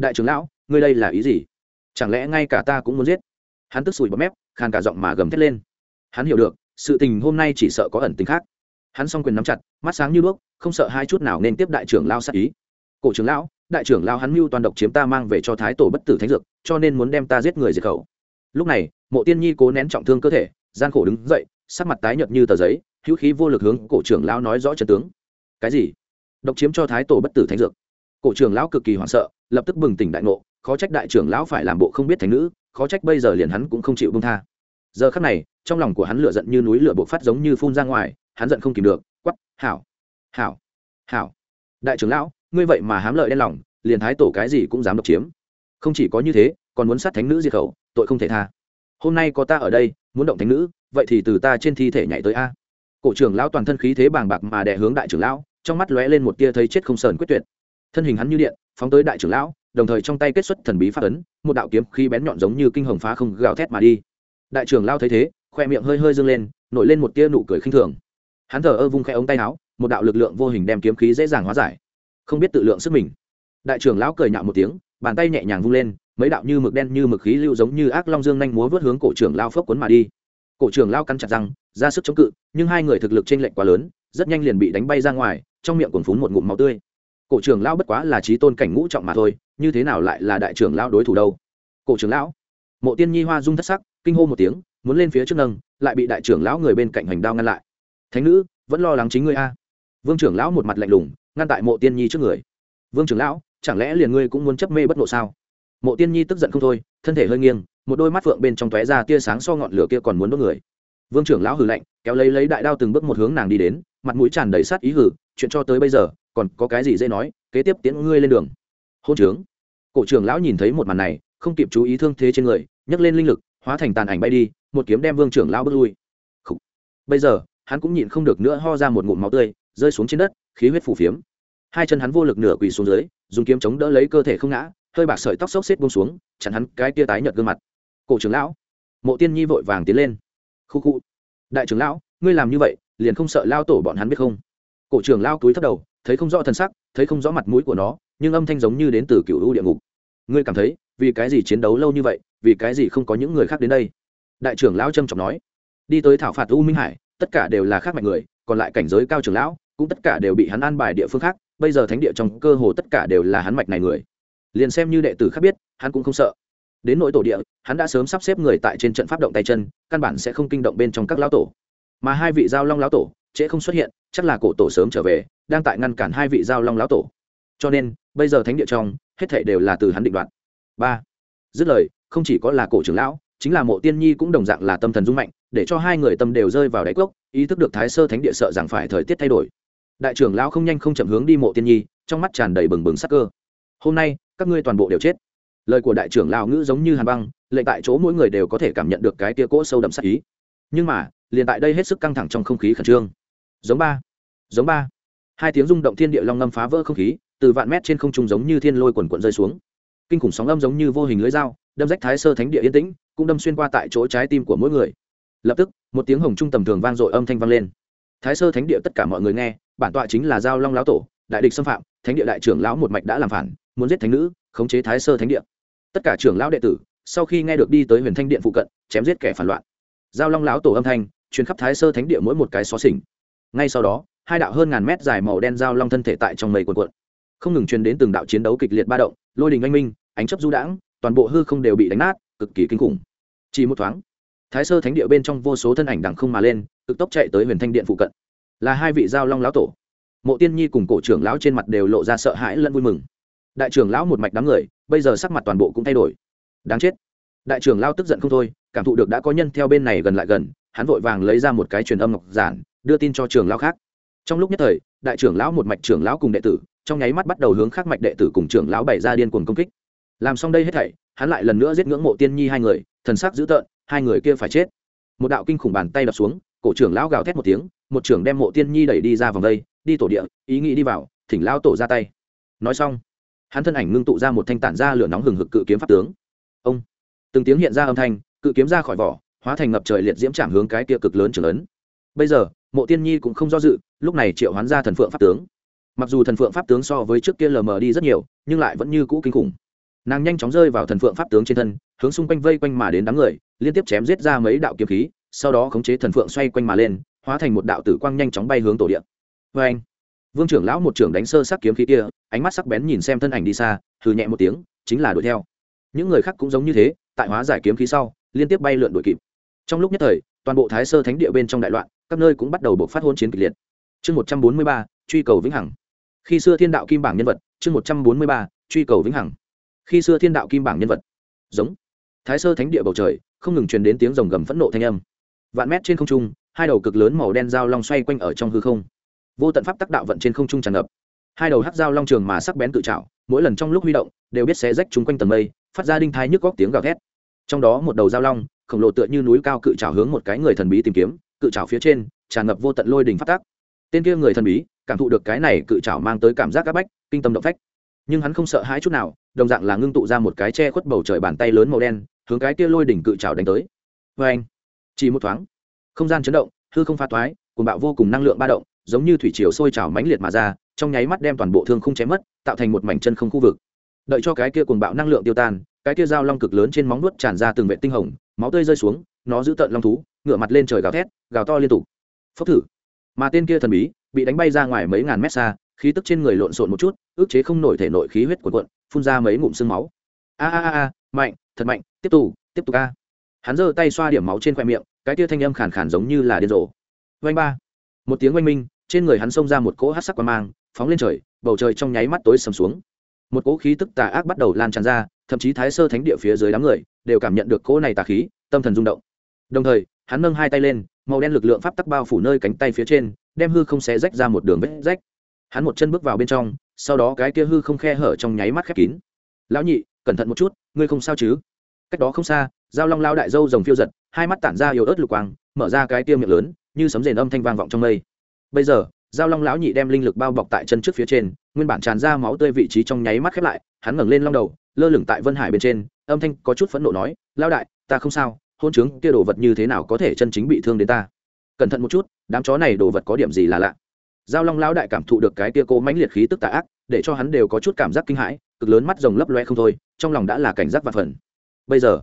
Đại trưởng lão, ngươi đây là ý gì? Chẳng lẽ ngay cả ta cũng muốn giết? Hắn tức sùi bọt mép, khàn cả giọng mà gầm thét lên. Hắn hiểu được, sự tình hôm nay chỉ sợ có ẩn tính khác. Hắn s o n g quyền nắm chặt, mắt sáng như đuốc, không sợ hai chút nào nên tiếp đại trưởng lao sát ý cổ trưởng lão, đại trưởng lao hắn mưu toàn độc chiếm ta mang về cho thái tổ bất tử thánh dược, cho nên muốn đem ta giết người diệt khẩu. Lúc này, mộ tiên nhi cố nén trọng thương cơ thể, gian khổ đứng dậy, sắc mặt tái nhợt như tờ giấy, hữu khí vô lực hướng cổ trưởng lão nói rõ trận tướng. Cái gì? Độc chiếm cho thái tổ bất tử thánh dược. Cổ trưởng lão cực kỳ hoảng sợ, lập tức bừng tỉnh đại ngộ, khó trách đại trưởng lão phải làm bộ không biết thánh nữ, khó trách bây giờ liền hắn cũng không chịu bông tha. Giờ khắc này, trong lòng của hắn lửa giận như núi lửa bộc phát giống như phun ra ngoài, hắn giận không kìm được quắp hảo hảo hảo. Đại trưởng lão ngươi vậy mà hám lợi đen lòng, liền thái tổ cái gì cũng dám độc chiếm. Không chỉ có như thế, còn muốn sát thánh nữ diệt khẩu, tội không thể tha. Hôm nay có ta ở đây, muốn động thánh nữ, vậy thì từ ta trên thi thể nhảy tới a. Cổ trưởng lão toàn thân khí thế bàng bạc mà đè hướng đại trưởng lão, trong mắt lóe lên một tia thấy chết không sờn quyết tuyệt. Thân hình hắn như điện, phóng tới đại trưởng lão, đồng thời trong tay kết xuất thần bí phát ấn, một đạo kiếm khí bén nhọn giống như kinh hồng phá không gào thét mà đi. Đại trưởng lão thấy thế, khoe miệng hơi hơi dâng lên, nổi lên một tia nụ cười khinh thường. Hắn thở ơ vung khẽ ống tay áo, một đạo lực lượng vô hình đem kiếm khí dễ dàng hóa giải không biết tự lượng sức mình. Đại trưởng lão cười nhạo một tiếng, bàn tay nhẹ nhàng vung lên, mấy đạo như mực đen như mực khí lưu giống như ác long dương nhanh múa vớt hướng cổ trưởng lao phốc quấn mà đi. Cổ trưởng lao cắn chặt răng, ra sức chống cự, nhưng hai người thực lực trên lệnh quá lớn, rất nhanh liền bị đánh bay ra ngoài, trong miệng còn phún một ngụm máu tươi. Cổ trưởng lao bất quá là trí tôn cảnh ngũ trọng mà thôi, như thế nào lại là đại trưởng lao đối thủ đâu? Cổ trưởng lão, mộ tiên nhi hoa dung thất sắc, kinh hô một tiếng, muốn lên phía trước nâng, lại bị đại trưởng lão người bên cạnh hành đao ngăn lại. Thánh nữ, vẫn lo lắng chính ngươi a. Vương trưởng lão một mặt lạnh lùng ngăn tại mộ tiên nhi trước người. Vương trưởng lão, chẳng lẽ liền ngươi cũng muốn chấp mê bất ngộ sao? Mộ tiên nhi tức giận không thôi, thân thể hơi nghiêng, một đôi mắt phượng bên trong tóe ra tia sáng so ngọn lửa kia còn muốn đốt người. Vương trưởng lão hừ lạnh, kéo lấy lấy đại đao từng bước một hướng nàng đi đến, mặt mũi tràn đầy sát ý hử chuyện cho tới bây giờ, còn có cái gì dễ nói, kế tiếp tiễn ngươi lên đường. Hôn trướng. Cổ trưởng lão nhìn thấy một màn này, không kịp chú ý thương thế trên người, nhấc lên linh lực, hóa thành tàn ảnh bay đi, một kiếm đem vương trưởng lão bước lui. Bây giờ, hắn cũng nhịn không được nữa ho ra một ngụm máu tươi rơi xuống trên đất, khí huyết phủ phiếm. Hai chân hắn vô lực nửa quỳ xuống dưới, dùng kiếm chống đỡ lấy cơ thể không ngã, hơi bạc sợi tóc xốc xếp bông xuống, chặn hắn cái tia tái nhợt gương mặt. Cổ trưởng lão! Mộ tiên nhi vội vàng tiến lên. Khu khu, đại trưởng lão, ngươi làm như vậy, liền không sợ lao tổ bọn hắn biết không? Cổ trưởng lao túi thấp đầu, thấy không rõ thân sắc, thấy không rõ mặt mũi của nó, nhưng âm thanh giống như đến từ cựu u địa ngục. Ngươi cảm thấy, vì cái gì chiến đấu lâu như vậy, vì cái gì không có những người khác đến đây? Đại trưởng lão trâm trọng nói. Đi tới thảo phạt u minh hải, tất cả đều là khác mạnh người, còn lại cảnh giới cao trưởng lão cũng tất cả đều bị hắn an bài địa phương khác, bây giờ thánh địa trong cơ hồ tất cả đều là hắn mạch này người. Liền xem như đệ tử khác biết, hắn cũng không sợ. Đến nỗi tổ địa, hắn đã sớm sắp xếp người tại trên trận pháp động tay chân, căn bản sẽ không kinh động bên trong các lão tổ. Mà hai vị giao long lão tổ, trễ không xuất hiện, chắc là cổ tổ sớm trở về, đang tại ngăn cản hai vị giao long lão tổ. Cho nên, bây giờ thánh địa trong, hết thảy đều là từ hắn định đoạt. Ba. Dứt lời, không chỉ có là cổ trưởng lão, chính là mộ tiên nhi cũng đồng dạng là tâm thần dung mạnh, để cho hai người tâm đều rơi vào đáy cốc, ý thức được thái sơ thánh địa sợ rằng phải thời tiết thay đổi đại trưởng lão không nhanh không chậm hướng đi mộ tiên nhi, trong mắt tràn đầy bừng bừng sắc cơ. Hôm nay, các ngươi toàn bộ đều chết. Lời của đại trưởng lão ngữ giống như hàn băng, lệnh tại chỗ mỗi người đều có thể cảm nhận được cái tia cỗ sâu đậm sắc ý. Nhưng mà, liền tại đây hết sức căng thẳng trong không khí khẩn trương. Giống ba giống ba. Hai tiếng rung động thiên địa long ngâm phá vỡ không khí, từ vạn mét trên không trung giống như thiên lôi quần quận rơi xuống. Kinh khủng sóng âm giống như vô hình lưới dao, đâm rách thái sơ thánh địa yên tĩnh, cũng đâm xuyên qua tại chỗ trái tim của mỗi người. Lập tức, một tiếng hồng trung tầm thường vang dội âm thanh vang lên. Thái sơ thánh địa tất cả mọi người nghe bản tọa chính là giao long lão tổ, đại địch xâm phạm, thánh địa đại trưởng lão một mạch đã làm phản, muốn giết thánh nữ, khống chế thái sơ thánh địa. Tất cả trưởng lão đệ tử, sau khi nghe được đi tới huyền thanh điện phụ cận, chém giết kẻ phản loạn. Giao long lão tổ âm thanh chuyến khắp thái sơ thánh địa mỗi một cái xó xỉnh. Ngay sau đó, hai đạo hơn ngàn mét dài màu đen giao long thân thể tại trong mây quần quận không ngừng truyền đến từng đạo chiến đấu kịch liệt ba động, lôi đình anh minh, ánh chấp du đãng, toàn bộ hư không đều bị đánh nát, cực kỳ kinh khủng. Chỉ một thoáng, thái sơ thánh địa bên trong vô số thân ảnh đằng không mà lên, cực tốc chạy tới huyền thanh điện phụ cận là hai vị giao long lão tổ. Mộ tiên nhi cùng cổ trưởng lão trên mặt đều lộ ra sợ hãi lẫn vui mừng. Đại trưởng lão một mạch đám người, bây giờ sắc mặt toàn bộ cũng thay đổi. Đáng chết. Đại trưởng lão tức giận không thôi, cảm thụ được đã có nhân theo bên này gần lại gần, hắn vội vàng lấy ra một cái truyền âm ngọc giản, đưa tin cho trưởng lão khác. Trong lúc nhất thời, đại trưởng lão một mạch trưởng lão cùng đệ tử, trong nháy mắt bắt đầu hướng khác mạch đệ tử cùng trưởng lão bày ra điên cuồng công kích. Làm xong đây hết thảy, hắn lại lần nữa giết ngưỡng mộ tiên nhi hai người, thần sắc dữ tợn, hai người kia phải chết. Một đạo kinh khủng bàn tay đập xuống, cổ trưởng lão gào thét một tiếng một trưởng đem mộ tiên nhi đẩy đi ra vòng đây, đi tổ địa, ý nghĩ đi vào, thỉnh lao tổ ra tay. Nói xong, hắn thân ảnh ngưng tụ ra một thanh tản ra lửa nóng hừng hực cự kiếm pháp tướng. Ông, từng tiếng hiện ra âm thanh, cự kiếm ra khỏi vỏ, hóa thành ngập trời liệt diễm chạm hướng cái kia cực lớn trưởng lớn bây giờ, mộ tiên nhi cũng không do dự, lúc này triệu hoán ra thần phượng pháp tướng. Mặc dù thần phượng pháp tướng so với trước kia lờ mờ đi rất nhiều, nhưng lại vẫn như cũ kinh khủng. Nàng nhanh chóng rơi vào thần phượng pháp tướng trên thân, hướng xung quanh vây quanh mà đến đám người, liên tiếp chém giết ra mấy đạo kiếm khí, sau đó khống chế thần phượng xoay quanh mà lên hóa thành một đạo tử quang nhanh chóng bay hướng tổ điện vê anh, vương trưởng lão một trưởng đánh sơ sắc kiếm khí kia, ánh mắt sắc bén nhìn xem thân ảnh đi xa thử nhẹ một tiếng, chính là đuổi theo. Những người khác cũng giống như thế, tại hóa giải kiếm khí sau, liên tiếp bay lượn đuổi kịp. Trong lúc nhất thời, toàn bộ thái sơ thánh địa bên trong đại loạn, các nơi cũng bắt đầu buộc phát hôn chiến kịch liệt. Chương một trăm bốn mươi ba, truy cầu vĩnh hằng. Khi xưa thiên đạo kim bảng nhân vật, chương một trăm bốn mươi ba, truy cầu vĩnh hằng. Khi xưa thiên đạo kim bảng nhân vật. Giống. Thái sơ thánh địa bầu trời, không ngừng truyền đến tiếng rồng gầm phẫn nộ thanh âm. Vạn mét trên không trung hai đầu cực lớn màu đen dao long xoay quanh ở trong hư không. Vô tận pháp tắc đạo vận trên không trung tràn ngập. Hai đầu hắc dao long trường mà sắc bén tự trào mỗi lần trong lúc huy động, đều biết xé rách chúng quanh tầng mây, phát ra đinh thai nhức góc tiếng gào thét. Trong đó một đầu dao long, khổng lồ tựa như núi cao cự trào hướng một cái người thần bí tìm kiếm, cự trào phía trên, tràn ngập vô tận lôi đình phát tác tên kia người thần bí, cảm thụ được cái này cự trào mang tới cảm giác áp bách, kinh tâm động phách. Nhưng hắn không sợ hãi chút nào, đồng dạng là ngưng tụ ra một cái che khuất bầu trời bàn tay lớn màu đen, hướng cái kia lôi đỉnh cự trào đánh tới. Vê anh chỉ một thoáng không gian chấn động, hư không pha toái cùng bạo vô cùng năng lượng ba động, giống như thủy chiều sôi trào mãnh liệt mà ra, trong nháy mắt đem toàn bộ thương không chém mất, tạo thành một mảnh chân không khu vực. Đợi cho cái kia cùng bạo năng lượng tiêu tan, cái kia dao long cực lớn trên móng nuốt tràn ra từng vệ tinh hồng, máu tươi rơi xuống, nó giữ tận long thú ngựa mặt lên trời gào thét, gào to liên tục. Phốc thử. Mà tên kia thần bí, bị đánh bay ra ngoài mấy ngàn mét xa, khí tức trên người lộn xộn một chút, ước chế không nổi thể nội khí huyết của quận phun ra mấy ngụm sương máu. A a a, mạnh, thật mạnh, tiếp tục tiếp tục a. Hắn giơ tay xoa điểm máu trên khoe miệng cái tia thanh âm khàn khàn giống như là điên rồ. Oanh ba. Một tiếng oanh minh, trên người hắn xông ra một cỗ hát sắc qua mang, phóng lên trời, bầu trời trong nháy mắt tối sầm xuống. Một cỗ khí tức tà ác bắt đầu lan tràn ra, thậm chí thái sơ thánh địa phía dưới đám người đều cảm nhận được cỗ này tà khí, tâm thần rung động. Đồng thời, hắn nâng hai tay lên, màu đen lực lượng pháp tắc bao phủ nơi cánh tay phía trên, đem hư không xé rách ra một đường vết rách. Hắn một chân bước vào bên trong, sau đó cái kia hư không khe hở trong nháy mắt khép kín. Lão nhị, cẩn thận một chút, ngươi không sao chứ? Cách đó không xa, giao long lao đại dâu rồng phiêu giật hai mắt tản ra yếu ớt lục quang, mở ra cái tiêu miệng lớn, như sấm rền âm thanh vang vọng trong mây. Bây giờ, giao long lão nhị đem linh lực bao bọc tại chân trước phía trên, nguyên bản tràn ra máu tươi vị trí trong nháy mắt khép lại, hắn ngẩng lên long đầu, lơ lửng tại vân hải bên trên, âm thanh có chút phẫn nộ nói lao đại, ta không sao, hôn trướng kia đồ vật như thế nào có thể chân chính bị thương đến ta? Cẩn thận một chút, đám chó này đồ vật có điểm gì là lạ. Giao long lão đại cảm thụ được cái kia cô mãnh liệt khí tức tà ác, để cho hắn đều có chút cảm giác kinh hãi, cực lớn mắt rồng lấp loe không thôi, trong lòng đã là cảnh giác và phần bây giờ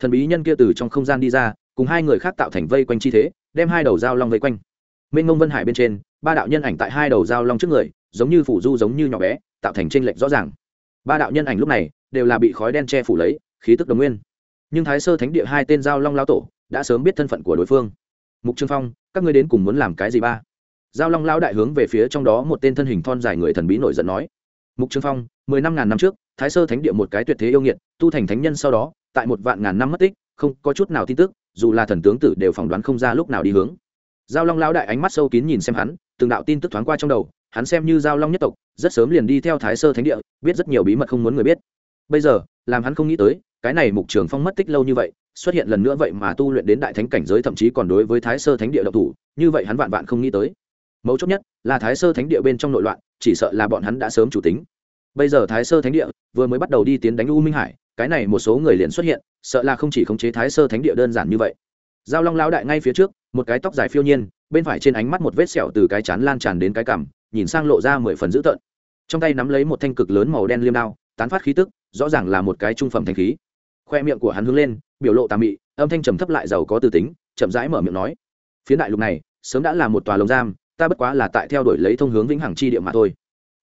thần bí nhân kia từ trong không gian đi ra, cùng hai người khác tạo thành vây quanh chi thế, đem hai đầu dao long vây quanh. Mênh ngông vân hải bên trên, ba đạo nhân ảnh tại hai đầu dao long trước người, giống như phủ du giống như nhỏ bé, tạo thành tranh lệch rõ ràng. Ba đạo nhân ảnh lúc này, đều là bị khói đen che phủ lấy, khí tức đồng nguyên. Nhưng thái sơ thánh địa hai tên dao long lao tổ, đã sớm biết thân phận của đối phương. Mục trương phong, các ngươi đến cùng muốn làm cái gì ba? Giao long lao đại hướng về phía trong đó một tên thân hình thon dài người thần bí nổi giận nói. Mục trương phong, mười năm ngàn năm trước, thái sơ thánh địa một cái tuyệt thế yêu nghiệt, tu thành thánh nhân sau đó tại một vạn ngàn năm mất tích, không có chút nào tin tức, dù là thần tướng tử đều phỏng đoán không ra lúc nào đi hướng. Giao long lão đại ánh mắt sâu kín nhìn xem hắn, từng đạo tin tức thoáng qua trong đầu, hắn xem như giao long nhất tộc, rất sớm liền đi theo thái sơ thánh địa, biết rất nhiều bí mật không muốn người biết. Bây giờ, làm hắn không nghĩ tới, cái này mục trường phong mất tích lâu như vậy, xuất hiện lần nữa vậy mà tu luyện đến đại thánh cảnh giới thậm chí còn đối với thái sơ thánh địa độc thủ, như vậy hắn vạn vạn không nghĩ tới. Mấu chốt nhất là thái sơ thánh địa bên trong nội loạn, chỉ sợ là bọn hắn đã sớm chủ tính. Bây giờ thái sơ thánh địa vừa mới bắt đầu đi tiến đánh u minh hải cái này một số người liền xuất hiện, sợ là không chỉ khống chế thái sơ thánh địa đơn giản như vậy. Giao long lao đại ngay phía trước, một cái tóc dài phiêu nhiên, bên phải trên ánh mắt một vết sẹo từ cái chán lan tràn đến cái cằm, nhìn sang lộ ra mười phần dữ tợn. Trong tay nắm lấy một thanh cực lớn màu đen liêm đao, tán phát khí tức, rõ ràng là một cái trung phẩm thanh khí. Khoe miệng của hắn hướng lên, biểu lộ tà mị, âm thanh trầm thấp lại giàu có từ tính, chậm rãi mở miệng nói. Phía đại lục này, sớm đã là một tòa lồng giam, ta bất quá là tại theo đuổi lấy thông hướng vĩnh hằng chi địa mà thôi.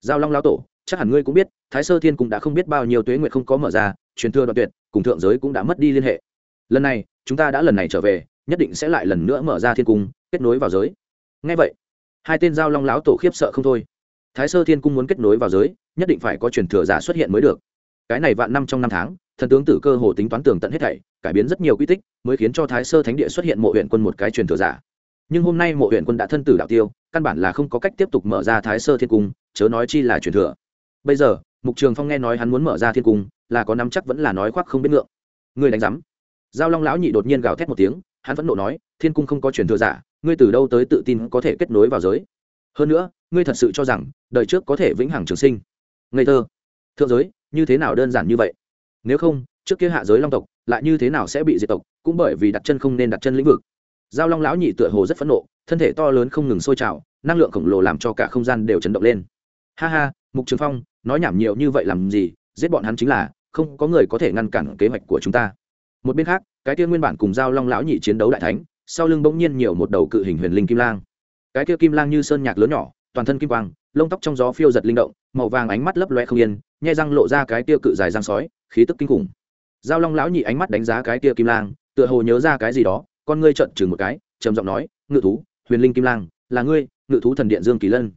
Giao long lao tổ, chắc hẳn ngươi cũng biết, thái sơ thiên cũng đã không biết bao nhiêu tuế nguyệt không có mở ra truyền thừa đoạn tuyệt, cùng thượng giới cũng đã mất đi liên hệ. Lần này, chúng ta đã lần này trở về, nhất định sẽ lại lần nữa mở ra thiên cung, kết nối vào giới. Ngay vậy, hai tên giao long lão tổ khiếp sợ không thôi. Thái sơ thiên cung muốn kết nối vào giới, nhất định phải có truyền thừa giả xuất hiện mới được. Cái này vạn năm trong năm tháng, thần tướng tử cơ hồ tính toán tường tận hết thảy, cải biến rất nhiều quy tích, mới khiến cho thái sơ thánh địa xuất hiện mộ huyện quân một cái truyền thừa giả. Nhưng hôm nay mộ huyện quân đã thân tử đạo tiêu, căn bản là không có cách tiếp tục mở ra thái sơ thiên cung, chớ nói chi là truyền thừa. Bây giờ, mục trường phong nghe nói hắn muốn mở ra thiên cung là có nắm chắc vẫn là nói khoác không biết ngượng. Ngươi đánh rắm giao long lão nhị đột nhiên gào thét một tiếng, hắn vẫn nộ nói, thiên cung không có truyền thừa giả, ngươi từ đâu tới tự tin có thể kết nối vào giới? Hơn nữa, ngươi thật sự cho rằng, đời trước có thể vĩnh hằng trường sinh? Ngây thơ. Thượng giới, như thế nào đơn giản như vậy? Nếu không, trước kia hạ giới long tộc, lại như thế nào sẽ bị diệt tộc, cũng bởi vì đặt chân không nên đặt chân lĩnh vực. Giao long lão nhị tựa hồ rất phẫn nộ, thân thể to lớn không ngừng sôi trào, năng lượng khổng lồ làm cho cả không gian đều chấn động lên. Ha ha, mục trường phong, nói nhảm nhiều như vậy làm gì? Giết bọn hắn chính là không có người có thể ngăn cản kế hoạch của chúng ta. Một bên khác, cái kia nguyên bản cùng giao long lão nhị chiến đấu đại thánh, sau lưng bỗng nhiên nhiều một đầu cự hình huyền linh kim lang. Cái kia kim lang như sơn nhạc lớn nhỏ, toàn thân kim quang, lông tóc trong gió phiêu giật linh động, màu vàng ánh mắt lấp loe không yên, nhai răng lộ ra cái kia cự dài răng sói, khí tức kinh khủng. Giao long lão nhị ánh mắt đánh giá cái kia kim lang, tựa hồ nhớ ra cái gì đó, con ngươi trợn chừng một cái, trầm giọng nói, ngự thú, huyền linh kim lang, là ngươi, ngự thú thần điện dương kỳ lân.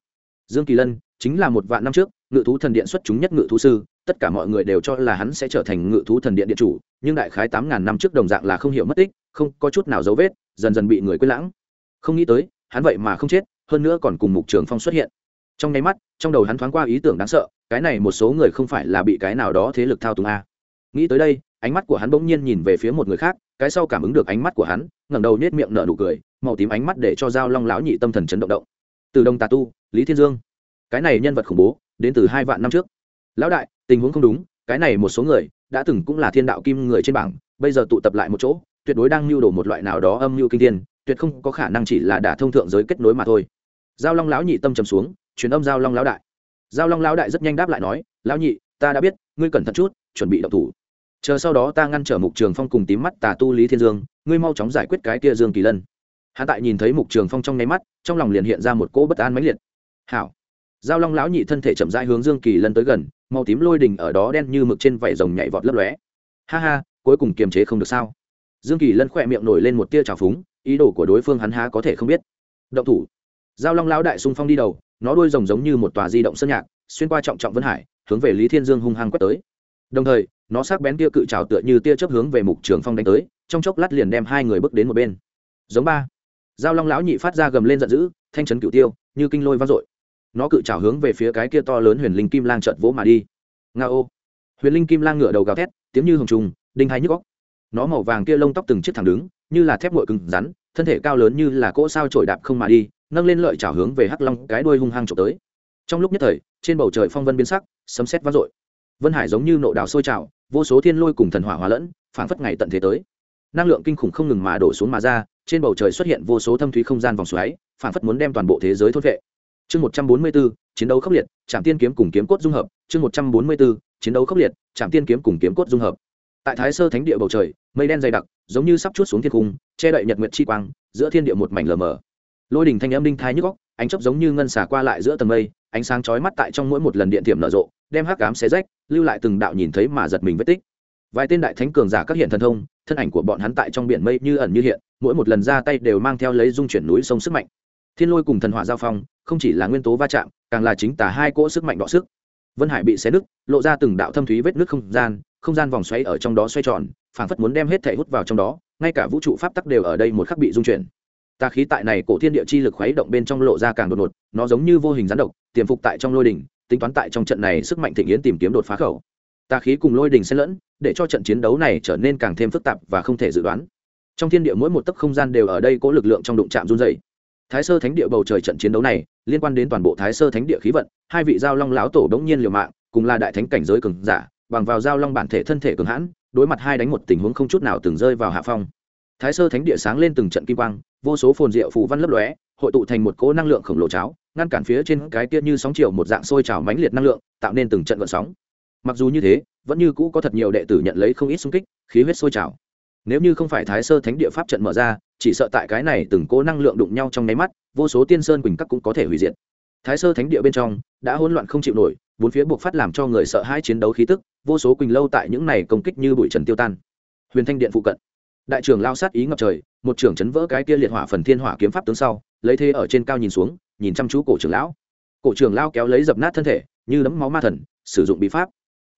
Dương kỳ lân chính là một vạn năm trước, ngự thú thần điện xuất chúng nhất ngự thú sư tất cả mọi người đều cho là hắn sẽ trở thành ngự thú thần điện điện chủ, nhưng đại khái tám ngàn năm trước đồng dạng là không hiểu mất tích, không có chút nào dấu vết, dần dần bị người quên lãng. Không nghĩ tới, hắn vậy mà không chết, hơn nữa còn cùng mục trường phong xuất hiện. Trong nháy mắt, trong đầu hắn thoáng qua ý tưởng đáng sợ, cái này một số người không phải là bị cái nào đó thế lực thao túng a. Nghĩ tới đây, ánh mắt của hắn bỗng nhiên nhìn về phía một người khác, cái sau cảm ứng được ánh mắt của hắn, ngẩng đầu nhếch miệng nở nụ cười, màu tím ánh mắt để cho giao long lão nhị tâm thần chấn động động. Từ đông tà tu, lý thiên dương. Cái này nhân vật khủng bố, đến từ hai vạn năm trước lão đại, tình huống không đúng, cái này một số người, đã từng cũng là thiên đạo kim người trên bảng, bây giờ tụ tập lại một chỗ, tuyệt đối đang mưu đồ một loại nào đó âm mưu kinh thiên, tuyệt không có khả năng chỉ là đả thông thượng giới kết nối mà thôi. Giao long lão nhị tâm trầm xuống, truyền âm giao long lão đại. Giao long lão đại rất nhanh đáp lại nói, lão nhị, ta đã biết, ngươi cẩn thận chút, chuẩn bị động thủ. Chờ sau đó ta ngăn trở mục trường phong cùng tím mắt tà tu lý thiên dương, ngươi mau chóng giải quyết cái kia dương kỳ lân. Hạ tại nhìn thấy mục trường phong trong nháy mắt, trong lòng liền hiện ra một cỗ bất an mãnh liệt. Hảo giao long lão nhị thân thể chậm rãi hướng dương kỳ lân tới gần, màu tím lôi đình ở đó đen như mực trên vảy rồng nhảy vọt lấp lóe. Ha ha, cuối cùng kiềm chế không được sao? Dương kỳ lân khỏe miệng nổi lên một tia trào phúng, ý đồ của đối phương hắn há có thể không biết. Động thủ. Giao long lão đại xung phong đi đầu, nó đuôi rồng giống như một tòa di động sơn nhạc, xuyên qua trọng trọng vân hải, hướng về lý thiên dương hung hăng quét tới. Đồng thời, nó sắc bén tia cự trào tựa như tia chớp hướng về mục trường phong đánh tới, trong chốc lát liền đem hai người bước đến một bên. Giống ba. Giao long lão nhị phát ra gầm lên giận dữ, thanh trấn cửu tiêu, như kinh lôi vang dội nó cự trào hướng về phía cái kia to lớn huyền linh kim lang trợt vỗ mà đi. Nga ô. Huyền linh kim lang ngửa đầu gào thét, tiếng như hồng trùng, đinh hay nhức góc nó màu vàng kia lông tóc từng chiếc thẳng đứng, như là thép ngội cứng rắn, thân thể cao lớn như là cỗ sao trổi đạp không mà đi, nâng lên lợi trào hướng về hắc long cái đuôi hung hăng trộm tới. Trong lúc nhất thời, trên bầu trời phong vân biến sắc, sấm sét vang dội. Vân hải giống như nộ đào sôi trào, vô số thiên lôi cùng thần hỏa hóa lẫn, phảng phất ngày tận thế tới. Năng lượng kinh khủng không ngừng mà đổ xuống mà ra, trên bầu trời xuất hiện vô số thâm thúy không gian vòng xoáy, phảng phất muốn đem toàn bộ thế giới thốt vệ chương một trăm bốn mươi bốn, chiến đấu khốc liệt trạm tiên kiếm cùng kiếm cốt dung hợp, chương một trăm bốn mươi bốn, chiến đấu khốc liệt trạm tiên kiếm cùng kiếm cốt dung hợp. Tại thái sơ thánh địa bầu trời, mây đen dày đặc, giống như sắp chút xuống thiên cung, che đậy nhật nguyệt chi quang, giữa thiên địa một mảnh lờ mờ. Lôi đỉnh thanh âm đinh thai nhức góc ánh chấp giống như ngân xả qua lại giữa tầng mây, ánh sáng chói mắt tại trong mỗi một lần điện thiểm nở rộ, đem hắc cám xé rách, lưu lại từng đạo nhìn thấy mà giật mình vết tích. Vài tên đại thánh cường giả các hiện thần thông, thân ảnh của bọn hắn tại trong biển mây như ẩn như hiện, mỗi một lần ra tay đều mang theo lấy dung chuyển núi sông sức mạnh. Thiên lôi cùng thần hỏa giao phong không chỉ là nguyên tố va chạm, càng là chính tả hai cỗ sức mạnh đọ sức. Vân hải bị xé nứt, lộ ra từng đạo thâm thúy vết nứt không gian không gian vòng xoáy ở trong đó xoay tròn, phảng phất muốn đem hết thể hút vào trong đó, ngay cả vũ trụ pháp tắc đều ở đây một khắc bị dung chuyển. Tà khí tại này cổ thiên địa chi lực khuấy động bên trong lộ ra càng đột ngột, nó giống như vô hình rắn độc, tiềm phục tại trong lôi đỉnh, tính toán tại trong trận này sức mạnh thịnh yến tìm kiếm đột phá khẩu. Tà khí cùng lôi đỉnh xen lẫn, để cho trận chiến đấu này trở nên càng thêm phức tạp và không thể dự đoán. Trong thiên địa mỗi một tấc không gian đều ở đây có lực lượng trong đụng chạm run dày thái sơ thánh địa bầu trời trận chiến đấu này, liên quan đến toàn bộ thái sơ thánh địa khí vận, hai vị giao long lão tổ đống nhiên liều mạng, cùng là đại thánh cảnh giới cường giả, bằng vào giao long bản thể thân thể cường hãn, đối mặt hai đánh một tình huống không chút nào từng rơi vào hạ phong. Thái sơ thánh địa sáng lên từng trận kim quang, vô số phồn diệu phù văn lấp lóe, hội tụ thành một cỗ năng lượng khổng lồ cháo, ngăn cản phía trên cái kia như sóng chiều một dạng sôi trào mãnh liệt năng lượng, tạo nên từng trận vận sóng. Mặc dù như thế, vẫn như cũ có thật nhiều đệ tử nhận lấy không ít xung kích, khí huyết sôi trào. Nếu như không phải thái sơ thánh địa pháp trận mở ra chỉ sợ tại cái này từng cố năng lượng đụng nhau trong nháy mắt, vô số tiên sơn quỳnh các cũng có thể hủy diệt. Thái sơ thánh địa bên trong, đã hỗn loạn không chịu nổi, bốn phía buộc phát làm cho người sợ hãi chiến đấu khí tức, vô số quỳnh lâu tại những này công kích như bụi trần tiêu tan. Huyền thanh điện phụ cận, đại trưởng lao sát ý ngập trời, một trưởng chấn vỡ cái kia liệt hỏa phần thiên hỏa kiếm pháp tướng sau, lấy thế ở trên cao nhìn xuống, nhìn chăm chú cổ trưởng lão. Cổ trưởng lao kéo lấy dập nát thân thể, như đấm máu ma thần, sử dụng bí pháp.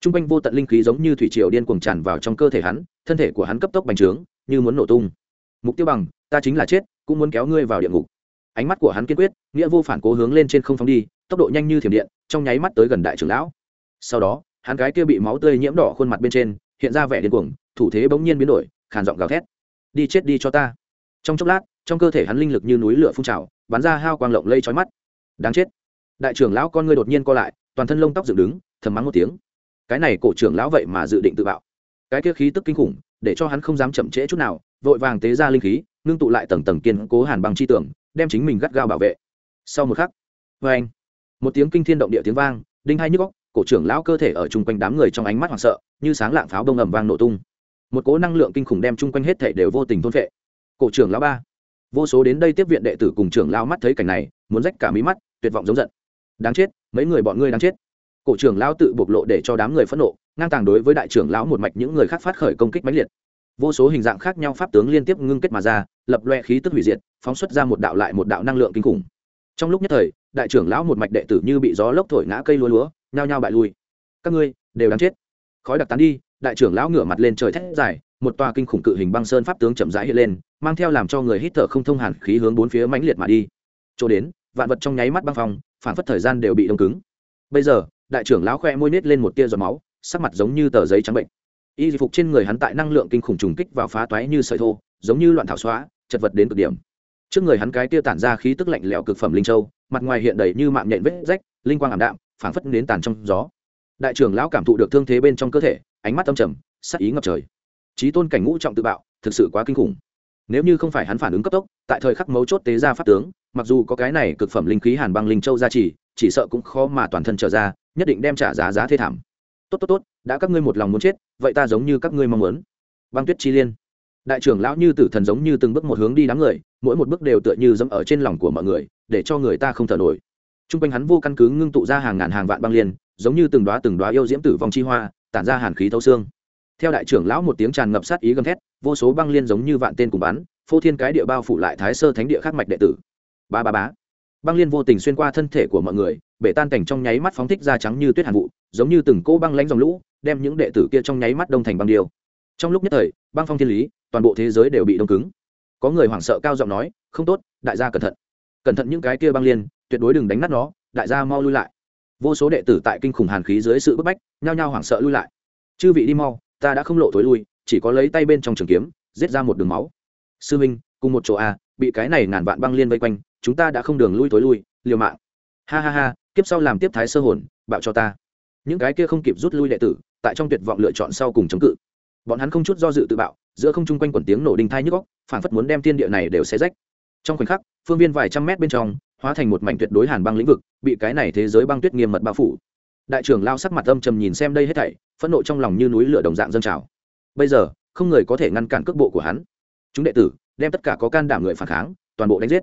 T r u n g quanh vô tận linh khí giống như thủy triều điên cuồng tràn vào trong cơ thể hắn, thân thể của hắn cấp tốc bành trướng, như muốn nổ tung mục tiêu bằng, ta chính là chết, cũng muốn kéo ngươi vào địa ngục. Ánh mắt của hắn kiên quyết, nghĩa vô phản cố hướng lên trên không phóng đi, tốc độ nhanh như thiểm điện, trong nháy mắt tới gần đại trưởng lão. Sau đó, hắn cái kia bị máu tươi nhiễm đỏ khuôn mặt bên trên, hiện ra vẻ điên cuồng, thủ thế bỗng nhiên biến đổi, khàn giọng gào thét. Đi chết đi cho ta. Trong chốc lát, trong cơ thể hắn linh lực như núi lửa phun trào, bắn ra hao quang lộng lây trói mắt. Đáng chết. Đại trưởng lão con ngươi đột nhiên co lại, toàn thân lông tóc dựng đứng, thầm mắng một tiếng. Cái này cổ trưởng lão vậy mà dự định tự bạo. Cái kia khí tức kinh khủng, để cho hắn không dám chậm trễ chút nào vội vàng tế ra linh khí, ngưng tụ lại tầng tầng kiên cố hàn bằng chi tưởng, đem chính mình gắt gao bảo vệ. Sau một khắc vê anh, một tiếng kinh thiên động địa tiếng vang, đinh hai nhức góc cổ trưởng lão cơ thể ở chung quanh đám người trong ánh mắt hoảng sợ, như sáng lạng pháo bông ầm vang nổ tung. Một cố năng lượng kinh khủng đem chung quanh hết thể đều vô tình thôn vệ cổ trưởng lão ba, vô số đến đây tiếp viện đệ tử cùng trưởng lao mắt thấy cảnh này, muốn rách cả mí mắt, tuyệt vọng giống giận. Đáng chết, mấy người bọn ngươi đáng chết. Cổ trưởng lão tự bộc lộ để cho đám người phẫn nộ, ngang tàng đối với đại trưởng lão một mạch những người khác phát khởi công kích mãnh liệt vô số hình dạng khác nhau pháp tướng liên tiếp ngưng kết mà ra, lập loe khí tức hủy diệt, phóng xuất ra một đạo lại một đạo năng lượng kinh khủng. Trong lúc nhất thời, đại trưởng lão một mạch đệ tử như bị gió lốc thổi ngã cây lúa lúa, nhao nhao bại lui. Các ngươi, đều đáng chết. Khói đặc tán đi, đại trưởng lão ngửa mặt lên trời thét dài, một tòa kinh khủng cự hình băng sơn pháp tướng chậm rãi hiện lên, mang theo làm cho người hít thở không thông hàn khí hướng bốn phía mãnh liệt mà đi. Chỗ đến, vạn vật trong nháy mắt băng phong, phản phất thời gian đều bị đông cứng. Bây giờ, đại trưởng lão khoe môi nết lên một tia giọt máu, sắc mặt giống như tờ giấy trắng bệnh y phục trên người hắn tại năng lượng kinh khủng trùng kích vào phá toái như sợi thô, giống như loạn thảo xóa, chật vật đến cực điểm. Trước người hắn cái tia tản ra khí tức lạnh lẽo cực phẩm linh châu, mặt ngoài hiện đầy như mạng nhện vết rách, linh quang ảm đạm, phảng phất đến tàn trong gió. Đại trưởng lão cảm thụ được thương thế bên trong cơ thể, ánh mắt âm trầm, sắc ý ngập trời. Trí tôn cảnh ngũ trọng tự bạo, thực sự quá kinh khủng. Nếu như không phải hắn phản ứng cấp tốc, tại thời khắc mấu chốt tế ra pháp tướng, mặc dù có cái này cực phẩm linh khí hàn băng linh châu ra chỉ chỉ sợ cũng khó mà toàn thân trở ra, nhất định đem trả giá giá thê thảm tốt tốt tốt, đã các ngươi một lòng muốn chết, vậy ta giống như các ngươi mong muốn. Băng tuyết chi liên. Đại trưởng lão như tử thần giống như từng bước một hướng đi đám người, mỗi một bước đều tựa như dẫm ở trên lòng của mọi người, để cho người ta không thở nổi. T r u n g quanh hắn vô căn cứ ngưng tụ ra hàng ngàn hàng vạn băng liên, giống như từng đoá từng đoá yêu diễm tử vong chi hoa, tản ra hàn khí thấu xương. Theo đại trưởng lão một tiếng tràn ngập sát ý gầm thét, vô số băng liên giống như vạn tên cùng bắn, phô thiên cái địa bao phủ lại thái sơ thánh địa khắc mạch đệ tử. Ba ba bá băng liên vô tình xuyên qua thân thể của mọi người bể tan cảnh trong nháy mắt phóng thích ra trắng như tuyết hàn vụ, giống như từng cỗ băng lánh dòng lũ, đem những đệ tử kia trong nháy mắt đông thành băng điêu. Trong lúc nhất thời, băng phong thiên lý, toàn bộ thế giới đều bị đông cứng. Có người hoảng sợ cao giọng nói, không tốt, đại gia cẩn thận. Cẩn thận những cái kia băng liên, tuyệt đối đừng đánh nát nó, đại gia mau lui lại. Vô số đệ tử tại kinh khủng hàn khí dưới sự bức bách, nhao nhao hoảng sợ lui lại. Chư vị đi mau, ta đã không lộ thối lui, chỉ có lấy tay bên trong trường kiếm, giết ra một đường máu. Sư minh, cùng một chỗ a bị cái này ngàn vạn băng liên vây quanh, chúng ta đã không đường lui thối lui, liều mạng. Ha ha ha kiếp sau làm tiếp thái sơ hồn, bạo cho ta. Những cái kia không kịp rút lui đệ tử, tại trong tuyệt vọng lựa chọn sau cùng chống cự. Bọn hắn không chút do dự tự bạo, giữa không chung quanh quần tiếng nổ đinh thai nhức góc phản phất muốn đem thiên địa này đều xé rách. Trong khoảnh khắc, phương viên vài trăm mét bên trong, hóa thành một mảnh tuyệt đối hàn băng lĩnh vực, bị cái này thế giới băng tuyết nghiêm mật bao phủ. Đại trưởng lao sắc mặt âm trầm nhìn xem đây hết thảy, phẫn nộ trong lòng như núi lửa đồng dạng dâng trào. Bây giờ, không người có thể ngăn cản cước bộ của hắn. Chúng đệ tử, đem tất cả có can đảm người phản kháng, toàn bộ đánh giết.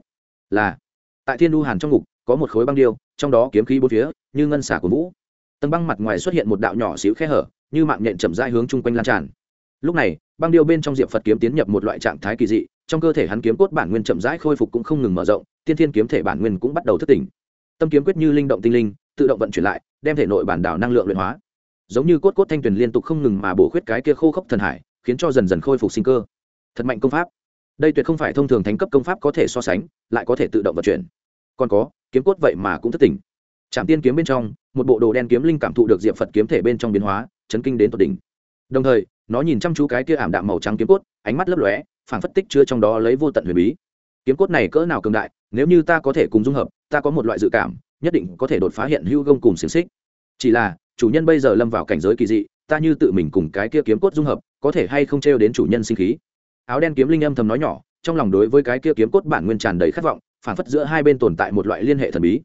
Là, tại thiên đu hàn trong ngục có một khối băng điêu, trong đó kiếm khí bốn phía, như ngân xả của vũ. Tầng băng mặt ngoài xuất hiện một đạo nhỏ xíu khe hở, như mạng nhện chậm rãi hướng chung quanh lan tràn. Lúc này, băng điêu bên trong diệp phật kiếm tiến nhập một loại trạng thái kỳ dị, trong cơ thể hắn kiếm cốt bản nguyên chậm rãi khôi phục cũng không ngừng mở rộng, tiên thiên kiếm thể bản nguyên cũng bắt đầu thức tỉnh. Tâm kiếm quyết như linh động tinh linh, tự động vận chuyển lại, đem thể nội bản đảo năng lượng luyện hóa. Giống như cốt cốt thanh tuyền liên tục không ngừng mà bổ khuyết cái kia khô khốc thần hải, khiến cho dần dần khôi phục sinh cơ. Thật mạnh công pháp. Đây tuyệt không phải thông thường thánh cấp công pháp có thể so sánh, lại có thể tự động vận chuyển. Còn có kiếm cốt vậy mà cũng thất tỉnh. Trạm tiên kiếm bên trong, một bộ đồ đen kiếm linh cảm thụ được diệp phật kiếm thể bên trong biến hóa, chấn kinh đến tột đỉnh. Đồng thời, nó nhìn chăm chú cái kia ảm đạm màu trắng kiếm cốt, ánh mắt lấp lóe phản phất tích chứa trong đó lấy vô tận huyền bí. Kiếm cốt này cỡ nào cường đại, nếu như ta có thể cùng dung hợp, ta có một loại dự cảm, nhất định có thể đột phá hiện hữu gông cùng xiềng xích. Chỉ là, chủ nhân bây giờ lâm vào cảnh giới kỳ dị, ta như tự mình cùng cái kia kiếm cốt dung hợp, có thể hay không trêu đến chủ nhân sinh khí? Áo đen kiếm linh âm thầm nói nhỏ, trong lòng đối với cái kia kiếm cốt bản nguyên tràn đầy khát vọng phản phất giữa hai bên tồn tại một loại liên hệ thần bí.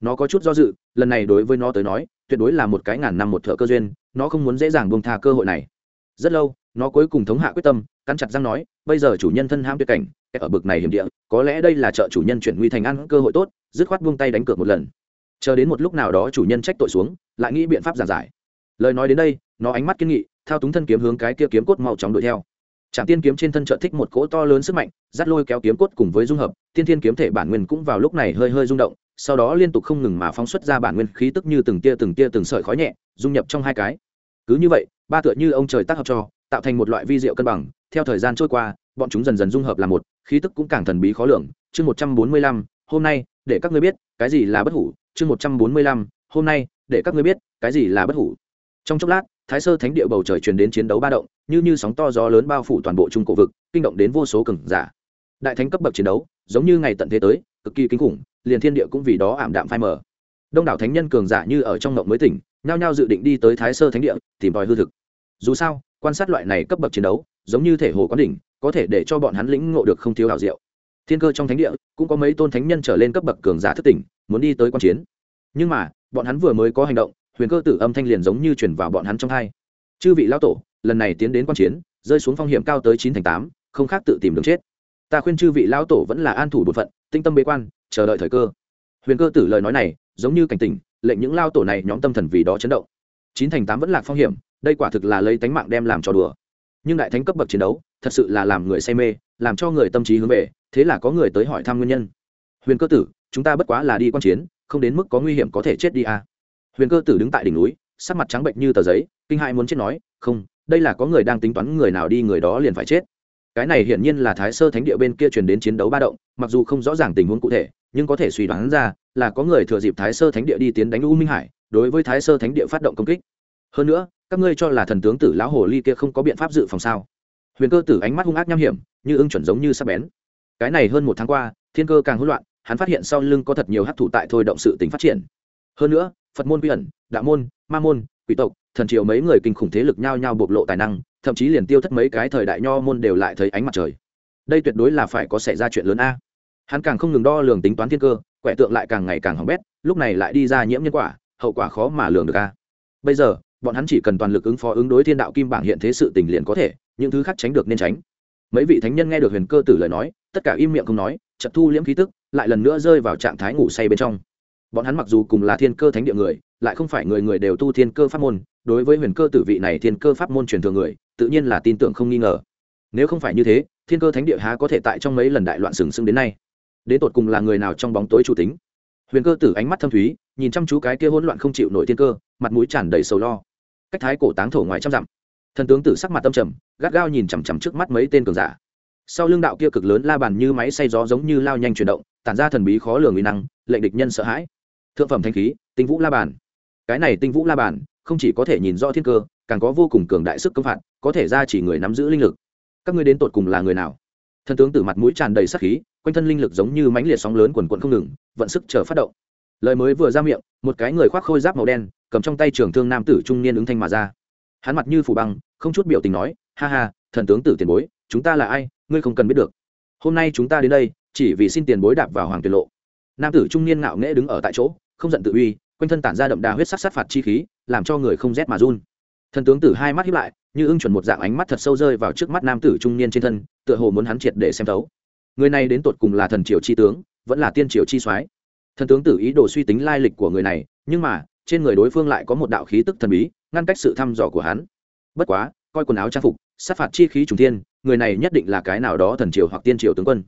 Nó có chút do dự lần này đối với nó tới nói tuyệt đối là một cái ngàn năm một thợ cơ duyên nó không muốn dễ dàng buông tha cơ hội này. Rất lâu nó cuối cùng thống hạ quyết tâm cắn chặt răng nói bây giờ chủ nhân thân ham tuyệt cảnh ở bực này hiểm địa có lẽ đây là trợ chủ nhân chuyển nguy thành ăn cơ hội tốt dứt khoát buông tay đánh cược một lần. Chờ đến một lúc nào đó chủ nhân trách tội xuống lại nghĩ biện pháp giản giải. Lời nói đến đây nó ánh mắt kiên nghị thao túng thân kiếm hướng cái kia kiếm cốt mau chóng đuổi theo. Chẳng Tiên kiếm trên thân trợ thích một cỗ to lớn sức mạnh, dắt lôi kéo kiếm cốt cùng với dung hợp, Tiên Thiên kiếm thể bản nguyên cũng vào lúc này hơi hơi rung động, sau đó liên tục không ngừng mà phóng xuất ra bản nguyên khí tức như từng tia từng tia từng sợi khói nhẹ, dung nhập trong hai cái. Cứ như vậy, ba tựa như ông trời tác hợp cho, tạo thành một loại vi diệu cân bằng, theo thời gian trôi qua, bọn chúng dần dần dung hợp là một, khí tức cũng càng thần bí khó lường. Chương một trăm bốn mươi lăm, hôm nay, để các ngươi biết, cái gì là bất hủ. Chương một trăm bốn mươi lăm, hôm nay, để các ngươi biết, cái gì là bất hủ. Trong chốc lát, thái sơ thánh địa bầu trời truyền đến chiến đấu ba động như như sóng to gió lớn bao phủ toàn bộ trung cổ vực kinh động đến vô số cường giả đại thánh cấp bậc chiến đấu giống như ngày tận thế tới, cực kỳ kinh khủng, liền thiên địa cũng vì đó ảm đạm phai mờ. Đông đảo thánh nhân cường giả như ở trong ngộng mới tỉnh, nhao nhao dự định đi tới thái sơ thánh địa, tìm tòi hư thực. Dù sao, quan sát loại này cấp bậc chiến đấu, giống như thể hồ quán đỉnh, có thể để cho bọn hắn lĩnh ngộ được không thiếu hảo diệu. Thiên cơ trong thánh địa, cũng có mấy tôn thánh nhân trở lên cấp bậc cường giả thất tỉnh, muốn đi tới quan chiến. Nhưng mà, bọn hắn vừa mới có hành động, huyền cơ tử âm thanh liền giống như chuyển vào bọn hắn trong hai. Chư vị lão tổ, lần này tiến đến quan chiến, rơi xuống phong hiểm cao tới chín thành tám, không khác tự tìm đường chết ta khuyên chư vị lão tổ vẫn là an thủ bột phận, tinh tâm bế quan, chờ đợi thời cơ. Huyền cơ tử lời nói này, giống như cảnh tỉnh, lệnh những lao tổ này nhóm tâm thần vì đó chấn động. Chín thành tám vẫn là phong hiểm, đây quả thực là lấy tánh mạng đem làm trò đùa. Nhưng đại thánh cấp bậc chiến đấu, thật sự là làm người say mê, làm cho người tâm trí hướng về, thế là có người tới hỏi thăm nguyên nhân. Huyền cơ tử, chúng ta bất quá là đi quan chiến, không đến mức có nguy hiểm có thể chết đi à? Huyền cơ tử đứng tại đỉnh núi, sắc mặt trắng bệnh như tờ giấy, kinh hại muốn chết nói, không, đây là có người đang tính toán người nào đi người đó liền phải chết cái này hiển nhiên là thái sơ thánh địa bên kia truyền đến chiến đấu ba động, mặc dù không rõ ràng tình huống cụ thể, nhưng có thể suy đoán ra là có người thừa dịp thái sơ thánh địa đi tiến đánh u minh hải, đối với thái sơ thánh địa phát động công kích. Hơn nữa, các ngươi cho là thần tướng tử lão hồ ly kia không có biện pháp dự phòng sao? Huyền cơ tử ánh mắt hung ác nham hiểm, như ưng chuẩn giống như sắp bén. Cái này hơn một tháng qua, thiên cơ càng hỗn loạn, hắn phát hiện sau lưng có thật nhiều hát thủ tại thôi động sự tính phát triển. Hơn nữa, phật môn quy ẩn, đạo môn, ma môn, quỷ tộc thần triều mấy người kinh khủng thế lực nhao nhao bộc lộ tài năng, thậm chí liền tiêu thất mấy cái thời đại nho môn đều lại thấy ánh mặt trời. Đây tuyệt đối là phải có xảy ra chuyện lớn a. Hắn càng không ngừng đo lường tính toán thiên cơ, quẻ tượng lại càng ngày càng hỏng bét, lúc này lại đi ra nhiễm nhân quả, hậu quả khó mà lường được a. Bây giờ, bọn hắn chỉ cần toàn lực ứng phó ứng đối thiên đạo kim bảng hiện thế sự tình liền có thể, những thứ khác tránh được nên tránh. Mấy vị thánh nhân nghe được huyền cơ tử lời nói, tất cả im miệng không nói chật thu liễm khí tức, lại lần nữa rơi vào trạng thái ngủ say bên trong bọn hắn mặc dù cùng là thiên cơ thánh địa người, lại không phải người người đều tu thiên cơ pháp môn, đối với huyền cơ tử vị này thiên cơ pháp môn truyền thường người, tự nhiên là tin tưởng không nghi ngờ. Nếu không phải như thế, thiên cơ thánh địa há có thể tại trong mấy lần đại loạn sừng sững đến nay? Đến tột cùng là người nào trong bóng tối chủ tính? Huyền cơ tử ánh mắt thâm thúy, nhìn chăm chú cái kia hỗn loạn không chịu nổi thiên cơ, mặt mũi tràn đầy sầu lo. Cách thái cổ táng thổ ngoài trăm dặm. Thần tướng tử sắc mặt tâm trầm, gắt gao nhìn chằm chằm trước mắt mấy tên cường giả. Sau lưng đạo kia cực lớn la bàn như máy xay gió giống như lao nhanh chuyển động, tản ra thần bí khó lường uy năng, lệnh địch nhân sợ hãi thượng phẩm thanh khí, tinh vũ la bàn. Cái này tinh vũ la bàn, không chỉ có thể nhìn rõ thiên cơ, càng có vô cùng cường đại sức công phạt, có thể ra chỉ người nắm giữ linh lực. Các ngươi đến tột cùng là người nào? Thần tướng tử mặt mũi tràn đầy sắc khí, quanh thân linh lực giống như mãnh liệt sóng lớn quần quận không ngừng, vận sức chờ phát động. Lời mới vừa ra miệng, một cái người khoác khôi giáp màu đen, cầm trong tay trường thương nam tử trung niên ứng thanh mà ra. Hắn mặt như phủ băng, không chút biểu tình nói, ha ha, thần tướng tử tiền bối, chúng ta là ai? Ngươi không cần biết được. Hôm nay chúng ta đến đây, chỉ vì xin tiền bối đạp vào hoàng tiền lộ. Nam tử trung niên ngạo nghễ đứng ở tại chỗ không giận tự uy, quanh thân tản ra đậm đà huyết sắc sát phạt chi khí, làm cho người không rét mà run. Thần tướng tử hai mắt hiếp lại, như ưng chuẩn một dạng ánh mắt thật sâu rơi vào trước mắt nam tử trung niên trên thân, tựa hồ muốn hắn triệt để xem thấu. Người này đến tột cùng là thần triều chi tướng, vẫn là tiên triều chi soái. Thần tướng tử ý đồ suy tính lai lịch của người này, nhưng mà, trên người đối phương lại có một đạo khí tức thần bí, ngăn cách sự thăm dò của hắn. Bất quá, coi quần áo trang phục sát phạt chi khí trùng thiên, người này nhất định là cái nào đó thần triều hoặc tiên triều tướng quân.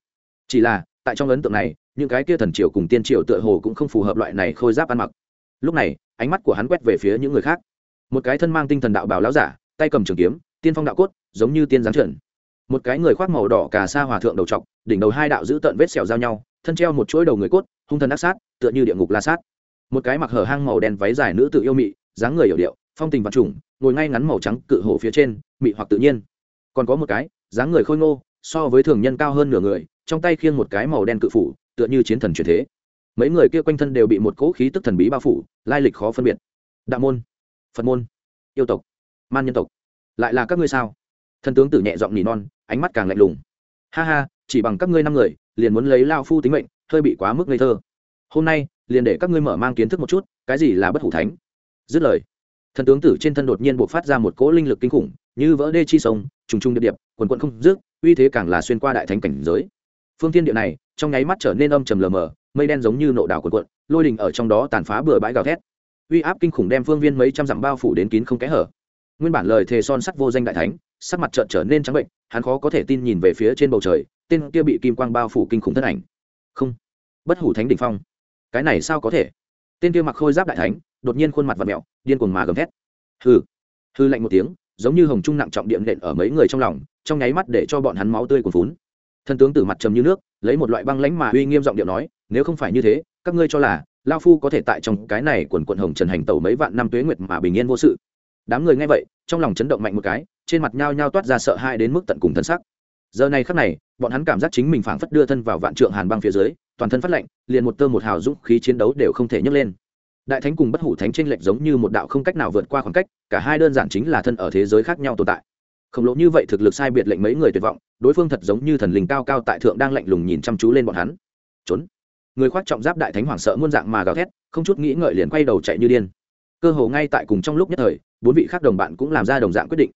Chỉ là tại trong ấn tượng này, những cái kia thần triều cùng tiên triều tựa hồ cũng không phù hợp loại này khôi giáp ăn mặc. Lúc này, ánh mắt của hắn quét về phía những người khác. Một cái thân mang tinh thần đạo bào lão giả, tay cầm trường kiếm, tiên phong đạo cốt, giống như tiên giáng trần một cái người khoác màu đỏ cà sa hòa thượng đầu trọc, đỉnh đầu hai đạo giữ tận vết sẹo giao nhau, thân treo một chuỗi đầu người cốt, hung thần ác sát, tựa như địa ngục la sát. Một cái mặc hở hang màu đen váy dài nữ tự yêu mị, dáng người hiểu điệu, phong tình vật trùng, ngồi ngay ngắn màu trắng cự hổ phía trên, mị hoặc tự nhiên. Còn có một cái, dáng người khôi ngô, so với thường nhân cao hơn nửa người trong tay khiêng một cái màu đen cự phủ, tựa như chiến thần truyền thế. Mấy người kia quanh thân đều bị một cỗ khí tức thần bí bao phủ, lai lịch khó phân biệt. Đạo môn, phật môn, yêu tộc, man nhân tộc, lại là các ngươi sao? Thần tướng tử nhẹ giọng nỉ non, ánh mắt càng lạnh lùng. Ha ha, chỉ bằng các ngươi năm người, liền muốn lấy lao phu tính mệnh, hơi bị quá mức ngây thơ. Hôm nay, liền để các ngươi mở mang kiến thức một chút, cái gì là bất hủ thánh? Dứt lời, thần tướng tử trên thân đột nhiên buộc phát ra một cỗ linh lực kinh khủng, như vỡ đê chi sông, trùng trùng điệp điệp, quần quận không dứt, uy thế càng là xuyên qua đại thánh cảnh giới phương Thiên địa này, trong nháy mắt trở nên âm trầm lờ mờ, mây đen giống như nộ đảo cuộn cuộn, lôi đình ở trong đó tàn phá bừa bãi gào thét. Uy áp kinh khủng đem phương viên mấy trăm dặm bao phủ đến kín không kẽ hở. Nguyên bản lời thề son sắt vô danh đại thánh, sắc mặt trợn trở nên trắng bệnh, hắn khó có thể tin nhìn về phía trên bầu trời, tên kia bị kim quang bao phủ kinh khủng thân ảnh. Không, bất hủ thánh đỉnh phong. Cái này sao có thể? Tên kia mặc khôi giáp đại thánh, đột nhiên khuôn mặt và mẹo điên cuồng mà gầm thét. Hư hư lạnh một tiếng, giống như hồng trung nặng trọng điện nện ở mấy người trong lòng, trong nháy mắt để cho bọn hắn máu tươi cuồn phún thân tướng tử mặt trầm như nước, lấy một loại băng lãnh mà uy nghiêm giọng điệu nói, nếu không phải như thế, các ngươi cho là lao phu có thể tại trong cái này quần quận hồng trần hành tẩu mấy vạn năm tuế nguyệt mà bình yên vô sự. Đám người nghe vậy, trong lòng chấn động mạnh một cái, trên mặt nhao nhao toát ra sợ hãi đến mức tận cùng thân sắc giờ này khắc này, bọn hắn cảm giác chính mình phảng phất đưa thân vào vạn trượng hàn băng phía dưới, toàn thân phát lạnh, liền một tơ một hào dũng khí chiến đấu đều không thể nhấc lên. Đại thánh cùng bất hủ thánh tranh lệch giống như một đạo không cách nào vượt qua khoảng cách, cả hai đơn giản chính là thân ở thế giới khác nhau tồn tại khổng lồ như vậy thực lực sai biệt lệnh mấy người tuyệt vọng, đối phương thật giống như thần linh cao cao tại thượng đang lạnh lùng nhìn chăm chú lên bọn hắn. Trốn. Người khoác trọng giáp đại thánh hoảng sợ muôn dạng mà gào thét, không chút nghĩ ngợi liền quay đầu chạy như điên. Cơ hồ ngay tại cùng trong lúc nhất thời, bốn vị khác đồng bạn cũng làm ra đồng dạng quyết định.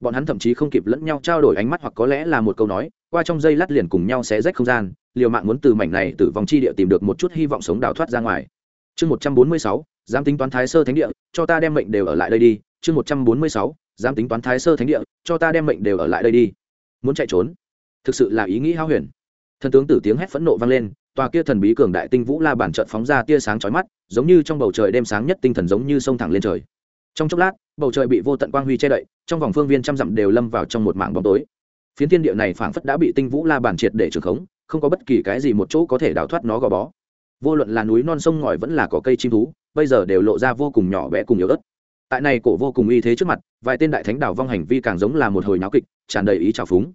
Bọn hắn thậm chí không kịp lẫn nhau trao đổi ánh mắt hoặc có lẽ là một câu nói, qua trong dây lát liền cùng nhau xé rách không gian, liều mạng muốn từ mảnh này từ vòng chi địa tìm được một chút hy vọng sống đào thoát ra ngoài. Chương một trăm bốn mươi sáu, dám tính toán thái sơ thánh địa, cho ta đem mệnh đều ở lại đây đi. Chương một trăm bốn mươi sáu dám tính toán thái sơ thánh địa, cho ta đem mệnh đều ở lại đây đi. Muốn chạy trốn? Thực sự là ý nghĩ hao huyền. Thần tướng tử tiếng hét phẫn nộ vang lên, tòa kia thần bí cường đại tinh vũ la bản trợn phóng ra tia sáng chói mắt, giống như trong bầu trời đêm sáng nhất tinh thần giống như sông thẳng lên trời. Trong chốc lát, bầu trời bị vô tận quang huy che đậy, trong vòng phương viên trăm dặm đều lâm vào trong một mảng bóng tối. Phiến thiên địa này phảng phất đã bị tinh vũ la bản triệt để trường khống, không có bất kỳ cái gì một chỗ có thể đào thoát nó gò bó. Vô luận là núi non sông ngòi vẫn là có cây chim thú, bây giờ đều lộ ra vô cùng nhỏ bé cùng yếu ớt tại này cổ vô cùng uy thế trước mặt, vài tên đại thánh đảo vong hành vi càng giống là một hồi náo kịch, tràn đầy ý trào phúng.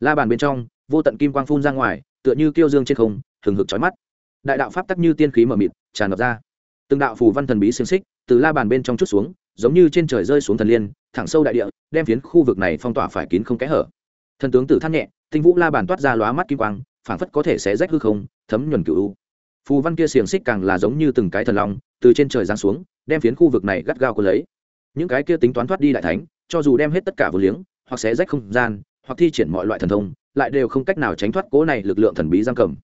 La bàn bên trong, vô tận kim quang phun ra ngoài, tựa như kiêu dương trên không, hừng hực chói mắt. Đại đạo pháp tắc như tiên khí mờ mịt, tràn ngập ra. Từng đạo phù văn thần bí xiềng xích từ la bàn bên trong chút xuống, giống như trên trời rơi xuống thần liên, thẳng sâu đại địa, đem phiến khu vực này phong tỏa phải kín không kẽ hở. Thần tướng tử than nhẹ, tinh vũ la bàn toát ra lóa mắt kim quang, phảng phất có thể sẽ rách hư không, thấm nhuần cựu phù văn kia xiềng xích càng là giống như từng cái thần long, từ trên trời giáng xuống, đem phiến khu vực này gắt gao cuốn lấy những cái kia tính toán thoát đi đại thánh, cho dù đem hết tất cả vô liếng, hoặc xé rách không gian, hoặc thi triển mọi loại thần thông, lại đều không cách nào tránh thoát cố này lực lượng thần bí giam cầm.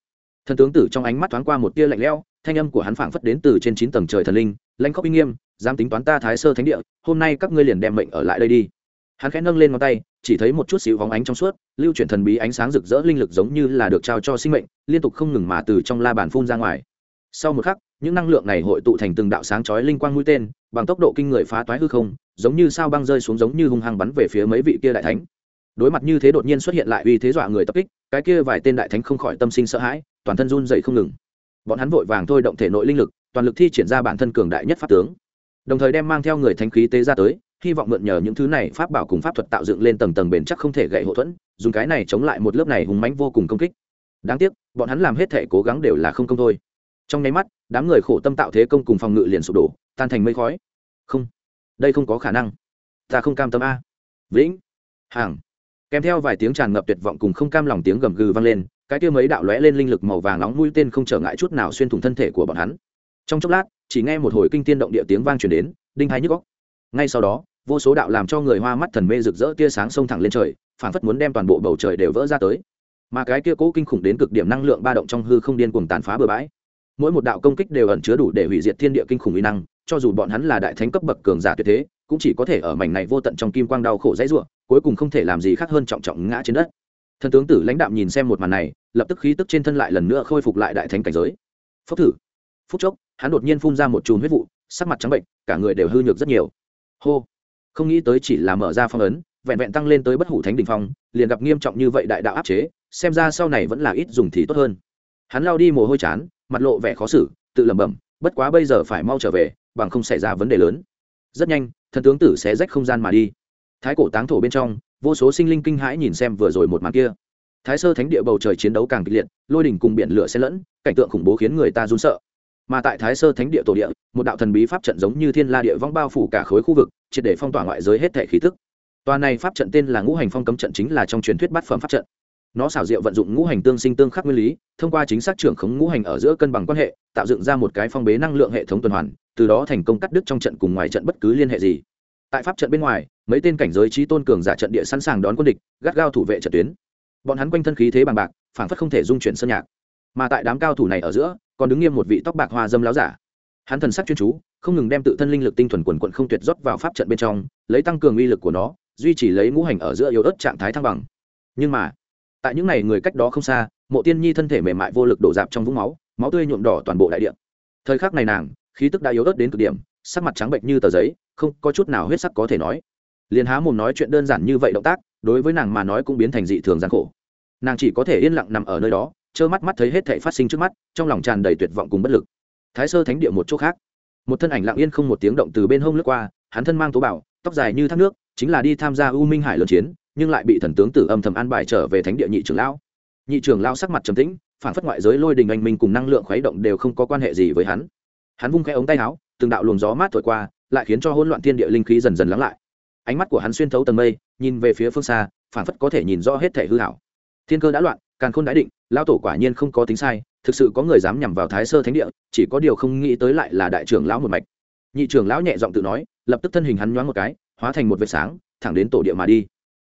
Thần tướng tử trong ánh mắt thoáng qua một tia lạnh lẽo, thanh âm của hắn phảng phất đến từ trên chín tầng trời thần linh, lãnh khóc uy nghiêm, dám tính toán ta thái sơ thánh địa, hôm nay các ngươi liền đem mệnh ở lại đây đi. Hắn khẽ nâng lên ngón tay, chỉ thấy một chút xíu vóng ánh trong suốt, lưu chuyển thần bí ánh sáng rực rỡ linh lực giống như là được trao cho sinh mệnh, liên tục không ngừng mà từ trong la bàn phun ra ngoài. Sau một khắc, những năng lượng này hội tụ thành từng đạo sáng chói linh quang mũi tên bằng tốc độ kinh người phá toái hư không, giống như sao băng rơi xuống giống như hung hăng bắn về phía mấy vị kia đại thánh. Đối mặt như thế đột nhiên xuất hiện lại uy thế dọa người tập kích, cái kia vài tên đại thánh không khỏi tâm sinh sợ hãi, toàn thân run dậy không ngừng. Bọn hắn vội vàng thôi động thể nội linh lực, toàn lực thi triển ra bản thân cường đại nhất pháp tướng. Đồng thời đem mang theo người thánh khí tế ra tới, hy vọng mượn nhờ những thứ này pháp bảo cùng pháp thuật tạo dựng lên tầng tầng bền chắc không thể gậy hậu thuẫn, dùng cái này chống lại một lớp này hùng mãnh vô cùng công kích. Đáng tiếc, bọn hắn làm hết thể cố gắng đều là không công thôi. Trong nháy mắt, đám người khổ tâm tạo thế công cùng phòng ngự liền sụp đổ tan thành mây khói. Không, đây không có khả năng. Ta không cam tâm a. Vĩnh. Hàng kèm theo vài tiếng tràn ngập tuyệt vọng cùng không cam lòng tiếng gầm gừ vang lên, cái kia mấy đạo lóe lên linh lực màu vàng nóng mũi tên không trở ngại chút nào xuyên thủng thân thể của bọn hắn. Trong chốc lát, chỉ nghe một hồi kinh tiên động địa tiếng vang truyền đến, đinh hai nhức góc ngay sau đó, vô số đạo làm cho người hoa mắt thần mê rực rỡ tia sáng sông thẳng lên trời phản phất muốn đem toàn bộ bầu trời đều vỡ ra tới. Mà cái kia cố kinh khủng đến cực điểm năng lượng ba động trong hư không điên cuồng tàn phá bừa bãi mỗi một đạo công kích đều ẩn chứa đủ để hủy diệt thiên địa kinh khủng uy năng, cho dù bọn hắn là đại thánh cấp bậc cường giả tuyệt thế, cũng chỉ có thể ở mảnh này vô tận trong kim quang đau khổ dãy ruộng cuối cùng không thể làm gì khác hơn trọng trọng ngã trên đất. Thần tướng tử lãnh đạm nhìn xem một màn này, lập tức khí tức trên thân lại lần nữa khôi phục lại đại thánh cảnh giới. Phốc thử. Phúc chốc, hắn đột nhiên phun ra một chùm huyết vụ, sắc mặt trắng bệnh, cả người đều hư nhược rất nhiều. Hô. Không nghĩ tới chỉ là mở ra phong ấn, vẹn vẹn tăng lên tới bất hủ thánh đình phong, liền gặp nghiêm trọng như vậy đại đạo áp chế, xem ra sau này vẫn là ít dùng thì tốt hơn. Hắn lao đi mồ hôi chán mặt lộ vẻ khó xử, tự lẩm bẩm, bất quá bây giờ phải mau trở về, bằng không xảy ra vấn đề lớn. Rất nhanh, thần tướng tử sẽ rách không gian mà đi. Thái cổ táng thổ bên trong, vô số sinh linh kinh hãi nhìn xem vừa rồi một màn kia. Thái sơ thánh địa bầu trời chiến đấu càng kịch liệt, lôi đỉnh cùng biển lửa xen lẫn, cảnh tượng khủng bố khiến người ta run sợ. Mà tại thái sơ thánh địa tổ địa, một đạo thần bí pháp trận giống như thiên la địa vong bao phủ cả khối khu vực, triệt để phong tỏa ngoại giới hết thể khí thức Toàn này pháp trận tên là ngũ hành phong cấm trận chính là trong truyền thuyết bát phẩm pháp trận nó xảo diệu vận dụng ngũ hành tương sinh tương khắc nguyên lý, thông qua chính xác trưởng khống ngũ hành ở giữa cân bằng quan hệ, tạo dựng ra một cái phong bế năng lượng hệ thống tuần hoàn, từ đó thành công cắt đứt trong trận cùng ngoài trận bất cứ liên hệ gì. Tại pháp trận bên ngoài, mấy tên cảnh giới trí tôn cường giả trận địa sẵn sàng đón quân địch, gắt gao thủ vệ trận tuyến. Bọn hắn quanh thân khí thế bằng bạc, phản phất không thể dung chuyển sân nhạc. Mà tại đám cao thủ này ở giữa, còn đứng nghiêm một vị tóc bạc hoa dâm láo giả. Hắn thần sắc chuyên chú, không ngừng đem tự thân linh lực tinh thuần quần quận không tuyệt rót vào pháp trận bên trong, lấy tăng cường uy lực của nó, duy trì lấy ngũ hành ở giữa yếu ớt trạng thái thăng bằng. Nhưng mà tại những ngày người cách đó không xa, mộ tiên nhi thân thể mềm mại vô lực đổ dạp trong vũng máu máu tươi nhuộm đỏ toàn bộ đại điện thời khắc này nàng, khí tức đã yếu ớt đến cực điểm, sắc mặt trắng bệnh như tờ giấy, không có chút nào huyết sắc có thể nói. Liền há mồm nói chuyện đơn giản như vậy động tác, đối với nàng mà nói cũng biến thành dị thường gian khổ. Nàng chỉ có thể yên lặng nằm ở nơi đó, trơ mắt mắt thấy hết thảy phát sinh trước mắt, trong lòng tràn đầy tuyệt vọng cùng bất lực. Thái sơ thánh địa một chỗ khác. Một thân ảnh lặng yên không một tiếng động từ bên hông lướt qua, hắn thân mang tố bảo, tóc dài như thác nước, chính là đi tham gia u minh hải lớn chiến nhưng lại bị thần tướng tử âm thầm an bài trở về thánh địa nhị trưởng lão. Nhị trưởng lão sắc mặt trầm tĩnh, phản phất ngoại giới lôi đình anh minh cùng năng lượng khuấy động đều không có quan hệ gì với hắn. Hắn vung khẽ ống tay áo, từng đạo luồng gió mát thổi qua, lại khiến cho hỗn loạn thiên địa linh khí dần dần lắng lại. Ánh mắt của hắn xuyên thấu tầng mây, nhìn về phía phương xa, phản phất có thể nhìn rõ hết thể hư hảo. Thiên cơ đã loạn, càn khôn đã định, lão tổ quả nhiên không có tính sai, thực sự có người dám nhằm vào thái sơ thánh địa, chỉ có điều không nghĩ tới lại là đại trưởng lão một mạch. Nhị trưởng lão nhẹ giọng tự nói, lập tức thân hình hắn nhoáng một cái, hóa thành một vệt sáng, thẳng đến tổ địa mà đi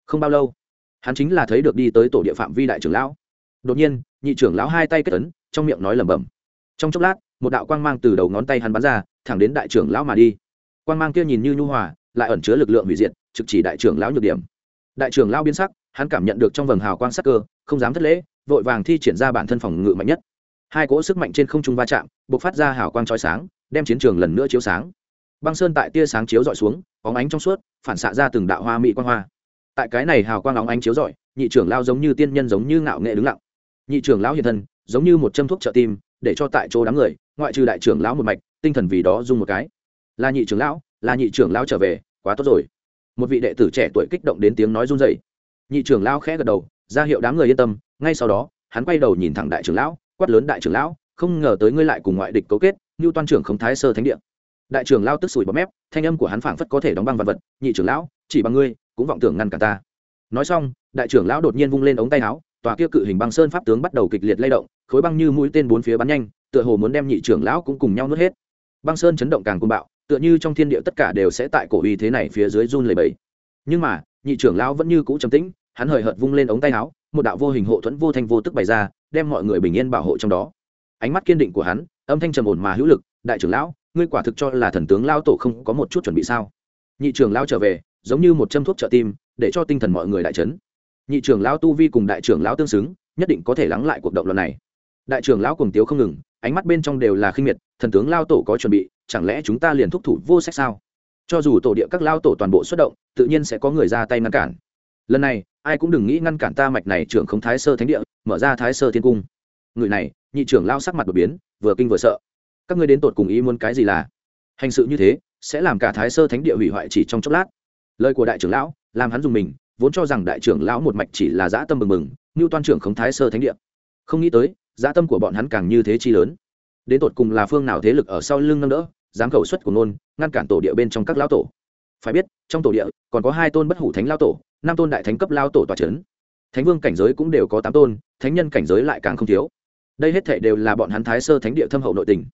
không bao lâu, hắn chính là thấy được đi tới tổ địa phạm vi đại trưởng lão. Đột nhiên, nhị trưởng lão hai tay kết ấn, trong miệng nói lẩm bẩm. Trong chốc lát, một đạo quang mang từ đầu ngón tay hắn bắn ra, thẳng đến đại trưởng lão mà đi. Quang mang kia nhìn như nhu hòa, lại ẩn chứa lực lượng hủy diệt, trực chỉ đại trưởng lão nhược điểm. Đại trưởng lão biến sắc, hắn cảm nhận được trong vầng hào quang sắc cơ, không dám thất lễ, vội vàng thi triển ra bản thân phòng ngự mạnh nhất. Hai cỗ sức mạnh trên không trung va chạm b ộ c phát ra hào quang trói sáng, đem chiến trường lần nữa chiếu sáng. Băng sơn tại tia sáng chiếu dọi xuống óng ánh trong suốt, phản xạ ra từng đạo hoa mỹ quang hoa tại cái này hào quang óng ánh chiếu rọi, nhị trưởng lao giống như tiên nhân giống như ngạo nghệ đứng lặng. Nhị trưởng lão hiện thân, giống như một châm thuốc trợ tim, để cho tại chỗ đám người, ngoại trừ đại trưởng lão một mạch, tinh thần vì đó dung một cái. Là nhị trưởng lão, là nhị trưởng lão trở về, quá tốt rồi. Một vị đệ tử trẻ tuổi kích động đến tiếng nói run dậy nhị trưởng lão khẽ gật đầu, ra hiệu đám người yên tâm, ngay sau đó, hắn quay đầu nhìn thẳng đại trưởng lão, quát lớn đại trưởng lão, không ngờ tới ngươi lại cùng ngoại địch cấu kết như toan trưởng không thái sơ thánh địa. Đại trưởng lão tức sủi bọt mép, thanh âm của hắn phảng phất có thể đóng băng vật vật, nhị trưởng lão, chỉ bằng ngươi cũng vọng tưởng ngăn cả ta. Nói xong, đại trưởng lão đột nhiên vung lên ống tay áo, tòa kia cự hình băng sơn pháp tướng bắt đầu kịch liệt lay động, khối băng như mũi tên bốn phía bắn nhanh, tựa hồ muốn đem nhị trưởng lão cũng cùng nhau nuốt hết. Băng sơn chấn động càng côn bạo, tựa như trong thiên địa tất cả đều sẽ tại cổ uy thế này phía dưới run lầy bẫy nhưng mà, nhị trưởng lão vẫn như cũ trầm tĩnh, hắn hời hợt vung lên ống tay áo, một đạo vô hình hộ thuẫn vô thanh vô tức bày ra, đem mọi người bình yên bảo hộ trong đó. Ánh mắt kiên định của hắn, âm thanh trầm ổn mà hữu lực, đại trưởng lão, ngươi quả thực cho là thần tướng lao tổ không có một chút chuẩn bị sao? Nhị trưởng lao trở về giống như một châm thuốc trợ tim, để cho tinh thần mọi người đại chấn. Nhị trưởng lão tu vi cùng đại trưởng lão tương xứng, nhất định có thể lắng lại cuộc động lần này. Đại trưởng lão cùng tiếu không ngừng, ánh mắt bên trong đều là khinh miệt, thần tướng lao tổ có chuẩn bị, chẳng lẽ chúng ta liền thúc thủ vô sách sao? Cho dù tổ địa các lao tổ toàn bộ xuất động, tự nhiên sẽ có người ra tay ngăn cản. Lần này, ai cũng đừng nghĩ ngăn cản ta mạch này trưởng không thái sơ thánh địa, mở ra thái sơ thiên cung. Người này, nhị trưởng lao sắc mặt đột biến, vừa kinh vừa sợ. Các ngươi đến tột cùng ý muốn cái gì là? Hành sự như thế, sẽ làm cả thái sơ thánh địa hủy hoại chỉ trong chốc lát lời của đại trưởng lão, làm hắn dùng mình, vốn cho rằng đại trưởng lão một mạch chỉ là dã tâm mừng mừng như toan trưởng khống thái sơ thánh địa. Không nghĩ tới, dã tâm của bọn hắn càng như thế chi lớn. Đến tột cùng là phương nào thế lực ở sau lưng nâng đỡ dám khẩu xuất của nôn ngăn cản tổ địa bên trong các lão tổ. Phải biết, trong tổ địa, còn có hai tôn bất hủ thánh lao tổ, năm tôn đại thánh cấp lao tổ tòa trấn thánh vương cảnh giới cũng đều có tám tôn, thánh nhân cảnh giới lại càng không thiếu. Đây hết thể đều là bọn hắn thái sơ thánh địa thâm hậu nội tình.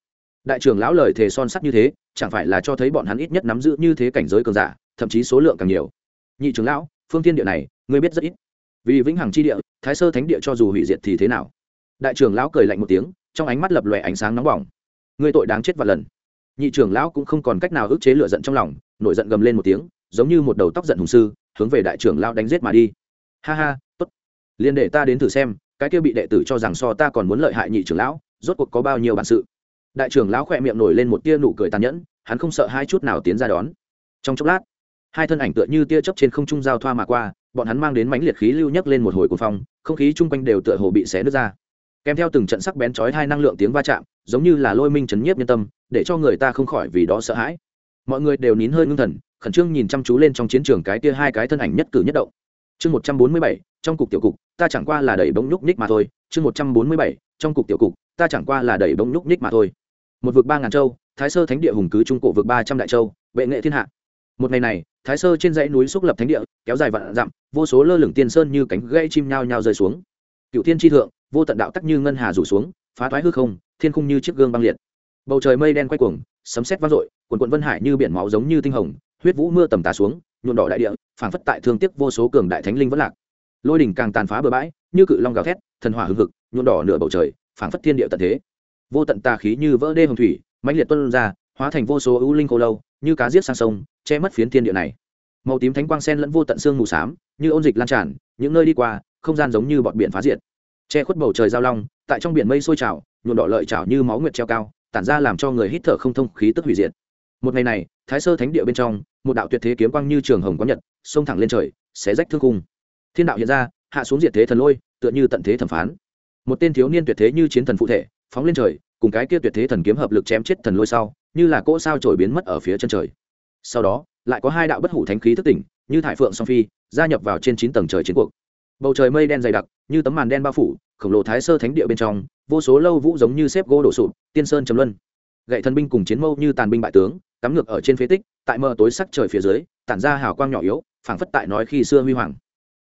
Đại trưởng lão lời thề son sắt như thế, chẳng phải là cho thấy bọn hắn ít nhất nắm giữ như thế cảnh giới cường giả thậm chí số lượng càng nhiều. Nhị trưởng lão, phương tiên địa này, ngươi biết rất ít. Vì vĩnh hằng chi địa, thái sơ thánh địa cho dù hủy diệt thì thế nào? Đại trưởng lão cười lạnh một tiếng, trong ánh mắt lập lòe ánh sáng nóng bỏng. Ngươi tội đáng chết vạn lần. Nhị trưởng lão cũng không còn cách nào ức chế lửa giận trong lòng, nổi giận gầm lên một tiếng, giống như một đầu tóc giận hùng sư, hướng về đại trưởng lão đánh giết mà đi. Ha ha, tốt. Liền để ta đến thử xem, cái kia bị đệ tử cho rằng so ta còn muốn lợi hại nhị trưởng lão, rốt cuộc có bao nhiêu bản sự? Đại trưởng lão khỏe miệng nổi lên một tia nụ cười tàn nhẫn, hắn không sợ hai chút nào tiến ra đón. Trong chốc lát hai thân ảnh tựa như tia chớp trên không trung giao thoa mà qua, bọn hắn mang đến mãnh liệt khí lưu nhấc lên một hồi cuồng phong, không khí chung quanh đều tựa hồ bị xé nứt ra. Kèm theo từng trận sắc bén chói hai năng lượng tiếng va chạm, giống như là lôi minh chấn nhiếp nhân tâm, để cho người ta không khỏi vì đó sợ hãi. Mọi người đều nín hơi ngưng thần, khẩn trương nhìn chăm chú lên trong chiến trường cái tia hai cái thân ảnh nhất cử nhất động. Chương một trăm bốn mươi bảy, trong cục tiểu cục, ta chẳng qua là đẩy bông nhúc nhích mà thôi. Chương một trăm bốn mươi bảy, trong cục tiểu cục, ta chẳng qua là đẩy bông nhúc nhích mà thôi. Một vực ba ngàn châu, thái sơ thánh địa hùng cứ trung cổ vực ba trăm đại châu vệ nghệ thiên hạ. Một ngày này thái sơ trên dãy núi xúc lập thánh địa, kéo dài vạn dặm, vô số lơ lửng tiên sơn như cánh gãy chim nhao nhao rơi xuống. Cựu thiên tri thượng, vô tận đạo tắc như ngân hà rủ xuống, phá thoái hư không, thiên khung như chiếc gương băng liệt. Bầu trời mây đen quay cuồng, sấm sét vang dội quần quận vân hải như biển máu giống như tinh hồng, huyết vũ mưa tầm tà xuống nhuộn đỏ đại địa, phảng phất tại thương tiếc vô số cường đại thánh linh vẫn lạc. Lôi đỉnh càng tàn phá bừa bãi, như cự long gào thét, thần hỏa hưng hực nhuộn đỏ nửa bầu trời, phảng phất thiên địa tận thế. Vô tận tà khí như vỡ đê hồng thủy, mãnh liệt tuân ra, hóa thành vô số ưu linh cô lâu, như cá giết sang sông che mất phiến thiên địa này. Màu tím thánh quang sen lẫn vô tận xương mù xám, như ôn dịch lan tràn, những nơi đi qua, không gian giống như bọn biển phá diệt. Che khuất bầu trời giao long, tại trong biển mây sôi trào nhuộn đỏ lợi trào như máu nguyệt treo cao, tản ra làm cho người hít thở không thông khí tức hủy diệt. Một ngày này, thái sơ thánh địa bên trong, một đạo tuyệt thế kiếm quang như trường hồng có nhật, xông thẳng lên trời, xé rách thương cung thiên đạo hiện ra, hạ xuống diệt thế thần lôi, tựa như tận thế thẩm phán. Một tên thiếu niên tuyệt thế như chiến thần phụ thể, phóng lên trời, cùng cái kia tuyệt thế thần kiếm hợp lực chém chết thần lôi sau, như là cỗ sao trổi biến mất ở phía chân trời sau đó, lại có hai đạo bất hủ thánh khí thức tỉnh, như thải phượng song phi, gia nhập vào trên chín tầng trời chiến cuộc. Bầu trời mây đen dày đặc, như tấm màn đen bao phủ, khổng lồ thái sơ thánh địa bên trong, vô số lâu vũ giống như xếp gỗ đổ sụp, tiên sơn trầm luân. Gậy thân binh cùng chiến mâu như tàn binh bại tướng, cắm ngược ở trên phế tích, tại mờ tối sắc trời phía dưới, tản ra hào quang nhỏ yếu, phảng phất tại nói khi xưa huy hoàng.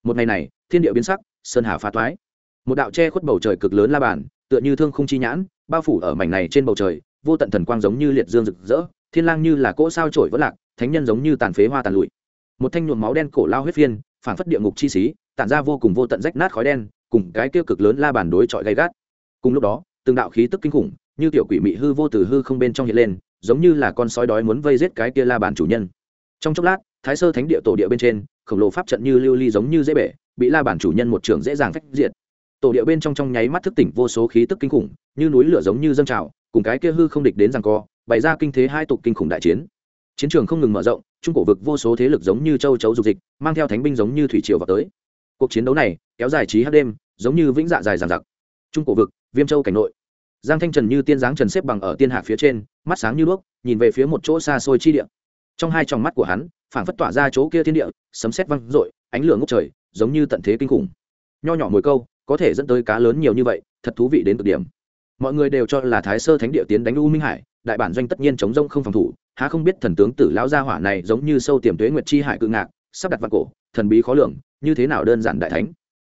Một ngày này, thiên địa biến sắc, sơn hà phá toái. Một đạo che khuất bầu trời cực lớn la bàn, tựa như thương khung chi nhãn, bao phủ ở mảnh này trên bầu trời, vô tận thần quang giống như liệt dương rực rỡ, thiên lang như là cỗ sao trổi vỡ lạc thánh nhân giống như tàn phế hoa tàn lụi. Một thanh nhuộm máu đen cổ lao huyết phiên phản phất địa ngục chi xí, tản ra vô cùng vô tận rách nát khói đen, cùng cái tiêu cực lớn la bàn đối chọi gay gắt. Cùng lúc đó, từng đạo khí tức kinh khủng, như tiểu quỷ mị hư vô từ hư không bên trong hiện lên, giống như là con sói đói muốn vây giết cái kia la bàn chủ nhân. Trong chốc lát, thái sơ thánh địa tổ địa bên trên, khổng lồ pháp trận như lưu ly giống như dễ bể, bị la bàn chủ nhân một trường dễ dàng phách diệt. Tổ địa bên trong trong nháy mắt thức tỉnh vô số khí tức kinh khủng, như núi lửa giống như dâng trào, cùng cái kia hư không địch đến rằng co, bày ra kinh thế hai tục kinh khủng đại chiến chiến trường không ngừng mở rộng, trung cổ vực vô số thế lực giống như châu chấu dục dịch, mang theo thánh binh giống như thủy triều vào tới. Cuộc chiến đấu này kéo dài trí hát đêm, giống như vĩnh dạ dài dằng dặc. Trung cổ vực, viêm châu cảnh nội. Giang thanh trần như tiên giáng trần xếp bằng ở tiên hạ phía trên, mắt sáng như đuốc, nhìn về phía một chỗ xa xôi chi địa. Trong hai tròng mắt của hắn, phảng phất tỏa ra chỗ kia thiên địa, sấm sét văng rội ánh lửa ngốc trời, giống như tận thế kinh khủng. Nho nhỏ mồi câu, có thể dẫn tới cá lớn nhiều như vậy, thật thú vị đến cực điểm. Mọi người đều cho là thái sơ thánh địa tiến đánh u minh hải, đại bản doanh tất nhiên chống rông không phòng thủ há không biết thần tướng tử lão gia hỏa này giống như sâu tiềm tuế nguyệt chi hải cự ngạc, sắp đặt vạn cổ, thần bí khó lường, như thế nào đơn giản đại thánh?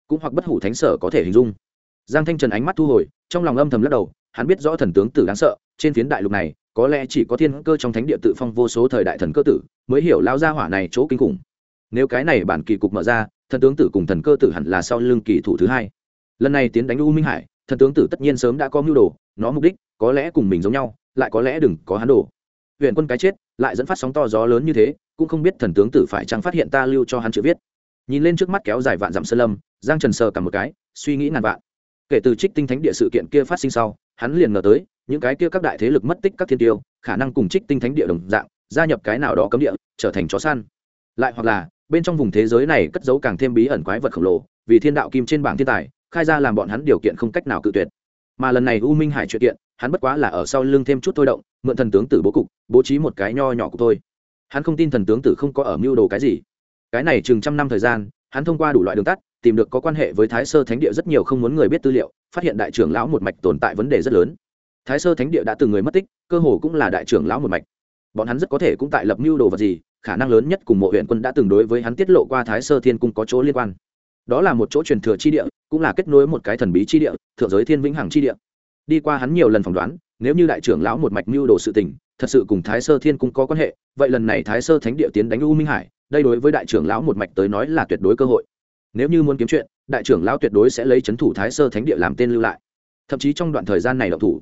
Cũng hoặc bất hủ thánh sở có thể hình dung. Giang thanh trần ánh mắt thu hồi, trong lòng âm thầm lắc đầu, hắn biết rõ thần tướng tử đáng sợ, trên phiến đại lục này, có lẽ chỉ có thiên cơ trong thánh địa tự phong vô số thời đại thần cơ tử, mới hiểu lao gia hỏa này chỗ kinh khủng. Nếu cái này bản kỳ cục mở ra, thần tướng tử cùng thần cơ tử hẳn là sau lưng kỳ thủ thứ hai. Lần này tiến đánh u minh hải, thần tướng tử tất nhiên sớm đã có mưu đồ, nó mục đích có lẽ cùng mình giống nhau, lại có lẽ đừng có hắn đồ huyện quân cái chết, lại dẫn phát sóng to gió lớn như thế, cũng không biết thần tướng tử phải chăng phát hiện ta lưu cho hắn chữ viết. Nhìn lên trước mắt kéo dài vạn dặm sơn lâm, giang trần sờ cả một cái, suy nghĩ ngàn vạn. Kể từ trích tinh thánh địa sự kiện kia phát sinh sau, hắn liền ngờ tới, những cái kia các đại thế lực mất tích các thiên tiêu, khả năng cùng trích tinh thánh địa đồng dạng, gia nhập cái nào đó cấm địa, trở thành chó săn. Lại hoặc là, bên trong vùng thế giới này cất giấu càng thêm bí ẩn quái vật khổng lồ, vì thiên đạo kim trên bảng thiên tài, khai ra làm bọn hắn điều kiện không cách nào cự tuyệt. Mà lần này u minh hải chuyện kiện hắn bất quá là ở sau lưng thêm chút thôi động, mượn thần tướng tử bố cục, bố trí một cái nho nhỏ của tôi hắn không tin thần tướng tử không có ở mưu đồ cái gì. Cái này chừng trăm năm thời gian, hắn thông qua đủ loại đường tắt, tìm được có quan hệ với thái sơ thánh địa rất nhiều không muốn người biết tư liệu, phát hiện đại trưởng lão một mạch tồn tại vấn đề rất lớn. Thái sơ thánh địa đã từng người mất tích, cơ hồ cũng là đại trưởng lão một mạch. Bọn hắn rất có thể cũng tại lập mưu đồ vật gì, khả năng lớn nhất cùng mộ huyện quân đã từng đối với hắn tiết lộ qua thái sơ thiên cung có chỗ liên quan. Đó là một chỗ truyền thừa chi địa, cũng là kết nối một cái thần bí chi địa, thượng giới thiên vĩnh hằng chi địa đi qua hắn nhiều lần phỏng đoán, nếu như đại trưởng lão một mạch mưu đồ sự tình, thật sự cùng thái sơ thiên cung có quan hệ, vậy lần này thái sơ thánh địa tiến đánh u minh hải, đây đối với đại trưởng lão một mạch tới nói là tuyệt đối cơ hội. Nếu như muốn kiếm chuyện, đại trưởng lão tuyệt đối sẽ lấy c h ấ n thủ thái sơ thánh địa làm tên lưu lại. Thậm chí trong đoạn thời gian này động thủ,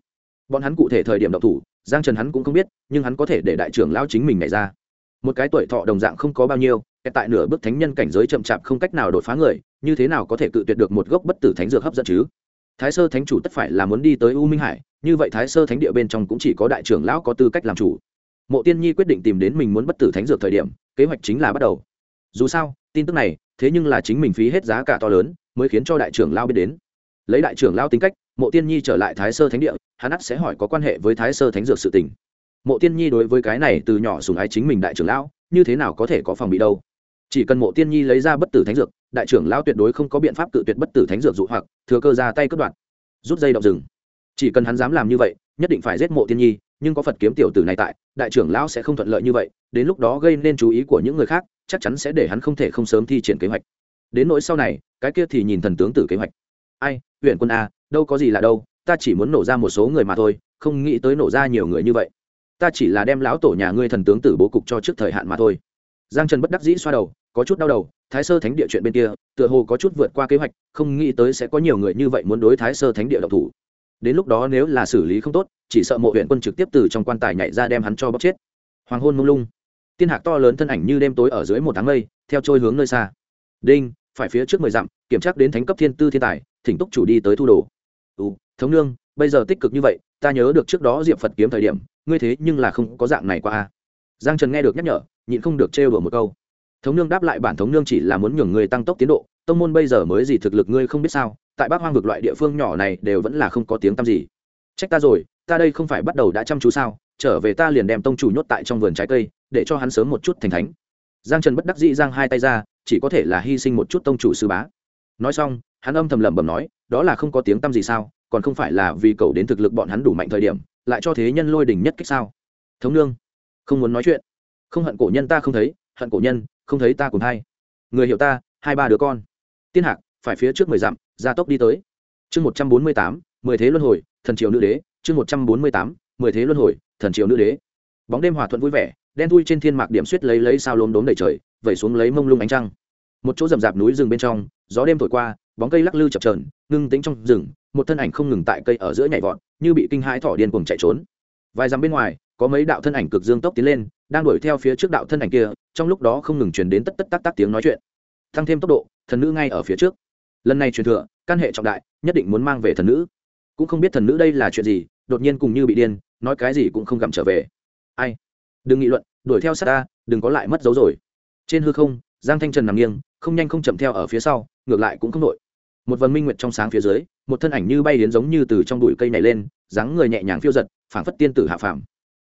bọn hắn cụ thể thời điểm động thủ, giang trần hắn cũng không biết, nhưng hắn có thể để đại trưởng lão chính mình nhảy ra. Một cái tuổi thọ đồng dạng không có bao nhiêu tại nửa bước thánh nhân cảnh giới chậm chạp không cách nào đột phá người, như thế nào có thể cự tuyệt được một gốc bất tử thánh dược hấp dẫn chứ? Thái sơ thánh chủ tất phải là muốn đi tới u minh hải, như vậy thái sơ thánh địa bên trong cũng chỉ có đại trưởng lão có tư cách làm chủ. Mộ tiên nhi quyết định tìm đến mình muốn bất tử thánh dược thời điểm, kế hoạch chính là bắt đầu. Dù sao, tin tức này, thế nhưng là chính mình phí hết giá cả to lớn, mới khiến cho đại trưởng lao biết đến. Lấy đại trưởng lao tính cách, mộ tiên nhi trở lại thái sơ thánh địa, hắn ắt sẽ hỏi có quan hệ với thái sơ thánh dược sự tình. Mộ tiên nhi đối với cái này từ nhỏ sùng ái chính mình đại trưởng lão, như thế nào có thể có phòng bị đâu? Chỉ cần mộ tiên nhi lấy ra bất tử thánh dược đại trưởng lão tuyệt đối không có biện pháp tự tuyệt bất tử thánh dược dụ hoặc, thừa cơ ra tay cướp đoạt. Rút dây động rừng. Chỉ cần hắn dám làm như vậy, nhất định phải giết mộ tiên nhi, nhưng có phật kiếm tiểu tử này tại, đại trưởng lão sẽ không thuận lợi như vậy, đến lúc đó gây nên chú ý của những người khác, chắc chắn sẽ để hắn không thể không sớm thi triển kế hoạch. Đến nỗi sau này, cái kia thì nhìn thần tướng tử kế hoạch. Ai, huyện quân a, đâu có gì là đâu, ta chỉ muốn nổ ra một số người mà thôi, không nghĩ tới nổ ra nhiều người như vậy. Ta chỉ là đem lão tổ nhà ngươi thần tướng tử bố cục cho trước thời hạn mà thôi. Giang trần bất đắc dĩ xoa đầu có chút đau đầu thái sơ thánh địa chuyện bên kia tựa hồ có chút vượt qua kế hoạch không nghĩ tới sẽ có nhiều người như vậy muốn đối thái sơ thánh địa độc thủ. Đến lúc đó nếu là xử lý không tốt chỉ sợ mộ huyện quân trực tiếp từ trong quan tài nhảy ra đem hắn cho bóc chết. Hoàng hôn mông lung. Tiên hạc to lớn thân ảnh như đêm tối ở dưới một tháng mây theo trôi hướng nơi xa. Đinh phải phía trước mười dặm kiểm tra đến thánh cấp thiên tư thiên tài thỉnh túc chủ đi tới thu đồ. Ừ, thống nương bây giờ tích cực như vậy ta nhớ được trước đó diệp phật kiếm thời điểm ngươi thế nhưng là không có dạng này qua a. Giang trần nghe được nhắc nhở nhịn không được trêu đùa một câu thống nương đáp lại bản thống nương chỉ là muốn nhường người tăng tốc tiến độ, tông môn bây giờ mới gì thực lực ngươi không biết sao, tại bắc hoang vực loại địa phương nhỏ này đều vẫn là không có tiếng tăm gì. Trách ta rồi, ta đây không phải bắt đầu đã chăm chú sao, trở về ta liền đem tông chủ nhốt tại trong vườn trái cây, để cho hắn sớm một chút thành thánh. Giang trần bất đắc dĩ giang hai tay ra, chỉ có thể là hy sinh một chút tông chủ sư bá. Nói xong, hắn âm thầm lẩm bẩm nói, đó là không có tiếng tăm gì sao, còn không phải là vì cầu đến thực lực bọn hắn đủ mạnh thời điểm, lại cho thế nhân lôi đỉnh nhất cách sao? Thống nương, không muốn nói chuyện. Không hận cổ nhân ta không thấy, hận cổ nhân không thấy ta cùng hay người hiểu ta, hai ba đứa con. Tiên hạc, phải phía trước mười dặm, gia tốc đi tới. Chương một trăm bốn mươi tám, mười thế luân hồi, thần triều nữ đế. Chương một trăm bốn mươi tám, mười thế luân hồi, thần triều nữ đế. Bóng đêm hòa thuận vui vẻ, đen thui trên thiên mạc điểm suýt lấy lấy sao lốm đốm đầy trời, vẩy xuống lấy mông lung ánh trăng. Một chỗ rậm rạp núi rừng bên trong, gió đêm thổi qua, bóng cây lắc lư chập trờn ngưng tính trong rừng, một thân ảnh không ngừng tại cây ở giữa nhảy vọt, như bị kinh hãi thỏ điên cuồng chạy trốn. Vài dặm bên ngoài, có mấy đạo thân ảnh cực dương tốc tiến lên, đang đuổi theo phía trước đạo thân ảnh kia trong lúc đó không ngừng truyền đến tất tất tác tác tiếng nói chuyện. Tăng thêm tốc độ, thần nữ ngay ở phía trước. Lần này truyền thừa, căn hệ trọng đại, nhất định muốn mang về thần nữ. Cũng không biết thần nữ đây là chuyện gì, đột nhiên cùng như bị điên, nói cái gì cũng không gặm trở về. Ai? Đừng nghị luận, đuổi theo sát ta, đừng có lại mất dấu rồi. Trên hư không, giang thanh trần nằm nghiêng, không nhanh không chậm theo ở phía sau, ngược lại cũng không nội một vần minh nguyệt trong sáng phía dưới, một thân ảnh như bay đến giống như từ trong bụi cây này lên, dáng người nhẹ nhàng phiêu giật, phảng phất tiên tử hạ phàm.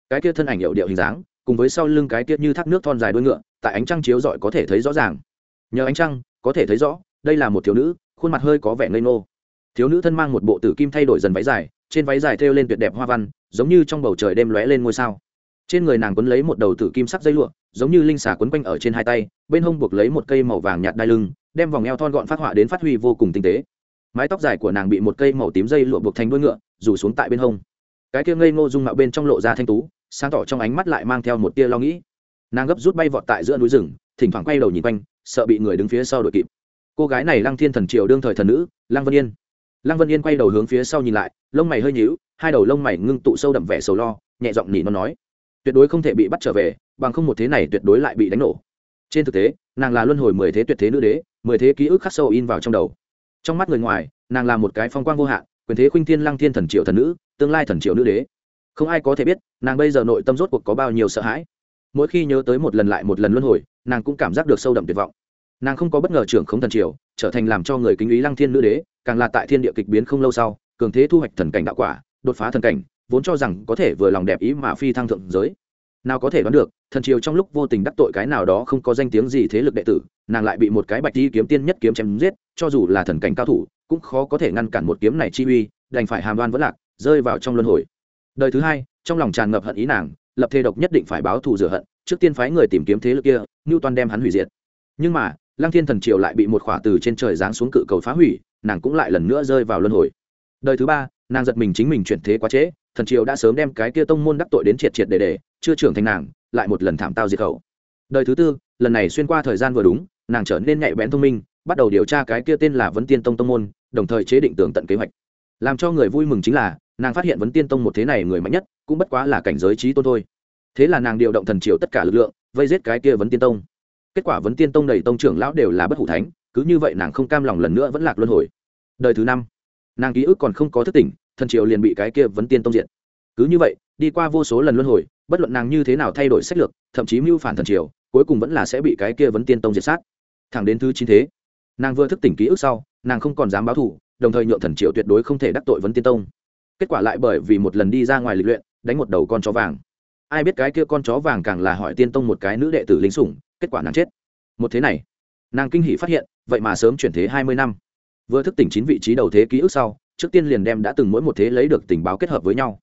Cái kia thân ảnh hiệu điệu hình dáng cùng với sau lưng cái tiết như thác nước thon dài đuôi ngựa, tại ánh trăng chiếu rọi có thể thấy rõ ràng. Nhờ ánh trăng, có thể thấy rõ, đây là một thiếu nữ, khuôn mặt hơi có vẻ ngây ngô. Thiếu nữ thân mang một bộ tử kim thay đổi dần váy dài, trên váy dài thêu lên tuyệt đẹp hoa văn, giống như trong bầu trời đêm lóe lên ngôi sao. Trên người nàng quấn lấy một đầu tử kim sắc dây lụa, giống như linh xà quấn quanh ở trên hai tay, bên hông buộc lấy một cây màu vàng nhạt đai lưng, đem vòng eo thon gọn phát họa đến phát huy vô cùng tinh tế. Mái tóc dài của nàng bị một cây màu tím dây lụa buộc thành đuôi ngựa, rủ xuống tại bên hông. Cái kia ngây ngô dung mạo bên trong lộ ra thanh tú sáng tỏ trong ánh mắt lại mang theo một tia lo nghĩ. Nàng gấp rút bay vọt tại giữa núi rừng, thỉnh thoảng quay đầu nhìn quanh, sợ bị người đứng phía sau đuổi kịp. Cô gái này lăng thiên thần triều đương thời thần nữ, lăng vân yên. Lăng vân yên quay đầu hướng phía sau nhìn lại, lông mày hơi nhíu, hai đầu lông mày ngưng tụ sâu đậm vẻ sầu lo, nhẹ giọng nỉ nó nói, tuyệt đối không thể bị bắt trở về, bằng không một thế này tuyệt đối lại bị đánh nổ. Trên thực tế, nàng là luân hồi mười thế tuyệt thế nữ đế, mười thế ký ức khắc sâu in vào trong đầu. Trong mắt người ngoài, nàng là một cái phong quang vô hạn, quyền thế khuynh thiên lăng thiên thần triệu thần nữ, tương lai thần triệu nữ đế không ai có thể biết, nàng bây giờ nội tâm rốt cuộc có bao nhiêu sợ hãi. Mỗi khi nhớ tới một lần lại một lần luân hồi, nàng cũng cảm giác được sâu đậm tuyệt vọng. Nàng không có bất ngờ trưởng không thần triều, trở thành làm cho người kính ý lăng thiên nữ đế, càng là tại thiên địa kịch biến không lâu sau, cường thế thu hoạch thần cảnh đạo quả, đột phá thần cảnh, vốn cho rằng có thể vừa lòng đẹp ý mà phi thăng thượng giới. Nào có thể đoán được, thần triều trong lúc vô tình đắc tội cái nào đó không có danh tiếng gì thế lực đệ tử, nàng lại bị một cái bạch đi kiếm tiên nhất kiếm chém giết, cho dù là thần cảnh cao thủ, cũng khó có thể ngăn cản một kiếm này chi uy, đành phải hàm đoan vẫn lạc, rơi vào trong luân hồi đời thứ hai, trong lòng tràn ngập hận ý nàng, lập thê độc nhất định phải báo thù rửa hận, trước tiên phái người tìm kiếm thế lực kia ngưu toàn đem hắn hủy diệt. Nhưng mà, lăng thiên thần triều lại bị một khỏa từ trên trời giáng xuống cự cầu phá hủy, nàng cũng lại lần nữa rơi vào luân hồi. Đời thứ ba, nàng giật mình chính mình chuyển thế quá trễ, thần triều đã sớm đem cái kia tông môn đắc tội đến triệt triệt để để, chưa trưởng thành nàng, lại một lần thảm tao diệt khẩu. Đời thứ tư, lần này xuyên qua thời gian vừa đúng, nàng trở nên nhạy bén thông minh, bắt đầu điều tra cái kia tên là vấn tiên tông tông môn, đồng thời chế định tường tận kế hoạch. Làm cho người vui mừng chính là nàng phát hiện vấn tiên tông một thế này người mạnh nhất, cũng bất quá là cảnh giới trí tôn thôi. Thế là nàng điều động thần triều tất cả lực lượng, vây giết cái kia vấn tiên tông. Kết quả vấn tiên tông đầy tông trưởng lão đều là bất hủ thánh, cứ như vậy nàng không cam lòng lần nữa vẫn lạc luân hồi. Đời thứ năm, nàng ký ức còn không có thức tỉnh, thần triều liền bị cái kia vấn tiên tông diện cứ như vậy, đi qua vô số lần luân hồi, bất luận nàng như thế nào thay đổi sách lược, thậm chí mưu phản thần triều, cuối cùng vẫn là sẽ bị cái kia vấn tiên tông diệt sát. Thẳng đến thứ chín thế, nàng vừa thức tỉnh ký ức sau, nàng không còn dám báo thù, đồng thời nhượng thần triều tuyệt đối không thể đắc tội vấn tiên tông kết quả lại bởi vì một lần đi ra ngoài lịch luyện, đánh một đầu con chó vàng. Ai biết cái kia con chó vàng càng là hỏi tiên tông một cái nữ đệ tử lính sủng, kết quả nàng chết. Một thế này, nàng kinh hỷ phát hiện, vậy mà sớm chuyển thế hai mươi năm. Vừa thức tỉnh chín vị trí đầu thế ký ức sau, trước tiên liền đem đã từng mỗi một thế lấy được tình báo kết hợp với nhau.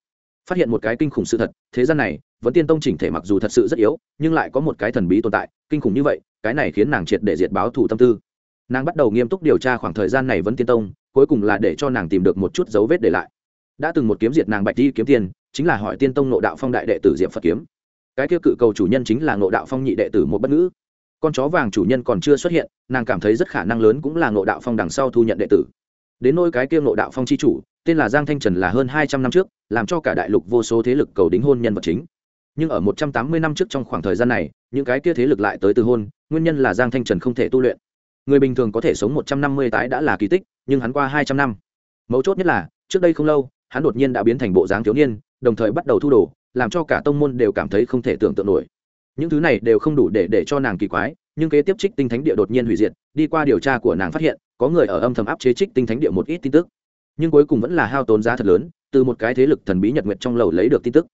Phát hiện một cái kinh khủng sự thật, thế gian này, vẫn tiên tông chỉnh thể mặc dù thật sự rất yếu, nhưng lại có một cái thần bí tồn tại, kinh khủng như vậy, cái này khiến nàng triệt để diệt báo thủ tâm tư. Nàng bắt đầu nghiêm túc điều tra khoảng thời gian này vẫn tiên tông, cuối cùng là để cho nàng tìm được một chút dấu vết để lại đã từng một kiếm diệt nàng bạch đi kiếm tiền chính là hỏi tiên tông nộ đạo phong đại đệ tử diệp phật kiếm. Cái kia cự cầu chủ nhân chính là nộ đạo phong nhị đệ tử một bất ngữ. Con chó vàng chủ nhân còn chưa xuất hiện, nàng cảm thấy rất khả năng lớn cũng là nộ đạo phong đằng sau thu nhận đệ tử. Đến nôi cái kia nộ đạo phong c h i chủ, tên là giang thanh trần là hơn hai trăm năm trước, làm cho cả đại lục vô số thế lực cầu đính hôn nhân vật chính. Nhưng ở một trăm tám mươi năm trước trong khoảng thời gian này, những cái kia thế lực lại tới từ hôn, nguyên nhân là giang thanh trần không thể tu luyện. Người bình thường có thể sống một trăm năm mươi tái đã là kỳ tích, nhưng hắn qua hai trăm năm. Mấu chốt nhất là, trước đây không lâu hắn đột nhiên đã biến thành bộ dáng thiếu niên, đồng thời bắt đầu thu đồ, làm cho cả tông môn đều cảm thấy không thể tưởng tượng nổi. Những thứ này đều không đủ để để cho nàng kỳ quái, nhưng kế tiếp trích tinh thánh địa đột nhiên hủy diệt, đi qua điều tra của nàng phát hiện, có người ở âm thầm áp chế trích tinh thánh địa một ít tin tức. Nhưng cuối cùng vẫn là hao tốn giá thật lớn, từ một cái thế lực thần bí nhật nguyệt trong lầu lấy được tin tức.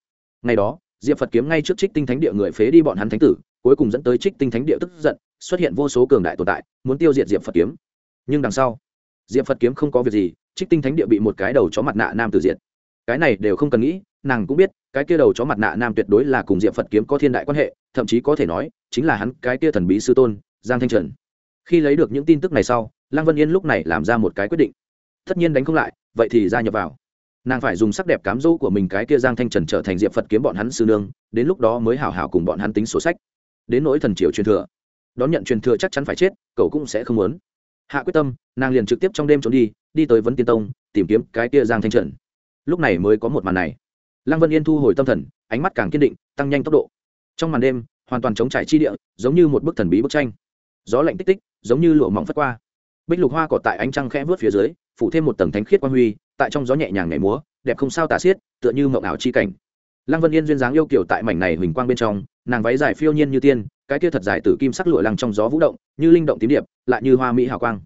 Ngày đó, diệp phật kiếm ngay trước trích tinh thánh địa người phế đi bọn hắn thánh tử, cuối cùng dẫn tới trích tinh thánh địa tức giận, xuất hiện vô số cường đại tồn tại, muốn tiêu diệt diệp phật kiếm. Nhưng đằng sau, diệp phật kiếm không có việc gì trích tinh thánh địa bị một cái đầu chó mặt nạ nam tử diệt. Cái này đều không cần nghĩ, nàng cũng biết, cái kia đầu chó mặt nạ nam tuyệt đối là cùng diệp phật kiếm có thiên đại quan hệ, thậm chí có thể nói, chính là hắn, cái kia thần bí sư tôn, giang thanh trần. Khi lấy được những tin tức này sau, lăng vân yên lúc này làm ra một cái quyết định. Tất nhiên đánh không lại, vậy thì gia nhập vào. Nàng phải dùng sắc đẹp cám dỗ của mình cái kia giang thanh trần trở thành diệp phật kiếm bọn hắn sư nương, đến lúc đó mới hảo hảo cùng bọn hắn tính sổ sách. Đến nỗi thần triều truyền thừa. Đón nhận truyền thừa chắc chắn phải chết, cậu cũng sẽ không muốn. Hạ quyết tâm, nàng liền trực tiếp trong đêm trốn đi đi tới vấn tiên tông, tìm kiếm cái kia giang thanh trần. Lúc này mới có một màn này. Lăng vân yên thu hồi tâm thần, ánh mắt càng kiên định, tăng nhanh tốc độ. Trong màn đêm, hoàn toàn chống trải chi địa, giống như một bức thần bí bức tranh. Gió lạnh tích tích, giống như lụa mỏng phất qua. Bích lục hoa cỏ tại ánh trăng khẽ vớt phía dưới, phủ thêm một tầng thánh khiết quang huy, tại trong gió nhẹ nhàng nhảy múa, đẹp không sao tả xiết, tựa như mộng ảo chi cảnh. Lăng vân yên duyên dáng yêu kiểu tại mảnh này huỳnh quang bên trong, nàng váy dài phiêu nhiên như tiên, cái kia thật dài từ kim sắc lụa lăng trong gió vũ động, như linh động tím điệp, lại như hoa mỹ hào quang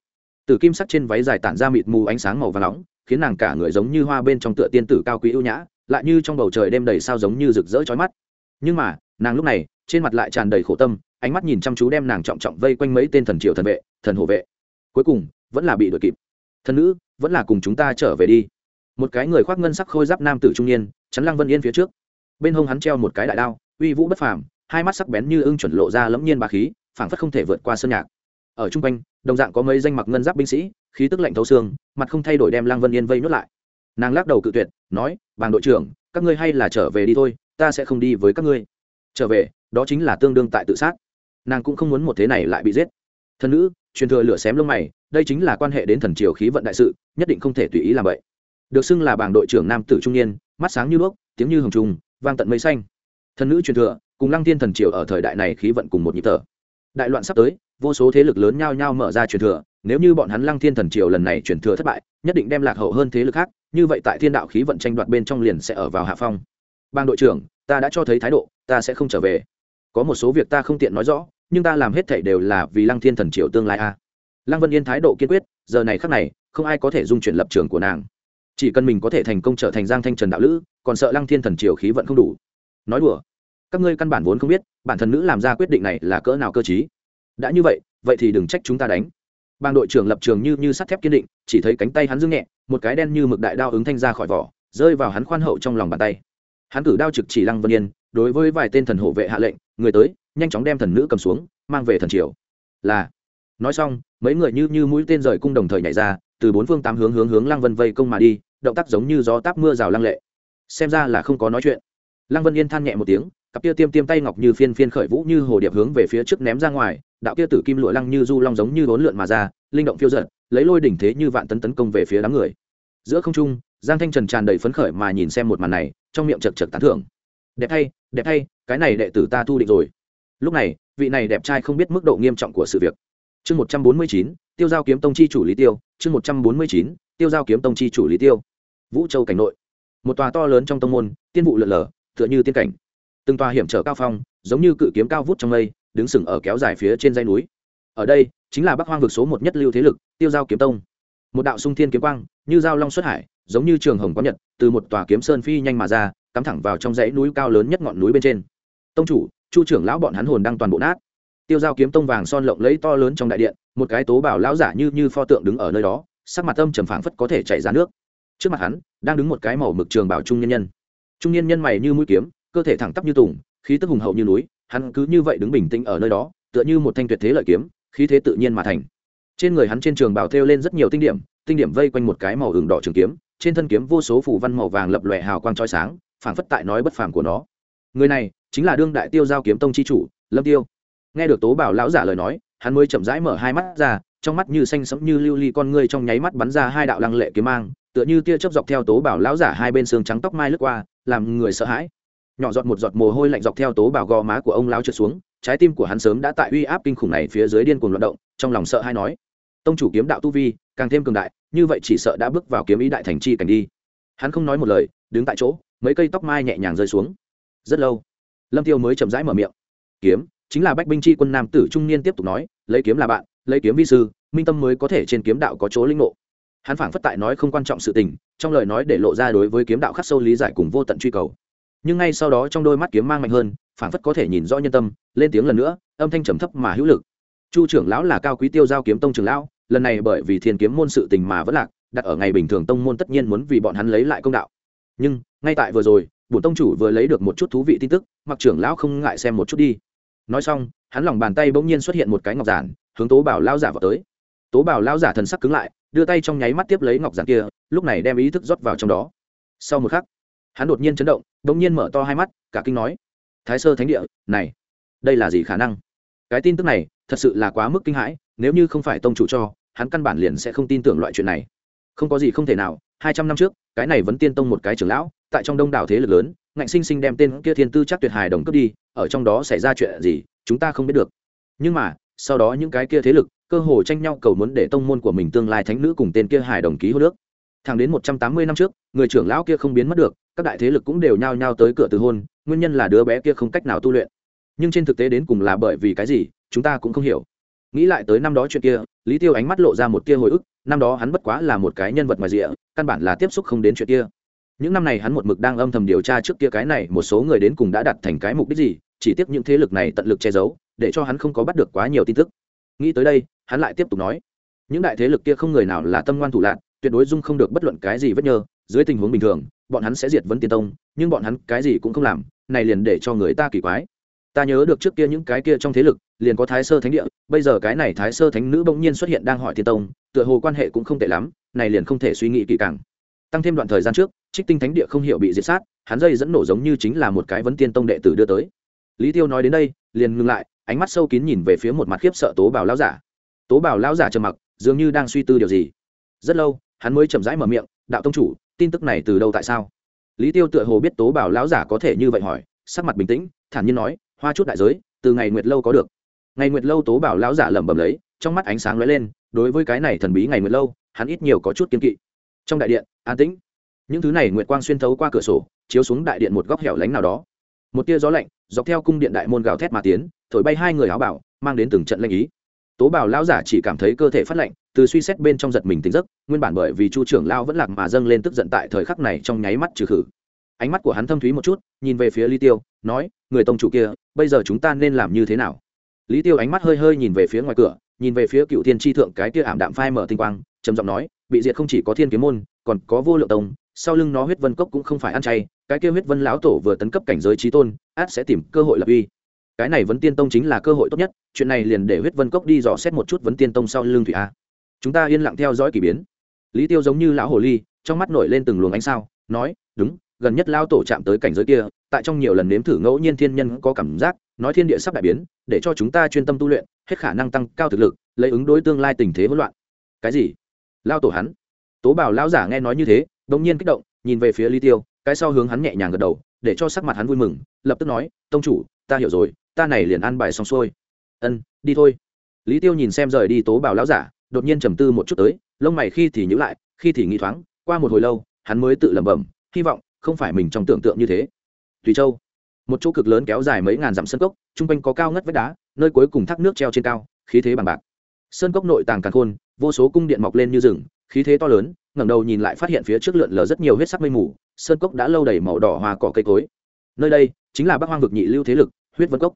tử kim sắc trên váy dài tản ra mịt mù ánh sáng màu và nóng, khiến nàng cả người giống như hoa bên trong tựa tiên tử cao quý ưu nhã, lại như trong bầu trời đêm đầy sao giống như rực rỡ chói mắt. Nhưng mà, nàng lúc này, trên mặt lại tràn đầy khổ tâm, ánh mắt nhìn chăm chú đem nàng trọng trọng vây quanh mấy tên thần triều thần vệ, thần hộ vệ. Cuối cùng, vẫn là bị đuổi kịp. Thần nữ, vẫn là cùng chúng ta trở về đi. Một cái người khoác ngân sắc khôi giáp nam tử trung niên, chắn lăng vân yên phía trước. Bên hông hắn treo một cái đại đao, uy vũ bất phàm, hai mắt sắc bén như ưng chuẩn lộ ra lẫm nhiên bà khí, phảng phất không thể vượt qua sơn nhạc ở trung quanh, đồng dạng có mấy danh mặc ngân giáp binh sĩ, khí tức lạnh thấu xương, mặt không thay đổi đem lăng vân yên vây nhốt lại. Nàng lắc đầu cự tuyệt, nói, bàng đội trưởng, các ngươi hay là trở về đi thôi, ta sẽ không đi với các ngươi. Trở về, đó chính là tương đương tại tự sát. Nàng cũng không muốn một thế này lại bị giết. Thân nữ, truyền thừa lửa xém lông mày, đây chính là quan hệ đến thần triều khí vận đại sự, nhất định không thể tùy ý làm vậy. Được xưng là bảng đội trưởng nam tử trung niên, mắt sáng như đuốc, tiếng như hồng trùng, vang tận mây xanh. Thần nữ truyền thừa, cùng lăng thiên thần triều ở thời đại này khí vận cùng một nhịp thở đại loạn sắp tới, vô số thế lực lớn nhao nhao mở ra truyền thừa, nếu như bọn hắn lăng thiên thần triều lần này truyền thừa thất bại, nhất định đem lạc hậu hơn thế lực khác, như vậy tại thiên đạo khí vận tranh đoạt bên trong liền sẽ ở vào hạ phong. Bang đội trưởng, ta đã cho thấy thái độ, ta sẽ không trở về. Có một số việc ta không tiện nói rõ, nhưng ta làm hết thảy đều là vì lăng thiên thần triều tương lai a. Lăng vân yên thái độ kiên quyết, giờ này khắc này, không ai có thể dung chuyển lập trường của nàng. Chỉ cần mình có thể thành công trở thành giang thanh trần đạo lữ, còn sợ lăng thiên thần triều khí vận không đủ. Nói đùa các ngươi căn bản vốn không biết, bản thân nữ làm ra quyết định này là cỡ nào cơ chí đã như vậy vậy thì đừng trách chúng ta đánh. Bang đội trưởng lập trường như như sắt thép kiên định, chỉ thấy cánh tay hắn dương nhẹ, một cái đen như mực đại đao ứng thanh ra khỏi vỏ, rơi vào hắn khoan hậu trong lòng bàn tay. Hắn cử đao trực chỉ lăng vân yên, đối với vài tên thần hộ vệ hạ lệnh, người tới, nhanh chóng đem thần nữ cầm xuống, mang về thần triều. Là, nói xong, mấy người như như mũi tên rời cung đồng thời nhảy ra, từ bốn phương tám hướng hướng hướng lăng vân vây công mà đi, động tác giống như gió táp mưa rào lăng lệ. Xem ra là không có nói chuyện. Lăng vân yên than nhẹ một tiếng cặp kia tiêm tiêm tay ngọc như phiên phiên khởi vũ như hồ điệp hướng về phía trước ném ra ngoài, đạo kia tử kim lụa lăng như du long giống như bốn lượn mà ra, linh động phiêu giật lấy lôi đỉnh thế như vạn tấn tấn công về phía đám người. Giữa không trung, giang thanh trần tràn đầy phấn khởi mà nhìn xem một màn này, trong miệng chật chật tán thưởng. Đẹp thay đẹp thay cái này đệ tử ta thu định rồi. Lúc này, vị này đẹp trai không biết mức độ nghiêm trọng của sự việc. Chương một trăm bốn mươi chín, tiêu giao kiếm tông chi chủ lý tiêu, chương một trăm bốn mươi chín, tiêu giao kiếm tông chi chủ lý tiêu. Vũ châu cảnh nội. Một tòa to lớn trong tông môn, tiên vụ lượn lờ, tựa như tiên cảnh từng tòa hiểm trở cao phong, giống như cự kiếm cao vút trong mây, đứng sừng ở kéo dài phía trên dây núi. Ở đây, chính là bắc hoang vực số một nhất lưu thế lực, tiêu giao kiếm tông. Một đạo sung thiên kiếm quang, như dao long xuất hải, giống như trường hồng có nhật, từ một tòa kiếm sơn phi nhanh mà ra, cắm thẳng vào trong dãy núi cao lớn nhất ngọn núi bên trên. Tông chủ, chu trưởng lão bọn hắn hồn đang toàn bộ nát. Tiêu giao kiếm tông vàng son lộng lấy to lớn trong đại điện, một cái tố bảo lão giả như như pho tượng đứng ở nơi đó, sắc mặt âm trầm phảng phất có thể chảy ra nước. Trước mặt hắn, đang đứng một cái màu mực trường bảo trung nhân nhân. Trung nhân nhân mày như mũi kiếm cơ thể thẳng tắp như tùng, khí tức hùng hậu như núi, hắn cứ như vậy đứng bình tĩnh ở nơi đó, tựa như một thanh tuyệt thế lợi kiếm, khí thế tự nhiên mà thành. Trên người hắn trên trường bảo thêu lên rất nhiều tinh điểm tinh điểm vây quanh một cái màu hừng đỏ trường kiếm, trên thân kiếm vô số phủ văn màu vàng lập lòe hào quang trói sáng, phảng phất tại nói bất phàm của nó. Người này chính là đương đại tiêu giao kiếm tông chi chủ, lâm tiêu. Nghe được tố bảo lão giả lời nói, hắn mới chậm rãi mở hai mắt ra, trong mắt như xanh sẫm như lưu ly con ngươi trong nháy mắt bắn ra hai đạo lăng lệ kiếm mang, tựa như tia chớp dọc theo tố bảo lão giả hai bên xương trắng tóc mai lướt qua, làm người sợ hãi nhỏ giọt một giọt mồ hôi lạnh dọc theo tố bào gò má của ông lão trượt xuống, trái tim của hắn sớm đã tại uy áp kinh khủng này phía dưới điên cuồng loạn động, trong lòng sợ hay nói, tông chủ kiếm đạo tu vi, càng thêm cường đại, như vậy chỉ sợ đã bước vào kiếm ý đại thành chi cảnh đi. Hắn không nói một lời, đứng tại chỗ, mấy cây tóc mai nhẹ nhàng rơi xuống. Rất lâu, lâm tiêu mới chậm rãi mở miệng. Kiếm, chính là bách binh chi quân nam tử trung niên tiếp tục nói, lấy kiếm là bạn, lấy kiếm vi sư, minh tâm mới có thể trên kiếm đạo có chỗ linh ngộ. Hắn phảng phất tại nói không quan trọng sự tình, trong lời nói để lộ ra đối với kiếm đạo khắc sâu lý giải cùng vô tận truy cầu nhưng ngay sau đó trong đôi mắt kiếm mang mạnh hơn phản phất có thể nhìn rõ nhân tâm, lên tiếng lần nữa, âm thanh trầm thấp mà hữu lực. Chu trưởng lão là cao quý tiêu giao kiếm tông trưởng lão, lần này bởi vì thiên kiếm môn sự tình mà vẫn lạc, đặt ở ngày bình thường tông môn tất nhiên muốn vì bọn hắn lấy lại công đạo. Nhưng, ngay tại vừa rồi bổn tông chủ vừa lấy được một chút thú vị tin tức, mặc trưởng lão không ngại xem một chút đi. Nói xong, hắn lòng bàn tay bỗng nhiên xuất hiện một cái ngọc giản, hướng tố bảo lao giả vào tới. Tố bảo lao giả thần sắc cứng lại, đưa tay trong nháy mắt tiếp lấy ngọc giản kia, lúc này đem ý thức rót vào trong đó. Sau một khắc hắn đột nhiên chấn động bỗng nhiên mở to hai mắt, cả kinh nói, thái sơ thánh địa, này, đây là gì khả năng? Cái tin tức này, thật sự là quá mức kinh hãi, nếu như không phải tông chủ cho, hắn căn bản liền sẽ không tin tưởng loại chuyện này. Không có gì không thể nào, hai trăm năm trước, cái này vẫn tiên tông một cái trưởng lão, tại trong đông đảo thế lực lớn, ngạnh sinh sinh đem tên kia thiên tư chắc tuyệt hài đồng cướp đi, ở trong đó xảy ra chuyện gì, chúng ta không biết được. Nhưng mà, sau đó những cái kia thế lực, cơ hồ tranh nhau cầu muốn để tông môn của mình tương lai thánh nữ cùng tên kia hài đồng ký hô nước thẳng đến một trăm tám mươi năm trước, người trưởng lão kia không biến mất được, các đại thế lực cũng đều nhao nhao tới cửa từ hôn, nguyên nhân là đứa bé kia không cách nào tu luyện. Nhưng trên thực tế đến cùng là bởi vì cái gì, chúng ta cũng không hiểu. Nghĩ lại tới năm đó chuyện kia, lý tiêu ánh mắt lộ ra một tia hồi ức, năm đó hắn bất quá là một cái nhân vật ngoài rịa căn bản là tiếp xúc không đến chuyện kia. Những năm này hắn một mực đang âm thầm điều tra trước kia cái này, một số người đến cùng đã đặt thành cái mục đích gì, chỉ tiếc những thế lực này tận lực che giấu, để cho hắn không có bắt được quá nhiều tin tức. Nghĩ tới đây, hắn lại tiếp tục nói, những đại thế lực kia không người nào là tâm ngoan thủ lạc tuyệt đối dung không được bất luận cái gì vết nhơ, dưới tình huống bình thường, bọn hắn sẽ diệt vấn tiên tông, nhưng bọn hắn cái gì cũng không làm, này liền để cho người ta kỳ quái. Ta nhớ được trước kia những cái kia trong thế lực, liền có thái sơ thánh địa, bây giờ cái này thái sơ thánh nữ bỗng nhiên xuất hiện đang hỏi thiên tông, tựa hồ quan hệ cũng không tệ lắm, này liền không thể suy nghĩ kỹ càng. Tăng thêm đoạn thời gian trước, trích tinh thánh địa không hiểu bị diệt sát, hắn dây dẫn nổ giống như chính là một cái vấn tiên tông đệ tử đưa tới. Lý tiêu nói đến đây, liền ngừng lại, ánh mắt sâu kín nhìn về phía một mặt khiếp sợ tố bảo lão giả. Tố bảo lão giả trầm mặc, dường như đang suy tư điều gì. Rất lâu hắn mới chậm rãi mở miệng, đạo tông chủ, tin tức này từ đâu tại sao? Lý tiêu tựa hồ biết tố bảo lão giả có thể như vậy hỏi, sắc mặt bình tĩnh, thản nhiên nói, hoa chút đại giới, từ ngày nguyệt lâu có được. Ngày nguyệt lâu tố bảo lão giả lẩm bẩm lấy, trong mắt ánh sáng lóe lên, đối với cái này thần bí ngày nguyệt lâu, hắn ít nhiều có chút kiên kỵ. Trong đại điện, an tĩnh. Những thứ này nguyệt quang xuyên thấu qua cửa sổ, chiếu xuống đại điện một góc hẻo lánh nào đó. Một tia gió lạnh, dọc theo cung điện đại môn gào thét mà tiến, thổi bay hai người áo bảo, mang đến từng trận lanh ý. Tố bảo lão giả chỉ cảm thấy cơ thể phát lạnh từ suy xét bên trong giật mình tính giấc, nguyên bản bởi vì chu trưởng lao vẫn lạc mà dâng lên tức giận tại thời khắc này trong nháy mắt trừ khử. Ánh mắt của hắn thâm thúy một chút, nhìn về phía lý tiêu, nói, người tông chủ kia, bây giờ chúng ta nên làm như thế nào? Lý tiêu ánh mắt hơi hơi nhìn về phía ngoài cửa, nhìn về phía cựu thiên tri thượng cái kia ảm đạm phai mở tinh quang, trầm giọng nói, bị diệt không chỉ có thiên kiếm môn, còn có vô lượng tông, sau lưng nó huyết vân cốc cũng không phải ăn chay, cái kia huyết vân lão tổ vừa tấn cấp cảnh giới trí tôn, át sẽ tìm cơ hội lập uy. Cái này vấn tiên tông chính là cơ hội tốt nhất, chuyện này liền để huyết vân cốc đi dò xét một chút vấn tiên tông sau lưng thủy a chúng ta yên lặng theo dõi k ỳ biến. Lý tiêu giống như lão hồ ly, trong mắt nổi lên từng luồng ánh sao, nói, đúng, gần nhất lao tổ chạm tới cảnh giới kia, tại trong nhiều lần nếm thử ngẫu nhiên thiên nhân có cảm giác, nói thiên địa sắp đại biến, để cho chúng ta chuyên tâm tu luyện, hết khả năng tăng cao thực lực, lấy ứng đối tương lai tình thế hỗn loạn. Cái gì? Lao tổ hắn. Tố bảo lao giả nghe nói như thế đ ỗ n g nhiên kích động, nhìn về phía lý tiêu, cái sau hướng hắn nhẹ nhàng gật đầu, để cho sắc mặt hắn vui mừng, lập tức nói, tông chủ, ta hiểu rồi, ta này liền ăn bài xong xuôi. Ân, đi thôi. Lý tiêu nhìn xem rời đi tố bảo lao giả đột nhiên trầm tư một chút tới, lông mày khi thì nhữ lại, khi thì nghĩ thoáng, qua một hồi lâu, hắn mới tự lẩm bẩm, hy vọng không phải mình trong tưởng tượng như thế. Tùy châu, một chỗ cực lớn kéo dài mấy ngàn dặm sân cốc chung quanh có cao ngất vách đá, nơi cuối cùng thác nước treo trên cao, khí thế bằng bạc. Sơn cốc nội tàng càng khôn, vô số cung điện mọc lên như rừng, khí thế to lớn, ngẩng đầu nhìn lại phát hiện phía trước lượn lờ rất nhiều huyết sắc mây mù, sơn cốc đã lâu đầy màu đỏ hoa cỏ cây cối. Nơi đây chính là bắc hoang vực nhị lưu thế lực, huyết vân cốc.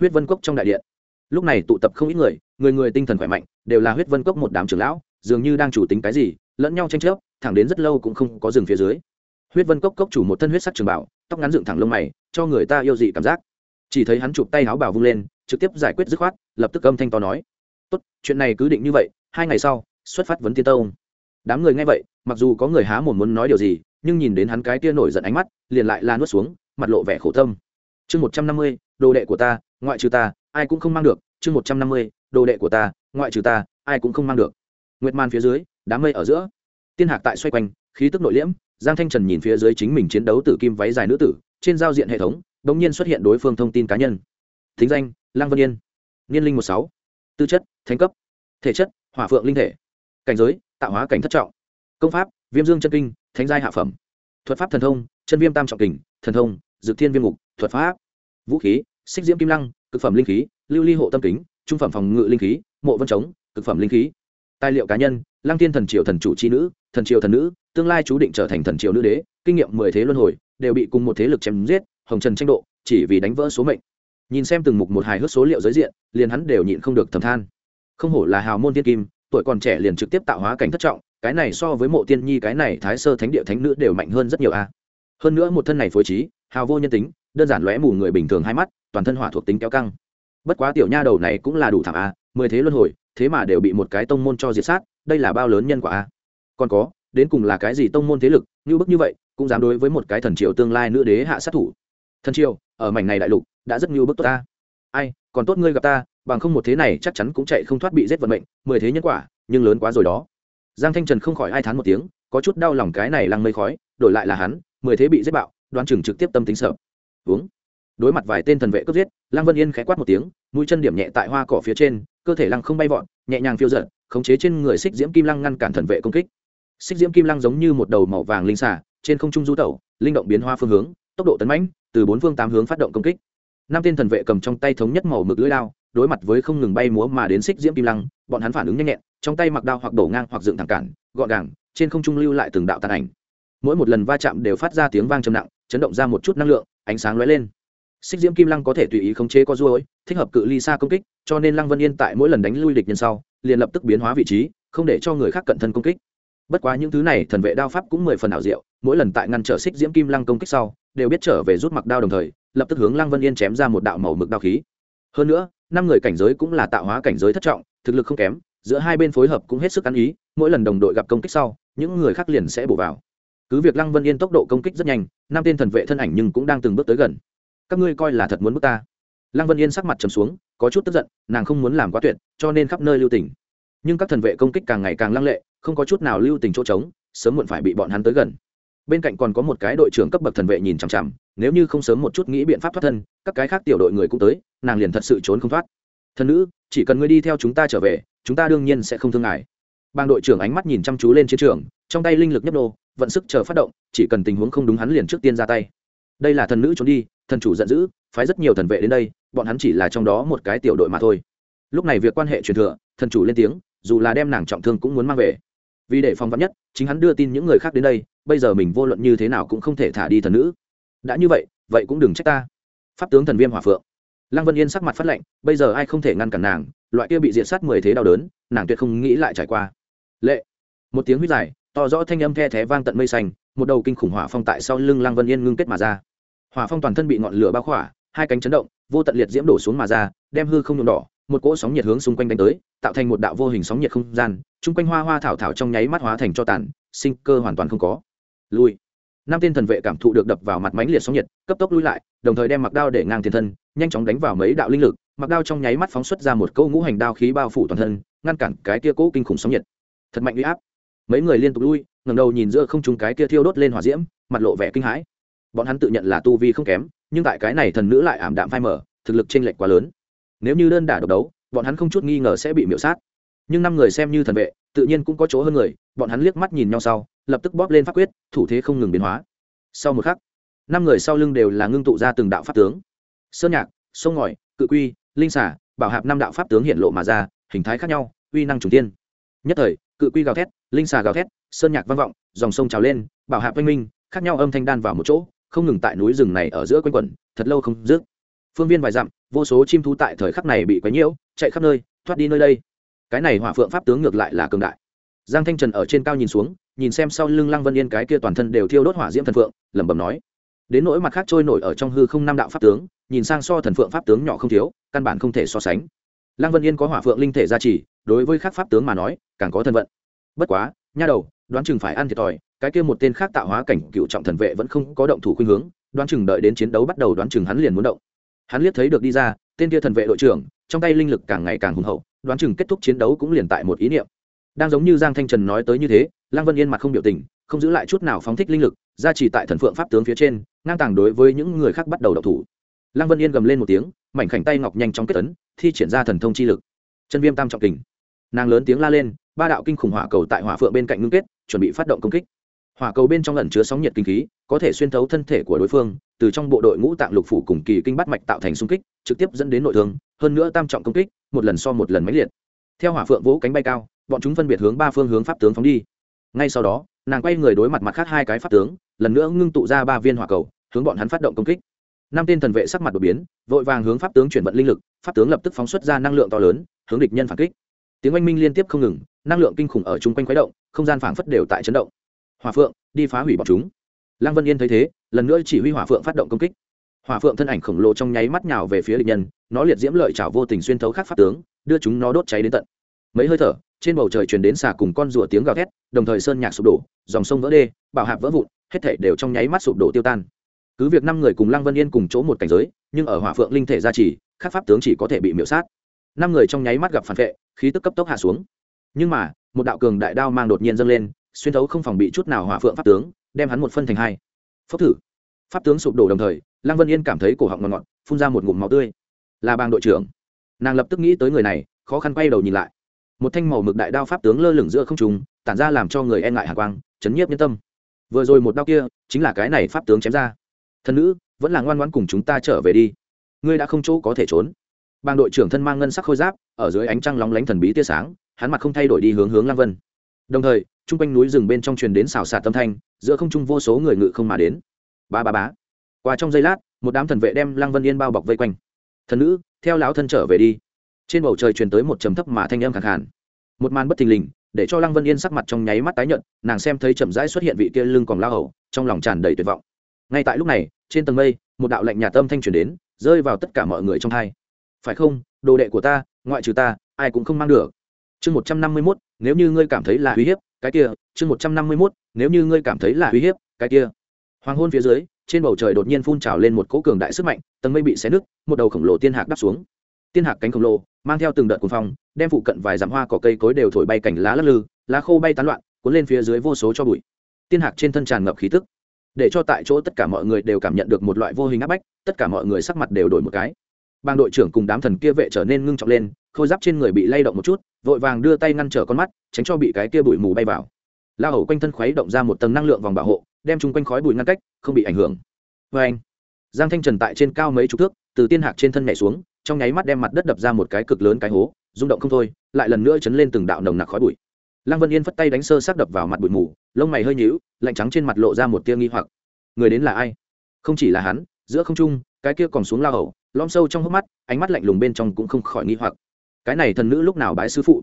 Huyết vân cốc trong đại điện. Lúc này tụ tập không ít người người người tinh thần khỏe mạnh, đều là huyết vân cốc một đám trưởng lão, dường như đang chủ tính cái gì, lẫn nhau tranh chấp, thẳng đến rất lâu cũng không có rừng phía dưới. Huyết vân cốc cốc chủ một thân huyết sắc trường bảo, tóc ngắn dựng thẳng lông mày, cho người ta yêu dị cảm giác. Chỉ thấy hắn chụp tay áo bảo vung lên, trực tiếp giải quyết dứt khoát, lập tức âm thanh to nói. Tốt, chuyện này cứ định như vậy, hai ngày sau, xuất phát vấn tiên tông. Đám người nghe vậy, mặc dù có người há mồm muốn nói điều gì, nhưng nhìn đến hắn cái tia nổi giận ánh mắt, liền lại la nuốt xuống, mặt lộ vẻ khổ tâm. Chương một trăm năm mươi, đồ đệ của ta, ngoại trừ ta, ai cũng không mang được, chương một trăm năm mươi đồ đệ của ta, ngoại trừ ta, ai cũng không mang được. Nguyệt man phía dưới, đám mây ở giữa. Tiên hạc tại xoay quanh, khí tức nội liễm, giang thanh trần nhìn phía dưới chính mình chiến đấu tử kim váy dài nữ tử, trên giao diện hệ thống đ ỗ n g nhiên xuất hiện đối phương thông tin cá nhân. Thính danh, lăng vân yên. Niên linh một sáu. Tư chất, thánh cấp. Thể chất, hỏa phượng linh thể. Cảnh giới, tạo hóa cảnh thất trọng. Công pháp, viêm dương chân kinh, thánh giai hạ phẩm. Thuật pháp thần thông, chân viêm tam trọng kình, thần thông, dược thiên viêm ngục, thuật pháp. Vũ khí, xích diễm kim lăng, cực phẩm linh khí, lưu ly hộ tâm kính trung phẩm phòng ngự linh khí, mộ vân chống, cực phẩm linh khí. Tài liệu cá nhân, lăng tiên thần triều thần chủ c h i nữ, thần triều thần nữ, tương lai chú định trở thành thần triều nữ đế, kinh nghiệm mười thế luân hồi, đều bị cùng một thế lực chém giết, hồng trần tranh độ, chỉ vì đánh vỡ số mệnh. Nhìn xem từng mục một hài hước số liệu giới diện, liền hắn đều nhịn không được thầm than. Không hổ là hào môn tiên kim, tuổi còn trẻ liền trực tiếp tạo hóa cảnh thất trọng, cái này so với mộ tiên nhi, cái này thái sơ thánh địa thánh nữ đều mạnh hơn rất nhiều a. Hơn nữa một thân này phối trí, hào vô nhân tính, đơn giản lóe mù người bình thường hai mắt, toàn thân hỏa thuộc tính kéo căng bất quá tiểu nha đầu này cũng là đủ thảm a, mười thế luân hồi, thế mà đều bị một cái tông môn cho diệt sát, đây là bao lớn nhân quả a. Còn có, đến cùng là cái gì tông môn thế lực, như bức như vậy, cũng dám đối với một cái thần triều tương lai nữ đế hạ sát thủ. Thần triều, ở mảnh này đại lục, đã rất như bức tốt ta. Ai, còn tốt ngươi gặp ta, bằng không một thế này chắc chắn cũng chạy không thoát bị giết vận mệnh, mười thế nhân quả, nhưng lớn quá rồi đó. Giang thanh trần không khỏi ai thán một tiếng, có chút đau lòng cái này lăng mây khói, đổi lại là hắn, mười thế bị giết bạo đoan chừng trực tiếp tâm tính sợ. Uống đối mặt vài tên thần vệ cướp giết, lăng vân yên khẽ quát một tiếng, mũi chân điểm nhẹ tại hoa cỏ phía trên, cơ thể lăng không bay vọt, nhẹ nhàng phiêu giận khống chế trên người xích diễm kim lăng ngăn cản thần vệ công kích. Xích diễm kim lăng giống như một đầu màu vàng linh xả trên không trung du tẩu, linh động biến hoa phương hướng, tốc độ tấn mãnh, từ bốn phương tám hướng phát động công kích. Năm tên thần vệ cầm trong tay thống nhất màu mực lưỡi đao, đối mặt với không ngừng bay múa mà đến xích diễm kim lăng, bọn hắn phản ứng nhanh nhẹn, trong tay mặc đao hoặc đổ ngang hoặc dựng thẳng cản, gọn gàng, trên không trung lưu lại từng đạo tàn ảnh. Mỗi một lần va chạm đều phát ra tiếng vang trầm nặng, chấn động ra một chút năng lượng, ánh sáng lóe lên xích diễm kim lăng có thể tùy ý khống chế có ruôi thích hợp cự ly xa công kích, cho nên lăng vân yên tại mỗi lần đánh lui địch nhân sau, liền lập tức biến hóa vị trí, không để cho người khác cận thân công kích. Bất quá những thứ này thần vệ đao pháp cũng mười phần ảo diệu, mỗi lần tại ngăn trở xích diễm kim lăng công kích sau, đều biết trở về rút mặc đao đồng thời, lập tức hướng lăng vân yên chém ra một đạo màu mực đao khí. Hơn nữa, năm người cảnh giới cũng là tạo hóa cảnh giới thất trọng, thực lực không kém, giữa hai bên phối hợp cũng hết sức ăn ý, mỗi lần đồng đội gặp công kích sau, những người khác liền sẽ bổ vào. Cứ việc lăng vân yên tốc độ công kích rất nhanh, năm tên thần vệ thân ảnh nhưng cũng đang từng bước tới gần các ngươi coi là thật muốn bước ta. Lăng vân yên sắc mặt trầm xuống, có chút tức giận, nàng không muốn làm quá tuyệt, cho nên khắp nơi lưu tình. Nhưng các thần vệ công kích càng ngày càng lăng lệ, không có chút nào lưu tình chỗ trống, sớm muộn phải bị bọn hắn tới gần. Bên cạnh còn có một cái đội trưởng cấp bậc thần vệ nhìn chằm chằm, nếu như không sớm một chút nghĩ biện pháp thoát thân, các cái khác tiểu đội người cũng tới, nàng liền thật sự trốn không thoát. Thần nữ, chỉ cần ngươi đi theo chúng ta trở về, chúng ta đương nhiên sẽ không thương ngại bang đội trưởng ánh mắt nhìn chăm chú lên chiến trường, trong tay linh lực nhấp nô, vận sức chờ phát động, chỉ cần tình huống không đúng hắn liền trước tiên ra tay đây là thần nữ trốn đi, thần chủ giận dữ, phái rất nhiều thần vệ đến đây, bọn hắn chỉ là trong đó một cái tiểu đội mà thôi. Lúc này việc quan hệ truyền thừa, thần chủ lên tiếng, dù là đem nàng trọng thương cũng muốn mang về. Vì để phòng vắn nhất, chính hắn đưa tin những người khác đến đây, bây giờ mình vô luận như thế nào cũng không thể thả đi thần nữ. Đã như vậy vậy cũng đừng trách ta. Pháp tướng thần viêm hòa phượng. Lăng vân yên sắc mặt phát lệnh bây giờ ai không thể ngăn cản nàng, loại kia bị diệt sát mười thế đau đớn, nàng tuyệt không nghĩ lại trải qua. Lệ. Một tiếng huyết dài, to rõ thanh âm the thé vang tận mây xanh, một đầu kinh khủng hỏa phong tại sau lưng lăng vân yên ngưng kết mà ra hỏa phong toàn thân bị ngọn lửa bao khỏa, hai cánh chấn động, vô tận liệt diễm đổ xuống mà ra, đem hư không nhuộm đỏ, một cỗ sóng nhiệt hướng xung quanh đánh tới, tạo thành một đạo vô hình sóng nhiệt không gian, chung quanh hoa hoa thảo thảo trong nháy mắt hóa thành cho tàn, sinh cơ hoàn toàn không có. Lui. Năm tên thần vệ cảm thụ được đập vào mặt mánh liệt sóng nhiệt, cấp tốc lui lại, đồng thời đem mặc đao để ngang tiền thân, nhanh chóng đánh vào mấy đạo linh lực, mặc đao trong nháy mắt phóng xuất ra một câu ngũ hành đao khí bao phủ toàn thân, ngăn cản cái kia cỗ kinh khủng sóng nhiệt. Thật mạnh uy áp. Mấy người liên tục lui ngầm đầu nhìn giữa không trung cái kia thiêu đốt lên hỏa diễm, mặt lộ vẻ kinh hãi bọn hắn tự nhận là tu vi không kém, nhưng tại cái này thần nữ lại ảm đạm phai mở thực lực chênh lệch quá lớn. Nếu như đơn đả độc đấu, bọn hắn không chút nghi ngờ sẽ bị miễu sát. Nhưng năm người xem như thần vệ, tự nhiên cũng có chỗ hơn người, bọn hắn liếc mắt nhìn nhau sau, lập tức bóp lên pháp quyết, thủ thế không ngừng biến hóa. Sau một khắc, năm người sau lưng đều là ngưng tụ ra từng đạo pháp tướng. Sơn nhạc, sông ngòi, cự quy, linh xả bảo hạp năm đạo pháp tướng hiện lộ mà ra, hình thái khác nhau, uy năng trùng tiên nhất thời, cự quy gào thét, linh xà gào thét, sơn nhạc vang vọng, dòng sông trào lên, bảo hạp oanh minh, khác nhau âm thanh đan vào một chỗ không ngừng tại núi rừng này ở giữa quanh quẩn, thật lâu không dứt. Phương viên vài dặm, vô số chim thú tại thời khắc này bị quấy nhiễu, chạy khắp nơi, thoát đi nơi đây. Cái này hỏa phượng pháp tướng ngược lại là cường đại. Giang thanh trần ở trên cao nhìn xuống, nhìn xem sau lưng lăng vân yên cái kia toàn thân đều thiêu đốt hỏa diễm thần phượng, lẩm bẩm nói đến nỗi mặt khác trôi nổi ở trong hư không năm đạo pháp tướng, nhìn sang so thần phượng pháp tướng nhỏ không thiếu, căn bản không thể so sánh. Lăng vân yên có hỏa phượng linh thể gia trì, đối với các pháp tướng mà nói, càng có thân vận bất quá, nha đầu đoán chừng phải ăn thiệt thòi, cái kia một tên khác tạo hóa cảnh cựu trọng thần vệ vẫn không có động thủ khuynh hướng, đoán chừng đợi đến chiến đấu bắt đầu đoán chừng hắn liền muốn động. Hắn liếc thấy được đi ra, tên kia thần vệ đội trưởng, trong tay linh lực càng ngày càng hùng hậu, đoán chừng kết thúc chiến đấu cũng liền tại một ý niệm. Đang giống như giang thanh trần nói tới như thế, lăng vân yên mặt không biểu tình, không giữ lại chút nào phóng thích linh lực, ra chỉ tại thần phượng pháp tướng phía trên, ngang tàng đối với những người khác bắt đầu độc thủ. Lăng vân yên gầm lên một tiếng, mảnh khảnh tay ngọc nhanh chóng kết tấn thi triển ra thần thông chi lực. Chân viêm tam trọng kình. Nàng lớn tiếng la lên, ba đạo kinh khủng hỏa cầu tại hỏa phượng bên cạnh ngưng kết chuẩn bị phát động công kích. Hỏa cầu bên trong lần chứa sóng nhiệt kinh khí, có thể xuyên thấu thân thể của đối phương, từ trong bộ đội ngũ tạng lục phủ cùng kỳ kinh bắt mạch tạo thành xung kích, trực tiếp dẫn đến nội thương, hơn nữa tam trọng công kích, một lần so một lần máy liệt. Theo hỏa phượng vỗ cánh bay cao, bọn chúng phân biệt hướng ba phương hướng pháp tướng phóng đi. Ngay sau đó, nàng quay người đối mặt mặt khác hai cái pháp tướng, lần nữa ngưng tụ ra ba viên hỏa cầu, hướng bọn hắn phát động công kích. Năm tên thần vệ sắc mặt đột biến, vội vàng hướng pháp tướng chuyển vận linh lực, pháp tướng lập tức phóng xuất ra năng lượng to lớn, hướng địch nhân phản kích tiếng oanh minh liên tiếp không ngừng, năng lượng kinh khủng ở chung quanh khuấy động, không gian phảng phất đều tại chấn động. Hòa phượng, đi phá hủy bọn chúng. Lăng vân yên thấy thế, lần nữa chỉ huy hỏa phượng phát động công kích. Hỏa phượng thân ảnh khổng lồ trong nháy mắt nhào về phía địch nhân, nó liệt diễm lợi chảo vô tình xuyên thấu khắc pháp tướng, đưa chúng nó đốt cháy đến tận. Mấy hơi thở, trên bầu trời truyền đến xà cùng con rùa tiếng gào thét, đồng thời sơn nhạc sụp đổ, dòng sông vỡ đê, bảo hạp vỡ vụn, hết thể đều trong nháy mắt sụp đổ tiêu tan. Cứ việc năm người cùng lăng vân yên cùng chỗ một cảnh giới, nhưng ở hỏa phượng linh thể gia trì khắc pháp tướng chỉ có thể bị miễu sát năm người trong nháy mắt gặp phản vệ, khí tức cấp tốc hạ xuống. Nhưng mà, một đạo cường đại đao mang đột nhiên dâng lên, xuyên thấu không phòng bị chút nào hỏa phượng pháp tướng, đem hắn một phân thành hai. Phốc thử. Pháp tướng sụp đổ đồng thời, lăng vân yên cảm thấy cổ họng ngọt ngọt, phun ra một ngụm máu tươi. Là bang đội trưởng. Nàng lập tức nghĩ tới người này, khó khăn quay đầu nhìn lại. Một thanh màu mực đại đao pháp tướng lơ lửng giữa không trùng tản ra làm cho người e ngại hạ quang, chấn nhiếp nhân tâm. Vừa rồi một đao kia, chính là cái này pháp tướng chém ra. Thân nữ, vẫn là ngoan ngoãn cùng chúng ta trở về đi. Ngươi đã không chỗ có thể trốn bang đội trưởng thân mang ngân sắc khôi giáp, ở dưới ánh trăng lóng lánh thần bí tia sáng, hắn mặt không thay đổi đi hướng hướng lăng vân. Đồng thời, chung quanh núi rừng bên trong truyền đến xào xạc tâm thanh, giữa không trung vô số người ngự không mà đến. Ba ba bá qua trong giây lát, một đám thần vệ đem lăng vân yên bao bọc vây quanh. Thần nữ, theo lão thân trở về đi. Trên bầu trời truyền tới một trầm thấp mà thanh âm khẳng hẳn một màn bất thình lình, để cho lăng vân yên sắc mặt trong nháy mắt tái nhợt, nàng xem thấy chậm rãi xuất hiện vị kia lưng còn lao hầu, trong lòng tràn đầy tuyệt vọng. Ngay tại lúc này, trên tầng mây, một đạo lệnh nhà tâm thanh truyền đến, rơi vào tất cả mọi người trong thai phải không? Đồ đệ của ta, ngoại trừ ta, ai cũng không mang được. Chương một trăm năm mươi mốt, nếu như ngươi cảm thấy là uy hiếp, cái kia. Chương một trăm năm mươi mốt, nếu như ngươi cảm thấy là uy hiếp, cái kia. Hoàng hôn phía dưới, trên bầu trời đột nhiên phun trào lên một cỗ cường đại sức mạnh, tầng mây bị xé nứt, một đầu khổng lồ tiên hạc đắp xuống. Tiên hạc cánh khổng lồ, mang theo từng đợt cuồng phong, đem phụ cận vài dặm hoa cỏ cây cối đều thổi bay cảnh lá lắc lư, lá khô bay tán loạn, cuốn lên phía dưới vô số cho bụi. Tiên hạc trên thân tràn ngập khí tức. Để cho tại chỗ tất cả mọi người đều cảm nhận được một loại vô hình áp bách, tất cả mọi người sắc mặt đều đổi một cái bang đội trưởng cùng đám thần kia vệ trở nên ngưng trọng lên, khôi giáp trên người bị lay động một chút, vội vàng đưa tay ngăn trở con mắt, tránh cho bị cái kia bụi mù bay vào. La hầu quanh thân khuấy động ra một tầng năng lượng vòng bảo hộ, đem chung quanh khói bụi ngăn cách, không bị ảnh hưởng. Vê anh, giang thanh trần tại trên cao mấy chục thước, từ tiên hạc trên thân nhảy xuống, trong nháy mắt đem mặt đất đập ra một cái cực lớn cái hố, rung động không thôi, lại lần nữa chấn lên từng đạo nồng nặc khói bụi. Lăng vân yên phất tay đánh sơ sắc đập vào mặt bụi mù, lông mày hơi nhíu, lạnh trắng trên mặt lộ ra một tia nghi hoặc. Người đến là ai? Không chỉ là hắn, giữa không trung, cái kia còn xuống la hầu lom sâu trong hốc mắt, ánh mắt lạnh lùng bên trong cũng không khỏi nghi hoặc. Cái này thần nữ lúc nào bái sư phụ?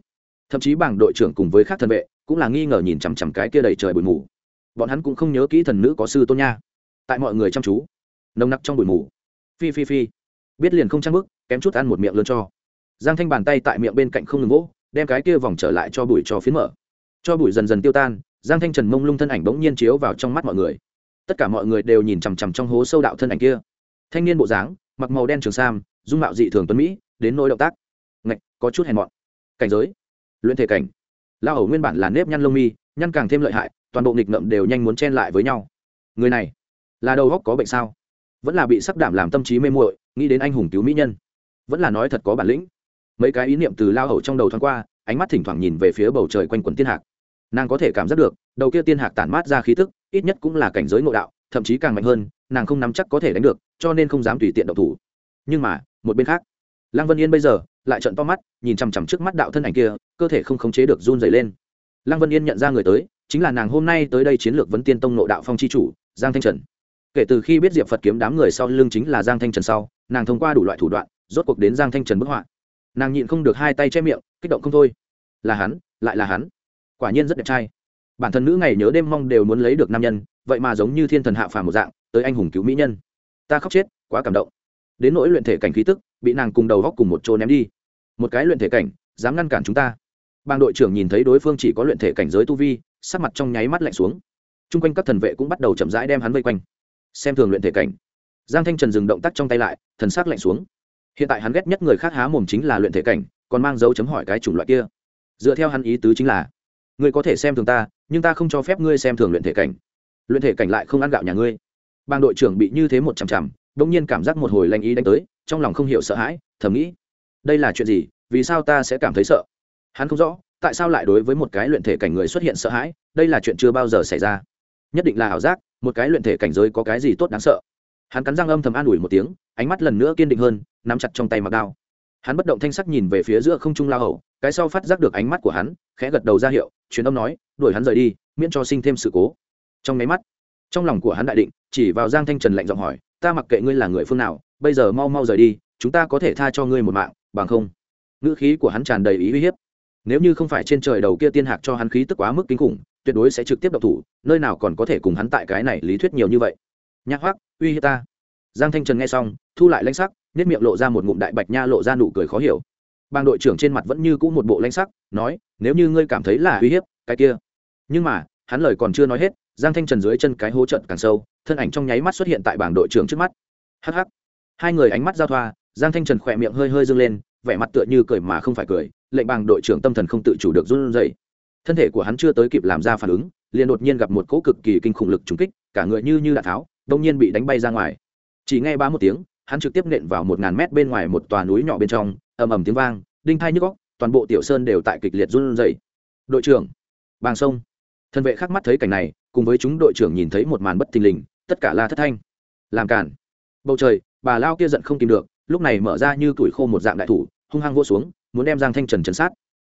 Thậm chí bảng đội trưởng cùng với các thần vệ cũng là nghi ngờ nhìn chằm chằm cái kia đầy trời bụi mù. Bọn hắn cũng không nhớ kỹ thần nữ có sư tôn nha. Tại mọi người chăm chú, nồng nặc trong bụi mù. Phi phi phi. Biết liền không trang bức kém chút ăn một miệng lớn cho. Giang thanh bàn tay tại miệng bên cạnh không ngừng gỗ đem cái kia vòng trở lại cho bụi cho phiến mở. Cho bụi dần dần tiêu tan, giang thanh trần mông lung thân ảnh bỗng nhiên chiếu vào trong mắt mọi người. Tất cả mọi người đều nhìn chằm chằm trong hố sâu đạo thân ảnh kia. Thanh niên bộ dáng mặc màu đen trường sam, dung mạo dị thường tuấn mỹ, đến nỗi động tác. Ngạch, có chút hèn mọn. Cảnh giới. Luyện thể cảnh. Lao hầu nguyên bản là nếp nhăn lông mi, nhăn càng thêm lợi hại, toàn bộ nghịch ngậm đều nhanh muốn chen lại với nhau. Người này, là đầu góc có bệnh sao? Vẫn là bị sắc đảm làm tâm trí mê muội, nghĩ đến anh hùng cứu mỹ nhân. Vẫn là nói thật có bản lĩnh. Mấy cái ý niệm từ lao hầu trong đầu thoáng qua, ánh mắt thỉnh thoảng nhìn về phía bầu trời quanh quần tiên hạc. Nàng có thể cảm giác được, đầu kia tiên hạc tản mát ra khí tức, ít nhất cũng là cảnh giới ngộ đạo, thậm chí càng mạnh hơn, nàng không nắm chắc có thể đánh được cho nên không dám tùy tiện động thủ. Nhưng mà, một bên khác, lăng vân yên bây giờ lại trận to mắt, nhìn chằm chằm trước mắt đạo thân ảnh kia, cơ thể không khống chế được run dày lên. Lăng vân yên nhận ra người tới, chính là nàng hôm nay tới đây chiến lược vấn tiên tông nộ đạo phong c h i chủ, giang thanh trần. Kể từ khi biết diệp phật kiếm đám người sau lưng chính là giang thanh trần sau, nàng thông qua đủ loại thủ đoạn, rốt cuộc đến giang thanh trần bức họa. Nàng nhịn không được hai tay che miệng, kích động không thôi. Là hắn, lại là hắn. Quả nhiên rất đẹp trai. Bản thân nữ ngày nhớ đêm mong đều muốn lấy được nam nhân, vậy mà giống như thiên thần hạ phàm một dạng, tới anh hùng cứu mỹ nhân ta khóc chết, quá cảm động. Đến nỗi luyện thể cảnh khí tức, bị nàng cùng đầu góc cùng một chỗ ném đi. Một cái luyện thể cảnh, dám ngăn cản chúng ta. Bang đội trưởng nhìn thấy đối phương chỉ có luyện thể cảnh giới tu vi, sắc mặt trong nháy mắt lạnh xuống. T r u n g quanh các thần vệ cũng bắt đầu chậm rãi đem hắn vây quanh. Xem thường luyện thể cảnh. Giang thanh trần dừng động tác trong tay lại, thần sắc lạnh xuống. Hiện tại hắn ghét nhất người khác há mồm chính là luyện thể cảnh, còn mang dấu chấm hỏi cái chủng loại kia. Dựa theo hắn ý tứ chính là, ngươi có thể xem thường ta, nhưng ta không cho phép ngươi xem thường luyện thể cảnh. Luyện thể cảnh lại không ăn gạo nhà ngươi bang đội trưởng bị như thế một chằm chằm bỗng nhiên cảm giác một hồi lanh ý đánh tới trong lòng không hiểu sợ hãi thầm nghĩ đây là chuyện gì? Vì sao ta sẽ cảm thấy sợ? Hắn không rõ tại sao lại đối với một cái luyện thể cảnh người xuất hiện sợ hãi đây là chuyện chưa bao giờ xảy ra. Nhất định là ảo giác một cái luyện thể cảnh giới có cái gì tốt đáng sợ. Hắn cắn răng âm thầm an ủi một tiếng ánh mắt lần nữa kiên định hơn nắm chặt trong tay mặc đao. Hắn bất động thanh sắc nhìn về phía giữa không trung lao hầu, cái sau phát giác được ánh mắt của hắn khẽ gật đầu ra hiệu truyền âm nói đuổi hắn rời đi miễn cho sinh thêm sự cố. Trong nháy mắt trong lòng của hắn đại định, chỉ vào giang thanh trần lạnh giọng hỏi, ta mặc kệ ngươi là người phương nào, bây giờ mau mau rời đi, chúng ta có thể tha cho ngươi một mạng, bằng không? Ngữ khí của hắn tràn đầy ý uy hiếp. Nếu như không phải trên trời đầu kia tiên hạc cho hắn khí tức quá mức kinh khủng, tuyệt đối sẽ trực tiếp độc thủ, nơi nào còn có thể cùng hắn tại cái này lý thuyết nhiều như vậy? Nhạc hoác uy hiếp ta. Giang thanh trần nghe xong, thu lại lãnh sắc nết miệng lộ ra một ngụm đại bạch nha lộ ra nụ cười khó hiểu. Bang đội trưởng trên mặt vẫn như cũ một bộ lãnh sắc, nói, nếu như ngươi cảm thấy là uy hiếp, cái kia. Nhưng mà, hắn lời còn chưa nói hết giang thanh trần dưới chân cái hố trận càng sâu, thân ảnh trong nháy mắt xuất hiện tại bảng đội trưởng trước mắt. Hh hai người ánh mắt giao thoa, giang thanh trần khỏe miệng hơi hơi dâng lên, vẻ mặt tựa như cười mà không phải cười, lệnh bảng đội trưởng tâm thần không tự chủ được run rẩy. Thân thể của hắn chưa tới kịp làm ra phản ứng, liền đột nhiên gặp một cỗ cực kỳ kinh khủng lực trúng kích, cả người như như đạn tháo đông nhiên bị đánh bay ra ngoài. Chỉ nghe ba một tiếng, hắn trực tiếp nện vào một ngàn mét bên ngoài một tòa núi nhỏ bên trong, ầm ầm tiếng vang, đinh thai nhức góc toàn bộ tiểu sơn đều tại kịch liệt run rẩy. Đội trưởng, bàng sông. Thân vệ khắc mắt thấy cảnh này cùng với chúng đội trưởng nhìn thấy một màn bất thình lình, tất cả la thất thanh. Làm cản bầu trời, bà lao kia giận không tìm được, lúc này mở ra như tuổi khô một dạng đại thủ, hung hăng vô xuống, muốn đem giang thanh trần chấn sát.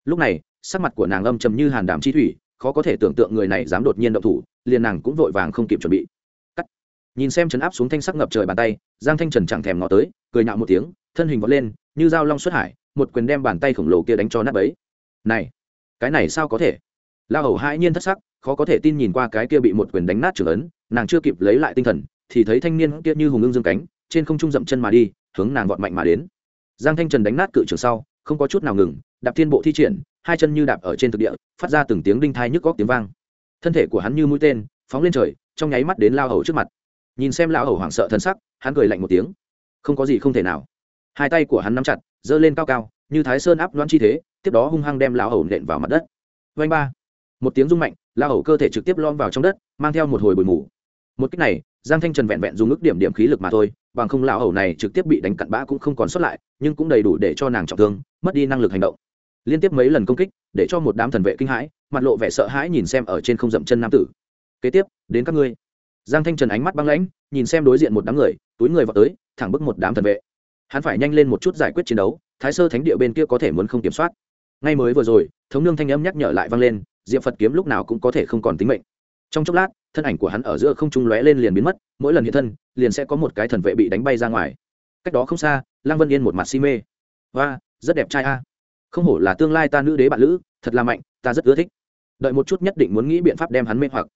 Lúc này, sắc mặt của nàng âm trầm như hàn đàm chi thủy, khó có thể tưởng tượng người này dám đột nhiên động thủ, liền nàng cũng vội vàng không kịp chuẩn bị. Cắt. Nhìn xem chấn áp xuống thanh sắc ngập trời bàn tay, giang thanh trần chẳng thèm ngó tới, cười nhạo một tiếng, thân hình vọt lên, như dao long xuất hải, một quyền đem bàn tay khổng lồ kia đánh cho nát bấy. Này, cái này sao có thể? La hầu hãi nhiên thất sắc, khó có thể tin nhìn qua cái kia bị một quyền đánh nát trưởng ấn, nàng chưa kịp lấy lại tinh thần, thì thấy thanh niên kia như hùng ưng dương cánh, trên không trung dậm chân mà đi, hướng nàng vọt mạnh mà đến. Giang thanh trần đánh nát cự trường sau, không có chút nào ngừng, đạp thiên bộ thi triển, hai chân như đạp ở trên thực địa, phát ra từng tiếng đinh thai nhức góc tiếng vang. Thân thể của hắn như mũi tên, phóng lên trời, trong nháy mắt đến lao hầu trước mặt. Nhìn xem lao hầu hoảng sợ thân sắc, hắn cười lạnh một tiếng. Không có gì không thể nào. Hai tay của hắn nắm chặt, giơ lên cao cao, như thái sơn áp đoán chi thế, tiếp đó hung hăng đem lao hầu nện vào mặt đất. Vanh ba một tiếng rung mạnh lao hầu cơ thể trực tiếp lom vào trong đất, mang theo một hồi bụi mù. Một cách này, giang thanh trần vẹn vẹn dùng ước điểm điểm khí lực mà thôi, bằng không lão hầu này trực tiếp bị đánh cặn bã cũng không còn sót lại, nhưng cũng đầy đủ để cho nàng trọng thương, mất đi năng lực hành động. Liên tiếp mấy lần công kích, để cho một đám thần vệ kinh hãi, mặt lộ vẻ sợ hãi nhìn xem ở trên không dậm chân nam tử. Kế tiếp, đến các ngươi. Giang thanh trần ánh mắt băng lãnh, nhìn xem đối diện một đám người, túi người vào tới, thẳng bức một đám thần vệ. Hắn phải nhanh lên một chút giải quyết chiến đấu, thái sơ thánh địa bên kia có thể muốn không kiểm soát. Ngay mới vừa rồi, thống nương thanh âm nhắc nhở lại vang lên diệp phật kiếm lúc nào cũng có thể không còn tính mệnh. Trong chốc lát, thân ảnh của hắn ở giữa không trung lóe lên liền biến mất, mỗi lần hiện thân, liền sẽ có một cái thần vệ bị đánh bay ra ngoài. Cách đó không xa, lăng vân yên một mặt si mê. Và rất đẹp trai a. Không hổ là tương lai ta nữ đế bạn lữ, thật là mạnh, ta rất ưa thích. Đợi một chút nhất định muốn nghĩ biện pháp đem hắn mê hoặc.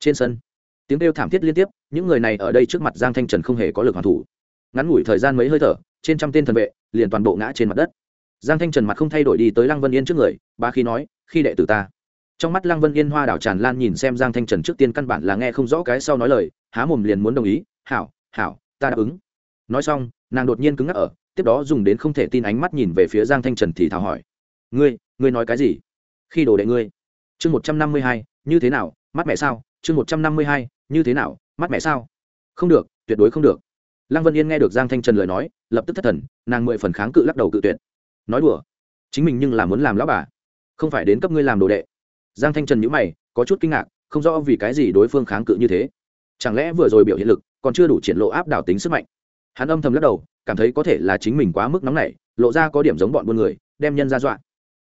Trên sân, tiếng kêu thảm thiết liên tiếp, những người này ở đây trước mặt giang thanh trần không hề có lực hoàn thủ. Ngắn ngủi thời gian mấy hơi thở, trên trăm tên thần vệ liền toàn bộ ngã trên mặt đất. Giang thanh trần mặt không thay đổi đi tới lăng vân yên trước người ba khi nói, khi đệ tử ta trong mắt lăng vân yên hoa đảo tràn lan nhìn xem giang thanh trần trước tiên căn bản là nghe không rõ cái sau nói lời, há mồm liền muốn đồng ý, hảo hảo, ta đáp ứng. Nói xong, nàng đột nhiên cứng ngắc ở, tiếp đó dùng đến không thể tin ánh mắt nhìn về phía giang thanh trần thì thảo hỏi, ngươi ngươi nói cái gì? Khi đồ đệ ngươi. Chương một trăm năm mươi hai, như thế nào? Mắt mẹ sao? Chương một trăm năm mươi hai, như thế nào? Mắt mẹ sao? Không được, tuyệt đối không được. Lăng vân yên nghe được giang thanh trần lời nói, lập tức thất thần, nàng mười phần kháng cự lắc đầu cự tuyệt. Nói đùa, chính mình nhưng là muốn làm lão bà, không phải đến cấp ngươi làm đồ đệ giang thanh trần nhữ mày, có chút kinh ngạc, không rõ vì cái gì đối phương kháng cự như thế. Chẳng lẽ vừa rồi biểu hiện lực còn chưa đủ triển lộ áp đảo tính sức mạnh? Hắn âm thầm lắc đầu, cảm thấy có thể là chính mình quá mức nóng nảy, lộ ra có điểm giống bọn buôn người, đem nhân ra dọa.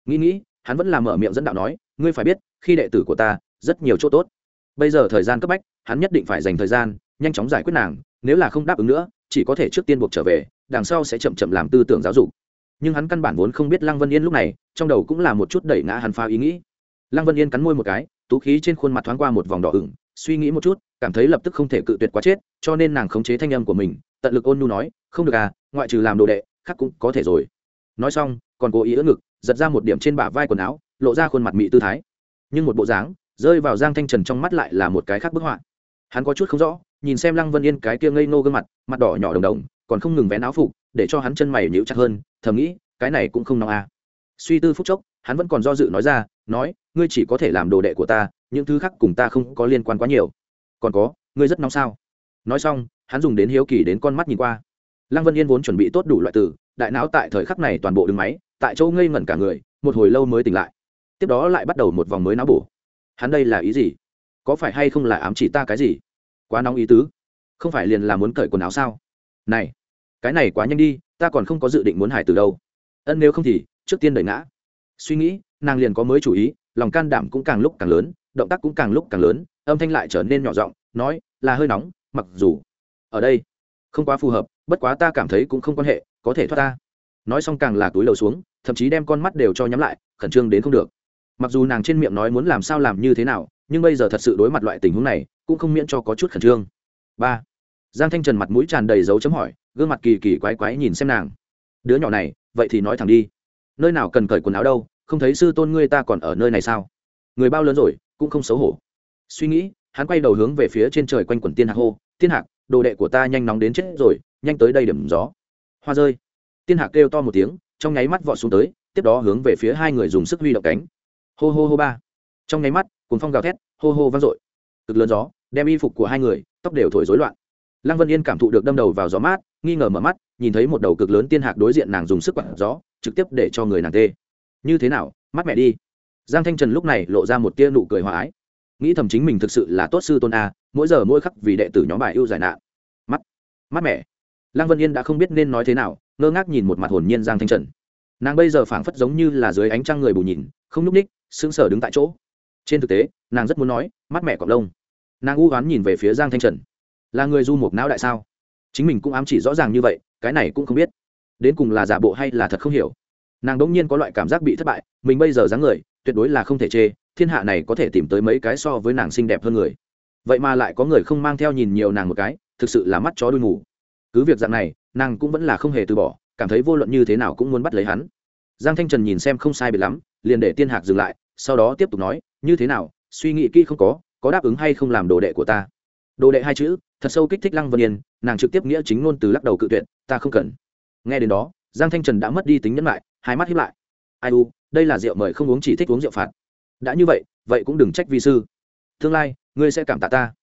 Nghĩ nghĩ, hắn vẫn làm mở miệng dẫn đạo nói, ngươi phải biết, khi đệ tử của ta, rất nhiều chỗ tốt. Bây giờ thời gian cấp bách, hắn nhất định phải dành thời gian, nhanh chóng giải quyết nàng, nếu là không đáp ứng nữa, chỉ có thể trước tiên buộc trở về, đằng sau sẽ chậm chậm làm tư tưởng giáo dục. Nhưng hắn căn bản vốn không biết lăng vân yên lúc này, trong đầu cũng là một chút đẩy ngã hắn phá ý nghĩ lăng vân yên cắn môi một cái, tú khí trên khuôn mặt thoáng qua một vòng đỏ ửng, suy nghĩ một chút, cảm thấy lập tức không thể cự tuyệt quá chết, cho nên nàng khống chế thanh âm của mình, tận lực ôn nhu nói, không được à ngoại trừ làm đồ đệ, khác cũng có thể rồi. Nói xong, còn cố ý ưỡn ngực, giật ra một điểm trên bả vai quần áo, lộ ra khuôn mặt mị tư thái. Nhưng một bộ dáng, rơi vào giang thanh trần trong mắt lại là một cái khác bức họa. Hắn có chút không rõ, nhìn xem lăng vân yên cái kia ngây nô gương mặt mặt đỏ nhỏ đồng đồng, còn không ngừng vén áo phục, để cho hắn chân mày nhíu chặt hơn, thầm nghĩ, cái này cũng không nóng à. suy tư phút chốc hắn vẫn còn do dự nói ra, nói, ngươi chỉ có thể làm đồ đệ của ta, những thứ khác cùng ta không có liên quan quá nhiều. Còn có, ngươi rất nóng sao? Nói xong, hắn dùng đến hiếu kỳ đến con mắt nhìn qua. Lăng vân yên vốn chuẩn bị tốt đủ loại từ, đại não tại thời khắc này toàn bộ đứng máy, tại chỗ ngây ngẩn cả người, một hồi lâu mới tỉnh lại. Tiếp đó lại bắt đầu một vòng mới não bổ. Hắn đây là ý gì? Có phải hay không là ám chỉ ta cái gì? Quá nóng ý tứ. Không phải liền là muốn cởi quần áo sao? Này, cái này quá nhanh đi, ta còn không có dự định muốn hải từ đâu. Ân nếu không thì, trước tiên đẩy ngã suy nghĩ, nàng liền có mới chủ ý, lòng can đảm cũng càng lúc càng lớn, động tác cũng càng lúc càng lớn, âm thanh lại trở nên nhỏ giọng, nói, là hơi nóng, mặc dù ở đây không quá phù hợp, bất quá ta cảm thấy cũng không quan hệ, có thể thoát ta. Nói xong càng là túi lầu xuống, thậm chí đem con mắt đều cho nhắm lại, khẩn trương đến không được. Mặc dù nàng trên miệng nói muốn làm sao làm như thế nào, nhưng bây giờ thật sự đối mặt loại tình huống này, cũng không miễn cho có chút khẩn trương. Ba. Giang thanh trần mặt mũi tràn đầy dấu chấm hỏi, gương mặt kỳ kỳ quái quái nhìn xem nàng. Đứa nhỏ này, vậy thì nói thẳng đi. Nơi nào cần cởi quần áo đâu? Không thấy sư tôn ngươi ta còn ở nơi này sao? Người bao lớn rồi, cũng không xấu hổ. Suy nghĩ, hắn quay đầu hướng về phía trên trời quanh quần tiên hạc hô, tiên hạc, đồ đệ của ta nhanh nóng đến chết rồi, nhanh tới đây điểm gió. Hoa rơi. Tiên hạc kêu to một tiếng, trong nháy mắt vọt xuống tới, tiếp đó hướng về phía hai người dùng sức huy động cánh. Hô hô hô ba. Trong nháy mắt cuốn phong gào thét, hô hô vang dội. Cực lớn gió, đem y phục của hai người, tóc đều thổi rối loạn. Lăng vân yên cảm thụ được đâm đầu vào gió mát, nghi ngờ mở mắt, nhìn thấy một đầu cực lớn tiên hạc đối diện nàng dùng sức quặn gió, trực tiếp để cho người nàng tê như thế nào? Mắt mẹ đi. Giang thanh trần lúc này lộ ra một tia nụ cười hòa ái. Nghĩ thầm chính mình thực sự là tốt sư tôn a, mỗi giờ mỗi khắc vì đệ tử nhóm bài ưu giải nạn. Mắt mắt mẹ lăng vân yên đã không biết nên nói thế nào, ngơ ngác nhìn một mặt hồn nhiên giang thanh trần. Nàng bây giờ phảng phất giống như là dưới ánh trăng người bù nhìn, không nhúc ních sững sờ đứng tại chỗ. Trên thực tế, nàng rất muốn nói mắt mẹ cọc lông. Nàng u oán nhìn về phía giang thanh trần. Là người du mục não đại sao? Chính mình cũng ám chỉ rõ ràng như vậy, cái này cũng không biết. Đến cùng là giả bộ hay là thật không hiểu nàng đ ỗ n g nhiên có loại cảm giác bị thất bại mình bây giờ dáng người tuyệt đối là không thể chê thiên hạ này có thể tìm tới mấy cái so với nàng xinh đẹp hơn người vậy mà lại có người không mang theo nhìn nhiều nàng một cái thực sự là mắt chó đuôi ngủ. cứ việc dạng này nàng cũng vẫn là không hề từ bỏ cảm thấy vô luận như thế nào cũng muốn bắt lấy hắn giang thanh trần nhìn xem không sai biệt lắm liền để tiên hạc dừng lại sau đó tiếp tục nói như thế nào suy nghĩ kỹ không có có đáp ứng hay không làm đồ đệ của ta đồ đệ hai chữ thật sâu kích thích lăng vân yên nàng trực tiếp nghĩa chính ngôn từ lắc đầu cự tuyệt ta không cần nghe đến đó giang thanh trần đã mất đi tính nhẫn lại hai mắt hiếp lại. Ai u, đây là rượu mời không uống chỉ thích uống rượu phạt. Đã như vậy vậy cũng đừng trách vi sư. Tương lai, ngươi sẽ cảm tạ ta.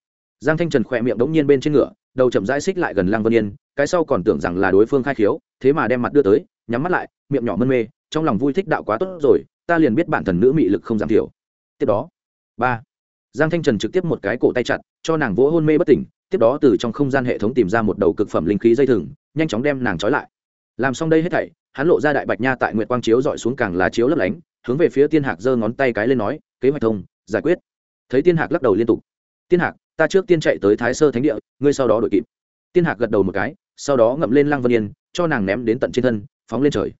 Giang thanh trần khỏe miệng đống nhiên bên trên ngựa, đầu chậm rãi xích lại gần lăng vân yên, cái sau còn tưởng rằng là đối phương khai khiếu, thế mà đem mặt đưa tới, nhắm mắt lại, miệng nhỏ mân mê, trong lòng vui thích đạo quá tốt rồi, ta liền biết bản thần nữ mị lực không giảm thiểu. Tiếp đó, ba, giang thanh trần trực tiếp một cái cổ tay chặt, cho nàng vỗ hôn mê bất tỉnh, tiếp đó từ trong không gian hệ thống tìm ra một đầu cực phẩm linh khí dây thừng, nhanh chóng đem nàng trói lại. Làm xong đây hết thảy hắn lộ ra đại bạch nha tại nguyệt quang chiếu dọi xuống càng là chiếu lấp lánh, hướng về phía tiên hạc giơ ngón tay cái lên nói, kế hoạch thông, giải quyết. Thấy tiên hạc lắc đầu liên tục, tiên hạc, ta trước tiên chạy tới thái sơ thánh địa, ngươi sau đó đội kịp. Tiên hạc gật đầu một cái, sau đó ngậm lên lăng vân yên, cho nàng ném đến tận trên thân, phóng lên trời.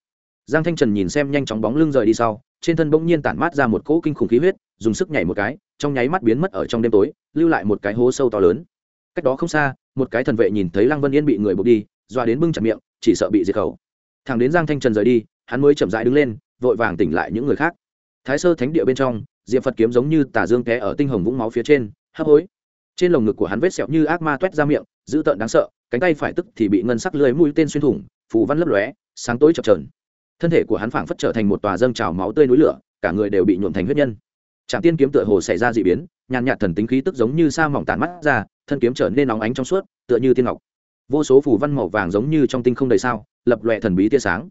Giang thanh trần nhìn xem nhanh chóng bóng lưng rời đi sau, trên thân bỗng nhiên tản mát ra một cỗ kinh khủng khí huyết, dùng sức nhảy một cái, trong nháy mắt biến mất ở trong đêm tối, lưu lại một cái hố sâu to lớn. Cách đó không xa, một cái thần vệ nhìn thấy lăng vân yên bị người buộc đi, doa đến bưng chặt miệng, chỉ sợ bị diệt khẩu thằng đến giang thanh trần rời đi, hắn mới chậm rãi đứng lên, vội vàng tỉnh lại những người khác. Thái sơ thánh địa bên trong, diệp phật kiếm giống như tà dương té ở tinh hồng vũng máu phía trên, hấp hối. Trên lồng ngực của hắn vết sẹo như ác ma t u é t ra miệng, dữ tợn đáng sợ, cánh tay phải tức thì bị ngân sắc lưới mũi tên xuyên thủng, phù văn lấp lóe, sáng tối chập trờn thân thể của hắn phảng phất trở thành một tòa dâng trào máu tươi núi lửa, cả người đều bị nhuộm thành huyết nhân. Trạm tiên kiếm tựa hồ xảy ra d ị biến, nhàn nhạt thần tính khí tức giống như sa mỏng tàn mắt ra, thân kiếm trở nên nóng ánh trong suốt, tựa như tiên ngọc vô số phù văn màu vàng giống như trong tinh không đầy sao, lập lòe thần bí tia sáng.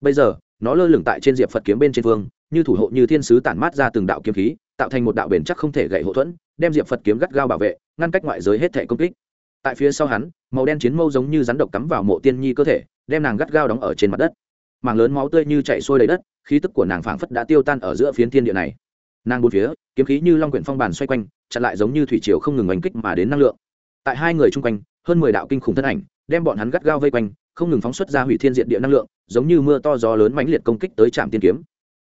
Bây giờ, nó lơ lửng tại trên diệp phật kiếm bên trên phương như thủ hộ như thiên sứ tản mát ra từng đạo kiếm khí, tạo thành một đạo bền chắc không thể gậy hậu thuẫn, đem diệp phật kiếm gắt gao bảo vệ, ngăn cách ngoại giới hết thể công kích. Tại phía sau hắn, màu đen chiến mâu giống như rắn độc cắm vào mộ tiên nhi cơ thể, đem nàng gắt gao đóng ở trên mặt đất. Mảng lớn máu tươi như chạy sôi đầy đất, khí tức của nàng phảng phất đã tiêu tan ở giữa phiến thiên địa này. Nàng bốn phía, kiếm khí như long quyển phong bàn xoay quanh, chặn lại giống như thủy triều không ngừng oanh kích mà đến năng lượng. Tại hai người chung quanh hơn mười đạo kinh khủng thân ảnh, đem bọn hắn gắt gao vây quanh, không ngừng phóng xuất ra hủy thiên diện địa năng lượng, giống như mưa to gió lớn mãnh liệt công kích tới trạm tiên kiếm.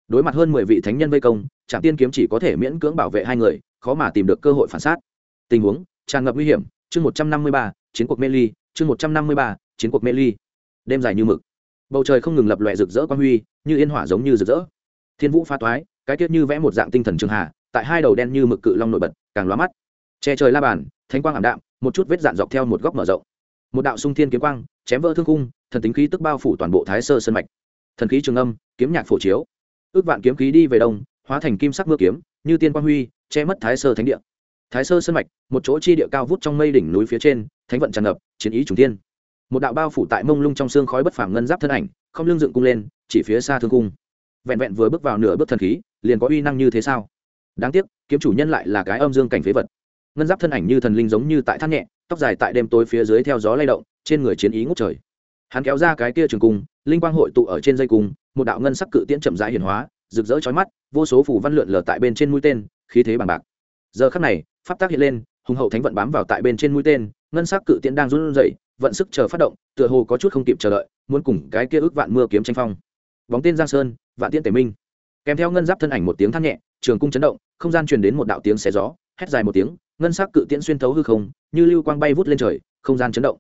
Đối mặt hơn mười vị thánh nhân vây công, trạm tiên kiếm chỉ có thể miễn cưỡng bảo vệ hai người, khó mà tìm được cơ hội phản sát. Tình huống, tràn ngập nguy hiểm. Chương một trăm năm mươi ba, chiến cuộc mê ly chương một trăm năm mươi ba, chiến cuộc mê ly đêm dài như mực. Bầu trời không ngừng lập lòe rực rỡ quang huy, như yên hỏa giống như rực rỡ. Thiên vũ pha toái, cái tiết như vẽ một dạng tinh thần trường hạ, tại hai đầu đen như mực cự long nổi bật, càng lóa mắt. Che trời la bàn thánh quang ảm đạm, một chút vết dạn dọc theo một góc mở rộng. Một đạo sung thiên kiếm quang, chém vỡ thương cung thần tính khí tức bao phủ toàn bộ thái sơ sân mạch. Thần khí trường âm, kiếm nhạc phổ chiếu. Ước vạn kiếm khí đi về đông, hóa thành kim sắc mưa kiếm, như tiên quang huy, che mất thái sơ thánh địa. Thái sơ sân mạch, một chỗ chi địa cao vút trong mây đỉnh núi phía trên, thánh vận tràn ngập, chiến ý trùng tiên một đạo bao phủ tại mông lung trong xương khói bất phàm ngân giáp thân ảnh, không lưng dựng cung lên, chỉ phía xa thương cung vẹn vẹn vừa bước vào nửa bước thần khí, liền có uy năng như thế sao? Đáng tiếc, kiếm chủ nhân lại là cái âm dương cảnh phế vật ngân giáp thân ảnh như thần linh giống như tại thác nhẹ, tóc dài tại đêm tối phía dưới theo gió lay động, trên người chiến ý ngút trời. Hắn kéo ra cái kia trường cung, linh quang hội tụ ở trên dây cung, một đạo ngân sắc cự tiễn chậm rãi hiển hóa, rực rỡ chói mắt, vô số phủ văn lượn lờ tại bên trên mũi tên, khí thế bằng bạc. Giờ khắc này, pháp tác hiện lên, hùng hậu thánh vận bám vào tại bên trên mũi tên, ngân sắc cự tiễn đang run rẩy, vận sức chờ phát động, tựa hồ có chút không kịp chờ đợi, muốn cùng cái kia ước vạn mưa kiếm tranh phong. Bóng tên giang sơn, vạn tiễn tề minh. Kèm theo ngân giáp thân ảnh một tiếng thắt nhẹ, trường cung chấn động, không gian truyền đến một đạo tiếng xé gió hét dài một tiếng, ngân sắc cự tiễn xuyên thấu hư không, như lưu quang bay vút lên trời, không gian chấn động.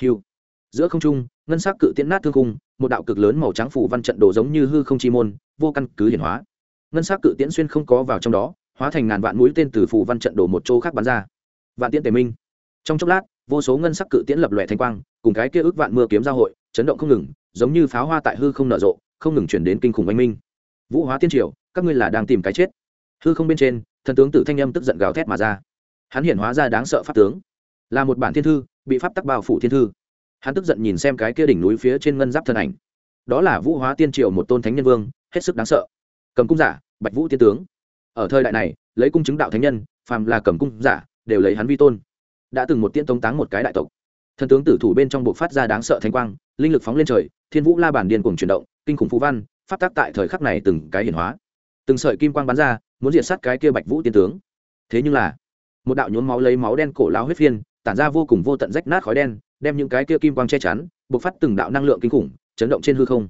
Hiu. Giữa không trung, ngân sắc cự tiễn nát thương khung, một đạo cực lớn màu trắng phủ văn trận đồ giống như hư không chi môn, vô căn cứ hiển hóa. Ngân sắc cự tiễn xuyên không có vào trong đó, hóa thành ngàn vạn mũi tên từ phủ văn trận đồ một chỗ khác bắn ra. Vạn tiễn tề minh. Trong chốc lát, vô số ngân sắc cự tiễn lập lòe thanh quang, cùng cái kia ước vạn mưa kiếm giao hội, chấn động không ngừng, giống như pháo hoa tại hư không nở rộ, không ngừng chuyển đến kinh khủng oanh minh. Vũ hóa tiên triều, các ngươi là đang tìm cái chết. Hư không bên trên thần tướng tử thanh âm tức giận gào thét mà ra. Hắn hiển hóa ra đáng sợ pháp tướng. Là một bản thiên thư, bị pháp tắc bao phủ thiên thư. Hắn tức giận nhìn xem cái kia đỉnh núi phía trên ngân giáp thân ảnh. Đó là vũ hóa tiên triều một tôn thánh nhân vương, hết sức đáng sợ. Cầm cung giả, bạch vũ tiên tướng. Ở thời đại này, lấy cung chứng đạo thánh nhân, phàm là cầm cung giả, đều lấy hắn vi tôn. Đã từng một tiên tống táng một cái đại tộc. Thần tướng tử thủ bên trong buộc phát ra đáng sợ thánh quang, linh lực phóng lên trời, thiên vũ la bản điên cuồng chuyển động, kinh khủng phú văn, pháp tác tại thời khắc này từng cái hiển hóa từng sợi kim quang bắn ra, muốn diệt sát cái kia bạch vũ tiên tướng. Thế nhưng là, một đạo nhốn máu lấy máu đen cổ lao huyết phiên, tản ra vô cùng vô tận rách nát khói đen, đem những cái kia kim quang che chắn buộc phát từng đạo năng lượng kinh khủng, chấn động trên hư không.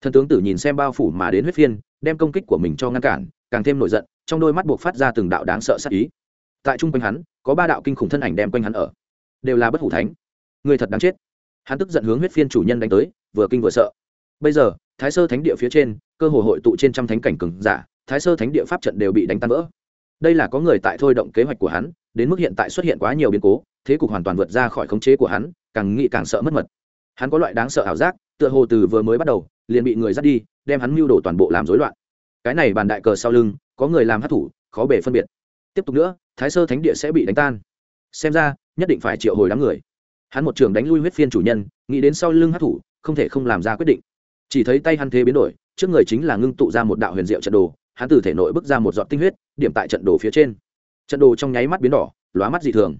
Thần tướng tử nhìn xem bao phủ mà đến huyết phiên, đem công kích của mình cho ngăn cản, càng thêm nổi giận, trong đôi mắt buộc phát ra từng đạo đáng sợ sát ý. Tại trung quanh hắn, có ba đạo kinh khủng thân ảnh đem quanh hắn ở. Đều là bất hủ thánh. Người thật đáng chết. Hắn tức giận hướng huyết phiên chủ nhân đánh tới, vừa kinh vừa sợ. Bây giờ, thái sơ thánh địa phía trên, cơ hồ hội tụ trên trăm thánh cảnh cường giả thái sơ thánh địa pháp trận đều bị đánh tan vỡ. Đây là có người tại thôi động kế hoạch của hắn, đến mức hiện tại xuất hiện quá nhiều biến cố, thế cục hoàn toàn vượt ra khỏi khống chế của hắn, càng nghĩ càng sợ mất mật. Hắn có loại đáng sợ ảo giác, tựa hồ từ vừa mới bắt đầu, liền bị người dắt đi, đem hắn mưu đồ toàn bộ làm rối loạn. Cái này bàn đại cờ sau lưng, có người làm hát thủ, khó bể phân biệt. Tiếp tục nữa, thái sơ thánh địa sẽ bị đánh tan. Xem ra, nhất định phải triệu hồi đám người. Hắn một trường đánh lui huyết phiên chủ nhân, nghĩ đến sau lưng hát thủ, không thể không làm ra quyết định. Chỉ thấy tay hắn thế biến đổi, trước người chính là ngưng tụ ra một đạo huyền diệu trận đồ hắn từ thể nội bước ra một giọt tinh huyết, điểm tại trận đồ phía trên. Trận đồ trong nháy mắt biến đỏ, lóa mắt dị thường.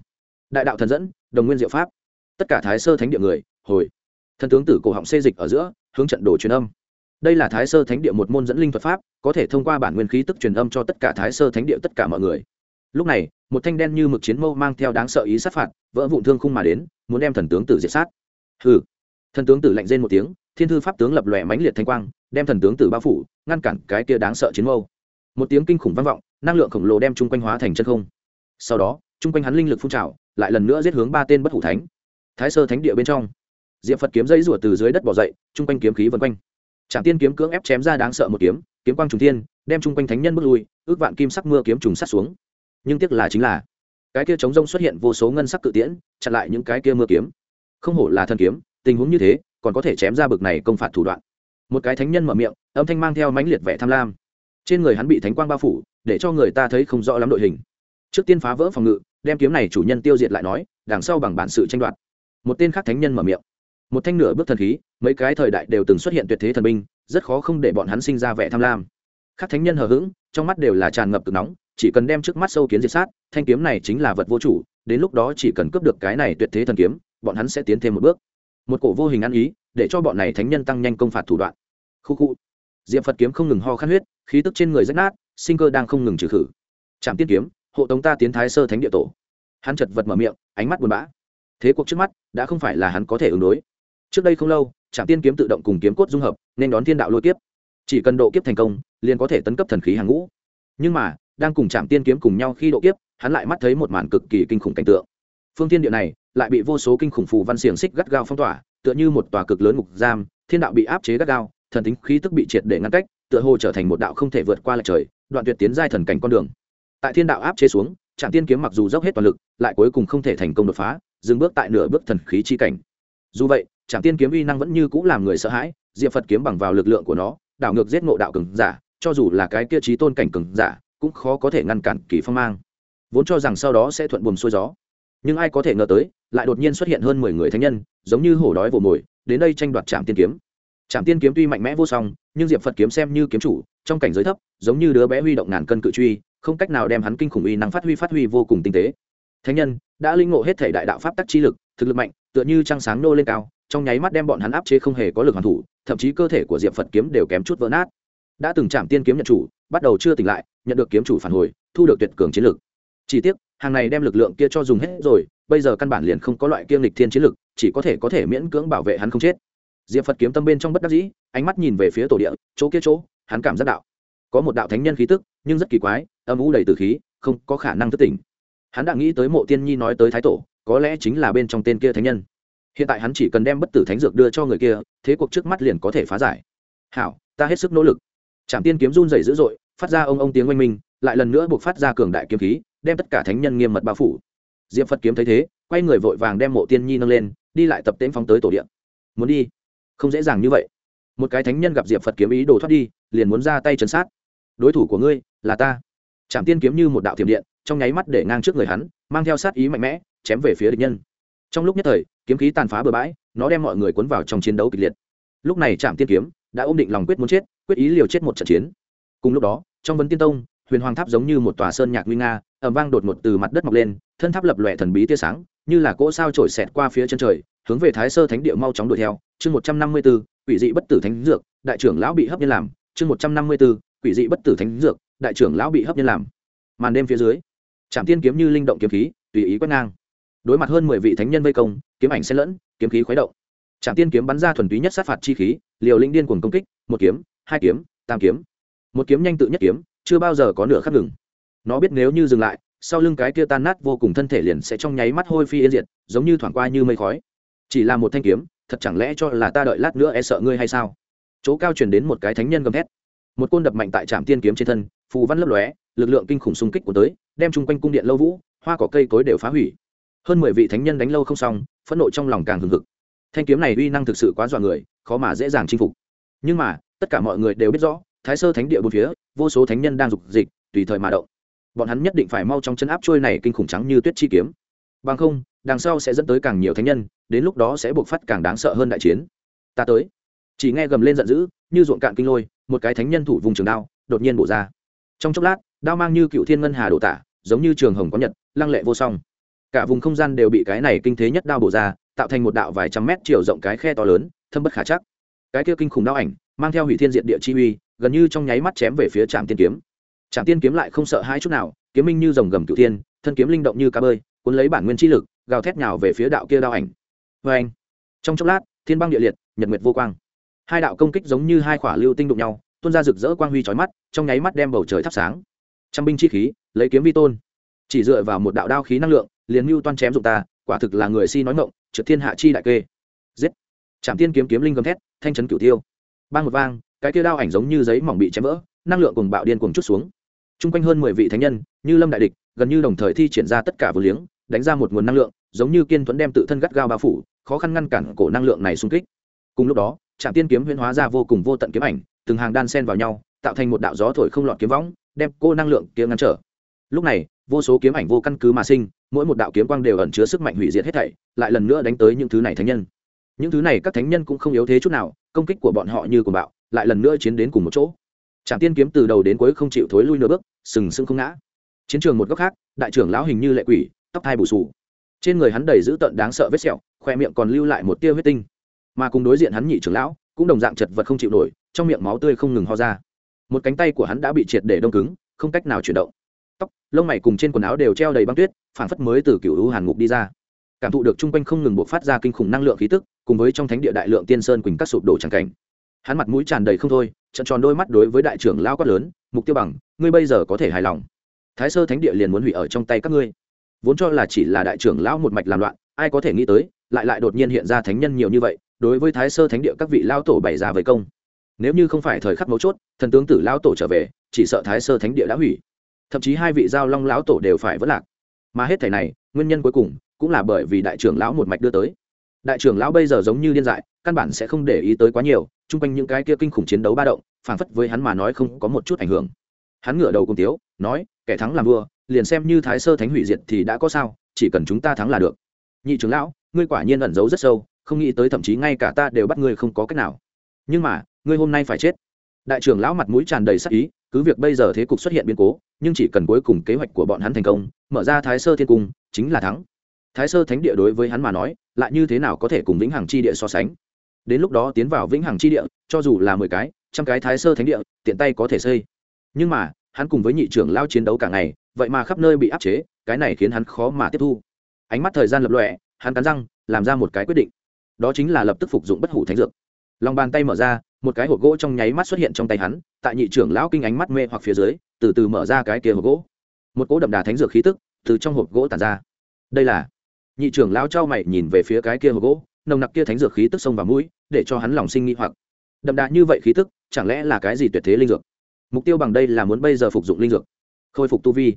Đại đạo thần dẫn, đồng nguyên diệu pháp. Tất cả thái sơ thánh địa người, hồi. Thần tướng tử cổ họng xê dịch ở giữa, hướng trận đồ truyền âm. Đây là thái sơ thánh địa một môn dẫn linh thuật pháp, có thể thông qua bản nguyên khí tức truyền âm cho tất cả thái sơ thánh địa tất cả mọi người. Lúc này, một thanh đen như mực chiến mâu mang theo đáng sợ ý sát phạt, vỡ vụn thương khung mà đến, muốn đem thần tướng tử diệt sát. Hừ. Thần tướng tử lạnh rên một tiếng thiên thư pháp tướng lập lòe mãnh liệt thanh quang, đem thần tướng tử bao phủ, ngăn cản cái kia đáng sợ chiến mâu. Một tiếng kinh khủng vang vọng, năng lượng khổng lồ đem chung quanh hóa thành chân không. Sau đó, chung quanh hắn linh lực phun trào, lại lần nữa giết hướng ba tên bất hủ thánh. Thái sơ thánh địa bên trong, diệp phật kiếm dây rủa từ dưới đất bỏ dậy, chung quanh kiếm khí vân quanh. Trạm tiên kiếm cưỡng ép chém ra đáng sợ một kiếm kiếm quang trùng thiên, đem chung quanh thánh nhân bước lui, ước vạn kim sắc mưa kiếm trùng sát xuống. Nhưng tiếc là chính là, cái kia chống rông xuất hiện vô số ngân sắc cự tiễn, chặn lại những cái kia mưa kiếm. Không hổ là thần kiếm, tình huống như thế còn có thể chém ra bực này công phạt thủ đoạn. Một cái thánh nhân mở miệng, âm thanh mang theo mãnh liệt vẻ tham lam. Trên người hắn bị thánh quang bao phủ, để cho người ta thấy không rõ lắm đội hình. Trước tiên phá vỡ phòng ngự, đem kiếm này chủ nhân tiêu diệt lại nói, đằng sau bằng bản sự tranh đoạt. Một tên khác thánh nhân mở miệng. Một thanh nửa bước thần khí, mấy cái thời đại đều từng xuất hiện tuyệt thế thần binh, rất khó không để bọn hắn sinh ra vẻ tham lam. Các thánh nhân hờ hững, trong mắt đều là tràn ngập cực nóng, chỉ cần đem trước mắt sâu kiến diệt sát, thanh kiếm này chính là vật vô chủ, đến lúc đó chỉ cần cướp được cái này tuyệt thế thần kiếm, bọn hắn sẽ tiến thêm một bước một cổ vô hình ăn ý, để cho bọn này thánh nhân tăng nhanh công phạt thủ đoạn. Khu khu. Diệm phật kiếm không ngừng ho khát huyết, khí tức trên người rách nát, sinh cơ đang không ngừng trừ khử. Trạm tiên kiếm, hộ tống ta tiến thái sơ thánh địa tổ. Hắn chật vật mở miệng, ánh mắt buồn bã. Thế cuộc trước mắt, đã không phải là hắn có thể ứng đối. Trước đây không lâu trạm tiên kiếm tự động cùng kiếm cốt dung hợp, nên đón thiên đạo lôi kiếp. Chỉ cần độ kiếp thành công, liền có thể tấn cấp thần khí hàng ngũ. Nhưng mà, đang cùng trạm tiên kiếm cùng nhau khi độ kiếp, hắn lại mắt thấy một màn cực kỳ kinh khủng cảnh tượng. Phương tiên địa này lại bị vô số kinh khủng phù văn xiềng xích gắt gao phong tỏa, tựa như một tòa cực lớn ngục giam, thiên đạo bị áp chế gắt gao, thần tính khí tức bị triệt để ngăn cách, tựa hồ trở thành một đạo không thể vượt qua lại trời, đoạn tuyệt tiến giai thần cảnh con đường. Tại thiên đạo áp chế xuống, trạm tiên kiếm mặc dù dốc hết toàn lực, lại cuối cùng không thể thành công đột phá, dừng bước tại nửa bước thần khí chi cảnh. Dù vậy, trạm tiên kiếm uy năng vẫn như cũ làm người sợ hãi, diệp phật kiếm bằng vào lực lượng của nó, đảo ngược giết ngộ đạo cường giả, cho dù là cái kia trí tôn cảnh cường giả, cũng khó có thể ngăn cản kỳ phong mang. Vốn cho rằng sau đó sẽ thuận buồm xuôi gió nhưng ai có thể ngờ tới, lại đột nhiên xuất hiện hơn mười người thánh nhân, giống như hổ đói vồ mồi, đến đây tranh đoạt trạm tiên kiếm. Trạm tiên kiếm tuy mạnh mẽ vô song, nhưng diệp phật kiếm xem như kiếm chủ, trong cảnh giới thấp, giống như đứa bé huy động ngàn cân cự truy, không cách nào đem hắn kinh khủng uy năng phát huy phát huy vô cùng tinh tế. Thánh nhân đã linh ngộ hết thể đại đạo pháp tắc chi lực, thực lực mạnh, tựa như trăng sáng nô lên cao, trong nháy mắt đem bọn hắn áp chế không hề có lực hoàn thủ, thậm chí cơ thể của diệp phật kiếm đều kém chút vỡ nát. Đã từng chạm tiên kiếm nhận chủ, bắt đầu chưa tỉnh lại, nhận được kiếm chủ phản hồi, thu được tuyệt cường chiến lực. Chỉ tiếc hàng này đem lực lượng kia cho dùng hết rồi, bây giờ căn bản liền không có loại kiêm lịch thiên chiến lực, chỉ có thể có thể miễn cưỡng bảo vệ hắn không chết. Diệp phật kiếm tâm bên trong bất đắc dĩ, ánh mắt nhìn về phía tổ địa, chỗ kia chỗ, hắn cảm giác đạo. Có một đạo thánh nhân khí tức, nhưng rất kỳ quái, âm u đầy từ khí, không có khả năng thức tỉnh. Hắn đã nghĩ tới mộ tiên nhi nói tới thái tổ, có lẽ chính là bên trong tên kia thánh nhân. Hiện tại hắn chỉ cần đem bất tử thánh dược đưa cho người kia, thế cuộc trước mắt liền có thể phá giải. Hảo, ta hết sức nỗ lực. Trạm tiên kiếm run dày dữ dội, phát ra ông ông tiếng oanh minh, lại lần nữa buộc phát ra cường đại kiếm khí đem tất cả thánh nhân nghiêm mật bao phủ. Diệp phật kiếm thấy thế, quay người vội vàng đem mộ tiên nhi nâng lên, đi lại tập tễm phóng tới tổ điện muốn đi? Không dễ dàng như vậy. Một cái thánh nhân gặp diệp phật kiếm ý đồ thoát đi, liền muốn ra tay chấn sát. Đối thủ của ngươi là ta. Trạm tiên kiếm như một đạo thiểm điện, trong nháy mắt để ngang trước người hắn, mang theo sát ý mạnh mẽ, chém về phía địch nhân. Trong lúc nhất thời, kiếm khí tàn phá bừa bãi, nó đem mọi người cuốn vào trong chiến đấu kịch liệt. Lúc này trạm tiên kiếm đã ôm định lòng quyết muốn chết, quyết ý liều chết một trận chiến. Cùng lúc đó, trong vấn tiên tông huyền hoàng tháp giống như một tòa sơn nhạc nguy nga ẩm vang đột ngột từ mặt đất mọc lên, thân tháp lập lòe thần bí tia sáng, như là cỗ sao trổi xẹt qua phía chân trời, hướng về thái sơ thánh địa mau chóng đuổi theo. Chương một trăm năm mươi b ố quỷ dị bất tử thánh dược, đại trưởng lão bị hấp nhân làm. Chương một trăm năm mươi b ố quỷ dị bất tử thánh dược, đại trưởng lão bị hấp nhân làm. Màn đêm phía dưới trạm tiên kiếm như linh động kiếm khí, tùy ý quét ngang. Đối mặt hơn mười vị thánh nhân vây công, kiếm ảnh xen lẫn, kiếm khí khuấy động. Trạm tiên kiếm bắn ra thuần túy nhất sát phạt chi khí, liều linh điên cuồng công kích, một kiếm, hai kiếm, tam kiếm. Một kiếm nhanh tự nhất kiếm chưa bao giờ có nửa khắc ngừng. Nó biết nếu như dừng lại, sau lưng cái kia tan nát vô cùng thân thể liền sẽ trong nháy mắt hôi phi yên diệt, giống như thoảng qua như mây khói. Chỉ là một thanh kiếm, thật chẳng lẽ cho là ta đợi lát nữa e sợ ngươi hay sao? Chỗ cao chuyển đến một cái thánh nhân gầm thét. Một côn đập mạnh tại trạm tiên kiếm trên thân, phù văn lấp lóe, lực lượng kinh khủng xung kích của tới, đem chung quanh cung điện lâu vũ, hoa cỏ cây cối đều phá hủy. Hơn mười vị thánh nhân đánh lâu không xong, phẫn nộ trong lòng càng hừng hực. Thanh kiếm này uy năng thực sự quá dọa người, khó mà dễ dàng chinh phục. Nhưng mà, tất cả mọi người đều biết rõ thái sơ thánh địa bốn phía, vô số thánh nhân đang dục dịch, tùy thời mà động. Bọn hắn nhất định phải mau trong chân áp trôi này kinh khủng trắng như tuyết chi kiếm. Bằng không, đằng sau sẽ dẫn tới càng nhiều thánh nhân, đến lúc đó sẽ buộc phát càng đáng sợ hơn đại chiến. Ta tới. Chỉ nghe gầm lên giận dữ, như ruộng cạn kinh lôi, một cái thánh nhân thủ vùng trường đao, đột nhiên bổ ra. Trong chốc lát, đao mang như cựu thiên ngân hà đổ tả, giống như trường hồng có nhật, lăng lệ vô song. Cả vùng không gian đều bị cái này kinh thế nhất đao bổ ra, tạo thành một đạo vài trăm mét chiều rộng cái khe to lớn, thâm bất khả chắc. Cái kia kinh khủng đao ảnh mang theo hủy thiên diện địa chi uy, gần như trong nháy mắt chém về phía trạm tiên kiếm. Trạm tiên kiếm lại không sợ hai chút nào, kiếm minh như dòng gầm cửu thiên, thân kiếm linh động như cá bơi, cuốn lấy bản nguyên chi lực, gào thét nhào về phía đạo kia đao ảnh. Vê anh, trong chốc lát, thiên băng địa liệt, nhật nguyệt vô quang. Hai đạo công kích giống như hai khỏa lưu tinh đụng nhau, tuôn ra rực rỡ quang huy chói mắt, trong nháy mắt đem bầu trời thắp sáng. Trăm binh chi khí, lấy kiếm vi tôn. Chỉ dựa vào một đạo đao khí năng lượng, liền mưu toan chém dụng ta, quả thực là người si nói ngộng trượt thiên hạ chi đại kê. Giết. Trạm tiên kiếm kiếm linh gầm thét, thanh trấn cửu tiêu bang một vang, cái kia đao ảnh giống như giấy mỏng bị chém vỡ, năng lượng cùng bạo điên cùng chút xuống. Chung quanh hơn mười vị thánh nhân, như lâm đại địch, gần như đồng thời thi triển ra tất cả vừa liếng, đánh ra một nguồn năng lượng, giống như kiên thuẫn đem tự thân gắt gao bao phủ, khó khăn ngăn cản cổ năng lượng này xung kích. Cùng lúc đó, trạm tiên kiếm huyễn hóa ra vô cùng vô tận kiếm ảnh, từng hàng đan sen vào nhau, tạo thành một đạo gió thổi không lọt kiếm võng, đem cô năng lượng kia ngăn trở. Lúc này, vô số kiếm ảnh vô căn cứ mà sinh, mỗi một đạo kiếm quang đều ẩn chứa sức mạnh hủy diệt hết thảy, lại lần nữa đánh tới những thứ này thánh nhân. Những thứ này các thánh nhân cũng không yếu thế chút nào công kích của bọn họ như của bạo, lại lần nữa chiến đến cùng một chỗ. Trạm tiên kiếm từ đầu đến cuối không chịu thối lui nửa bước, sừng sững không ngã. Chiến trường một góc khác, đại trưởng lão hình như lệ quỷ, tóc thai bù sù trên người hắn đầy dữ tợn đáng sợ vết sẹo, khoe miệng còn lưu lại một tia huyết tinh. Mà cùng đối diện hắn nhị trưởng lão, cũng đồng dạng chật vật không chịu nổi, trong miệng máu tươi không ngừng ho ra. Một cánh tay của hắn đã bị triệt để đông cứng, không cách nào chuyển động. Tóc, lông mày cùng trên quần áo đều treo đầy băng tuyết phản phất mới từ cựu u hàn ngục đi ra. Cảm thụ được chung quanh không ngừng buộc phát ra kinh khủng năng lượng khí tức cùng với trong thánh địa đại lượng tiên sơn quỳnh các sụp đổ tràng cảnh. Hắn mặt mũi tràn đầy không thôi trận tròn đôi mắt đối với đại trưởng lao quát lớn, mục tiêu bằng, ngươi bây giờ có thể hài lòng. Thái sơ thánh địa liền muốn hủy ở trong tay các ngươi. Vốn cho là chỉ là đại trưởng lão một mạch làm loạn, ai có thể nghĩ tới, lại lại đột nhiên hiện ra thánh nhân nhiều như vậy, đối với thái sơ thánh địa các vị lao tổ bày ra với công. Nếu như không phải thời khắc mấu chốt, thần tướng tử lao tổ trở về, chỉ sợ thái sơ thánh địa đã hủy. Thậm chí hai vị giao long lão tổ đều phải vất lạc. Mà hết thảy này, nguyên nhân cuối cùng cũng là bởi vì đại trưởng lão một mạch đưa tới đại trưởng lão bây giờ giống như điên dại, căn bản sẽ không để ý tới quá nhiều, chung quanh những cái kia kinh khủng chiến đấu ba động, phảng phất với hắn mà nói không có một chút ảnh hưởng. Hắn ngửa đầu cùng tiếu, nói, kẻ thắng làm vua, liền xem như thái sơ thánh hủy diệt thì đã có sao, chỉ cần chúng ta thắng là được. Nhị trưởng lão, ngươi quả nhiên ẩn giấu rất sâu, không nghĩ tới thậm chí ngay cả ta đều bắt ngươi không có cách nào. Nhưng mà, ngươi hôm nay phải chết. Đại trưởng lão mặt mũi tràn đầy sắc ý, cứ việc bây giờ thế cục xuất hiện biến cố, nhưng chỉ cần cuối cùng kế hoạch của bọn hắn thành công, mở ra thái sơ thiên cung, chính là thắng thái sơ thánh địa đối với hắn mà nói, lại như thế nào có thể cùng vĩnh hằng chi địa so sánh? Đến lúc đó tiến vào vĩnh hằng chi địa, cho dù là mười cái, trăm cái thái sơ thánh địa, tiện tay có thể xây. Nhưng mà, hắn cùng với nhị trưởng lao chiến đấu cả ngày, vậy mà khắp nơi bị áp chế, cái này khiến hắn khó mà tiếp thu. Ánh mắt thời gian lập lọe hắn cắn răng, làm ra một cái quyết định. Đó chính là lập tức phục dụng bất hủ thánh dược. Lòng bàn tay mở ra, một cái hộp gỗ trong nháy mắt xuất hiện trong tay hắn, tại nhị trưởng lão kinh ánh mắt mê hoặc phía dưới, từ từ mở ra cái kia hộp gỗ. Một cỗ đậm đà thánh dược khí tức từ trong hộp gỗ tàn ra. Đây là nhị trưởng lão trao mày nhìn về phía cái kia hộp gỗ, nồng nặc kia thánh dược khí tức sông vào mũi, để cho hắn lòng sinh nghi hoặc. Đậm đà như vậy khí tức, chẳng lẽ là cái gì tuyệt thế linh dược? Mục tiêu bằng đây là muốn bây giờ phục dụng linh dược. Khôi phục tu vi.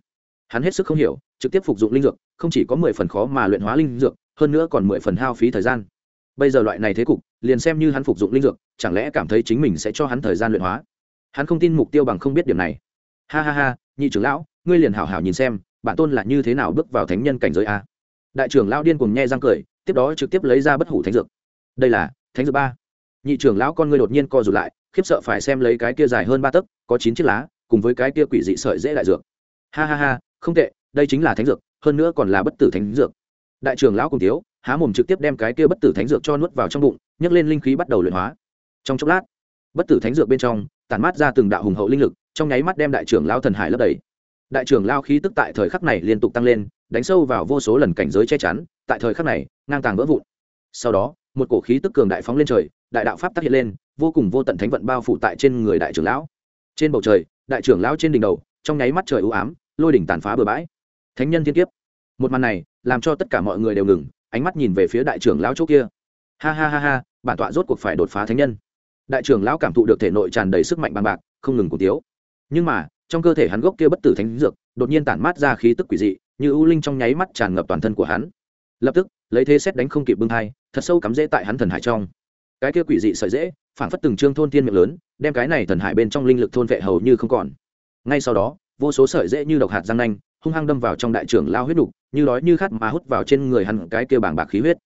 Hắn hết sức không hiểu, trực tiếp phục dụng linh dược, không chỉ có mười phần khó mà luyện hóa linh dược, hơn nữa còn mười phần hao phí thời gian. Bây giờ loại này thế cục, liền xem như hắn phục dụng linh dược, chẳng lẽ cảm thấy chính mình sẽ cho hắn thời gian luyện hóa? Hắn không tin mục tiêu bằng không biết điểm này. Ha ha ha, nhị trưởng lão, ngươi liền hảo hảo nhìn xem, bản tôn là như thế nào bước vào thánh nhân cảnh giới a? Đại trưởng lão điên cùng nhe răng cười, tiếp đó trực tiếp lấy ra bất hủ thánh dược. Đây là thánh dược ba. Nhị trưởng lão con ngươi đột nhiên co rụt lại, khiếp sợ phải xem lấy cái kia dài hơn ba tấc, có chín chiếc lá, cùng với cái kia quỷ dị sợi dễ đại dược. Ha ha ha, không tệ, đây chính là thánh dược, hơn nữa còn là bất tử thánh dược. Đại trưởng lão cùng tiếu há mồm trực tiếp đem cái kia bất tử thánh dược cho nuốt vào trong bụng, nhấc lên linh khí bắt đầu luyện hóa. Trong chốc lát, bất tử thánh dược bên trong, tản mát ra từng đạo hùng hậu linh lực, trong nháy mắt đem đại trưởng lao thần hải lấp đầy. Đại trưởng lao khí tức tại thời khắc này liên tục tăng lên đánh sâu vào vô số lần cảnh giới che chắn, tại thời khắc này, ngang tàng vỡ vụn. Sau đó, một cổ khí tức cường đại phóng lên trời, đại đạo pháp tác hiện lên, vô cùng vô tận thánh vận bao phủ tại trên người đại trưởng lão. Trên bầu trời, đại trưởng lão trên đỉnh đầu, trong nháy mắt trời ưu ám, lôi đỉnh tàn phá bừa bãi. Thánh nhân thiên kiếp. Một màn này, làm cho tất cả mọi người đều ngừng, ánh mắt nhìn về phía đại trưởng lão chỗ kia. Ha ha ha ha, bản tọa rốt cuộc phải đột phá thánh nhân. Đại trưởng lão cảm thụ được thể nội tràn đầy sức mạnh bằng bạc, không ngừng cổ tiếu. Nhưng mà, trong cơ thể hắn gốc kia bất tử thánh dược, đột nhiên tản mát ra khí tức quỷ dị như u linh trong nháy mắt tràn ngập toàn thân của hắn. Lập tức, lấy thế xét đánh không kịp bưng thai, thật sâu cắm rễ tại hắn thần hải trong. Cái kia quỷ dị sợi dễ phản phất từng trương thôn tiên miệng lớn, đem cái này thần hải bên trong linh lực thôn vệ hầu như không còn. Ngay sau đó, vô số sợi dễ như độc hạt răng nanh, hung hăng đâm vào trong đại trưởng lao huyết đục như đói như khát mà hút vào trên người hắn cái kia bảng bạc khí huyết.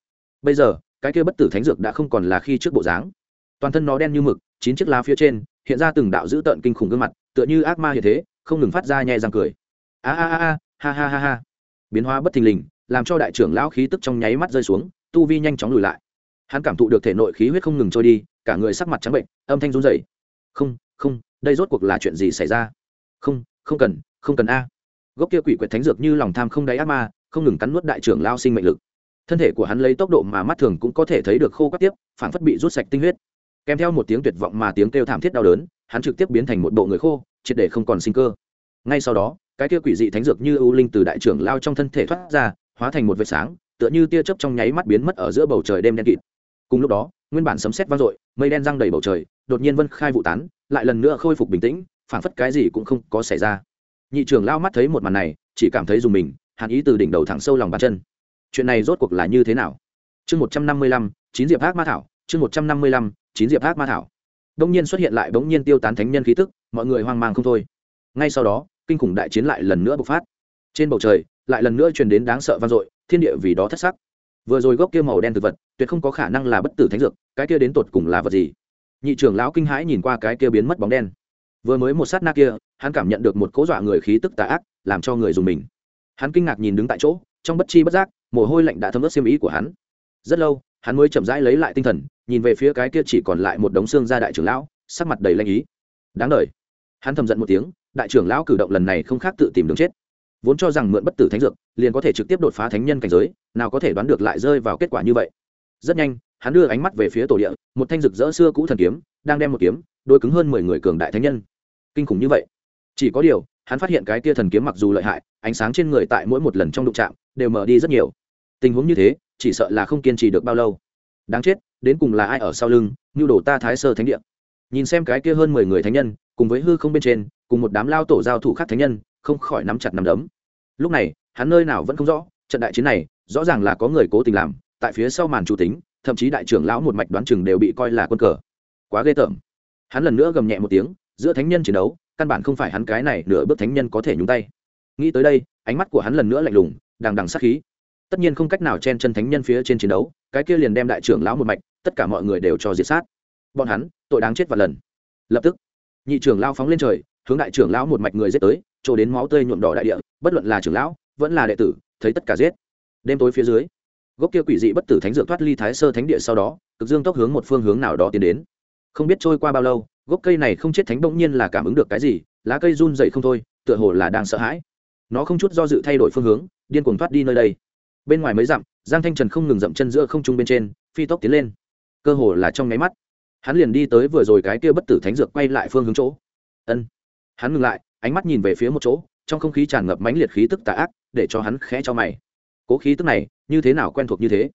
Bây giờ, cái kia bất tử thánh dược đã không còn là khi trước bộ dáng. Toàn thân nó đen như mực, chín chiếc lá phía trên, hiện ra từng đạo dữ tợn kinh khủng gương mặt, tựa như ác ma hiện thế, không ngừng phát ra nhẹ răng cười. A a a a ha ha ha ha. Biến hóa bất thình lình, làm cho đại trưởng lão khí tức trong nháy mắt rơi xuống, tu vi nhanh chóng lùi lại. Hắn cảm thụ được thể nội khí huyết không ngừng trôi đi, cả người sắc mặt trắng bệnh, âm thanh run rẩy. Không không, đây rốt cuộc là chuyện gì xảy ra? Không không cần không cần a. Gốc kia quỷ quyệt thánh dược như lòng tham không đáy ác ma, không ngừng cắn nuốt đại trưởng lao sinh mệnh lực. Thân thể của hắn lấy tốc độ mà mắt thường cũng có thể thấy được khô các tiếp, phản phất bị rút sạch tinh huyết. Kèm theo một tiếng tuyệt vọng mà tiếng kêu thảm thiết đau đớn, hắn trực tiếp biến thành một bộ người khô, triệt để không còn sinh cơ. Ngay sau đó cái kia quỷ dị thánh dược như ưu linh từ đại trưởng lao trong thân thể thoát ra, hóa thành một vệt sáng, tựa như tia chớp trong nháy mắt biến mất ở giữa bầu trời đêm đen kịt. Cùng lúc đó, nguyên bản sấm sét vang dội, mây đen răng đầy bầu trời, đột nhiên vân khai vụ tán, lại lần nữa khôi phục bình tĩnh phản phất cái gì cũng không có xảy ra. Nhị trưởng lao mắt thấy một màn này, chỉ cảm thấy dùng mình, hàn ý từ đỉnh đầu thẳng sâu lòng bàn chân. Chuyện này rốt cuộc là như thế nào? Chương một trăm năm mươi lăm, chín diệp hát ma thảo, chương một trăm năm mươi lăm, chín diệp hát ma thảo. Đông nhiên xuất hiện lại bỗng nhiên tiêu tán thánh nhân khí tức, mọi người hoang mang không thôi. Ngay sau đó kinh khủng đại chiến lại lần nữa bộc phát. Trên bầu trời, lại lần nữa truyền đến đáng sợ vang dội, thiên địa vì đó thất sắc. Vừa rồi gốc kia màu đen thực vật, tuyệt không có khả năng là bất tử thánh dược, cái kia đến tột cùng là vật gì? Nhị trưởng lão kinh hãi nhìn qua cái kia biến mất bóng đen. Vừa mới một sát na kia, hắn cảm nhận được một cố dọa người khí tức tà ác, làm cho người dùng mình. Hắn kinh ngạc nhìn đứng tại chỗ, trong bất chi bất giác, mồ hôi lạnh đã thấm ướt xiêm ý của hắn. Rất lâu, hắn mới chậm rãi lấy lại tinh thần, nhìn về phía cái kia chỉ còn lại một đống xương ra đại trưởng lão, sắc mặt đầy lanh ý. Đáng đ hắn thầm giận một tiếng đại trưởng lão cử động lần này không khác tự tìm đường chết. Vốn cho rằng mượn bất tử thánh dược, liền có thể trực tiếp đột phá thánh nhân cảnh giới, nào có thể đoán được lại rơi vào kết quả như vậy. Rất nhanh, hắn đưa ánh mắt về phía tổ địa, một thanh rực rỡ xưa cũ thần kiếm, đang đem một kiếm đôi cứng hơn mười người cường đại thánh nhân. Kinh khủng như vậy. Chỉ có điều, hắn phát hiện cái kia thần kiếm mặc dù lợi hại, ánh sáng trên người tại mỗi một lần trong đụng chạm, đều mở đi rất nhiều. Tình huống như thế, chỉ sợ là không kiên trì được bao lâu. Đáng chết, đến cùng là ai ở sau lưng như đổ ta thái sơ thánh địa. Nhìn xem cái kia hơn mười người thánh nhân, cùng với hư không bên trên cùng một đám lao tổ giao thủ khác thánh nhân, không khỏi nắm chặt nắm đấm. Lúc này, hắn nơi nào vẫn không rõ, trận đại chiến này, rõ ràng là có người cố tình làm, tại phía sau màn chủ tính, thậm chí đại trưởng lão một mạch đoán chừng đều bị coi là quân cờ. Quá ghê tởm. Hắn lần nữa gầm nhẹ một tiếng, giữa thánh nhân chiến đấu, căn bản không phải hắn cái này nửa bước thánh nhân có thể nhúng tay. Nghĩ tới đây, ánh mắt của hắn lần nữa lạnh lùng, đằng đằng sát khí. Tất nhiên không cách nào chen chân thánh nhân phía trên chiến đấu, cái kia liền đem đại trưởng lão một mạch, tất cả mọi người đều cho diệt sát. Bọn hắn, tội đáng chết và lần. Lập tức, nhị trưởng lao phóng lên trời hướng đại trưởng lão một mạch người giết tới, chỗ đến máu tươi nhuộm đỏ đại địa, bất luận là trưởng lão, vẫn là đệ tử, thấy tất cả giết. Đêm tối phía dưới, gốc kia quỷ dị bất tử thánh dược thoát ly thái sơ thánh địa sau đó, cực dương tốc hướng một phương hướng nào đó tiến đến. Không biết trôi qua bao lâu, gốc cây này không chết thánh bỗng nhiên là cảm ứng được cái gì, lá cây run dậy không thôi, tựa hồ là đang sợ hãi. Nó không chút do dự thay đổi phương hướng, điên cuồng thoát đi nơi đây. Bên ngoài mấy dặm, giang thanh trần không ngừng dậm chân giữa không trung bên trên, phi tốc tiến lên. Cơ hồ là trong nháy mắt, hắn liền đi tới vừa rồi cái kia bất tử thánh dược quay lại phương hướng chỗ. Ân hắn ngừng lại, ánh mắt nhìn về phía một chỗ, trong không khí tràn ngập mãnh liệt khí tức tà ác, để cho hắn khẽ cho mày. Cố khí tức này, như thế nào quen thuộc như thế?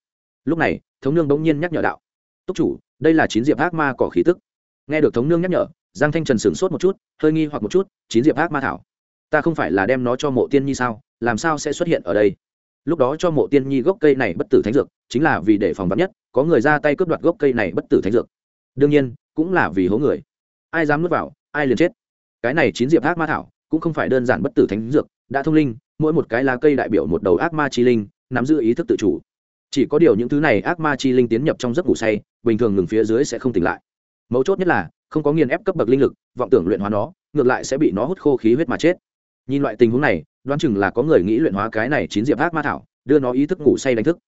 Lúc này, thống nương bỗng nhiên nhắc nhở đạo. Túc chủ, đây là chín diệp ác ma cỏ khí tức. Nghe được thống nương nhắc nhở, giang thanh trần sửng sốt một chút, hơi nghi hoặc một chút, chín diệp ác ma thảo, ta không phải là đem nó cho mộ tiên nhi sao? Làm sao sẽ xuất hiện ở đây? Lúc đó cho mộ tiên nhi gốc cây này bất tử thánh dược, chính là vì để phòng vắn nhất, có người ra tay cướp đoạt gốc cây này bất tử thánh dược. Đương nhiên, cũng là vì hố người. Ai dám nuốt vào, ai liền chết cái này chín diệp ác ma thảo, cũng không phải đơn giản bất tử thánh dược, đã thông linh, mỗi một cái lá cây đại biểu một đầu ác ma chi linh, nắm giữ ý thức tự chủ. Chỉ có điều những thứ này ác ma chi linh tiến nhập trong giấc ngủ say, bình thường ngừng phía dưới sẽ không tỉnh lại. Mấu chốt nhất là, không có nghiền ép cấp bậc linh lực, vọng tưởng luyện hóa nó, ngược lại sẽ bị nó hút khô khí huyết mà chết. Nhìn loại tình huống này, đoán chừng là có người nghĩ luyện hóa cái này chín diệp ác ma thảo, đưa nó ý thức ngủ say đánh thức.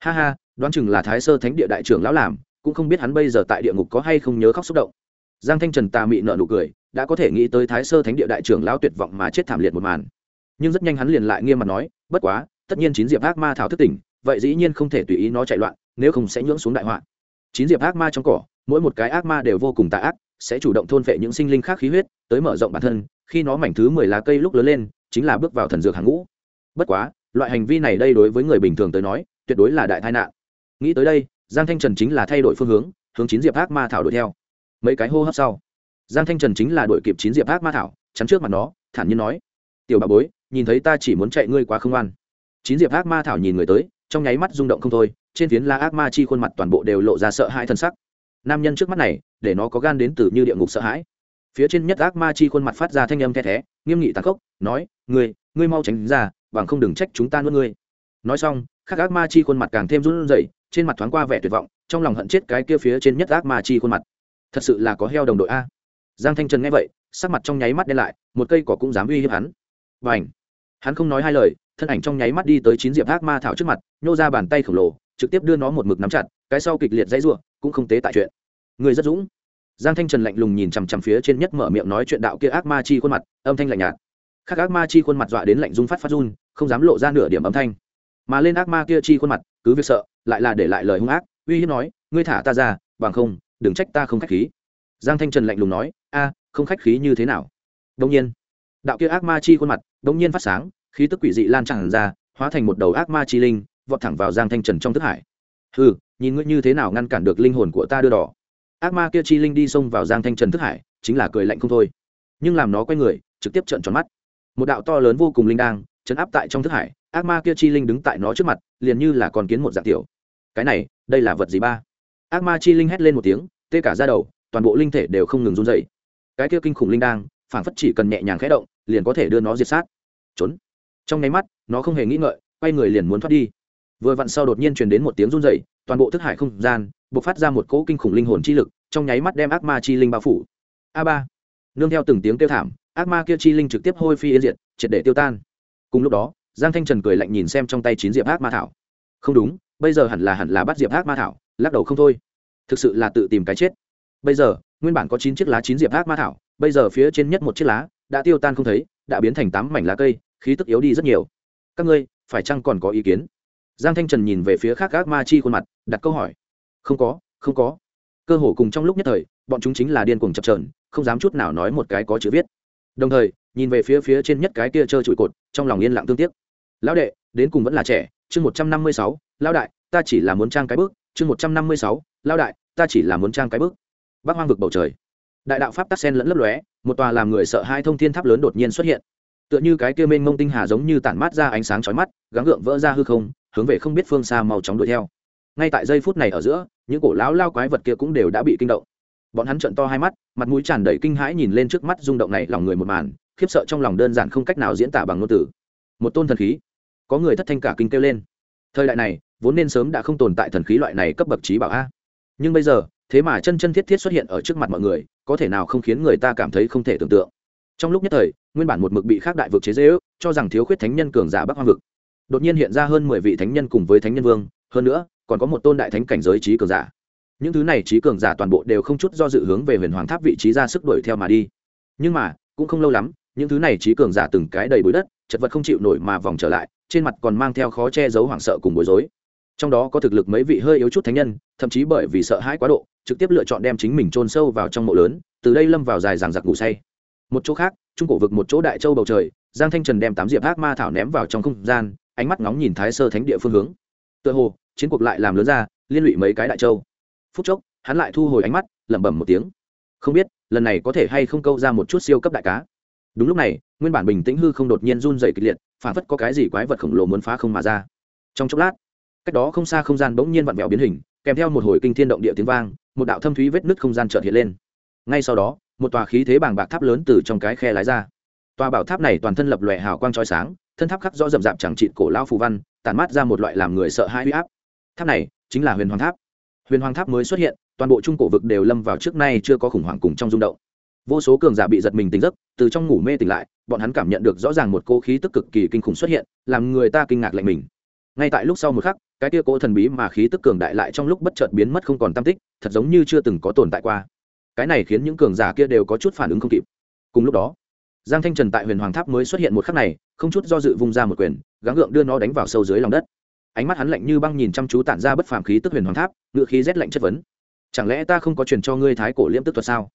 Ha ha, đoán chừng là thái sơ thánh địa đại trưởng lão làm, cũng không biết hắn bây giờ tại địa ngục có hay không nhớ khóc xúc động. Giang thanh trần tà mị nợ nụ cười đã có thể nghĩ tới thái sơ thánh địa đại trưởng lão tuyệt vọng mà chết thảm liệt một màn. Nhưng rất nhanh hắn liền lại nghiêm mặt nói, bất quá, tất nhiên chín diệp ác ma thảo thức tỉnh, vậy dĩ nhiên không thể tùy ý nó chạy loạn, nếu không sẽ nhưỡng xuống đại họa. Chín diệp ác ma trong cỏ, mỗi một cái ác ma đều vô cùng tà ác, sẽ chủ động thôn phệ những sinh linh khác khí huyết, tới mở rộng bản thân, khi nó mảnh thứ mười lá cây lúc lớn lên, chính là bước vào thần dược hàng ngũ. Bất quá, loại hành vi này đây đối với người bình thường tới nói, tuyệt đối là đại tai nạn. Nghĩ tới đây, giang thanh trần chính là thay đổi phương hướng hướng chín diệp ác ma thảo đuổi theo. Mấy cái hô hấp sau giang thanh trần chính là đội kịp chín diệp ác ma thảo, chắn trước mặt nó, thản nhiên nói, tiểu bà bối, nhìn thấy ta chỉ muốn chạy ngươi quá không ăn chín diệp ác ma thảo nhìn người tới, trong nháy mắt rung động không thôi, trên phiến la ác ma chi khuôn mặt toàn bộ đều lộ ra sợ hãi thân sắc. Nam nhân trước mắt này, để nó có gan đến từ như địa ngục sợ hãi. Phía trên nhất ác ma chi khuôn mặt phát ra thanh âm the thé, nghiêm nghị tàn khốc, nói, ngươi ngươi mau tránh ra, bằng không đừng trách chúng ta nuốt ngươi. Nói xong, khắc ác ma chi khuôn mặt càng thêm run rẩy, trên mặt thoáng qua vẻ tuyệt vọng, trong lòng hận chết cái kia phía trên nhất ác ma chi khuôn mặt. Thật sự là có heo đồng đội a giang thanh trần nghe vậy, sắc mặt trong nháy mắt đen lại, một cây cỏ cũng dám uy hiếp hắn. Và ảnh hắn không nói hai lời, thân ảnh trong nháy mắt đi tới chín diệp ác ma thảo trước mặt, nhô ra bàn tay khổng lồ, trực tiếp đưa nó một mực nắm chặt, cái sau kịch liệt dãy ruộng cũng không tế tại chuyện. Người rất dũng. Giang thanh trần lạnh lùng nhìn chằm chằm phía trên nhất mở miệng nói chuyện đạo kia ác ma chi khuôn mặt, âm thanh lạnh nhạt. Khác ác ma chi khuôn mặt dọa đến lạnh rung phát phát run, không dám lộ ra nửa điểm âm thanh. Mà lên ác ma kia chi khuôn mặt, cứ việc sợ, lại là để lại lời hung ác, uy hiếp nói, ngươi thả ta ra, bằng không, đừng trách ta không khách khí giang thanh trần lạnh lùng nói a không khách khí như thế nào? Đông nhiên đạo kia ác ma chi khuôn mặt đông nhiên phát sáng khí tức quỷ dị lan tràn ra hóa thành một đầu ác ma chi linh vọt thẳng vào giang thanh trần trong thức hải. Hừ, nhìn ngươi như thế nào ngăn cản được linh hồn của ta đưa đỏ. Ác ma kia chi linh đi xông vào giang thanh trần thức hải chính là cười lạnh không thôi. Nhưng làm nó quay người trực tiếp trợn tròn mắt. Một đạo to lớn vô cùng linh đang chấn áp tại trong thức hải ác ma kia chi linh đứng tại nó trước mặt liền như là con kiến một dạng tiểu. Cái này đây là vật gì ba? Ác ma chi linh hét lên một tiếng tê cả ra đầu toàn bộ linh thể đều không ngừng run dậy cái kia kinh khủng linh đang phản phất chỉ cần nhẹ nhàng khẽ động, liền có thể đưa nó diệt sát. Trốn. Trong nháy mắt, nó không hề nghĩ ngợi, quay người liền muốn thoát đi. Vừa vặn sau đột nhiên truyền đến một tiếng run dậy toàn bộ thức hải không gian b ộ c phát ra một cỗ kinh khủng linh hồn chi lực, trong nháy mắt đem ác ma chi linh bao phủ. A ba. Nương theo từng tiếng kêu thảm, ác ma kia chi linh trực tiếp hôi phi yên diệt, triệt để tiêu tan. Cùng lúc đó, giang thanh trần cười lạnh nhìn xem trong tay chín diệp ác ma thảo. Không đúng, bây giờ hẳn là hẳn là bắt diệp ác ma thảo, lắc đầu không thôi. Thực sự là tự tìm cái chết bây giờ, nguyên bản có chín chiếc lá chín diệp ác ma thảo, bây giờ phía trên nhất một chiếc lá, đã tiêu tan không thấy, đã biến thành tám mảnh lá cây, khí tức yếu đi rất nhiều. Các ngươi, phải chăng còn có ý kiến? Giang thanh trần nhìn về phía khác ác ma chi khuôn mặt, đặt câu hỏi. Không có không có. Cơ hồ cùng trong lúc nhất thời, bọn chúng chính là điên cuồng chập trờn không dám chút nào nói một cái có chữ viết. Đồng thời, nhìn về phía phía trên nhất cái kia trơ trụi cột, trong lòng yên lặng tương tiếc. Lão đệ, đến cùng vẫn là trẻ, chương một trăm năm mươi sáu, lão đại, ta chỉ là muốn trang cái bước, chương một trăm năm mươi sáu, lão đại, ta chỉ là muốn trang cái bước bắc hoang vực bầu trời. Đại đạo pháp tắc sen lẫn lấp lóe, một tòa làm người sợ hai thông thiên tháp lớn đột nhiên xuất hiện. Tựa như cái kia mênh mông tinh hà giống như tản mát ra ánh sáng chói mắt, gắng gượng vỡ ra hư không, hướng về không biết phương xa mau chóng đuổi theo. Ngay tại giây phút này ở giữa, những cổ lão lao quái vật kia cũng đều đã bị kinh động. Bọn hắn trợn to hai mắt, mặt mũi tràn đầy kinh hãi nhìn lên trước mắt rung động này lòng người một màn, khiếp sợ trong lòng đơn giản không cách nào diễn tả bằng ngôn từ. Một tôn thần khí. Có người thất thanh cả kinh kêu lên. Thời đại này, vốn nên sớm đã không tồn tại thần khí loại này cấp bậc trí bảo a. Nhưng bây giờ thế mà chân chân thiết thiết xuất hiện ở trước mặt mọi người, có thể nào không khiến người ta cảm thấy không thể tưởng tượng. Trong lúc nhất thời, nguyên bản một mực bị khác đại vực chế dễ ước cho rằng thiếu khuyết thánh nhân cường giả bắc hoang vực. Đột nhiên hiện ra hơn mười vị thánh nhân cùng với thánh nhân vương, hơn nữa, còn có một tôn đại thánh cảnh giới trí cường giả. Những thứ này trí cường giả toàn bộ đều không chút do dự hướng về huyền hoàng tháp vị trí ra sức đuổi theo mà đi. Nhưng mà, cũng không lâu lắm, những thứ này trí cường giả từng cái đầy bụi đất, chật vật không chịu nổi mà vòng trở lại, trên mặt còn mang theo khó che giấu hoảng sợ cùng bối rối. Trong đó có thực lực mấy vị hơi yếu chút thánh nhân, thậm chí bởi vì sợ hãi quá độ trực tiếp lựa chọn đem chính mình chôn sâu vào trong mộ lớn, từ đây lâm vào dài ràng giặc ngủ say. Một chỗ khác, trung cổ vực một chỗ đại châu bầu trời, giang thanh trần đem tám diệp ác ma thảo ném vào trong không gian, ánh mắt ngóng nhìn thái sơ thánh địa phương hướng. Tựa hồ, chiến cuộc lại làm lớn ra, liên lụy mấy cái đại châu. Phút chốc, hắn lại thu hồi ánh mắt, lẩm bẩm một tiếng. Không biết, lần này có thể hay không câu ra một chút siêu cấp đại cá. Đúng lúc này, nguyên bản bình tĩnh hư không đột nhiên run dày kịch liệt, phản phất có cái gì quái vật khổng lồ muốn phá không mà ra. Trong chốc lát, cách đó không xa không gian bỗng nhiên vặn vẹo biến hình kèm theo một hồi kinh thiên động địa tiếng vang, một đạo thâm thúy vết nứt không gian trợt hiện lên. Ngay sau đó, một tòa khí thế bàng bạc tháp lớn từ trong cái khe lái ra. Tòa bảo tháp này toàn thân lập lòe hào quang trói sáng, thân tháp khắc rõ rậm rạp chẳng trịn cổ lao phù văn, tản mát ra một loại làm người sợ hãi huy áp. Tháp này chính là huyền hoàng tháp. Huyền hoàng tháp mới xuất hiện, toàn bộ trung cổ vực đều lâm vào trước nay chưa có khủng hoảng cùng trong rung động. Vô số cường giả bị giật mình tỉnh giấc, từ trong ngủ mê tỉnh lại, bọn hắn cảm nhận được rõ ràng một cô khí tức cực kỳ kinh khủng xuất hiện, làm người ta kinh ngạc lạnh mình ngay tại lúc sau một khắc, cái kia cỗ thần bí mà khí tức cường đại lại trong lúc bất chợt biến mất không còn tam tích, thật giống như chưa từng có tồn tại qua. Cái này khiến những cường giả kia đều có chút phản ứng không kịp. Cùng lúc đó, giang thanh trần tại huyền hoàng tháp mới xuất hiện một khắc này, không chút do dự vung ra một quyền, gắng gượng đưa nó đánh vào sâu dưới lòng đất. Ánh mắt hắn lạnh như băng nhìn chăm chú tản ra bất phàm khí tức huyền hoàng tháp, ngựa khí rét lạnh chất vấn. Chẳng lẽ ta không có truyền cho ngươi thái cổ liễm tức thuật sao?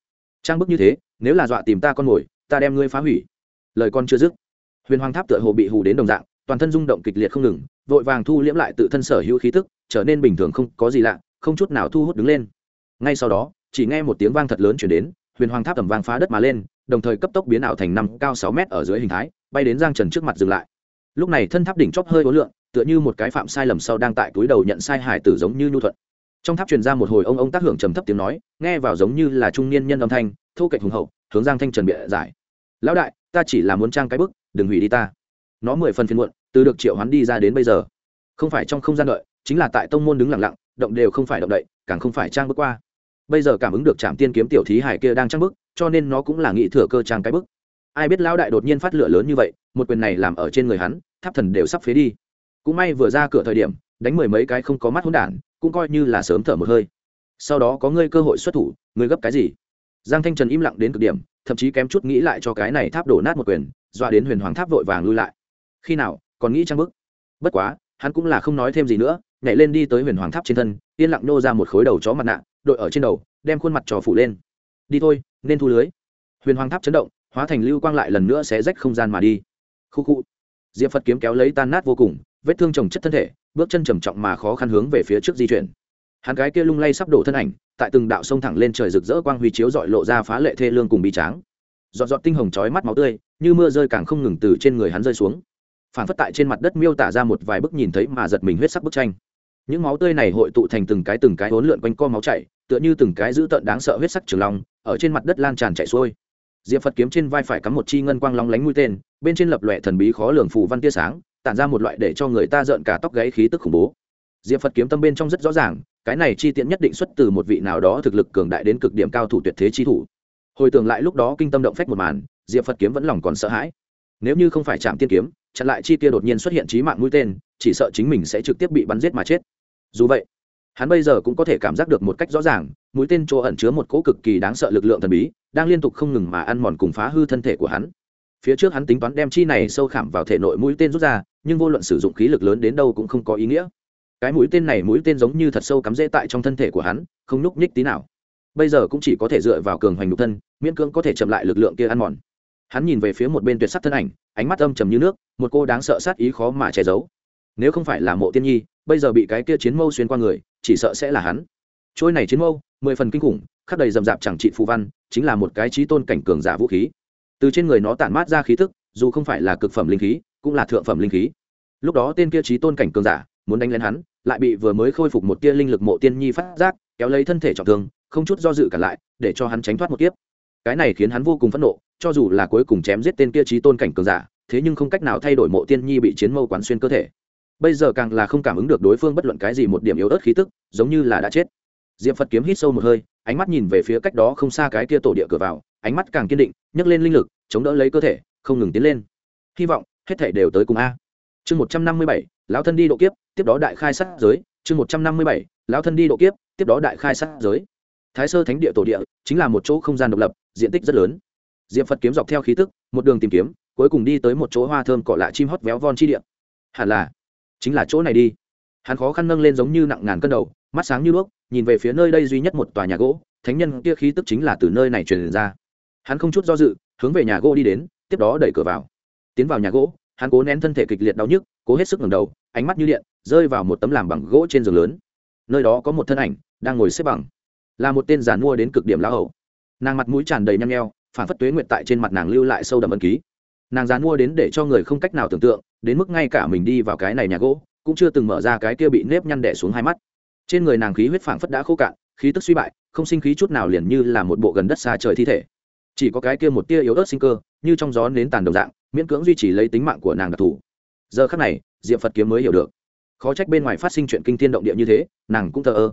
Trang bức như thế, nếu là dọa tìm ta con mồi, ta đem ngươi phá hủy. Lời con chưa dứt, huyền hoàng tháp tựa hồ bị hù đến đồng dạng, toàn thân rung động kịch liệt không ngừng vội vàng thu liễm lại tự thân sở hữu khí tức, trở nên bình thường không có gì lạ, không chút nào thu hút đứng lên. Ngay sau đó, chỉ nghe một tiếng vang thật lớn chuyển đến, huyền hoàng tháp tầm vang phá đất mà lên, đồng thời cấp tốc biến ảo thành năm cao sáu mét ở dưới hình thái, bay đến giang trần trước mặt dừng lại. Lúc này thân tháp đỉnh chóp hơi ố lượng tựa như một cái phạm sai lầm sau đang tại túi đầu nhận sai hải tử giống như nhu thuận. Trong tháp truyền ra một hồi ông ông tác hưởng trầm thấp tiếng nói, nghe vào giống như là trung niên nhân âm thanh, thô kệch hùng hậu, hướng giang thanh trần bịa giải. Lão đại, ta chỉ là muốn trang cái bức, đừng hủy đi ta nó mười phần phiền muộn từ được triệu hoán đi ra đến bây giờ. Không phải trong không gian đợi chính là tại tông môn đứng lặng lặng động đều không phải động đậy càng không phải trang bước qua. Bây giờ cảm ứng được trạm tiên kiếm tiểu thí hải kia đang trang bước, cho nên nó cũng là nghĩ thừa cơ trang cái bước. ai biết lão đại đột nhiên phát lửa lớn như vậy một quyền này làm ở trên người hắn tháp thần đều sắp phế đi. Cũng may vừa ra cửa thời điểm đánh mười mấy cái không có mắt hỗn đản cũng coi như là sớm thở một hơi. Sau đó có ngươi cơ hội xuất thủ ngươi gấp cái gì? Giang thanh trần im lặng đến cực điểm thậm chí kém chút nghĩ lại cho cái này tháp đổ nát một quyền dọa đến huyền hoàng tháp vội vàng lui lại khi nào, còn nghĩ trang bức. Bất quá, hắn cũng là không nói thêm gì nữa, nhảy lên đi tới huyền hoàng tháp trên thân, yên lặng nô ra một khối đầu chó mặt nạ, đội ở trên đầu, đem khuôn mặt trò phủ lên. Đi thôi, nên thu lưới. Huyền hoàng tháp chấn động, hóa thành lưu quang lại lần nữa sẽ rách không gian mà đi. Khu khu. Diệp phật kiếm kéo lấy tan nát vô cùng, vết thương trồng chất thân thể, bước chân trầm trọng mà khó khăn hướng về phía trước di chuyển. Hắn gái kia lung lay sắp đổ thân ảnh, tại từng đạo sông thẳng lên trời rực rỡ quang huy chiếu dọi lộ ra phá lệ thê lương cùng bi tráng. Giọt giọt tinh hồng chói mắt máu tươi, như mưa rơi càng không ngừng từ trên người hắn rơi xuống phản phất tại trên mặt đất miêu tả ra một vài bức nhìn thấy mà giật mình huyết sắc bức tranh. Những máu tươi này hội tụ thành từng cái từng cái hỗn lượn quanh co máu chảy, tựa như từng cái dữ tợn đáng sợ huyết sắc trường long, ở trên mặt đất lan tràn chảy xuôi. Diệp phật kiếm trên vai phải cắm một chi ngân quang long lánh mũi tên, bên trên lập lòe thần bí khó lường phù văn tia sáng, tản ra một loại để cho người ta rợn cả tóc gáy khí tức khủng bố. Diệp phật kiếm tâm bên trong rất rõ ràng, cái này chi tiện nhất định xuất từ một vị nào đó thực lực cường đại đến cực điểm cao thủ tuyệt thế chi thủ. Hồi tưởng lại lúc đó kinh tâm động phách một màn, diệp phật kiếm vẫn lòng còn sợ hãi. Nếu như không phải chạm tiên kiếm chặn lại chi kia đột nhiên xuất hiện trí mạng mũi tên, chỉ sợ chính mình sẽ trực tiếp bị bắn giết mà chết. Dù vậy, hắn bây giờ cũng có thể cảm giác được một cách rõ ràng, mũi tên chỗ ẩn chứa một cỗ cực kỳ đáng sợ lực lượng thần bí, đang liên tục không ngừng mà ăn mòn cùng phá hư thân thể của hắn. Phía trước hắn tính toán đem chi này sâu khảm vào thể nội mũi tên rút ra, nhưng vô luận sử dụng khí lực lớn đến đâu cũng không có ý nghĩa. Cái mũi tên này mũi tên giống như thật sâu cắm rễ tại trong thân thể của hắn, không nhúc nhích tí nào. Bây giờ cũng chỉ có thể dựa vào cường hoành nhục thân, miễn cưỡng có thể chậm lại lực lượng kia ăn mòn hắn nhìn về phía một bên tuyệt sắc thân ảnh, ánh mắt âm trầm như nước, một cô đáng sợ sát ý khó mà che giấu. Nếu không phải là mộ tiên nhi, bây giờ bị cái kia chiến mâu xuyên qua người, chỉ sợ sẽ là hắn. Trôi này chiến mâu, mười phần kinh khủng khắc đầy rầm rạp chẳng trị phù văn, chính là một cái trí tôn cảnh cường giả vũ khí. Từ trên người nó tản mát ra khí thức, dù không phải là cực phẩm linh khí, cũng là thượng phẩm linh khí. Lúc đó tên kia trí tôn cảnh cường giả, muốn đánh lên hắn, lại bị vừa mới khôi phục một tia linh lực mộ tiên nhi phát giác, kéo lấy thân thể trọng thương, không chút do dự cả lại, để cho hắn tránh thoát một kiếp cái này khiến hắn vô cùng phẫn nộ, cho dù là cuối cùng chém giết tên kia trí tôn cảnh cường giả, thế nhưng không cách nào thay đổi mộ tiên nhi bị chiến mâu quán xuyên cơ thể. Bây giờ càng là không cảm ứng được đối phương bất luận cái gì một điểm yếu ớt khí tức, giống như là đã chết. Diệp phật kiếm hít sâu một hơi, ánh mắt nhìn về phía cách đó không xa cái kia tổ địa cửa vào, ánh mắt càng kiên định, nhấc lên linh lực, chống đỡ lấy cơ thể, không ngừng tiến lên. Hy vọng, hết thể đều tới cùng a. Chương một trăm năm mươi bảy, lão thân đi độ kiếp, tiếp đó đại khai sát giới. Chương một trăm năm mươi bảy, lão thân đi độ kiếp, tiếp đó đại khai sát giới thái sơ thánh địa tổ địa chính là một chỗ không gian độc lập, diện tích rất lớn. Diệp phật kiếm dọc theo khí tức, một đường tìm kiếm, cuối cùng đi tới một chỗ hoa thơm cỏ lạ chim hót véo von chi địa. Hẳn là, chính là chỗ này đi. Hắn khó khăn nâng lên giống như nặng ngàn cân đầu, mắt sáng như đuốc, nhìn về phía nơi đây duy nhất một tòa nhà gỗ, thánh nhân kia khí tức chính là từ nơi này truyền ra. Hắn không chút do dự, hướng về nhà gỗ đi đến, tiếp đó đẩy cửa vào. Tiến vào nhà gỗ, hắn cố nén thân thể kịch liệt đau nhức, cố hết sức ngẩng đầu, ánh mắt như điện, rơi vào một tấm làm bằng gỗ trên giường lớn. Nơi đó có một thân ảnh, đang ngồi xếp bằng là một tên giàn mua đến cực điểm lão hậu nàng mặt mũi tràn đầy nhăn nheo, phản phất tuế nguyện tại trên mặt nàng lưu lại sâu đậm ân ký. Nàng giàn mua đến để cho người không cách nào tưởng tượng, đến mức ngay cả mình đi vào cái này nhà gỗ, cũng chưa từng mở ra cái kia bị nếp nhăn đẻ xuống hai mắt. Trên người nàng khí huyết phảng phất đã khô cạn, khí tức suy bại, không sinh khí chút nào liền như là một bộ gần đất xa trời thi thể. Chỉ có cái kia một tia yếu ớt sinh cơ, như trong gió nến tàn đồng dạng, miễn cưỡng duy trì lấy tính mạng của nàng đặc thù. Giờ khắc này diệm phật kiếm mới hiểu được. Khó trách bên ngoài phát sinh chuyện kinh thiên động địa như thế, nàng cũng thờ ơ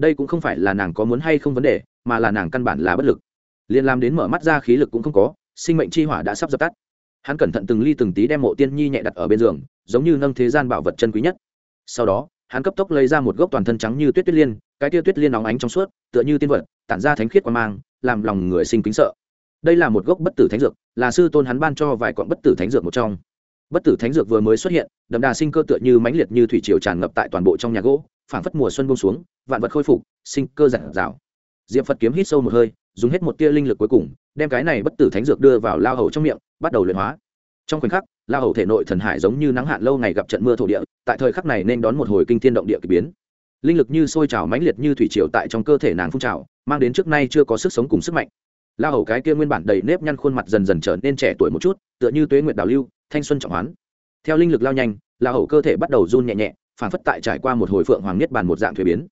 đây cũng không phải là nàng có muốn hay không vấn đề, mà là nàng căn bản là bất lực. Liền làm đến mở mắt ra khí lực cũng không có, sinh mệnh chi hỏa đã sắp dập tắt. Hắn cẩn thận từng ly từng tí đem mộ tiên nhi nhẹ đặt ở bên giường, giống như nâng thế gian bảo vật chân quý nhất. Sau đó, hắn cấp tốc lấy ra một gốc toàn thân trắng như tuyết tuyết liên, cái tia tuyết liên nóng ánh trong suốt, tựa như tiên vật, tản ra thánh khiết qua mang, làm lòng người sinh kính sợ. Đây là một gốc bất tử thánh dược, là sư tôn hắn ban cho vài quọn bất tử thánh dược một trong. Bất tử thánh dược vừa mới xuất hiện, đậm đà sinh cơ tựa như mãnh liệt như thủy triều tràn ngập tại toàn bộ trong nhà gỗ phảng phất mùa xuân buông xuống, vạn vật khôi phục, sinh cơ giản rào. Diệp phật kiếm hít sâu một hơi, dùng hết một tia linh lực cuối cùng, đem cái này bất tử thánh dược đưa vào lao hầu trong miệng, bắt đầu luyện hóa. Trong khoảnh khắc, lao hầu thể nội thần hải giống như nắng hạn lâu ngày gặp trận mưa thổ địa, tại thời khắc này nên đón một hồi kinh thiên động địa k ỳ biến. Linh lực như sôi trào mãnh liệt như thủy triều tại trong cơ thể nàng phun trào, mang đến trước nay chưa có sức sống cùng sức mạnh. La hầu cái kia nguyên bản đầy nếp nhăn khuôn mặt dần dần trở nên trẻ tuổi một chút, tựa như tuế nguyệt đào lưu, thanh xuân trọng hoán. Theo linh lực lao nhanh la hầu cơ thể bắt đầu run nhẹ nhẹ phản phất tại trải qua một hồi phượng hoàng niết bàn một dạng thuế biến.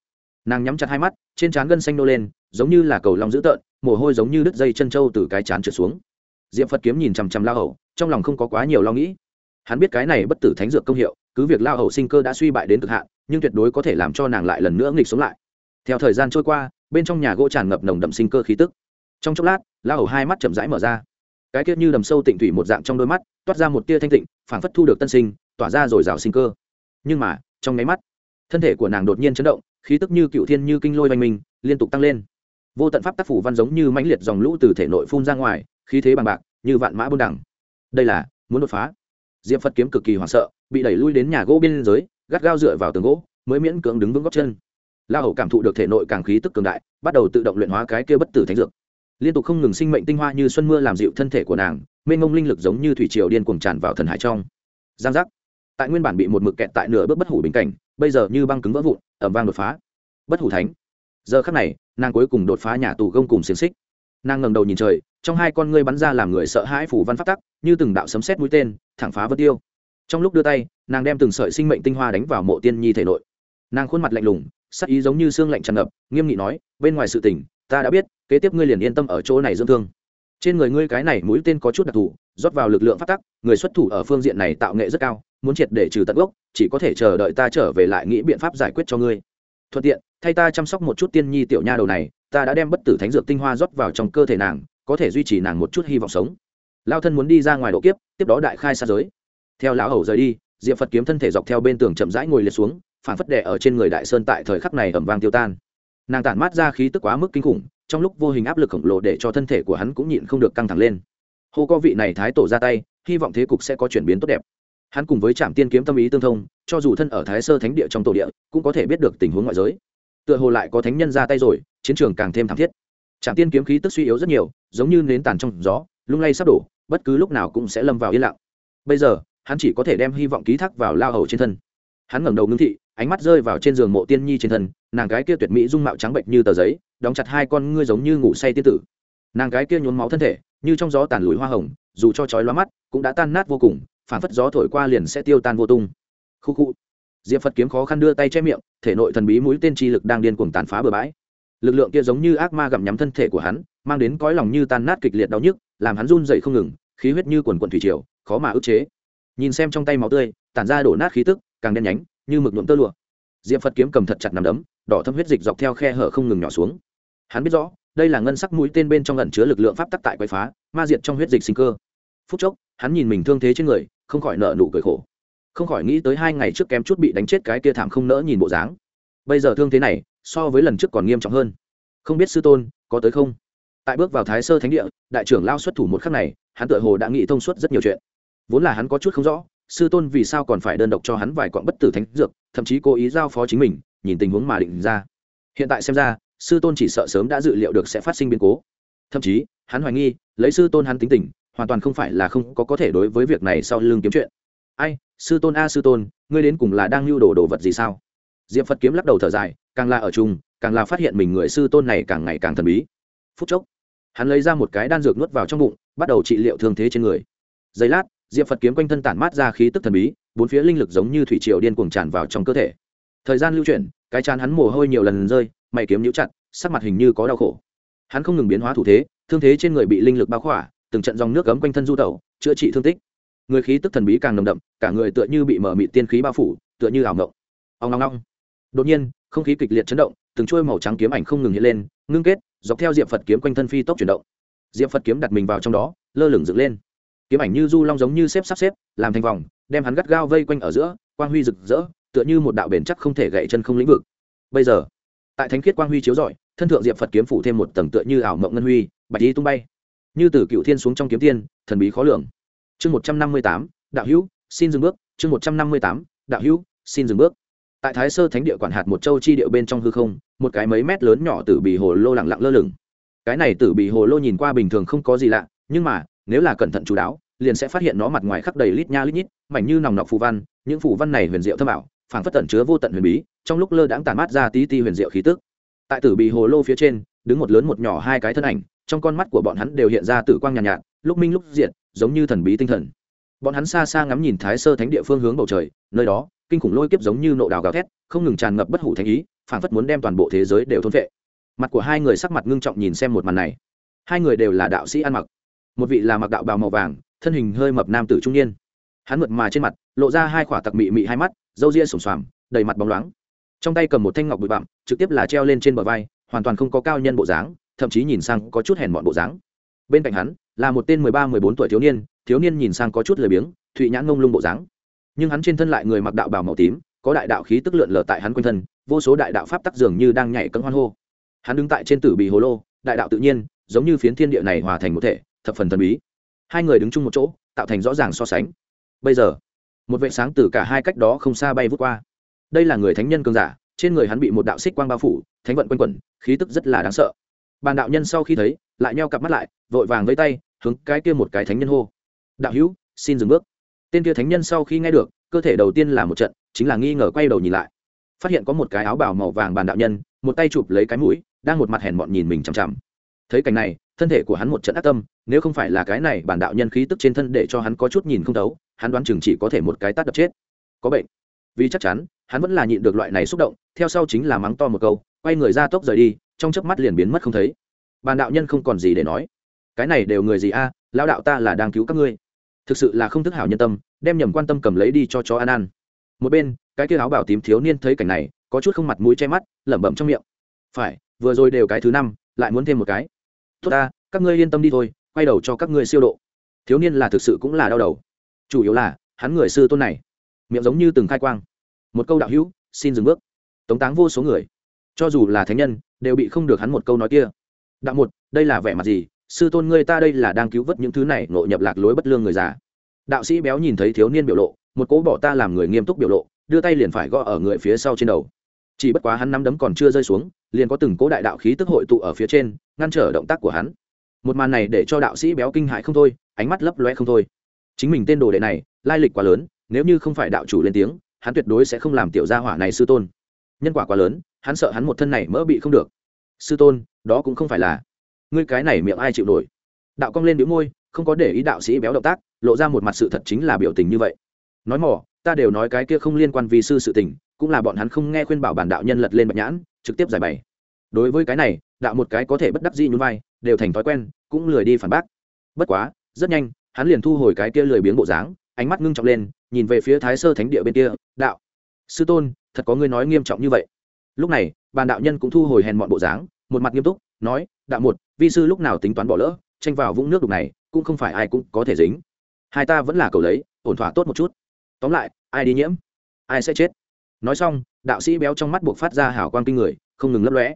Nàng nhắm chặt hai mắt, trên trán gân xanh nô lên, giống như là cầu long dữ tợn, mồ hôi giống như đứt dây chân trâu từ cái chán trượt xuống. Diệm phật kiếm nhìn chằm chằm la hầu, trong lòng không có quá nhiều lo nghĩ. Hắn biết cái này bất tử thánh dược công hiệu, cứ việc la hầu sinh cơ đã suy bại đến cực hạn, nhưng tuyệt đối có thể làm cho nàng lại lần nữa nghịch sống lại. Theo thời gian trôi qua, bên trong nhà gỗ tràn ngập nồng đậm sinh cơ khí tức. Trong chốc lát la hầu hai mắt chậm rãi mở ra. Cái tiết như đầm sâu tịnh thủy một dạng trong đôi mắt, toát ra một tia thanh tịnh, phảng phất thu được tân sinh, tỏa ra rồi rào sinh cơ. Nhưng mà trong nháy mắt, thân thể của nàng đột nhiên chấn động, khí tức như cựu thiên như kinh lôi oanh minh, liên tục tăng lên. Vô tận pháp tác phủ văn giống như mãnh liệt dòng lũ từ thể nội phun ra ngoài, khí thế bằng bạc, như vạn mã buôn đẳng đây là, muốn đột phá. Diệp phật kiếm cực kỳ hoảng sợ, bị đẩy lui đến nhà gỗ biên giới gắt gao dựa vào tường gỗ, mới miễn cưỡng đứng vững góc chân. La hầu cảm thụ được thể nội càng khí tức cường đại, bắt đầu tự động luyện hóa cái kia bất tử thánh dược. Liên tục không ngừng sinh mệnh tinh hoa như xuân mưa làm dịu thân thể của nàng, mênh mông linh lực giống như thủy triều điên cuồng tràn vào thần hải trong. Giang giác tại nguyên bản bị một mực kẹt tại nửa bước bất hủ bình cảnh, bây giờ như băng cứng vỡ vụn ẩm vang đột phá. Bất hủ thánh. Giờ khắc này, nàng cuối cùng đột phá nhà tù gông cùng xiềng xích. Nàng ngẩng đầu nhìn trời, trong hai con ngươi bắn ra làm người sợ hãi phủ văn phát tắc, như từng đạo sấm sét mũi tên, thẳng phá vân tiêu. Trong lúc đưa tay, nàng đem từng sợi sinh mệnh tinh hoa đánh vào mộ tiên nhi thể nội. Nàng khuôn mặt lạnh lùng, sắc ý giống như xương lạnh tràn ngập, nghiêm nghị nói, bên ngoài sự tình, ta đã biết, kế tiếp ngươi liền yên tâm ở chỗ này dưỡng thương. Trên người ngươi cái này mũi tên có chút đặc thù, rót vào lực lượng phát tắc, người xuất thủ ở phương diện này tạo nghệ rất cao muốn triệt để trừ tận gốc, chỉ có thể chờ đợi ta trở về lại nghĩ biện pháp giải quyết cho ngươi. Thuận tiện, thay ta chăm sóc một chút tiên nhi tiểu nha đầu này, ta đã đem bất tử thánh dược tinh hoa rót vào trong cơ thể nàng, có thể duy trì nàng một chút hy vọng sống. Lao thân muốn đi ra ngoài độ kiếp, tiếp đó đại khai xa giới. Theo lão hầu rời đi, diệp phật kiếm thân thể dọc theo bên tường chậm rãi ngồi liệt xuống, phản phất đè ở trên người đại sơn tại thời khắc này ẩm vang tiêu tan. Nàng tản mát ra khí tức quá mức kinh khủng, trong lúc vô hình áp lực khổng lồ để cho thân thể của hắn cũng nhịn không được căng thẳng lên. Hô có vị này thái tổ ra tay, hy vọng thế cục sẽ có chuyển biến tốt đẹp hắn cùng với trạm tiên kiếm tâm ý tương thông, cho dù thân ở thái sơ thánh địa trong tổ địa, cũng có thể biết được tình huống ngoại giới. Tựa hồ lại có thánh nhân ra tay rồi, chiến trường càng thêm thảm thiết. Trạm tiên kiếm khí tức suy yếu rất nhiều, giống như nến tàn trong gió, lung lay sắp đổ, bất cứ lúc nào cũng sẽ lâm vào yên lặng. Bây giờ, hắn chỉ có thể đem hy vọng ký thác vào lao hầu trên thân. Hắn ngẩng đầu ngưng thị, ánh mắt rơi vào trên giường mộ tiên nhi trên thân, nàng gái kia tuyệt mỹ dung mạo trắng bệnh như tờ giấy, đóng chặt hai con ngươi giống như ngủ say tiên tử. Nàng gái kia nhốn máu thân thể, như trong gió tàn lùi hoa hồng, dù cho chói loa mắt, cũng đã tan nát vô cùng phản phất gió thổi qua liền sẽ tiêu tan vô tung. Khu khu. Diệp phật kiếm khó khăn đưa tay che miệng, thể nội thần bí mũi tên chi lực đang điên cuồng tàn phá bừa bãi. Lực lượng kia giống như ác ma gặm nhắm thân thể của hắn, mang đến cõi lòng như tan nát kịch liệt đau nhức, làm hắn run dậy không ngừng, khí huyết như quần quần thủy triều, khó mà ức chế. Nhìn xem trong tay máu tươi, tản ra đổ nát khí tức, càng đen nhánh, như mực nhuộm tơ lụa. Diệp phật kiếm cầm thật chặt nằm đấm, đỏ thâm huyết dịch dọc theo khe hở không ngừng nhỏ xuống. Hắn biết rõ, đây là ngân sắc mũi tên bên trong lần chứa lực lượng pháp tắc tại quậy phá, ma diệt trong huyết dịch sinh cơ. Phút chốc, hắn nhìn mình thương thế trên người không khỏi nợ nụ cười khổ. Không khỏi nghĩ tới hai ngày trước kém chút bị đánh chết cái kia thảm không nỡ nhìn bộ dáng. Bây giờ thương thế này, so với lần trước còn nghiêm trọng hơn. Không biết sư tôn, có tới không? Tại bước vào thái sơ thánh địa, đại trưởng lao xuất thủ một khắc này, hắn tự hồ đã nghĩ thông suốt rất nhiều chuyện. Vốn là hắn có chút không rõ, sư tôn vì sao còn phải đơn độc cho hắn vài quặng bất tử thánh dược, thậm chí cố ý giao phó chính mình, nhìn tình huống mà định ra. Hiện tại xem ra, sư tôn chỉ sợ sớm đã dự liệu được sẽ phát sinh biến cố. Thậm chí, hắn hoài nghi, lấy sư tôn hắn tính tình hoàn toàn không phải là không có có thể đối với việc này sau lưng kiếm chuyện. Ai, sư tôn a sư tôn, ngươi đến cùng là đang lưu đồ đồ vật gì sao? Diệp phật kiếm lắc đầu thở dài, càng là ở chung, càng là phát hiện mình người sư tôn này càng ngày càng thần bí. Phút chốc, hắn lấy ra một cái đan dược nuốt vào trong bụng, bắt đầu trị liệu thương thế trên người. Giây lát, diệp phật kiếm quanh thân tản mát ra khí tức thần bí, bốn phía linh lực giống như thủy triều điên cuồng tràn vào trong cơ thể. Thời gian lưu chuyển, cái chán hắn mồ hôi nhiều lần rơi, mày kiếm nhũ chặt, sắc mặt hình như có đau khổ. Hắn không ngừng biến hóa thủ thế, thương thế trên người bị linh lực bao khỏa từng trận dòng nước cấm quanh thân du tẩu, chữa trị thương tích. Người khí tức thần bí càng nồng đậm, cả người tựa như bị mở mịt tiên khí bao phủ, tựa như ảo ngộng ông long long đột nhiên, không khí kịch liệt chấn động, từng chuôi màu trắng kiếm ảnh không ngừng hiện lên, ngưng kết, dọc theo diệp phật kiếm quanh thân phi tốc chuyển động. Diệp phật kiếm đặt mình vào trong đó, lơ lửng dựng lên. Kiếm ảnh như du long giống như xếp sắp xếp, làm thành vòng, đem hắn gắt gao vây quanh ở giữa, quang huy rực rỡ, tựa như một đạo bền chắc không thể gậy chân không lĩnh vực. Bây giờ, tại thánh khiết quang huy chiếu rọi, thân thượng diệp phật kiếm phủ thêm một tầng tựa như ảo mộng ngân huy, bạch đi tung bay như từ cựu thiên xuống trong kiếm tiên, thần bí khó lường. Chương một trăm năm mươi tám, đạo hữu, xin dừng bước. Chương một trăm năm mươi tám, đạo hữu, xin dừng bước. Tại thái sơ thánh địa quản hạt một châu chi địa bên trong hư không, một cái mấy mét lớn nhỏ tử bì hồ lô lẳng lặng lơ lửng. Cái này tử bì hồ lô nhìn qua bình thường không có gì lạ, nhưng mà, nếu là cẩn thận chú đáo, liền sẽ phát hiện nó mặt ngoài khắp đầy lít nha lít nhít, mảnh như nòng nọc phù văn, những phù văn này huyền diệu thâm ảo, phảng phất tẩn chứa vô tận huyền bí, trong lúc lơ đãng tàn mát ra tí ti huyền diệu khí tức. Tại tử bì hồ lô phía trên, đứng một lớn một nhỏ hai cái thân ảnh trong con mắt của bọn hắn đều hiện ra tử quang nhàn nhạt, nhạt lúc minh lúc diện giống như thần bí tinh thần. Bọn hắn xa xa ngắm nhìn thái sơ thánh địa phương hướng bầu trời nơi đó kinh khủng lôi kiếp giống như nộ đào gào thét không ngừng tràn ngập bất hủ thánh ý phảng phất muốn đem toàn bộ thế giới đều thôn vệ mặt của hai người sắc mặt ngưng trọng nhìn xem một màn này. Hai người đều là đạo sĩ ăn mặc. Một vị là mặc đạo bào màu vàng thân hình hơi mập nam tử trung niên. Hắn mượt mà trên mặt lộ ra hai khỏa tặc mị mị hai mắt râu ria sủng xoàm đầy mặt bóng loáng. Trong tay cầm một thanh ngọc bụi bặm trực tiếp là treo lên trên bờ vai hoàn toàn không có cao nhân bộ dáng thậm chí nhìn sang có chút hèn mọn bộ dáng. Bên cạnh hắn, là một tên mười ba, mười bốn tuổi thiếu niên thiếu niên nhìn sang có chút lười biếng, thụy nhãn ngông lung bộ dáng. Nhưng hắn trên thân lại người mặc đạo bào màu tím, có đại đạo khí tức lượn lờ tại hắn quanh thân, vô số đại đạo pháp tắc dường như đang nhảy cẫng hoan hô. Hắn đứng tại trên tử bì hồ lô, đại đạo tự nhiên, giống như phiến thiên địa này hòa thành một thể, thập phần thần bí. Hai người đứng chung một chỗ, tạo thành rõ ràng so sánh. Bây giờ, một vệ sáng từ cả hai cách đó không xa bay vút qua. Đây là người thánh nhân cường giả, trên người hắn bị một đạo xích quang bao phủ, thánh vận quanh quẩn, khí tức rất là đáng sợ bàn đạo nhân sau khi thấy, lại nheo cặp mắt lại, vội vàng vây tay, hướng cái kia một cái thánh nhân hô. Đạo hữu, xin dừng bước. Tên kia thánh nhân sau khi nghe được, cơ thể đầu tiên là một trận, chính là nghi ngờ quay đầu nhìn lại. Phát hiện có một cái áo bào màu vàng bàn đạo nhân, một tay chụp lấy cái mũi, đang một mặt hèn mọn nhìn mình chằm chằm. Thấy cảnh này, thân thể của hắn một trận ác tâm, nếu không phải là cái này bản đạo nhân khí tức trên thân để cho hắn có chút nhìn không thấu, hắn đoán chừng chỉ có thể một cái tát đập chết. Có bệnh. Vì chắc chắn, hắn vẫn là nhịn được loại này xúc động, theo sau chính là mắng to một câu, quay người ra tốc rời đi trong chớp mắt liền biến mất không thấy. Bàn đạo nhân không còn gì để nói. Cái này đều người gì a à, lão đạo ta là đang cứu các ngươi. Thực sự là không thức hảo nhân tâm đem nhầm quan tâm cầm lấy đi cho chó ăn ăn. Một bên cái kia áo bảo tím thiếu niên thấy cảnh này có chút không mặt mũi che mắt lẩm bẩm trong miệng. Phải vừa rồi đều cái thứ năm lại muốn thêm một cái. Tốt ta các ngươi yên tâm đi thôi quay đầu cho các ngươi siêu độ. Thiếu niên là thực sự cũng là đau đầu. Chủ yếu là hắn người sư tôn này miệng giống như từng khai quang. Một câu đạo hữu xin dừng bước. Tống táng vô số người cho dù là thánh nhân, đều bị không được hắn một câu nói kia. Đạo một, đây là vẻ mặt gì? Sư tôn ngươi ta đây là đang cứu vớt những thứ này, nội nhập lạc lối bất lương người già. Đạo sĩ béo nhìn thấy thiếu niên biểu lộ, một cố bỏ ta làm người nghiêm túc biểu lộ, đưa tay liền phải gõ ở người phía sau trên đầu. Chỉ bất quá hắn nắm đấm còn chưa rơi xuống, liền có từng cố đại đạo khí tức hội tụ ở phía trên, ngăn trở động tác của hắn. Một màn này để cho đạo sĩ béo kinh hại không thôi, ánh mắt lấp loe không thôi. Chính mình tên đồ đệ này, lai lịch quá lớn, nếu như không phải đạo chủ lên tiếng, hắn tuyệt đối sẽ không làm tiểu gia hỏa này sư tôn. Nhân quả quá lớn hắn sợ hắn một thân này mỡ bị không được. Sư tôn, đó cũng không phải là. Ngươi cái này miệng ai chịu nổi? Đạo cong lên đĩu môi, không có để ý đạo sĩ béo động tác, lộ ra một mặt sự thật chính là biểu tình như vậy. Nói mỏ, ta đều nói cái kia không liên quan vì sư sự tình, cũng là bọn hắn không nghe khuyên bảo bản đạo nhân lật lên bạch nhãn, trực tiếp giải bày. Đối với cái này, đạo một cái có thể bất đắc dĩ nhún vai, đều thành thói quen, cũng lười đi phản bác. Bất quá, rất nhanh, hắn liền thu hồi cái kia lười biếng bộ dáng, ánh mắt ngưng trọng lên, nhìn về phía thái sơ thánh địa bên kia, đạo. Sư tôn, thật có ngươi nói nghiêm trọng như vậy lúc này, bàn đạo nhân cũng thu hồi hèn mọn bộ dáng, một mặt nghiêm túc, nói, đạo một, vi sư lúc nào tính toán bỏ lỡ, tranh vào vũng nước đục này, cũng không phải ai cũng có thể dính. Hai ta vẫn là cầu lấy, ổn thỏa tốt một chút. Tóm lại, ai đi nhiễm, ai sẽ chết. Nói xong, đạo sĩ béo trong mắt buộc phát ra hào quang kinh người, không ngừng lấp lóe.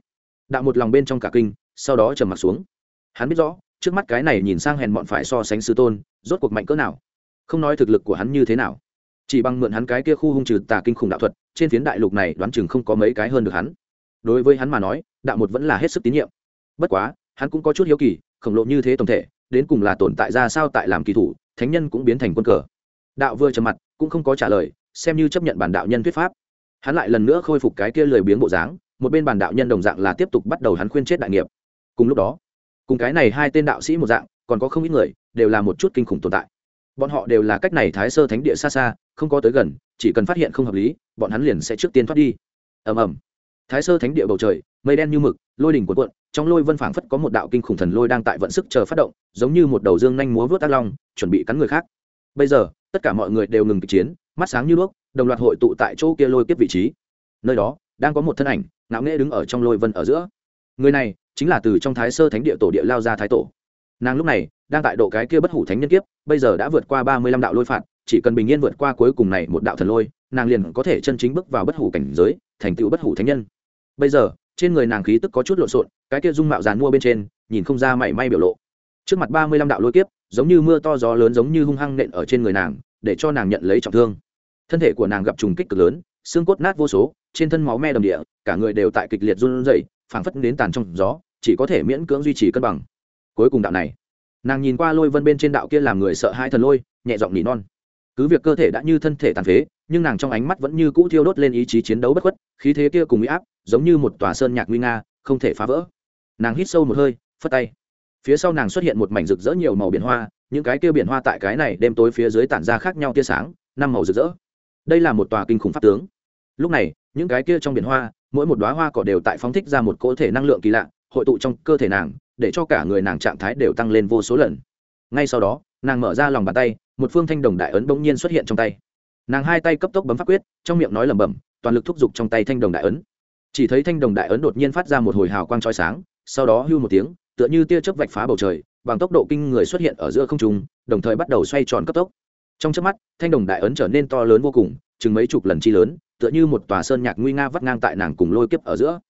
Đạo một lòng bên trong cả kinh, sau đó trầm mặt xuống. Hắn biết rõ, trước mắt cái này nhìn sang hèn bọn phải so sánh sư tôn, rốt cuộc mạnh cỡ nào. Không nói thực lực của hắn như thế nào chỉ bằng mượn hắn cái kia khu hung trừ tà kinh khủng đạo thuật, trên phiến đại lục này đoán chừng không có mấy cái hơn được hắn. Đối với hắn mà nói, đạo một vẫn là hết sức tín nhiệm. Bất quá, hắn cũng có chút hiếu kỳ, khổng lồ như thế tổng thể, đến cùng là tồn tại ra sao tại làm kỳ thủ, thánh nhân cũng biến thành quân cờ. Đạo vừa trầm mặt, cũng không có trả lời, xem như chấp nhận bản đạo nhân thuyết pháp. Hắn lại lần nữa khôi phục cái kia lười biếng bộ dáng, một bên bản đạo nhân đồng dạng là tiếp tục bắt đầu hắn khuyên chết đại nghiệp. Cùng lúc đó, cùng cái này hai tên đạo sĩ một dạng, còn có không ít người, đều là một chút kinh khủng tồn tại bọn họ đều là cách này thái sơ thánh địa xa xa, không có tới gần, chỉ cần phát hiện không hợp lý, bọn hắn liền sẽ trước tiên thoát đi. Ầm ầm. Thái sơ thánh địa bầu trời, mây đen như mực, lôi đỉnh cuộn cuộn, trong lôi vân phảng phất có một đạo kinh khủng thần lôi đang tại vận sức chờ phát động, giống như một đầu dương nhanh múa vớt tác long, chuẩn bị cắn người khác. Bây giờ, tất cả mọi người đều ngừng kịch chiến, mắt sáng như đuốc, đồng loạt hội tụ tại chỗ kia lôi tiếp vị trí. Nơi đó, đang có một thân ảnh, ngạo nghễ đứng ở trong lôi vân ở giữa. Người này, chính là từ trong thái sơ thánh địa tổ địa lao ra thái tổ nàng lúc này đang tại độ cái kia bất hủ thánh nhân kiếp, bây giờ đã vượt qua ba mươi lăm đạo lôi phạt, chỉ cần bình yên vượt qua cuối cùng này một đạo thần lôi, nàng liền có thể chân chính bước vào bất hủ cảnh giới, thành tựu bất hủ thánh nhân. Bây giờ, trên người nàng khí tức có chút lộn xộn, cái kia dung mạo dàn mua bên trên, nhìn không ra mảy may biểu lộ. Trước mặt ba mươi lăm đạo lôi kiếp, giống như mưa to gió lớn giống như hung hăng nện ở trên người nàng, để cho nàng nhận lấy trọng thương. Thân thể của nàng gặp trùng kích cực lớn, xương cốt nát vô số, trên thân máu me đầm địa, cả người đều tại kịch liệt run rẩy, phảng phất đến tàn trong gió, chỉ có thể miễn cưỡng duy trì cân bằng cuối cùng đạo này. Nàng nhìn qua lôi vân bên trên đạo kia làm người sợ hai thần lôi, nhẹ giọng nỉ non. Cứ việc cơ thể đã như thân thể tàn phế, nhưng nàng trong ánh mắt vẫn như cũ thiêu đốt lên ý chí chiến đấu bất khuất, khí thế kia cùng mỹ áp, giống như một tòa sơn nhạc nguy nga, không thể phá vỡ. Nàng hít sâu một hơi, phất tay. Phía sau nàng xuất hiện một mảnh rực rỡ nhiều màu biển hoa, những cái kia biển hoa tại cái này đêm tối phía dưới tản ra khác nhau tia sáng, năm màu rực rỡ. Đây là một tòa kinh khủng pháp tướng. Lúc này, những cái kia trong biển hoa, mỗi một đoá hoa cỏ đều tại phóng thích ra một cỗ thể năng lượng kỳ lạ, hội tụ trong cơ thể nàng để cho cả người nàng trạng thái đều tăng lên vô số lần. Ngay sau đó, nàng mở ra lòng bàn tay, một phương thanh đồng đại ấn bỗng nhiên xuất hiện trong tay. Nàng hai tay cấp tốc bấm pháp quyết, trong miệng nói lẩm bẩm, toàn lực thúc giục trong tay thanh đồng đại ấn. Chỉ thấy thanh đồng đại ấn đột nhiên phát ra một hồi hào quang trói sáng, sau đó hưu một tiếng, tựa như tia chớp vạch phá bầu trời, bằng tốc độ kinh người xuất hiện ở giữa không trung, đồng thời bắt đầu xoay tròn cấp tốc. Trong chớp mắt, thanh đồng đại ấn trở nên to lớn vô cùng, chừng mấy chục lần chi lớn, tựa như một tòa sơn nhạc nguy nga vắt ngang tại nàng cùng lôi kiếp ở giữa.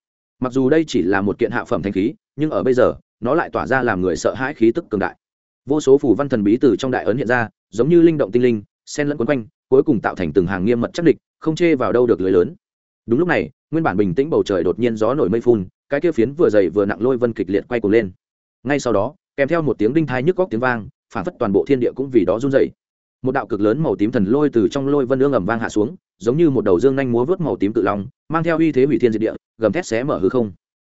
Mặc dù đây chỉ là một kiện hạ phẩm thanh khí, nhưng ở bây giờ nó lại tỏa ra làm người sợ hãi khí tức cường đại. Vô số phù văn thần bí từ trong đại ấn hiện ra, giống như linh động tinh linh sen lẫn quấn quanh, cuối cùng tạo thành từng hàng nghiêm mật chắc địch, không chê vào đâu được lưới lớn. Đúng lúc này, nguyên bản bình tĩnh bầu trời đột nhiên gió nổi mây phun, cái kia phiến vừa dày vừa nặng lôi vân kịch liệt quay cuồng lên. Ngay sau đó, kèm theo một tiếng đinh thai nhức góc tiếng vang, phản phất toàn bộ thiên địa cũng vì đó run dày một đạo cực lớn màu tím thần lôi từ trong lôi vân ương ẩm vang hạ xuống, giống như một đầu dương nhanh múa vớt màu tím tự long, mang theo uy thế hủy thiên diệt địa, gầm thét xé mở hư không.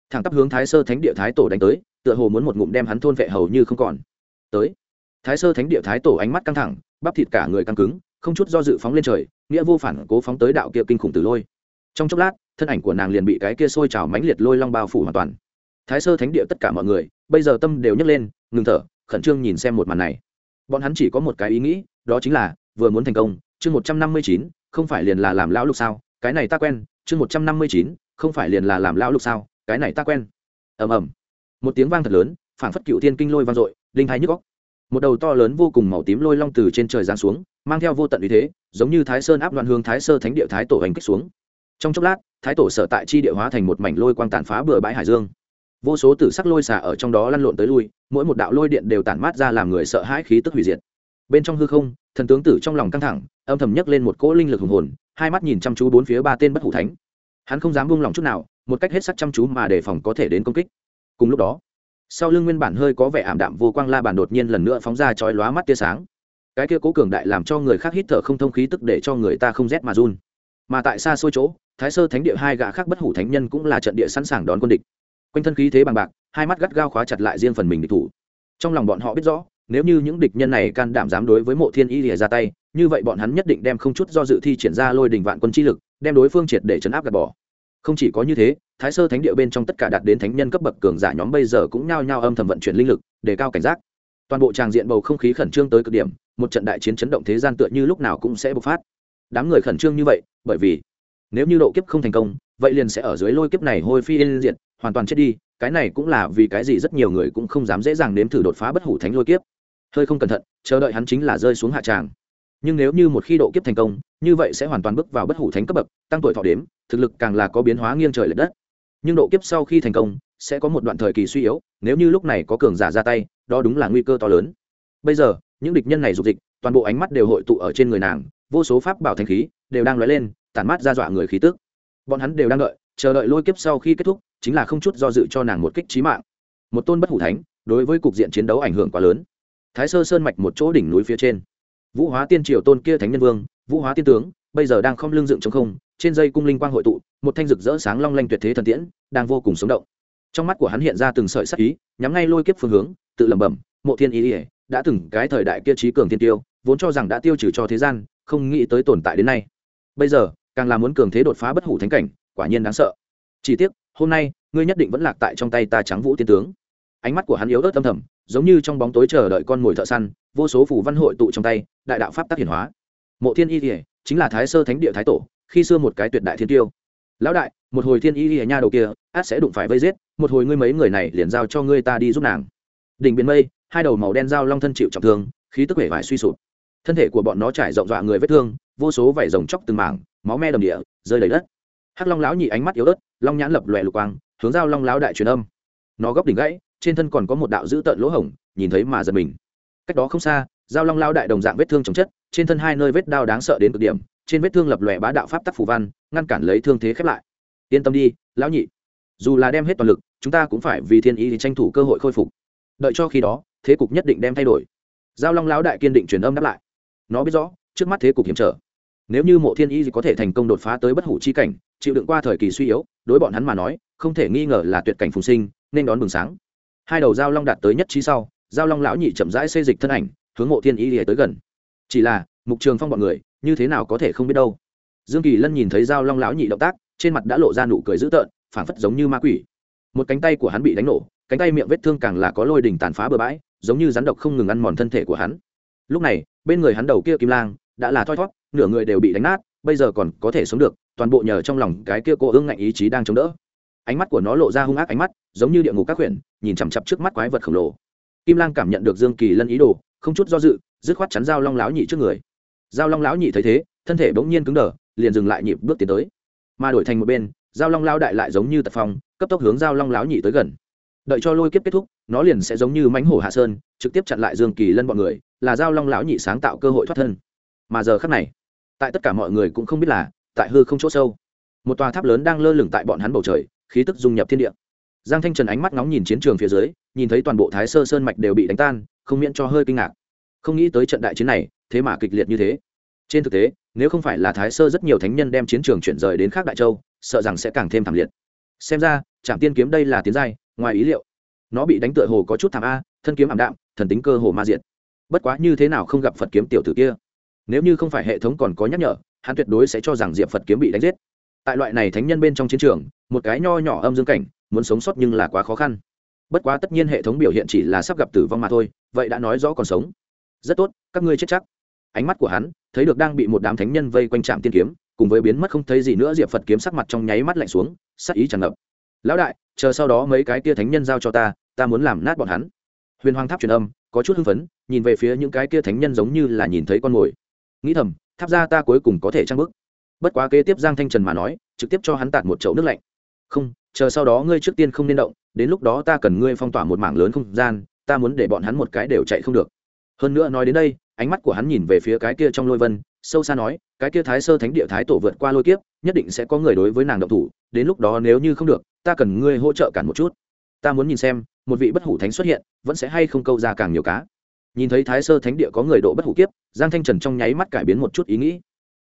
Thẳng tắp hướng thái sơ thánh địa thái tổ đánh tới tựa hồ muốn một ngụm đem hắn thôn vệ hầu như không còn. Tới. Thái sơ thánh địa thái tổ ánh mắt căng thẳng, bắp thịt cả người căng cứng, không chút do dự phóng lên trời, nghĩa vô phản cố phóng tới đạo kia kinh khủng tử lôi. Trong chốc lát, thân ảnh của nàng liền bị cái kia sôi trào mãnh liệt lôi long bao phủ hoàn toàn. Thái sơ thánh địa tất cả mọi người, bây giờ tâm đều nhấc lên, ngừng thở, khẩn trương nhìn xem một màn này. Bọn hắn chỉ có một cái ý nghĩ, đó chính là, vừa muốn thành công, chương một trăm năm mươi chín, không phải liền là làm lão lục sao, cái này ta quen, chương một trăm năm mươi chín, không phải liền là làm lão lục sao, cái này ta quen. Ầm ầm một tiếng vang thật lớn, phảng phất cựu thiên kinh lôi vang dội, linh thái nhức góc một đầu to lớn vô cùng màu tím lôi long từ trên trời giáng xuống, mang theo vô tận uy thế, giống như thái sơn áp đoạn hương thái sơ thánh địa thái tổ hành kích xuống. Trong chốc lát, thái tổ sở tại chi địa hóa thành một mảnh lôi quang tàn phá bừa bãi hải dương. Vô số tử sắc lôi xả ở trong đó lăn lộn tới lui, mỗi một đạo lôi điện đều tản mát ra làm người sợ hãi khí tức hủy diệt. Bên trong hư không, thần tướng tử trong lòng căng thẳng, âm thầm nhấc lên một cỗ linh lực hùng hồn, hai mắt nhìn chăm chú bốn phía ba tên bất hủ thánh. Hắn không dám buông lòng chút nào, một cách hết sắc chăm chú mà đề phòng có thể đến công kích cùng lúc đó, sau lưng nguyên bản hơi có vẻ ảm đạm vô quang la bàn đột nhiên lần nữa phóng ra chói lóa mắt tia sáng. Cái kia cố cường đại làm cho người khác hít thở không thông khí tức để cho người ta không rét mà run. Mà tại xa xôi chỗ, thái sơ thánh địa hai gã khác bất hủ thánh nhân cũng là trận địa sẵn sàng đón quân địch. Quanh thân khí thế bằng bạc, hai mắt gắt gao khóa chặt lại riêng phần mình địch thủ. Trong lòng bọn họ biết rõ, nếu như những địch nhân này can đảm dám đối với mộ thiên y lìa ra tay, như vậy bọn hắn nhất định đem không chút do dự thi triển ra lôi đình vạn quân chi lực, đem đối phương triệt để chấn áp gạt bỏ không chỉ có như thế, thái sơ thánh địa bên trong tất cả đạt đến thánh nhân cấp bậc cường giả nhóm bây giờ cũng nhao nhao âm thầm vận chuyển linh lực để cao cảnh giác. Toàn bộ tràng diện bầu không khí khẩn trương tới cực điểm, một trận đại chiến chấn động thế gian tựa như lúc nào cũng sẽ bộc phát. Đám người khẩn trương như vậy, bởi vì nếu như độ kiếp không thành công, vậy liền sẽ ở dưới lôi kiếp này hôi phi yên diện hoàn toàn chết đi, cái này cũng là vì cái gì rất nhiều người cũng không dám dễ dàng nếm thử đột phá bất hủ thánh lôi kiếp. Hơi không cẩn thận, chờ đợi hắn chính là rơi xuống hạ tràng. Nhưng nếu như một khi độ kiếp thành công, như vậy sẽ hoàn toàn bước vào bất hủ thánh cấp bậc, tăng tuổi thọ đếm thực lực càng là có biến hóa nghiêng trời l ệ đất. Nhưng độ kiếp sau khi thành công, sẽ có một đoạn thời kỳ suy yếu, nếu như lúc này có cường giả ra tay, đó đúng là nguy cơ to lớn. Bây giờ, những địch nhân này dục dịch, toàn bộ ánh mắt đều hội tụ ở trên người nàng, vô số pháp bảo thanh khí đều đang lóe lên, tản mát ra dọa người khí tức. Bọn hắn đều đang đợi, chờ đợi lôi kiếp sau khi kết thúc, chính là không chút do dự cho nàng một kích trí mạng. Một tôn bất hủ thánh, đối với cục diện chiến đấu ảnh hưởng quá lớn. Thái sơ sơn mạch một chỗ đỉnh núi phía trên. Vũ hóa tiên triều tôn kia thánh nhân vương, vũ hóa tiên tướng, bây giờ đang không lưng dựng trong không trên dây cung linh quang hội tụ, một thanh rực rỡ sáng long lanh tuyệt thế thần tiễn đang vô cùng sống động. Trong mắt của hắn hiện ra từng sợi sắc ý, nhắm ngay lôi kiếp phương hướng, tự lẩm bẩm, mộ thiên ý ỉa đã từng cái thời đại kia trí cường thiên tiêu, vốn cho rằng đã tiêu trừ cho thế gian, không nghĩ tới tồn tại đến nay. Bây giờ, càng là muốn cường thế đột phá bất hủ thánh cảnh, quả nhiên đáng sợ. Chỉ tiếc, hôm nay, ngươi nhất định vẫn lạc tại trong tay ta trắng vũ tiên tướng. Ánh mắt của hắn yếu ớt âm thầm, giống như trong bóng tối chờ đợi con mồi thợ săn, vô số phủ văn hội tụ trong tay, đại đạo pháp tác hiển hóa. Mộ thiên y thể chính là thái sơ thánh địa thái tổ khi xưa một cái tuyệt đại thiên tiêu. Lão đại, một hồi thiên y y nhà đầu kia, át sẽ đụng phải vây giết, một hồi ngươi mấy người này liền giao cho ngươi ta đi giúp nàng. Đỉnh biển mây, hai đầu màu đen dao long thân chịu trọng thương, khí tức vẻ vải suy sụp. Thân thể của bọn nó trải rộng dọa người vết thương, vô số vảy rồng chóc từng mảng, máu me đầm địa, rơi đầy đất. Hắc long lão nhị ánh mắt yếu ớt, long nhãn lập lòe lục quang, hướng dao long lão đại truyền âm. Nó góc đỉnh gãy, trên thân còn có một đạo dữ tợn lỗ hổng, nhìn thấy mà giật mình. Cách đó không xa, dao long lão đại đồng dạng vết thương chồng chất, trên thân hai nơi vết đao đáng sợ đến cực điểm trên vết thương lập lòe bá đạo pháp tắc phù văn, ngăn cản lấy thương thế khép lại. Yên tâm đi, lão nhị. Dù là đem hết toàn lực, chúng ta cũng phải vì thiên ý thì tranh thủ cơ hội khôi phục. Đợi cho khi đó, thế cục nhất định đem thay đổi. Giao long lão đại kiên định truyền âm đáp lại. Nó biết rõ, trước mắt thế cục hiểm trở. Nếu như mộ thiên y có thể thành công đột phá tới bất hủ chi cảnh, chịu đựng qua thời kỳ suy yếu, đối bọn hắn mà nói, không thể nghi ngờ là tuyệt cảnh phùng sinh, nên đón bừng sáng. Hai đầu giao long đạt tới nhất trí sau, giao long lão nhị chậm rãi xây dịch thân ảnh, hướng mộ thiên y lìa tới gần. Chỉ là, mục trường phong bọn người như thế nào có thể không biết đâu. Dương kỳ lân nhìn thấy dao long lão nhị động tác, trên mặt đã lộ ra nụ cười dữ tợn, phảng phất giống như ma quỷ. Một cánh tay của hắn bị đánh nổ, cánh tay miệng vết thương càng là có lôi đỉnh tàn phá bừa bãi, giống như rắn độc không ngừng ăn mòn thân thể của hắn. Lúc này, bên người hắn đầu kia kim lang đã là thoi thót nửa người đều bị đánh nát, bây giờ còn có thể sống được, toàn bộ nhờ trong lòng cái kia cô ương ngạnh ý chí đang chống đỡ. Ánh mắt của nó lộ ra hung ác ánh mắt, giống như địa ngục các huyện, nhìn chằm chặp trước mắt quái vật khổng lồ. Kim lang cảm nhận được dương kỳ lân ý đồ, không chút do dự, dứt khoát chắn dao long láo nhị trước người. Giao long láo nhị thấy thế, thân thể bỗng nhiên cứng đờ, liền dừng lại nhịp bước tiến tới. Mà đổi thành một bên, Giao long lao đại lại giống như tật phong, cấp tốc hướng Giao long láo nhị tới gần. Đợi cho lôi kiếp kết thúc, nó liền sẽ giống như mánh hổ hạ sơn, trực tiếp chặn lại dương kỳ lân bọn người, là Giao long lão nhị sáng tạo cơ hội thoát thân. Mà giờ khắc này, tại tất cả mọi người cũng không biết là, tại hư không chỗ sâu, một tòa tháp lớn đang lơ lửng tại bọn hắn bầu trời, khí tức dung nhập thiên địa. Giang thanh trần ánh mắt ngóng nhìn chiến trường phía dưới, nhìn thấy toàn bộ thái sơ sơn mạch đều bị đánh tan, không miễn cho hơi kinh ngạc không nghĩ tới trận đại chiến này, thế mà kịch liệt như thế. Trên thực tế, nếu không phải là thái sơ rất nhiều thánh nhân đem chiến trường chuyển rời đến khác đại châu, sợ rằng sẽ càng thêm thảm liệt. Xem ra, trạm tiên kiếm đây là tiến giai, ngoài ý liệu. Nó bị đánh tựa hồ có chút thảm a, thân kiếm ảm đạm, thần tính cơ hồ ma diện bất quá như thế nào không gặp phật kiếm tiểu tử kia? Nếu như không phải hệ thống còn có nhắc nhở, hắn tuyệt đối sẽ cho rằng diệp phật kiếm bị đánh giết. Tại loại này thánh nhân bên trong chiến trường, một cái nho nhỏ âm dương cảnh, muốn sống sót nhưng là quá khó khăn. Bất quá tất nhiên hệ thống biểu hiện chỉ là sắp gặp tử vong mà thôi, vậy đã nói rõ còn sống rất tốt, các ngươi chết chắc. Ánh mắt của hắn thấy được đang bị một đám thánh nhân vây quanh trạm tiên kiếm, cùng với biến mất không thấy gì nữa, diệp phật kiếm sắc mặt trong nháy mắt lạnh xuống, sắc ý tràn ngập. Lão đại, chờ sau đó mấy cái tia thánh nhân giao cho ta ta muốn làm nát bọn hắn. Huyền hoàng tháp truyền âm, có chút hưng phấn, nhìn về phía những cái kia thánh nhân giống như là nhìn thấy con mồi. Nghĩ thầm, tháp ra ta cuối cùng có thể trang bức bất quá kế tiếp giang thanh trần mà nói, trực tiếp cho hắn tạt một chậu nước lạnh. Không, chờ sau đó ngươi trước tiên không nên động, đến lúc đó ta cần ngươi phong tỏa một mảng lớn không gian, ta muốn để bọn hắn một cái đều chạy không được hơn nữa nói đến đây ánh mắt của hắn nhìn về phía cái kia trong lôi vân sâu xa nói cái kia thái sơ thánh địa thái tổ vượt qua lôi kiếp nhất định sẽ có người đối với nàng động thủ đến lúc đó nếu như không được ta cần ngươi hỗ trợ cản một chút. Ta muốn nhìn xem một vị bất hủ thánh xuất hiện vẫn sẽ hay không câu ra càng nhiều cá. Nhìn thấy thái sơ thánh địa có người độ bất hủ kiếp giang thanh trần trong nháy mắt cải biến một chút ý nghĩ.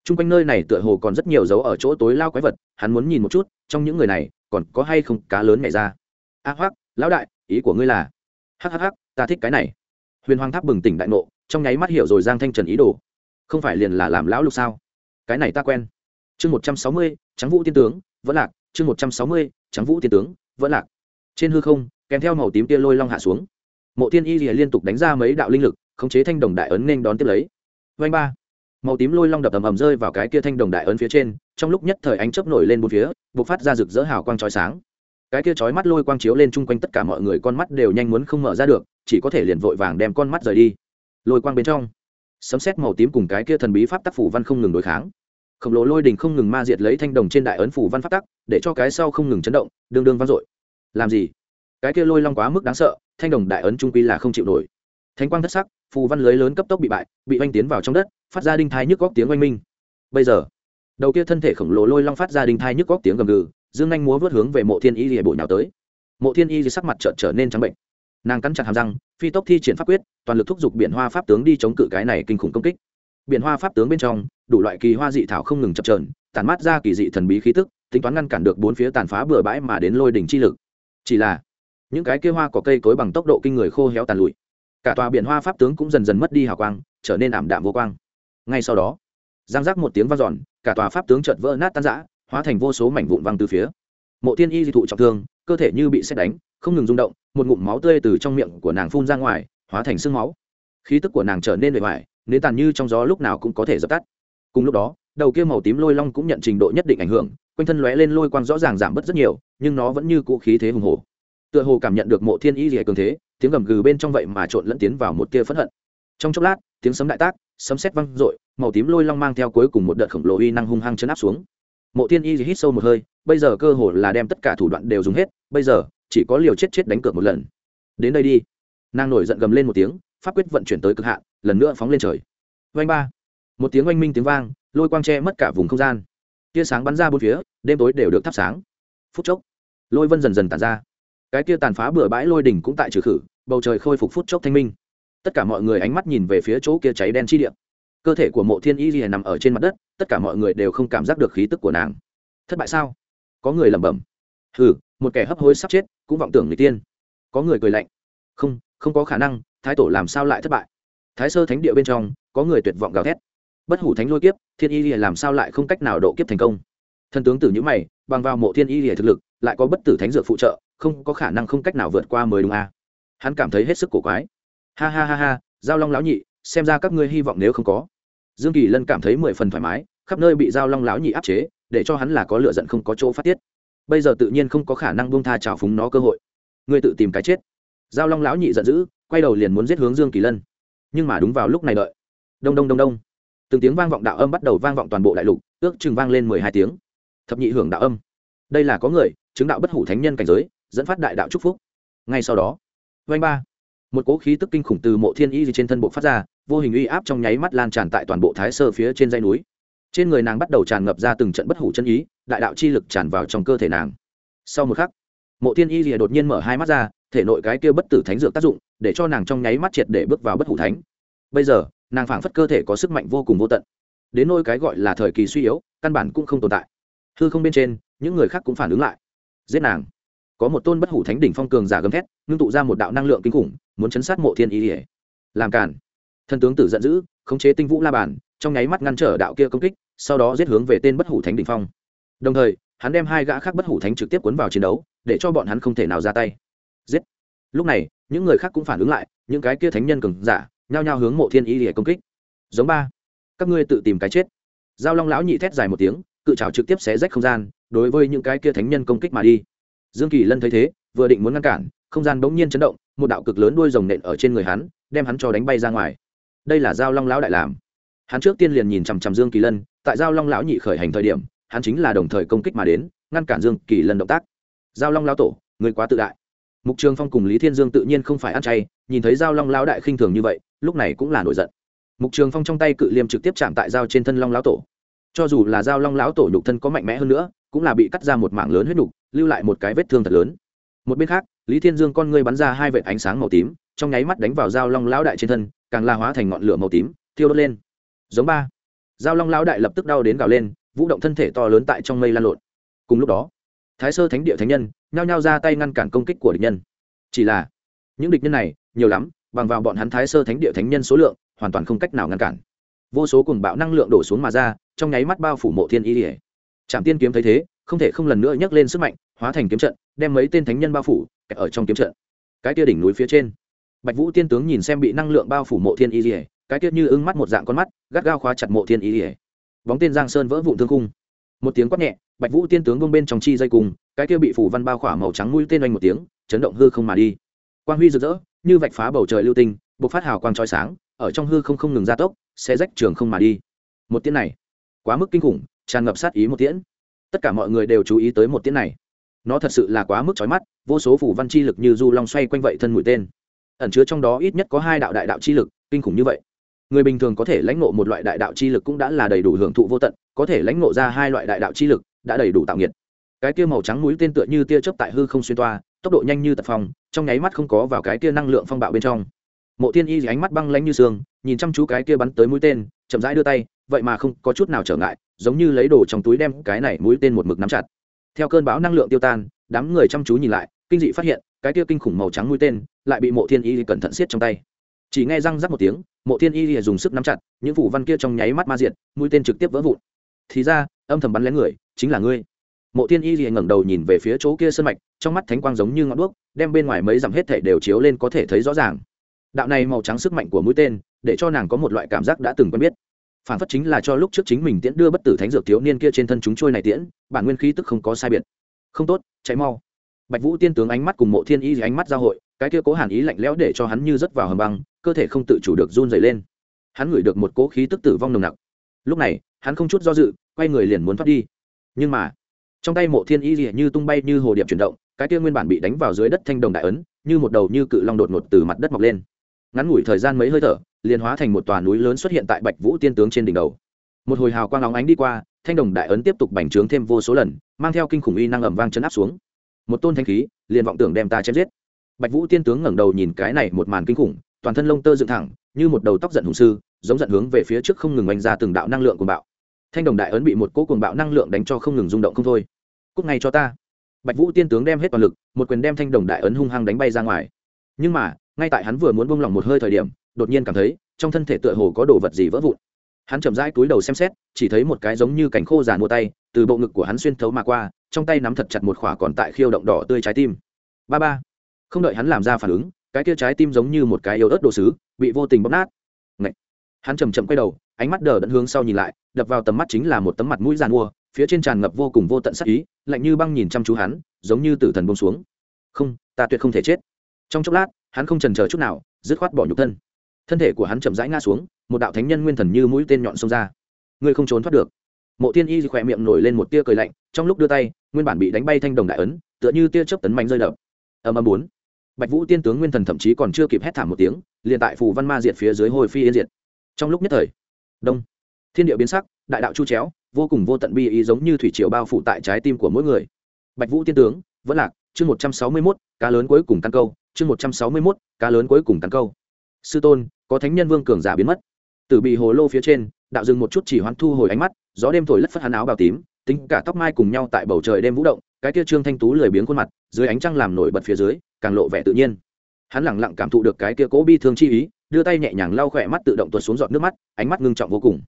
T r u n g quanh nơi này tựa hồ còn rất nhiều dấu ở chỗ tối lao quái vật hắn muốn nhìn một chút trong những người này còn có hay không cá lớn nhảy ra. A à, hoác lão đại ý của ngươi là? Hhh ta thích cái này huyền hoàng tháp bừng tỉnh đại nộ trong nháy mắt hiểu rồi giang thanh trần ý đồ. Không phải liền là làm lão lục sao? Cái này ta quen. Chương một trăm sáu mươi, trắng vũ tiên tướng, vẫn lạc. Chương một trăm sáu mươi, trắng vũ tiên tướng, vẫn lạc. Trên hư không, kèm theo màu tím tia lôi long hạ xuống. Mộ tiên y lìa liên tục đánh ra mấy đạo linh lực, khống chế thanh đồng đại ấn nên đón tiếp lấy. Vanh ba. Màu tím lôi long đập ầm ầm rơi vào cái kia thanh đồng đại ấn phía trên, trong lúc nhất thời ánh chớp nổi lên bốn phía b ộ c phát ra rực rỡ hào quang trói sáng cái kia chói mắt lôi quang chiếu lên chung quanh tất cả mọi người con mắt đều nhanh muốn không mở ra được, chỉ có thể liền vội vàng đem con mắt rời đi. Lôi quang bên trong, sấm xét màu tím cùng cái kia thần bí pháp tắc phủ văn không ngừng đối kháng. Khổng lồ lôi đình không ngừng ma diệt lấy thanh đồng trên đại ấn phủ văn pháp tắc, để cho cái sau không ngừng chấn động, đương đương vang dội. Làm gì? Cái kia lôi long quá mức đáng sợ, thanh đồng đại ấn trung quy là không chịu nổi. Thánh quang thất sắc, phù văn lưới lớn cấp tốc bị bại, bị oanh tiến vào trong đất, phát ra đinh thai nhức góc tiếng oanh minh. Bây giờ, đầu kia thân thể khổng lồ lôi long phát ra đinh thai nhức góc tiếng gầm gừ dương Anh múa vớt hướng về mộ thiên y lìa bổ nhào tới. Mộ thiên y sắc mặt trợn trở nên trắng bệnh. Nàng cắn chặt hàm răng, phi tốc thi triển pháp quyết, toàn lực thúc giục biển hoa pháp tướng đi chống cự cái này kinh khủng công kích. Biển hoa pháp tướng bên trong, đủ loại kỳ hoa dị thảo không ngừng chập trờn tàn mát ra kỳ dị thần bí khí tức, tính toán ngăn cản được bốn phía tàn phá bừa bãi mà đến lôi đỉnh chi lực. Chỉ là, những cái kia hoa có cây cối bằng tốc độ kinh người khô héo tàn lụi. Cả tòa biển hoa pháp tướng cũng dần dần mất đi hào quang, trở nên ảm đạm vô quang. Ngay sau đó, giang giác một tiếng vang dọn, cả tòa pháp tướng chợt vỡ nát tan rã hóa thành vô số mảnh vụn văng từ phía. Mộ thiên y di thụ trọng thương, cơ thể như bị xét đánh, không ngừng rung động, một ngụm máu tươi từ trong miệng của nàng phun ra ngoài, hóa thành sương máu. Khí tức của nàng trở nên bề ngoài nếu tàn như trong gió lúc nào cũng có thể dập tắt. Cùng lúc đó, đầu kia màu tím lôi long cũng nhận trình độ nhất định ảnh hưởng, quanh thân lóe lên lôi quang rõ ràng giảm bớt rất nhiều, nhưng nó vẫn như cũ khí thế hùng hồ tựa hồ cảm nhận được mộ thiên y rìa cường thế, tiếng gầm gừ bên trong vậy mà trộn lẫn tiến vào một tia phẫn hận. Trong chốc lát, tiếng sấm đại tác, sấm sét văng r ộ i màu tím lôi long mang theo cuối cùng một đợt khổng lồ uy năng hung hăng chấn áp xuống mộ thiên y hít sâu một hơi, bây giờ cơ hồ là đem tất cả thủ đoạn đều dùng hết, bây giờ, chỉ có liều chết chết đánh cược một lần. Đến đây đi. Nàng nổi giận gầm lên một tiếng, pháp quyết vận chuyển tới cực hạn, lần nữa phóng lên trời. Vanh ba. Một tiếng oanh minh tiếng vang, lôi quang tre mất cả vùng không gian. Tia sáng bắn ra bốn phía, đêm tối đều được thắp sáng. Phút chốc, lôi vân dần dần tàn ra. Cái kia tàn phá bừa bãi lôi đỉnh cũng tại trừ khử, bầu trời khôi phục phút chốc thanh minh. Tất cả mọi người ánh mắt nhìn về phía chỗ kia cháy đen chi điện cơ thể của mộ thiên y rìa nằm ở trên mặt đất, tất cả mọi người đều không cảm giác được khí tức của nàng. Thất bại sao? Có người lẩm bẩm. Hừ, một kẻ hấp hối sắp chết, cũng vọng tưởng người tiên. Có người cười lạnh. Không không có khả năng, thái tổ làm sao lại thất bại? Thái sơ thánh địa bên trong, có người tuyệt vọng gào thét. Bất hủ thánh lôi kiếp, thiên y lìa làm sao lại không cách nào độ kiếp thành công? Thần tướng tử nhữ mày, bằng vào mộ thiên y lìa thực lực, lại có bất tử thánh dược phụ trợ, không có khả năng không cách nào vượt qua mới đúng à. hắn cảm thấy hết sức cổ quái. Ha ha ha ha, giao long lão nhị xem ra các ngươi hy vọng nếu không có. Dương kỳ lân cảm thấy mười phần thoải mái, khắp nơi bị giao long lão nhị áp chế, để cho hắn là có lựa giận không có chỗ phát tiết. Bây giờ tự nhiên không có khả năng buông tha trào phúng nó cơ hội. Ngươi tự tìm cái chết. Giao long lão nhị giận dữ, quay đầu liền muốn giết hướng dương kỳ lân. Nhưng mà đúng vào lúc này đợi. Đông đông đông đông. Từng tiếng vang vọng đạo âm bắt đầu vang vọng toàn bộ đại lục, ước chừng vang lên mười hai tiếng. Thập nhị hưởng đạo âm. Đây là có người, chứng đạo bất hủ thánh nhân cảnh giới, dẫn phát đại đạo chúc phúc. Ngay sau đó vanh ba. Một cỗ khí tức kinh khủng từ mộ thiên y trên thân bộ phát ra vô hình uy áp trong nháy mắt lan tràn tại toàn bộ thái sơ phía trên dây núi. Trên người nàng bắt đầu tràn ngập ra từng trận bất hủ chân ý, đại đạo chi lực tràn vào trong cơ thể nàng. Sau một khắc, mộ thiên y rìa đột nhiên mở hai mắt ra, thể nội cái kia bất tử thánh dược tác dụng, để cho nàng trong nháy mắt triệt để bước vào bất hủ thánh. Bây giờ, nàng phảng phất cơ thể có sức mạnh vô cùng vô tận. Đến nôi cái gọi là thời kỳ suy yếu, căn bản cũng không tồn tại. Hư không bên trên, những người khác cũng phản ứng lại. Giết nàng. Có một tôn bất hủ thánh đỉnh phong cường giả gầm thét, ngưng tụ ra một đạo năng lượng kinh khủng, muốn chấn sát mộ thiên y rìa làm cản thần tướng tử giận dữ, khống chế tinh vũ la bàn, trong nháy mắt ngăn trở đạo kia công kích, sau đó giết hướng về tên bất hủ thánh đỉnh phong. Đồng thời, hắn đem hai gã khác bất hủ thánh trực tiếp cuốn vào chiến đấu, để cho bọn hắn không thể nào ra tay. Giết! Lúc này, những người khác cũng phản ứng lại, những cái kia thánh nhân cường giả, nhao nhao hướng mộ thiên y để công kích. Giống ba. Các ngươi tự tìm cái chết. Giao long lão nhị thét dài một tiếng, cự trào trực tiếp xé rách không gian, đối với những cái kia thánh nhân công kích mà đi. Dương kỳ lân thấy thế, vừa định muốn ngăn cản, không gian bỗng nhiên chấn động, một đạo cực lớn đuôi rồng nện ở trên người hắn, đem hắn cho đánh bay ra ngoài đây là giao long lão đại làm. Hắn trước tiên liền nhìn chằm chằm dương kỳ lân, tại giao long lão nhị khởi hành thời điểm, hắn chính là đồng thời công kích mà đến, ngăn cản dương kỳ lân động tác. Giao long lão tổ, người quá tự đại. Mục trường phong cùng lý thiên dương tự nhiên không phải ăn chay, nhìn thấy giao long lão đại khinh thường như vậy, lúc này cũng là nổi giận. Mục trường phong trong tay cự liêm trực tiếp chạm tại dao trên thân long lão tổ. Cho dù là dao long lão tổ nhục thân có mạnh mẽ hơn nữa, cũng là bị cắt ra một mảng lớn huyết nhục, lưu lại một cái vết thương thật lớn. Một bên khác, lý thiên dương con ngươi bắn ra hai vệt ánh sáng màu tím, trong nháy mắt đánh vào dao long lão đại trên thân càng la hóa thành ngọn lửa màu tím, thiêu đốt lên. Giống ba. Giao long lão đại lập tức đau đến gào lên, vũ động thân thể to lớn tại trong mây lan lộn. Cùng lúc đó, thái sơ thánh địa thánh nhân nhao nhao ra tay ngăn cản công kích của địch nhân. Chỉ là, những địch nhân này nhiều lắm, bằng vào bọn hắn thái sơ thánh địa thánh nhân số lượng, hoàn toàn không cách nào ngăn cản. Vô số cùng bạo năng lượng đổ xuống mà ra, trong nháy mắt bao phủ mộ thiên y ỉa trạm tiên kiếm thấy thế, không thể không lần nữa nhấc lên sức mạnh, hóa thành kiếm trận, đem mấy tên thánh nhân bao phủ, kẹt ở trong kiếm trận. Cái tia đỉnh núi phía trên bạch vũ tiên tướng nhìn xem bị năng lượng bao phủ mộ thiên y ỉa cái tiết như ưng mắt một dạng con mắt, gắt gao khóa chặt mộ thiên y ỉa bóng tên giang sơn vỡ vụn thương cung một tiếng quát nhẹ, bạch vũ tiên tướng bông bên trong chi dây cùng, cái kia bị phủ văn bao khỏa màu trắng mũi tên oanh một tiếng, chấn động hư không mà đi. Quang huy rực rỡ, như vạch phá bầu trời lưu tinh, bộc phát hào quang trói sáng, ở trong hư không không ngừng gia tốc sẽ rách trường không mà đi. Một tiễn này, quá mức kinh khủng, tràn ngập sát ý một tiễn. Tất cả mọi người đều chú ý tới một tiễn này. Nó thật sự là quá mức trói mắt, vô số phủ văn chi lực như du long xoay quanh vậy thân mũi tên ẩn chứa trong đó ít nhất có hai đạo đại đạo chi lực, kinh khủng như vậy. Người bình thường có thể lãnh ngộ một loại đại đạo chi lực cũng đã là đầy đủ hưởng thụ vô tận, có thể lãnh ngộ ra hai loại đại đạo chi lực, đã đầy đủ tạo nghiệt. Cái tia màu trắng mũi tên tựa như tia chớp tại hư không xuyên toa, tốc độ nhanh như tật phong, trong nháy mắt không có vào cái tia năng lượng phong bạo bên trong. Mộ tiên y ánh mắt băng lãnh như sương nhìn chăm chú cái kia bắn tới mũi tên, chậm rãi đưa tay, vậy mà không có chút nào trở ngại, giống như lấy đồ trong túi đem cái này mũi tên một mực nắm chặt. Theo cơn bão năng lượng tiêu tan, đám người chăm chú nhìn lại kinh dị phát hiện, cái kia kinh khủng màu trắng mũi tên lại bị mộ thiên y cẩn thận siết trong tay. Chỉ nghe răng rắc một tiếng, mộ thiên y dùng sức nắm chặt, những phủ văn kia trong nháy mắt ma diệt, mũi tên trực tiếp vỡ vụn. Thì ra, âm thầm bắn lén người, chính là ngươi. Mộ thiên y ngẩng đầu nhìn về phía chỗ kia sân mạch, trong mắt thánh quang giống như ngọn đuốc, đem bên ngoài mấy dặm hết thể đều chiếu lên có thể thấy rõ ràng. Đạo này màu trắng sức mạnh của mũi tên, để cho nàng có một loại cảm giác đã từng quen biết. Phản phất chính là cho lúc trước chính mình tiễn đưa bất tử thánh dược thiếu niên kia trên thân chúng trôi này tiễn, bản nguyên khí tức không có sai biệt. Không tốt cháy mau bạch vũ tiên tướng ánh mắt cùng mộ thiên y ánh mắt giao hội, cái kia cố hàn ý lạnh lẽo để cho hắn như rớt vào hầm băng, cơ thể không tự chủ được run dày lên. Hắn ngửi được một cố khí tức tử vong nồng nặc. Lúc này, hắn không chút do dự, quay người liền muốn thoát đi. Nhưng mà, trong tay mộ thiên y lìa như tung bay như hồ điệp chuyển động, cái kia nguyên bản bị đánh vào dưới đất thanh đồng đại ấn, như một đầu như cự long đột ngột từ mặt đất mọc lên. Ngắn ngủi thời gian mấy hơi thở, liền hóa thành một tòa núi lớn xuất hiện tại bạch vũ tiên tướng trên đỉnh đầu. Một hồi hào quang óng ánh đi qua, thanh đồng đại ấn tiếp tục bành trướng thêm vô số lần, mang theo kinh khủng y năng ẩm vang chấn áp xuống một tôn thanh khí, liền vọng tưởng đem ta chém giết. Bạch vũ tiên tướng ngẩng đầu nhìn cái này một màn kinh khủng, toàn thân lông tơ dựng thẳng, như một đầu tóc giận hùng sư, giống giận hướng về phía trước không ngừng oanh ra từng đạo năng lượng của bạo. Thanh đồng đại ấn bị một cỗ cuồng bạo năng lượng đánh cho không ngừng rung động không thôi. Cúc ngay cho ta. Bạch vũ tiên tướng đem hết toàn lực, một quyền đem thanh đồng đại ấn hung hăng đánh bay ra ngoài. Nhưng mà, ngay tại hắn vừa muốn buông lỏng một hơi thời điểm, đột nhiên cảm thấy, trong thân thể tựa hồ có đồ vật gì vỡ vụn. Hắn chậm rãi túi đầu xem xét, chỉ thấy một cái giống như cành khô giàn mua tay, từ bộ ngực của hắn xuyên thấu mà qua trong tay nắm thật chặt một khỏa còn tại khiêu động đỏ tươi trái tim. Ba ba. Không đợi hắn làm ra phản ứng, cái kia trái tim giống như một cái yếu ớt đồ sứ, bị vô tình bóp nát. Ngậy. hắn chầm chậm quay đầu, ánh mắt đờ đẫn hướng sau nhìn lại, đập vào tầm mắt chính là một tấm mặt mũi giàn mua, phía trên tràn ngập vô cùng vô tận sắc ý, lạnh như băng nhìn chăm chú hắn, giống như tử thần bông xuống. Không, ta tuyệt không thể chết. Trong chốc lát, hắn không trần chờ chút nào, dứt khoát bỏ nhục thân. Thân thể của hắn chậm rãi ngã xuống, một đạo thánh nhân nguyên thần như mũi tên nhọn xông ra. Ngươi không trốn thoát được mộ tiên y khỏe miệng nổi lên một tia cười lạnh, trong lúc đưa tay, nguyên bản bị đánh bay thanh đồng đại ấn, tựa như tia chớp tấn mạnh rơi đập. Âm âm bốn. Bạch vũ tiên tướng nguyên thần thậm chí còn chưa kịp hét thảm một tiếng, liền tại phù văn ma diệt phía dưới hồi phi yên diệt. Trong lúc nhất thời, đông. Thiên địa biến sắc, đại đạo chu chéo, vô cùng vô tận bi ý giống như thủy triều bao phủ tại trái tim của mỗi người. Bạch vũ tiên tướng, vẫn lạc, chương một trăm sáu mươi mốt, cá lớn cuối cùng căn câu, chương một trăm sáu mươi mốt, cá lớn cuối cùng căn câu. Sư tôn, có thánh nhân vương cường giả biến mất. Từ bị hồ lô phía trên, đạo dừng một chút chỉ hoán thu hồi ánh mắt gió đêm thổi lất phất hắn áo bào tím, tính cả tóc mai cùng nhau tại bầu trời đêm vũ động, cái kia trương thanh tú lười biếng khuôn mặt, dưới ánh trăng làm nổi bật phía dưới, càng lộ vẻ tự nhiên. Hắn lẳng lặng cảm thụ được cái kia cố bi thương chi ý, đưa tay nhẹ nhàng lau khỏe mắt tự động tuột xuống giọt nước mắt, ánh mắt ngưng trọng vô cùng.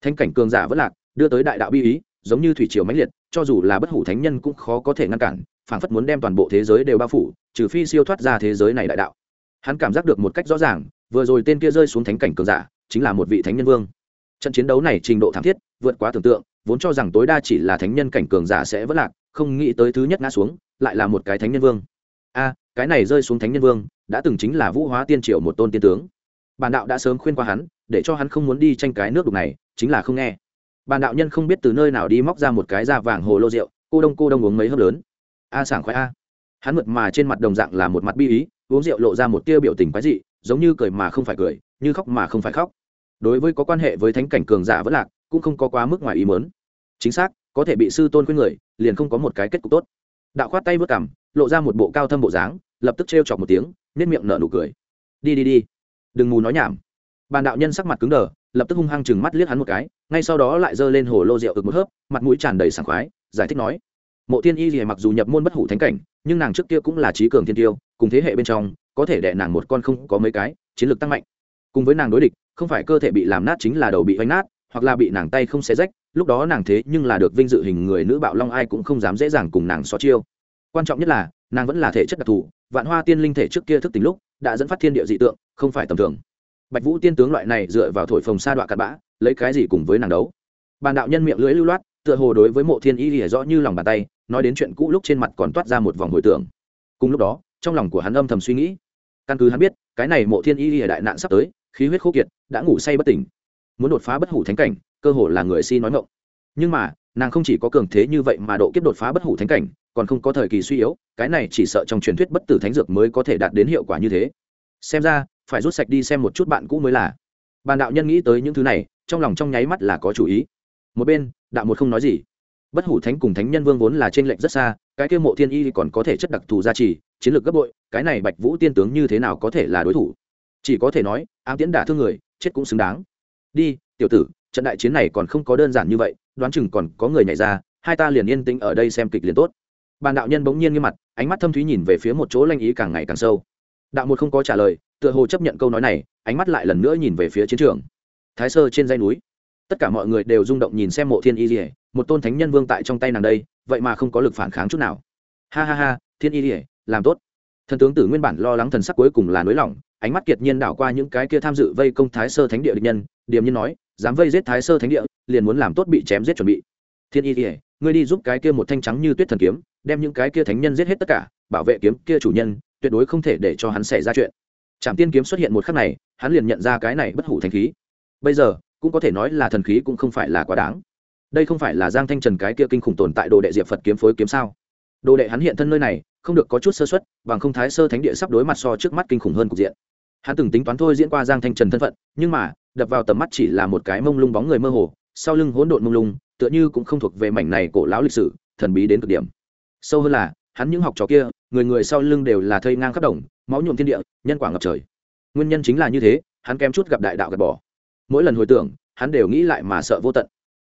Thanh cảnh cường giả vẫn lạc, đưa tới đại đạo bi ý, giống như thủy triều mãnh liệt, cho dù là bất hủ thánh nhân cũng khó có thể ngăn cản, phảng phất muốn đem toàn bộ thế giới đều bao phủ, trừ phi siêu thoát ra thế giới này đại đạo. Hắn cảm giác được một cách rõ ràng, vừa rồi tên kia rơi xuống thánh cảnh cường giả, chính là một vị thánh nhân vương trận chiến đấu này trình độ thảm thiết, vượt quá tưởng tượng, vốn cho rằng tối đa chỉ là thánh nhân cảnh cường giả sẽ vất lạc, không nghĩ tới thứ nhất ngã xuống, lại là một cái thánh nhân vương. A, cái này rơi xuống thánh nhân vương, đã từng chính là vũ hóa tiên triệu một tôn tiên tướng. Bản đạo đã sớm khuyên qua hắn, để cho hắn không muốn đi tranh cái nước đục này, chính là không nghe. Bản đạo nhân không biết từ nơi nào đi móc ra một cái da vàng hồ lô rượu, cô đông cô đông uống mấy hớp lớn. A, sảng khoái a. Hắn mượt mà trên mặt đồng dạng là một mặt bi ý, uống rượu lộ ra một tia biểu tình quái dị, giống như cười mà không phải cười, như khóc mà không phải khóc đối với có quan hệ với thánh cảnh cường giả vẫn lạc, cũng không có quá mức ngoài ý mớn chính xác, có thể bị sư tôn khuyên người, liền không có một cái kết cục tốt. Đạo khoát tay vớt cảm lộ ra một bộ cao thâm bộ dáng, lập tức trêu chọc một tiếng nết miệng nở nụ cười. Đi đi đi, đừng mù nói nhảm. Bàn đạo nhân sắc mặt cứng đờ, lập tức hung hăng chừng mắt liếc hắn một cái, ngay sau đó lại giơ lên hồ lô rượu ực một hớp, mặt mũi tràn đầy sảng khoái, giải thích nói mộ thiên y gì mặc dù nhập môn bất hủ thánh cảnh, nhưng nàng trước kia cũng là trí cường thiên tiêu, cùng thế hệ bên trong, có thể đệ nàng một con không có mấy cái, chiến lược tăng mạnh cùng với nàng đối địch, không phải cơ thể bị làm nát chính là đầu bị vánh nát, hoặc là bị nàng tay không xé rách, lúc đó nàng thế nhưng là được vinh dự hình người nữ bạo long ai cũng không dám dễ dàng cùng nàng xó chiêu. Quan trọng nhất là, nàng vẫn là thể chất đặc thù, vạn hoa tiên linh thể trước kia thức tính lúc, đã dẫn phát thiên địa dị tượng, không phải tầm thường. Bạch vũ tiên tướng loại này dựa vào thổi phồng sa đọa cặn bã, lấy cái gì cùng với nàng đấu? Bàn đạo nhân miệng lưỡi lưu loát, tựa hồ đối với mộ thiên y hiểu rõ như lòng bàn tay, nói đến chuyện cũ lúc trên mặt còn toát ra một vòng hồi tưởng. Cùng lúc đó, trong lòng của hắn âm thầm suy nghĩ. Căn cứ hắn biết, cái này mộ thiên y hiểu đại nạn sắp tới khí huyết khô kiệt, đã ngủ say bất tỉnh. Muốn đột phá bất hủ thánh cảnh, cơ hồ là người si nói mộng nhưng mà, nàng không chỉ có cường thế như vậy mà độ kiếp đột phá bất hủ thánh cảnh, còn không có thời kỳ suy yếu, cái này chỉ sợ trong truyền thuyết bất tử thánh dược mới có thể đạt đến hiệu quả như thế. Xem ra, phải rút sạch đi xem một chút bạn cũ mới là. Bàn đạo nhân nghĩ tới những thứ này, trong lòng trong nháy mắt là có chủ ý. Một bên, đạo một không nói gì. Bất hủ thánh cùng thánh nhân vương vốn là t r ê n lệch rất xa, cái kia mộ thiên y còn có thể chất đặc thù gia trì, chiến lược gấp bội, cái này bạch vũ tiên tướng như thế nào có thể là đối thủ? Chỉ có thể nói, ám tiễn đả thương người, chết cũng xứng đáng. Đi, tiểu tử, trận đại chiến này còn không có đơn giản như vậy, đoán chừng còn có người nhảy ra, hai ta liền yên tĩnh ở đây xem kịch liền tốt. Bàn đạo nhân bỗng nhiên nghiêm mặt, ánh mắt thâm thúy nhìn về phía một chỗ lanh ý càng ngày càng sâu. Đạo một không có trả lời, tựa hồ chấp nhận câu nói này, ánh mắt lại lần nữa nhìn về phía chiến trường. Thái sơ trên dây núi, tất cả mọi người đều rung động nhìn xem mộ thiên y rỉa một tôn thánh nhân vương tại trong tay nàng đây, vậy mà không có lực phản kháng chút nào. Ha ha ha, thiên y rỉa làm tốt. Thần tướng tử nguyên bản lo lắng thần sắc cuối cùng là nới lỏng ánh mắt kiệt nhiên đảo qua những cái kia tham dự vây công thái sơ thánh địa địch nhân, điềm nhiên nói, dám vây giết thái sơ thánh địa, liền muốn làm tốt bị chém giết chuẩn bị. Thiên y dỉa ngươi đi giúp cái kia một thanh trắng như tuyết thần kiếm, đem những cái kia thánh nhân giết hết tất cả, bảo vệ kiếm kia chủ nhân, tuyệt đối không thể để cho hắn xảy ra chuyện. Trạm tiên kiếm xuất hiện một khắc này, hắn liền nhận ra cái này bất hủ thanh khí. Bây giờ, cũng có thể nói là thần khí cũng không phải là quá đáng. Đây không phải là giang thanh trần cái kia kinh khủng tồn tại đồ đệ diệp phật kiếm phối kiếm sao? Đồ đệ hắn hiện thân nơi này, không được có chút sơ xuất bằng không thái sơ thánh địa sắp đối mặt so trước mắt kinh khủng hơn cục diện hắn từng tính toán thôi diễn qua giang thanh trần thân phận, nhưng mà, đập vào tầm mắt chỉ là một cái mông lung bóng người mơ hồ, sau lưng hỗn độn mông lung, tựa như cũng không thuộc về mảnh này cổ lão lịch sử, thần bí đến cực điểm. Sâu hơn là, hắn những học trò kia, người người sau lưng đều là thây ngang khắp đồng, máu nhuộm thiên địa, nhân quả ngập trời. Nguyên nhân chính là như thế, hắn kém chút gặp đại đạo gạt bỏ. Mỗi lần hồi tưởng, hắn đều nghĩ lại mà sợ vô tận.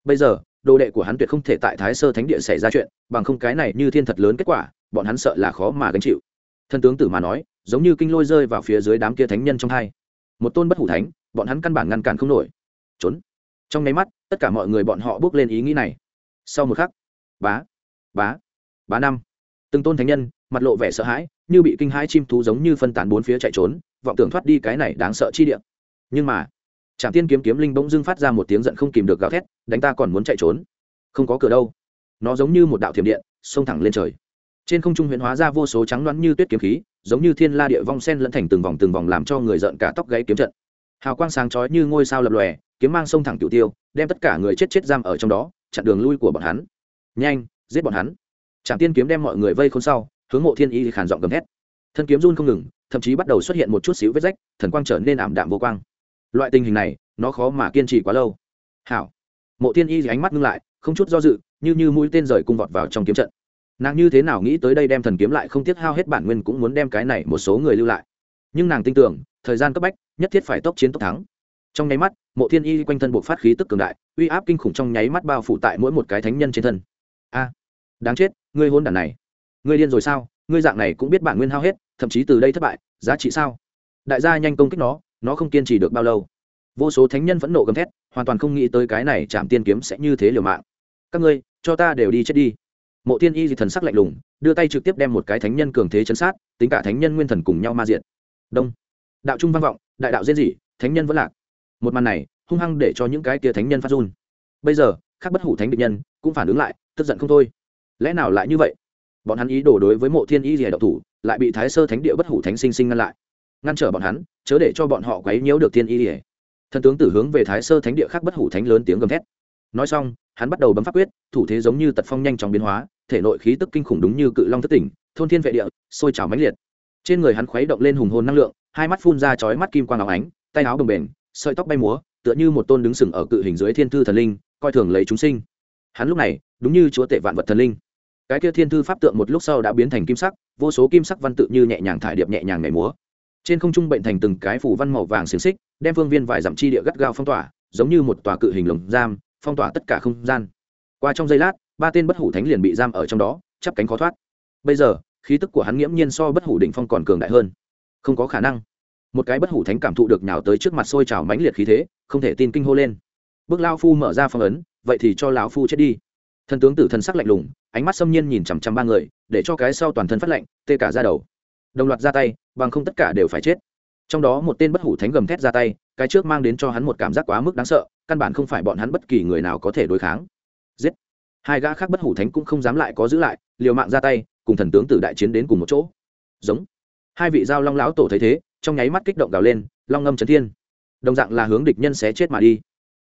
Bây giờ, đồ đệ của hắn tuyệt không thể tại thái sơ thánh địa xảy ra chuyện, bằng không cái này như thiên thật lớn kết quả, bọn hắn sợ là khó mà gánh chịu. Thân tướng tử mà nói giống như kinh lôi rơi vào phía dưới đám kia thánh nhân trong hai. Một tôn bất hủ thánh, bọn hắn căn bản ngăn cản không nổi. Trốn. Trong nháy mắt, tất cả mọi người bọn họ bước lên ý nghĩ này. Sau một khắc, bá bá bá năm. Từng tôn thánh nhân, mặt lộ vẻ sợ hãi, như bị kinh hãi chim thú giống như phân tán bốn phía chạy trốn, vọng tưởng thoát đi cái này đáng sợ chi địa. Nhưng mà trạm tiên kiếm kiếm linh bỗng dưng phát ra một tiếng giận không kìm được gào thét, đánh ta còn muốn chạy trốn. Không có cửa đâu. Nó giống như một đạo thiểm điện, xông thẳng lên trời trên không trung huyễn hóa ra vô số trắng loãng như tuyết kiếm khí, giống như thiên la địa vong sen lẫn thành từng vòng từng vòng làm cho người giận cả tóc gáy kiếm trận. Hào quang sáng chói như ngôi sao lập lòe, kiếm mang sông thẳng tiểu tiêu, đem tất cả người chết chết giam ở trong đó, chặn đường lui của bọn hắn. Nhanh, giết bọn hắn. Trạm tiên kiếm đem mọi người vây khôn sau, hướng mộ thiên y khàn giọng gầm thét. Thân kiếm run không ngừng, thậm chí bắt đầu xuất hiện một chút xíu vết rách, thần quang trở nên ảm đạm vô quang. Loại tình hình này, nó khó mà kiên trì quá lâu. Hảo. Mộ thiên y ánh mắt ngưng lại, không chút do dự, như như mũi tên rời cung vọt vào trong kiếm trận nàng như thế nào nghĩ tới đây đem thần kiếm lại không tiếc hao hết bản nguyên cũng muốn đem cái này một số người lưu lại. Nhưng nàng tin tưởng, thời gian cấp bách, nhất thiết phải tốc chiến tốc thắng. Trong nháy mắt, mộ thiên y quanh thân buộc phát khí tức cường đại, uy áp kinh khủng trong nháy mắt bao phủ tại mỗi một cái thánh nhân trên thân. A, đáng chết, ngươi hôn đản này. Ngươi điên rồi sao? Ngươi dạng này cũng biết bản nguyên hao hết, thậm chí từ đây thất bại, giá trị sao? Đại gia nhanh công kích nó nó không kiên trì được bao lâu. Vô số thánh nhân vẫn nộ gầm thét, hoàn toàn không nghĩ tới cái này chạm tiên kiếm sẽ như thế liều mạng. Các ngươi, cho ta đều đi chết đi mộ Thiên y Dị thần sắc lạnh lùng, đưa tay trực tiếp đem một cái thánh nhân cường thế chấn sát, tính cả thánh nhân nguyên thần cùng nhau ma diện đông. Đạo trung văn vọng, đại đạo diễn dị thánh nhân vẫn lạc. Một màn này, hung hăng để cho những cái kia thánh nhân phát run. Bây giờ, khác bất hủ thánh địch nhân, cũng phản ứng lại, tức giận không thôi. Lẽ nào lại như vậy? Bọn hắn ý đồ đối với mộ thiên y rìa đạo thủ, lại bị thái sơ thánh địa bất hủ thánh sinh sinh ngăn lại. Ngăn trở bọn hắn, chớ để cho bọn họ quấy nhiễu được thiên y ỉa thần tướng tử hướng về thái sơ thánh địa khác bất hủ thánh lớn tiếng gầm thét. Nói xong, hắn bắt đầu bấm pháp quyết, thủ thế giống như tật phong nhanh chóng biến hóa thể nội khí tức kinh khủng đúng như cự long thất tỉnh, thôn thiên vệ địa, sôi trào mãnh liệt. Trên người hắn khuấy động lên hùng hồn năng lượng, hai mắt phun ra chói mắt kim quang áo ánh, tay áo bồng bềnh, sợi tóc bay múa, tựa như một tôn đứng sừng ở cự hình dưới thiên thư thần linh, coi thường lấy chúng sinh. Hắn lúc này, đúng như chúa tể vạn vật thần linh. Cái kia thiên thư pháp tượng một lúc sau đã biến thành kim sắc, vô số kim sắc văn tự như nhẹ nhàng thải điệp nhẹ nhàng nhảy múa. Trên không trung bệnh thành từng cái phủ văn màu vàng xiềng xích, đem phương viên vài dặm chi địa gắt gao phong tỏa, giống như một tòa cự hình lồng giam, phong tỏa tất cả không gian. Qua trong giây lát ba tên bất hủ thánh liền bị giam ở trong đó, chắp cánh khó thoát. Bây giờ, khí tức của hắn nghiễm nhiên so bất hủ đỉnh phong còn cường đại hơn. Không có khả năng. Một cái bất hủ thánh cảm thụ được nhào tới trước mặt sôi trào mãnh liệt khí thế, không thể tin kinh hô lên. Bước lao phu mở ra phong ấn, vậy thì cho lão phu chết đi. Thần tướng tử thần sắc lạnh lùng, ánh mắt xâm nhiên nhìn chằm chằm ba người, để cho cái sau toàn thân phát lạnh, tê cả ra đầu. Đồng loạt ra tay, bằng không tất cả đều phải chết. Trong đó một tên bất hủ thánh gầm thét ra tay, cái trước mang đến cho hắn một cảm giác quá mức đáng sợ, căn bản không phải bọn hắn bất kỳ người nào có thể đối kháng. Giết! Hai gã khác bất hủ thánh cũng không dám lại có giữ lại, liều mạng ra tay, cùng thần tướng tử đại chiến đến cùng một chỗ. Giống. Hai vị giao long lão tổ thấy thế, trong nháy mắt kích động gào lên, long ngâm trấn thiên. Đồng dạng là hướng địch nhân sẽ chết mà đi.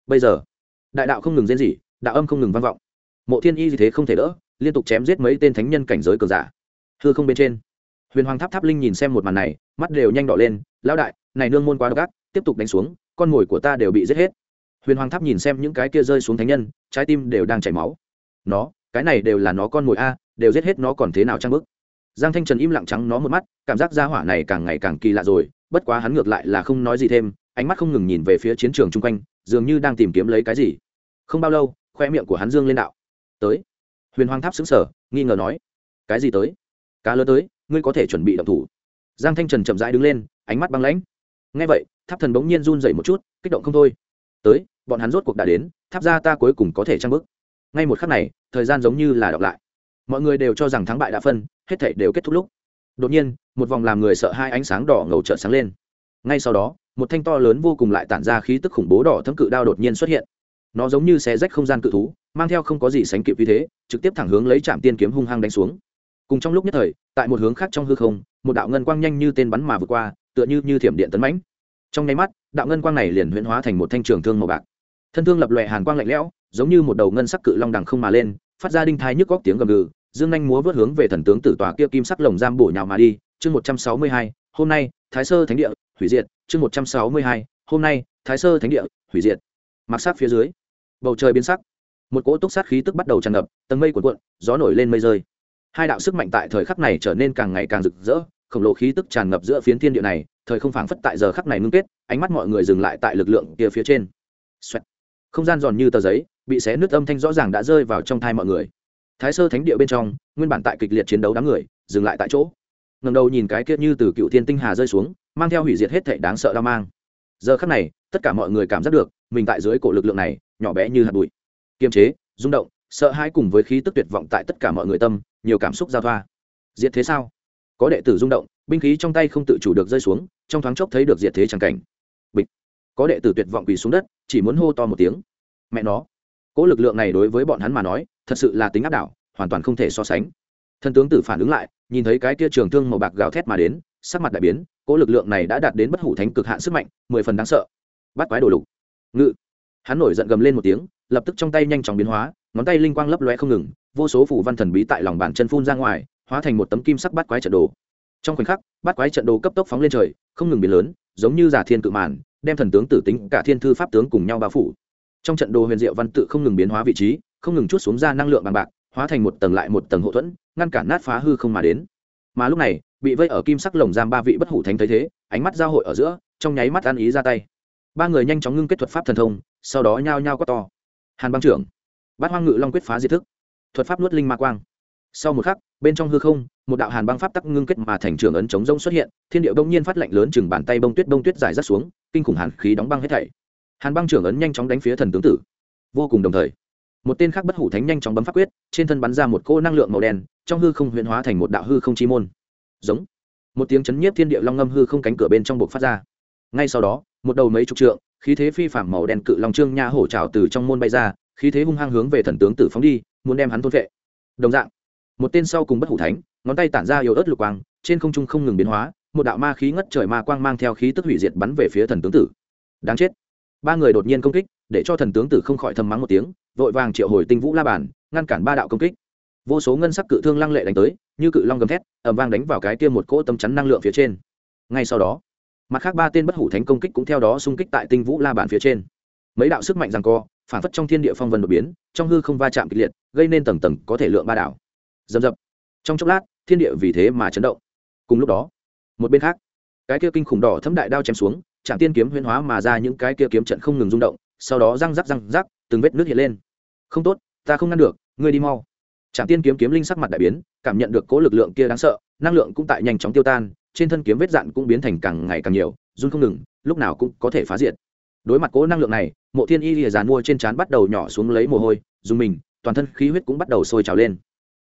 Bây giờ, đại đạo không ngừng rên rỉ, đạo âm không ngừng vang vọng. Mộ thiên y gì thế không thể đỡ, liên tục chém giết mấy tên thánh nhân cảnh giới cường giả. Hư không bên trên, huyền hoàng tháp tháp linh nhìn xem một màn này, mắt đều nhanh đỏ lên, lão đại, này nương môn quá độc ác, tiếp tục đánh xuống, con mồi của ta đều bị giết hết. Huyền hoàng tháp nhìn xem những cái kia rơi xuống thánh nhân, trái tim đều đang chảy máu nó, cái này đều là nó con mồi a, đều giết hết nó còn thế nào trang bức? Giang thanh trần im lặng trắng nó một mắt, cảm giác gia hỏa này càng ngày càng kỳ lạ rồi, bất quá hắn ngược lại là không nói gì thêm, ánh mắt không ngừng nhìn về phía chiến trường chung quanh, dường như đang tìm kiếm lấy cái gì. Không bao lâu, khoe miệng của hắn dương lên đạo. Tới. Huyền hoàng tháp xứng sở nghi ngờ nói. Cái gì tới? Cá lớn tới, ngươi có thể chuẩn bị động thủ. Giang thanh trần chậm rãi đứng lên, ánh mắt băng lãnh. Ngay vậy, tháp thần bỗng nhiên run dậy một chút, kích động không thôi. Tới, bọn hắn rốt cuộc đã đến, tháp ra ta cuối cùng có thể trang bức? Ngay một khắc này, thời gian giống như là đọc lại. Mọi người đều cho rằng thắng bại đã phân, hết thảy đều kết thúc lúc. Đột nhiên, một vòng làm người sợ hai ánh sáng đỏ ngầu trợn sáng lên. Ngay sau đó, một thanh to lớn vô cùng lại tản ra khí tức khủng bố đỏ thấm cự đao đột nhiên xuất hiện. Nó giống như xé rách không gian cự thú, mang theo không có gì sánh kịp vì thế, trực tiếp thẳng hướng lấy trạm tiên kiếm hung hăng đánh xuống. Cùng trong lúc nhất thời, tại một hướng khác trong hư không, một đạo ngân quang nhanh như tên bắn mà vượt qua, tựa như như thiểm điện tấn mãnh. Trong nháy mắt, đạo ngân quang này liền huyễn hóa thành một thanh trường thương màu bạc. Thân thương lập lòe hàn quang lạnh lẽo giống như một đầu ngân sắc cự long đằng không mà lên, phát ra đinh thai nhức góc tiếng gầm gừ, dương nhanh múa vớt hướng về thần tướng tử tòa kia kim sắc lồng giam bổ nhào mà đi, chương một trăm sáu mươi hai, hôm nay, thái sơ thánh địa, hủy diệt, chương một trăm sáu mươi hai, hôm nay, thái sơ thánh địa, hủy diệt. Mặc sắc phía dưới, bầu trời biến sắc. Một cỗ túc sát khí tức bắt đầu tràn ngập, tầng mây cuộn cuộn, gió nổi lên mây rơi. Hai đạo sức mạnh tại thời khắc này trở nên càng ngày càng rực rỡ, khổng lồ khí tức tràn ngập giữa phiến thiên địa này, thời không phảng phất tại giờ khắc này ngưng kết, ánh mắt mọi người dừng lại tại lực lượng kia phía trên. Xoẹt. không gian giòn như tờ giấy bị xé nứt âm thanh rõ ràng đã rơi vào trong thai mọi người. Thái sơ thánh địa bên trong, nguyên bản tại kịch liệt chiến đấu đám người, dừng lại tại chỗ. Ngầm đầu nhìn cái kia như từ cựu thiên tinh hà rơi xuống, mang theo hủy diệt hết thệ đáng sợ đau mang. Giờ khắc này, tất cả mọi người cảm giác được, mình tại dưới cổ lực lượng này, nhỏ bé như hạt bụi. Kiềm chế, rung động, sợ hãi cùng với khí tức tuyệt vọng tại tất cả mọi người tâm, nhiều cảm xúc giao thoa. Diệt thế sao? Có đệ tử rung động, binh khí trong tay không tự chủ được rơi xuống, trong thoáng chốc thấy được diệt thế tràng cảnh. Bịch. Có đệ tử tuyệt vọng quỳ xuống đất, chỉ muốn hô to một tiếng. Mẹ nó cỗ lực lượng này đối với bọn hắn mà nói, thật sự là tính áp đảo, hoàn toàn không thể so sánh. Thần tướng tử phản ứng lại, nhìn thấy cái kia trường thương màu bạc gào thét mà đến, sắc mặt đại biến cỗ lực lượng này đã đạt đến bất hủ thánh cực hạn sức mạnh, mười phần đáng sợ. Bắt quái đổ lục. Ngự. Hắn nổi giận gầm lên một tiếng, lập tức trong tay nhanh chóng biến hóa, ngón tay linh quang lấp loe không ngừng, vô số phủ văn thần bí tại lòng bàn chân phun ra ngoài, hóa thành một tấm kim sắc bát quái trận đồ. Trong khoảnh khắc bát quái trận đồ cấp tốc phóng lên trời, không ngừng biến lớn, giống như giả thiên cự màn, đem thần tướng tử tính cả thiên thư pháp tướng cùng nhau bao phủ trong trận đồ huyền diệu văn tự không ngừng biến hóa vị trí, không ngừng chút xuống ra năng lượng bằng bạc, hóa thành một tầng lại một tầng hậu thuẫn, ngăn cản nát phá hư không mà đến. Mà lúc này, bị vây ở kim sắc lồng giam ba vị bất hủ thánh thấy thế, ánh mắt giao hội ở giữa, trong nháy mắt ăn ý ra tay. Ba người nhanh chóng ngưng kết thuật pháp thần thông, sau đó nhao nhao quát to. Hàn băng trưởng, bát hoang ngự long quyết phá diệt thức. Thuật pháp nuốt linh ma quang. Sau một khắc, bên trong hư không, một đạo hàn băng pháp tắc ngưng kết mà thành trường ấn chống rông xuất hiện, thiên điệu đông nhiên phát lạnh lớn chừng bàn tay bông tuyết bông tuyết dài rắt xuống, kinh khủng hàn khí đóng băng hết thảy hàn băng trưởng ấn nhanh chóng đánh phía thần tướng tử. Vô cùng đồng thời, một tên khác bất hủ thánh nhanh chóng bấm pháp quyết, trên thân bắn ra một cô năng lượng màu đen, trong hư không huyễn hóa thành một đạo hư không chi môn. Giống. Một tiếng chấn nhiếp thiên địa long ngâm hư không cánh cửa bên trong buộc phát ra. Ngay sau đó, một đầu mấy chục trượng, khí thế phi phạm màu đen cự long trương nha hổ trào từ trong môn bay ra, khí thế hung hăng hướng về thần tướng tử phóng đi, muốn đem hắn thôn vệ. Đồng dạng, một tên sau cùng bất hủ thánh, ngón tay tản ra yếu ớt lục quang, trên không trung không ngừng biến hóa, một đạo ma khí ngất trời ma quang mang theo khí tức hủy diệt bắn về phía thần tướng tử. Đáng chết ba người đột nhiên công kích, để cho thần tướng tử không khỏi thầm mắng một tiếng, vội vàng triệu hồi tinh vũ la bàn, ngăn cản ba đạo công kích. Vô số ngân sắc cự thương lăng lệ đánh tới, như cự long gầm thét ẩm vang đánh vào cái kia một cỗ tâm chắn năng lượng phía trên. Ngay sau đó, mặt khác ba tên bất hủ thánh công kích cũng theo đó xung kích tại tinh vũ la bàn phía trên. Mấy đạo sức mạnh rằng co, phản phất trong thiên địa phong vân đột biến, trong hư không va chạm kịch liệt, gây nên tầng tầng có thể lượng ba đảo dầm dập trong chốc lát, thiên địa vì thế mà chấn động. Cùng lúc đó, một bên khác, cái kia kinh khủng đỏ thấm đại đao chém xuống chạm tiên kiếm huyễn hóa mà ra những cái kia kiếm trận không ngừng rung động, sau đó răng rắc răng rắc, từng vết nước hiện lên. Không tốt, ta không ngăn được, ngươi đi mau. Trạm tiên kiếm kiếm linh sắc mặt đại biến, cảm nhận được cố lực lượng kia đáng sợ, năng lượng cũng tại nhanh chóng tiêu tan, trên thân kiếm vết dạn cũng biến thành càng ngày càng nhiều, run không ngừng, lúc nào cũng có thể phá diệt. Đối mặt cố năng lượng này, mộ thiên y lìa dàn mua trên trán bắt đầu nhỏ xuống lấy mồ hôi, dùng mình, toàn thân khí huyết cũng bắt đầu sôi trào lên.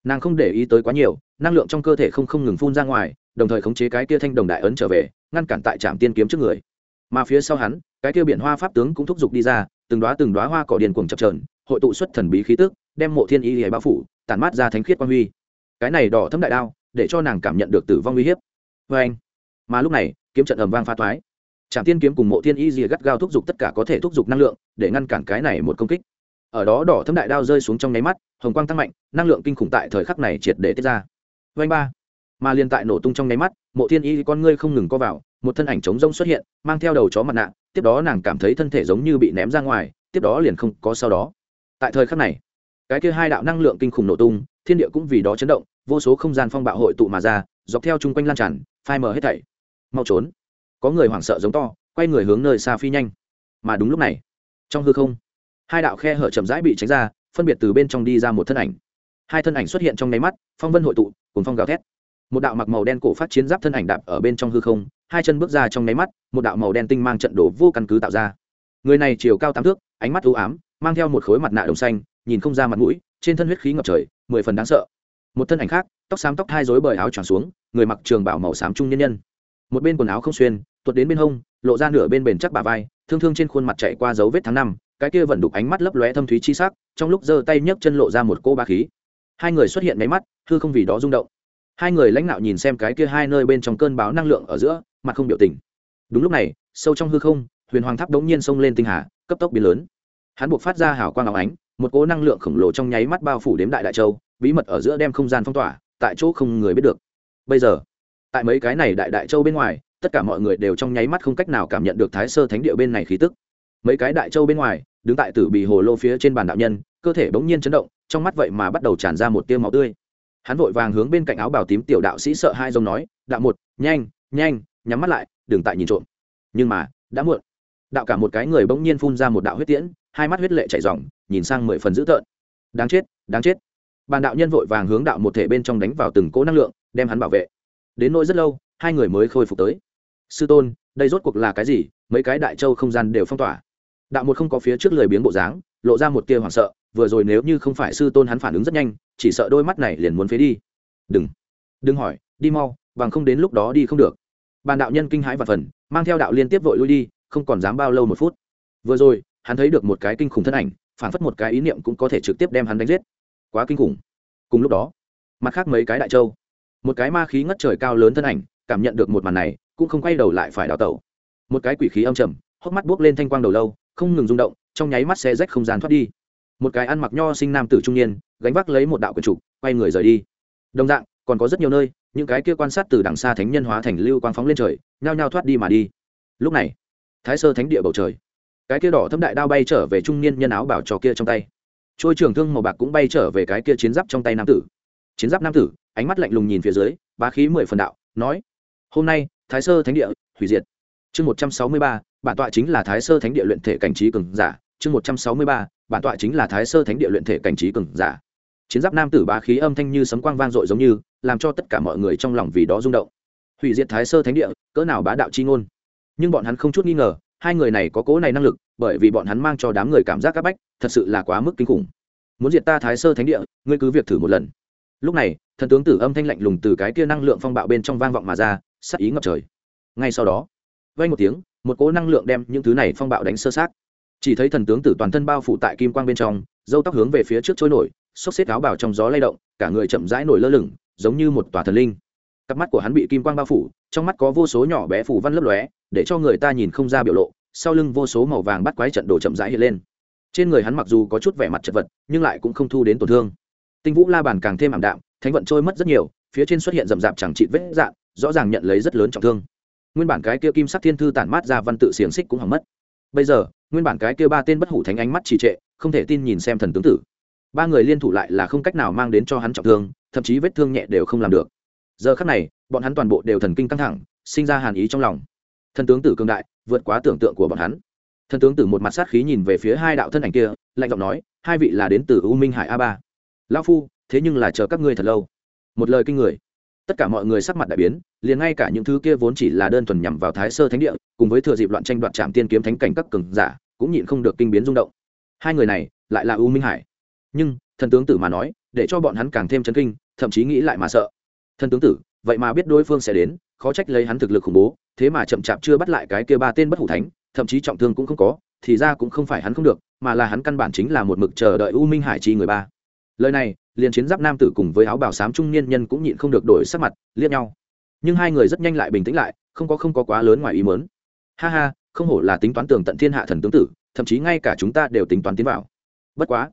Nàng không để ý tới quá nhiều, năng lượng trong cơ thể không không ngừng phun ra ngoài, đồng thời khống chế cái kia thanh đồng đại ấn trở về, ngăn cản tại trạm tiên kiếm trước người mà phía sau hắn, cái kia biển hoa pháp tướng cũng thúc giục đi ra, từng đoá từng đoá hoa cỏ điền cuồng chập trờn hội tụ xuất thần bí khí tức, đem mộ thiên y hề bao phủ, tản mát ra thánh khiết quang huy. Cái này đỏ thấm đại đao, để cho nàng cảm nhận được tử vong uy hiếp. Vê anh, mà lúc này, kiếm trận ầm vang pha thoái trạm tiên kiếm cùng mộ thiên y rìa gắt gao thúc giục tất cả có thể thúc giục năng lượng, để ngăn cản cái này một công kích. Ở đó đỏ thấm đại đao rơi xuống trong nháy mắt, hồng quang tăng mạnh, năng lượng kinh khủng tại thời khắc này triệt để tiết ra. Vanh ba, mà liên tại nổ tung trong nháy mắt, mộ thiên y con ngươi không ngừng co vào một thân ảnh trống rông xuất hiện, mang theo đầu chó mặt nạ, tiếp đó nàng cảm thấy thân thể giống như bị ném ra ngoài, tiếp đó liền không có sau đó. Tại thời khắc này, cái kia hai đạo năng lượng kinh khủng nổ tung, thiên địa cũng vì đó chấn động, vô số không gian phong bạo hội tụ mà ra, dọc theo chung quanh lan tràn, phai mờ hết thảy. Mau trốn. Có người hoảng sợ giống to, quay người hướng nơi xa phi nhanh. Mà đúng lúc này, trong hư không, hai đạo khe hở chậm rãi bị tránh ra, phân biệt từ bên trong đi ra một thân ảnh. Hai thân ảnh xuất hiện trong nháy mắt, phong vân hội tụ cùng phong gào thét một đạo mặc màu đen cổ phát chiến giáp thân ảnh đạp ở bên trong hư không, hai chân bước ra trong nháy mắt, một đạo màu đen tinh mang trận đổ vô căn cứ tạo ra. Người này chiều cao tám thước, ánh mắt u ám, mang theo một khối mặt nạ đồng xanh, nhìn không ra mặt mũi, trên thân huyết khí ngập trời, mười phần đáng sợ. Một thân ảnh khác, tóc xám tóc hai rối bời áo tròn xuống, người mặc trường bảo màu xám trung nhân nhân. Một bên quần áo không xuyên, tuột đến bên hông, lộ ra nửa bên bền chắc bà vai, thương thương trên khuôn mặt chạy qua dấu vết tháng năm, cái kia vẫn đục ánh mắt lấp lóe thâm thúy chi sắc, trong lúc giơ tay nhấc chân lộ ra một cô ba khí. Hai người xuất hiện máy mắt, hư không vì đó rung động hai người lãnh đạo nhìn xem cái kia hai nơi bên trong cơn báo năng lượng ở giữa, mặt không biểu tình. Đúng lúc này, sâu trong hư không, huyền hoàng tháp đống nhiên xông lên tinh hà, cấp tốc biến lớn. Hắn buộc phát ra hào quang áo ánh, một cỗ năng lượng khổng lồ trong nháy mắt bao phủ đếm đại đại châu, bí mật ở giữa đem không gian phong tỏa, tại chỗ không người biết được. Bây giờ, tại mấy cái này đại đại châu bên ngoài, tất cả mọi người đều trong nháy mắt không cách nào cảm nhận được thái sơ thánh địa bên này khí tức. Mấy cái đại châu bên ngoài, đứng tại tử bì hồ lô phía trên bàn đạo nhân, cơ thể bỗng nhiên chấn động, trong mắt vậy mà bắt đầu tràn ra một tiêu máu tươi hắn vội vàng hướng bên cạnh áo bào tím tiểu đạo sĩ sợ hai dông nói, đạo một, nhanh nhanh, nhắm mắt lại, đừng tại nhìn trộm. Nhưng mà, đã muộn. Đạo cả một cái người bỗng nhiên phun ra một đạo huyết tiễn, hai mắt huyết lệ chảy ròng, nhìn sang mười phần dữ tợn. Đáng chết đáng chết. Bàn đạo nhân vội vàng hướng đạo một thể bên trong đánh vào từng cỗ năng lượng, đem hắn bảo vệ. Đến nỗi rất lâu, hai người mới khôi phục tới. Sư tôn, đây rốt cuộc là cái gì? Mấy cái đại châu không gian đều phong tỏa. Đạo một không có phía trước lời biếng bộ dáng, lộ ra một tia hoảng sợ vừa rồi nếu như không phải sư tôn hắn phản ứng rất nhanh, chỉ sợ đôi mắt này liền muốn phế đi. Đừng đừng hỏi, đi mau, bằng không đến lúc đó đi không được. Bàn đạo nhân kinh hãi và phần, mang theo đạo liên tiếp vội lui đi, không còn dám bao lâu một phút. Vừa rồi, hắn thấy được một cái kinh khủng thân ảnh, phản phất một cái ý niệm cũng có thể trực tiếp đem hắn đánh giết. Quá kinh khủng. Cùng lúc đó, mặt khác mấy cái đại châu, một cái ma khí ngất trời cao lớn thân ảnh, cảm nhận được một màn này, cũng không quay đầu lại phải đào tẩu. Một cái quỷ khí âm trầm, hốc mắt buốc lên thanh quang đầu lâu, không ngừng rung động, trong nháy mắt xe rách không gian thoát đi một cái ăn mặc nho sinh nam tử trung niên, gánh vác lấy một đạo quần trục, quay người rời đi. Đồng dạng, còn có rất nhiều nơi, những cái kia quan sát từ đằng xa thánh nhân hóa thành lưu quang phóng lên trời, nhao nhao thoát đi mà đi. Lúc này, thái sơ thánh địa bầu trời. Cái kia đỏ thâm đại đao bay trở về trung niên nhân áo bảo trò kia trong tay. Trôi trường thương màu bạc cũng bay trở về cái kia chiến giáp trong tay nam tử. Chiến giáp nam tử, ánh mắt lạnh lùng nhìn phía dưới, bá khí mười phần đạo, nói, hôm nay, thái sơ thánh địa hủy diệt. Chương một trăm sáu mươi ba, bản tọa chính là thái sơ thánh địa luyện thể cảnh trí cường giả chương một trăm sáu mươi ba, bản tọa chính là thái sơ thánh địa luyện thể cảnh trí cường giả. Chiến giáp nam tử bá khí âm thanh như sấm quang vang dội giống như, làm cho tất cả mọi người trong lòng vì đó rung động. Hủy diệt thái sơ thánh địa, cỡ nào bá đạo chi ngôn. Nhưng bọn hắn không chút nghi ngờ, hai người này có cố này năng lực, bởi vì bọn hắn mang cho đám người cảm giác c áp bách, thật sự là quá mức kinh khủng. Muốn diệt ta thái sơ thánh địa, ngươi cứ việc thử một lần. Lúc này, thần tướng tử âm thanh lạnh lùng từ cái kia năng lượng phong bạo bên trong vang vọng mà ra sắc ý ngập trời. Ngay sau đó vay một tiếng, một cỗ năng lượng đem những thứ này phong bạo đánh sơ sát chỉ thấy thần tướng tử toàn thân bao phủ tại kim quang bên trong dâu tóc hướng về phía trước trôi nổi, xốc xếp áo bào trong gió lay động, cả người chậm rãi nổi lơ lửng, giống như một tòa thần linh. Cặp mắt của hắn bị kim quang bao phủ, trong mắt có vô số nhỏ bé phủ văn lấp lóe, để cho người ta nhìn không ra biểu lộ, sau lưng vô số màu vàng bắt quái trận đồ chậm rãi hiện lên. Trên người hắn mặc dù có chút vẻ mặt chật vật, nhưng lại cũng không thu đến tổn thương. Tinh vũ la bàn càng thêm ảm đạm, thánh vận trôi mất rất nhiều, phía trên xuất hiện rậm rạp chẳng trị vết dạn rõ ràng nhận lấy rất lớn trọng thương. Nguyên bản cái kia kim sắc thiên thư tản mát ra văn tự xiềng xích cũng hỏng mất. Bây giờ nguyên bản cái kia ba tên bất hủ thánh ánh mắt trì trệ, không thể tin nhìn xem thần tướng tử. Ba người liên thủ lại là không cách nào mang đến cho hắn trọng thương, thậm chí vết thương nhẹ đều không làm được. Giờ khắc này, bọn hắn toàn bộ đều thần kinh căng thẳng, sinh ra hàn ý trong lòng. Thần tướng tử cương đại, vượt quá tưởng tượng của bọn hắn. Thần tướng tử một mặt sát khí nhìn về phía hai đạo thân ảnh kia, lạnh giọng nói, hai vị là đến từ u minh hải a ba. Lao phu, thế nhưng là chờ các ngươi thật lâu. Một lời kinh người tất cả mọi người sắc mặt đại biến, liền ngay cả những thứ kia vốn chỉ là đơn thuần nhằm vào thái sơ thánh địa, cùng với thừa dịp loạn tranh đoạt trạm tiên kiếm thánh cảnh các cường giả, cũng nhịn không được kinh biến rung động. Hai người này, lại là u minh hải. Nhưng, thần tướng tử mà nói, để cho bọn hắn càng thêm chấn kinh, thậm chí nghĩ lại mà sợ. Thần tướng tử, vậy mà biết đối phương sẽ đến, khó trách lấy hắn thực lực khủng bố, thế mà chậm chạp chưa bắt lại cái kia ba tên bất hủ thánh, thậm chí trọng thương cũng không có, thì ra cũng không phải hắn không được, mà là hắn căn bản chính là một mực chờ đợi u minh hải chi người ba. Lời này liền chiến giáp nam tử cùng với áo bào xám trung niên nhân cũng nhịn không được đổi sắc mặt, liếc nhau. Nhưng hai người rất nhanh lại bình tĩnh lại, không có không có quá lớn ngoài ý mớn ha ha, không hổ là tính toán tường tận thiên hạ thần tướng tử, thậm chí ngay cả chúng ta đều tính toán tiến vào. Bất quá,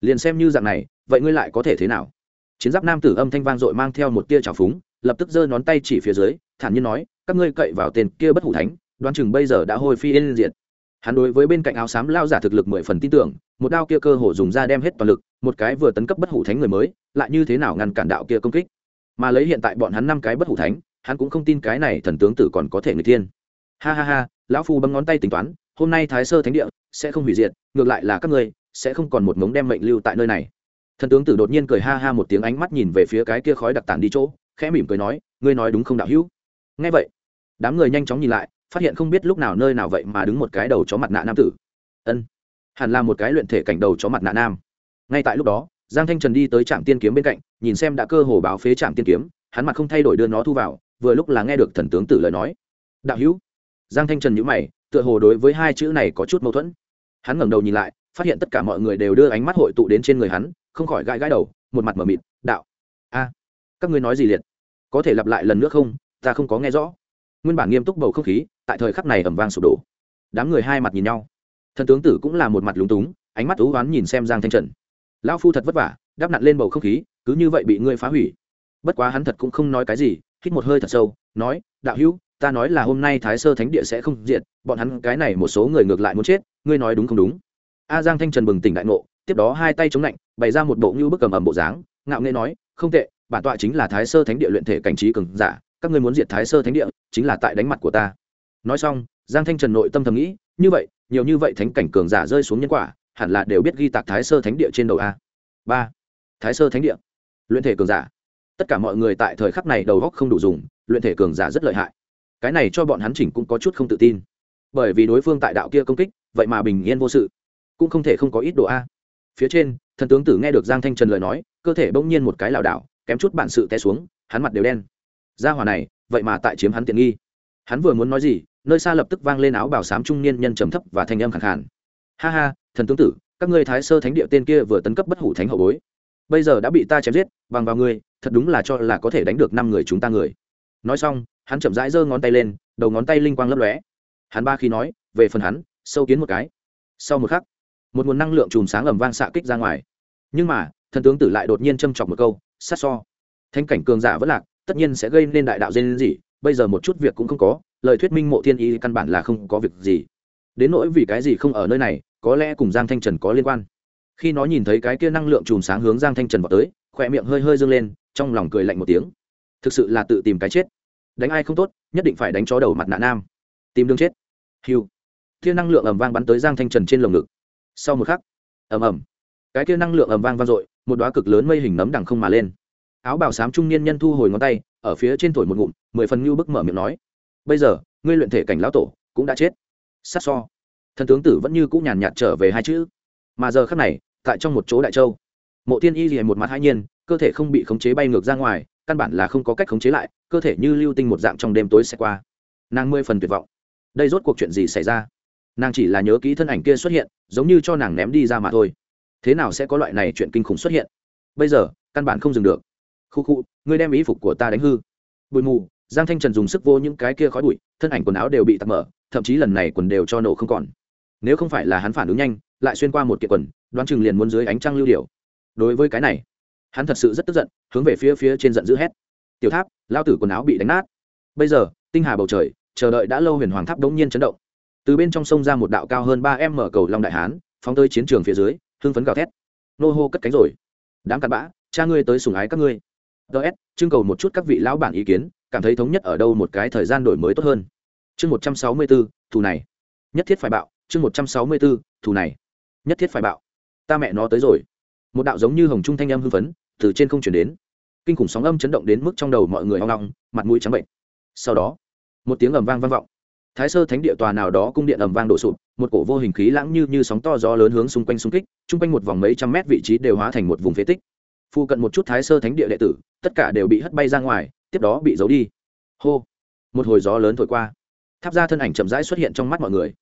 liền xem như dạng này, vậy ngươi lại có thể thế nào? Chiến giáp nam tử âm thanh vang dội mang theo một tia trào phúng, lập tức giơ ngón tay chỉ phía dưới, thản nhiên nói, các ngươi cậy vào tên kia bất hủ thánh, đoán chừng bây giờ đã hôi phi yên diệt hắn đối với bên cạnh áo xám lao giả thực lực mười phần tin tưởng, một đao kia cơ hồ dùng ra đem hết toàn lực, một cái vừa tấn cấp bất hủ thánh người mới, lại như thế nào ngăn cản đạo kia công kích? Mà lấy hiện tại bọn hắn năm cái bất hủ thánh, hắn cũng không tin cái này thần tướng tử còn có thể người tiên ha ha ha, lão phu bấm ngón tay tính toán, hôm nay thái sơ thánh địa sẽ không hủy diệt, ngược lại là các ngươi sẽ không còn một mống đem mệnh lưu tại nơi này. Thần tướng tử đột nhiên cười ha ha một tiếng ánh mắt nhìn về phía cái kia khói đặc tản đi chỗ, khẽ mỉm cười nói, ngươi nói đúng không đạo hữu? Nghe vậy, đám người nhanh chóng nhìn lại phát hiện không biết lúc nào nơi nào vậy mà đứng một cái đầu chó mặt nạ nam tử. Ân, hẳn là một cái luyện thể cảnh đầu chó mặt nạ nam. Ngay tại lúc đó, giang thanh trần đi tới trạm tiên kiếm bên cạnh, nhìn xem đã cơ hồ báo phế trạm tiên kiếm, hắn mặt không thay đổi đưa nó thu vào, vừa lúc là nghe được thần tướng tử lời nói. Đạo hữu. Giang thanh trần nhữ mày, tựa hồ đối với hai chữ này có chút mâu thuẫn. Hắn ngẩng đầu nhìn lại, phát hiện tất cả mọi người đều đưa ánh mắt hội tụ đến trên người hắn, không khỏi gãi gãi đầu, một mặt m ở mịt, đạo. A, các ngươi nói gì liệt? Có thể lặp lại lần nữa không? Ta không có nghe rõ nguyên bản nghiêm túc bầu không khí, tại thời khắc này ẩm vang sụp đổ. Đám người hai mặt nhìn nhau. Thần tướng tử cũng là một mặt lúng túng, ánh mắt thú oán nhìn xem giang thanh trần. Lão phu thật vất vả đắp nặn lên bầu không khí, cứ như vậy bị ngươi phá hủy. Bất quá hắn thật cũng không nói cái gì, hít một hơi thật sâu, nói, đạo hữu, ta nói là hôm nay thái sơ thánh địa sẽ không diện bọn hắn cái này một số người ngược lại muốn chết, ngươi nói đúng không đúng? A giang thanh trần bừng tỉnh đại ngộ, tiếp đó hai tay chống lạnh, bày ra một bộ như bức cầm ẩm bộ dáng, ngạo nghê nói, không tệ, bản tọa chính là thái sơ thánh địa luyện thể cảnh trí cường giả các ngươi muốn diệt thái sơ thánh địa, chính là tại đánh mặt của ta. Nói xong, giang thanh trần nội tâm thầm nghĩ, như vậy, nhiều như vậy thánh cảnh cường giả rơi xuống nhân quả, hẳn là đều biết ghi tạc thái sơ thánh địa trên đầu a. Ba, thái sơ thánh địa. Luyện thể cường giả. Tất cả mọi người tại thời khắc này đầu góc không đủ dùng, luyện thể cường giả rất lợi hại. Cái này cho bọn hắn chỉnh cũng có chút không tự tin. Bởi vì đối phương tại đạo kia công kích, vậy mà bình yên vô sự. Cũng không thể không có ít độ a. Phía trên, thần tướng tử nghe được giang thanh trần lời nói, cơ thể bỗng nhiên một cái lảo đảo, kém chút bản sự té xuống, hắn mặt đều đen gia hỏa này, vậy mà tại chiếm hắn tiện nghi. Hắn vừa muốn nói gì, nơi xa lập tức vang lên áo bảo sám trung niên nhân trầm thấp và thanh âm khẳng khàn. Ha ha, thần tướng tử, các ngươi thái sơ thánh địa tên kia vừa tấn cấp bất hủ thánh hậu bối. Bây giờ đã bị ta chém giết, bằng vào ngươi, thật đúng là cho là có thể đánh được năm người chúng ta người. Nói xong, hắn chậm rãi giơ ngón tay lên, đầu ngón tay linh quang lấp lóe. Hắn ba khi nói, về phần hắn, sâu kiến một cái. Sau một khắc, một nguồn năng lượng chùm sáng ầm vang xạ kích ra ngoài. Nhưng mà, thần tướng tử lại đột nhiên châm chọc một câu, sát so. Thanh cảnh cường giả vẫn lạc tất nhiên sẽ gây nên đại đạo dên gì bây giờ một chút việc cũng không có, lời thuyết minh mộ thiên ý căn bản là không có việc gì. Đến nỗi vì cái gì không ở nơi này, có lẽ cùng giang thanh trần có liên quan. Khi nó nhìn thấy cái kia năng lượng chùm sáng hướng giang thanh trần vào tới, khỏe miệng hơi hơi dâng lên, trong lòng cười lạnh một tiếng. Thực sự là tự tìm cái chết. Đánh ai không tốt, nhất định phải đánh chó đầu mặt nạ nam. Tìm đường chết. Hiu thiên năng lượng ầm vang bắn tới giang thanh trần trên lồng ngực. Sau một khắc, ầm ầm. Cái kia năng lượng ầm vang vang dội, một đóa cực lớn mây hình nấm đằng không mà lên áo bào sám trung niên nhân thu hồi ngón tay, ở phía trên thổi một ngụm, mười phần như bức mở miệng nói, bây giờ, ngươi luyện thể cảnh lão tổ, cũng đã chết. Sát so. Thần tướng tử vẫn như cũng nhàn nhạt trở về hai chữ. Mà giờ khắc này, tại trong một chỗ đại châu, mộ tiên y rìa một mặt hai nhiên, cơ thể không bị khống chế bay ngược ra ngoài, căn bản là không có cách khống chế lại, cơ thể như lưu tinh một dạng trong đêm tối sẽ qua. Nàng mười phần tuyệt vọng. Đây rốt cuộc chuyện gì xảy ra? Nàng chỉ là nhớ kỹ thân ảnh kia xuất hiện, giống như cho nàng ném đi ra mà thôi. Thế nào sẽ có loại này chuyện kinh khủng xuất hiện? Bây giờ, căn bản không dừng được khu khu, ngươi đem ý phục của ta đánh hư. Bụi mù, giang thanh trần dùng sức vô những cái kia khói bụi, thân ảnh quần áo đều bị tắt mở, thậm chí lần này quần đều cho nổ không còn. Nếu không phải là hắn phản ứng nhanh, lại xuyên qua một kiện quần, đoán chừng liền muốn dưới ánh trăng lưu điều đối với cái này, hắn thật sự rất tức giận, hướng về phía phía trên giận dữ hét. Tiểu tháp, lao tử quần áo bị đánh nát. Bây giờ, tinh hà bầu trời, chờ đợi đã lâu huyền hoàng tháp đống nhiên chấn động. Từ bên trong sông ra một đạo cao hơn ba em mở cầu long đại hán, phóng tới chiến trường phía dưới, hưng phấn gào thét. Nô hô cất cánh rồi. Đám cặn bã, cha ngươi tới sùng ái các ngươi ts trưng cầu một chút các vị lão bản ý kiến, cảm thấy thống nhất ở đâu một cái thời gian đổi mới tốt hơn. Chương một trăm sáu mươi bốn thù này. Nhất thiết phải bạo, chương một trăm sáu mươi bốn thù này. Nhất thiết phải bạo. Ta mẹ nó tới rồi. Một đạo giống như hồng trung thanh âm hưng phấn, từ trên không chuyển đến. Kinh khủng sóng âm chấn động đến mức trong đầu mọi người hoang long, mặt mũi trắng bệnh. Sau đó, một tiếng ầm vang vang vọng. Thái sơ thánh địa tòa nào đó cung điện ầm vang đổ sụp, một cổ vô hình khí lãng như như sóng to gió lớn hướng xung quanh xung kích chung quanh một vòng mấy trăm mét vị trí đều hóa thành một vùng phế tích. Phu cận một chút thái sơ thánh địa đệ tử, tất cả đều bị hất bay ra ngoài, tiếp đó bị giấu đi. Hô! Một hồi gió lớn thổi qua. Tháp ra thân ảnh chậm rãi xuất hiện trong mắt mọi người.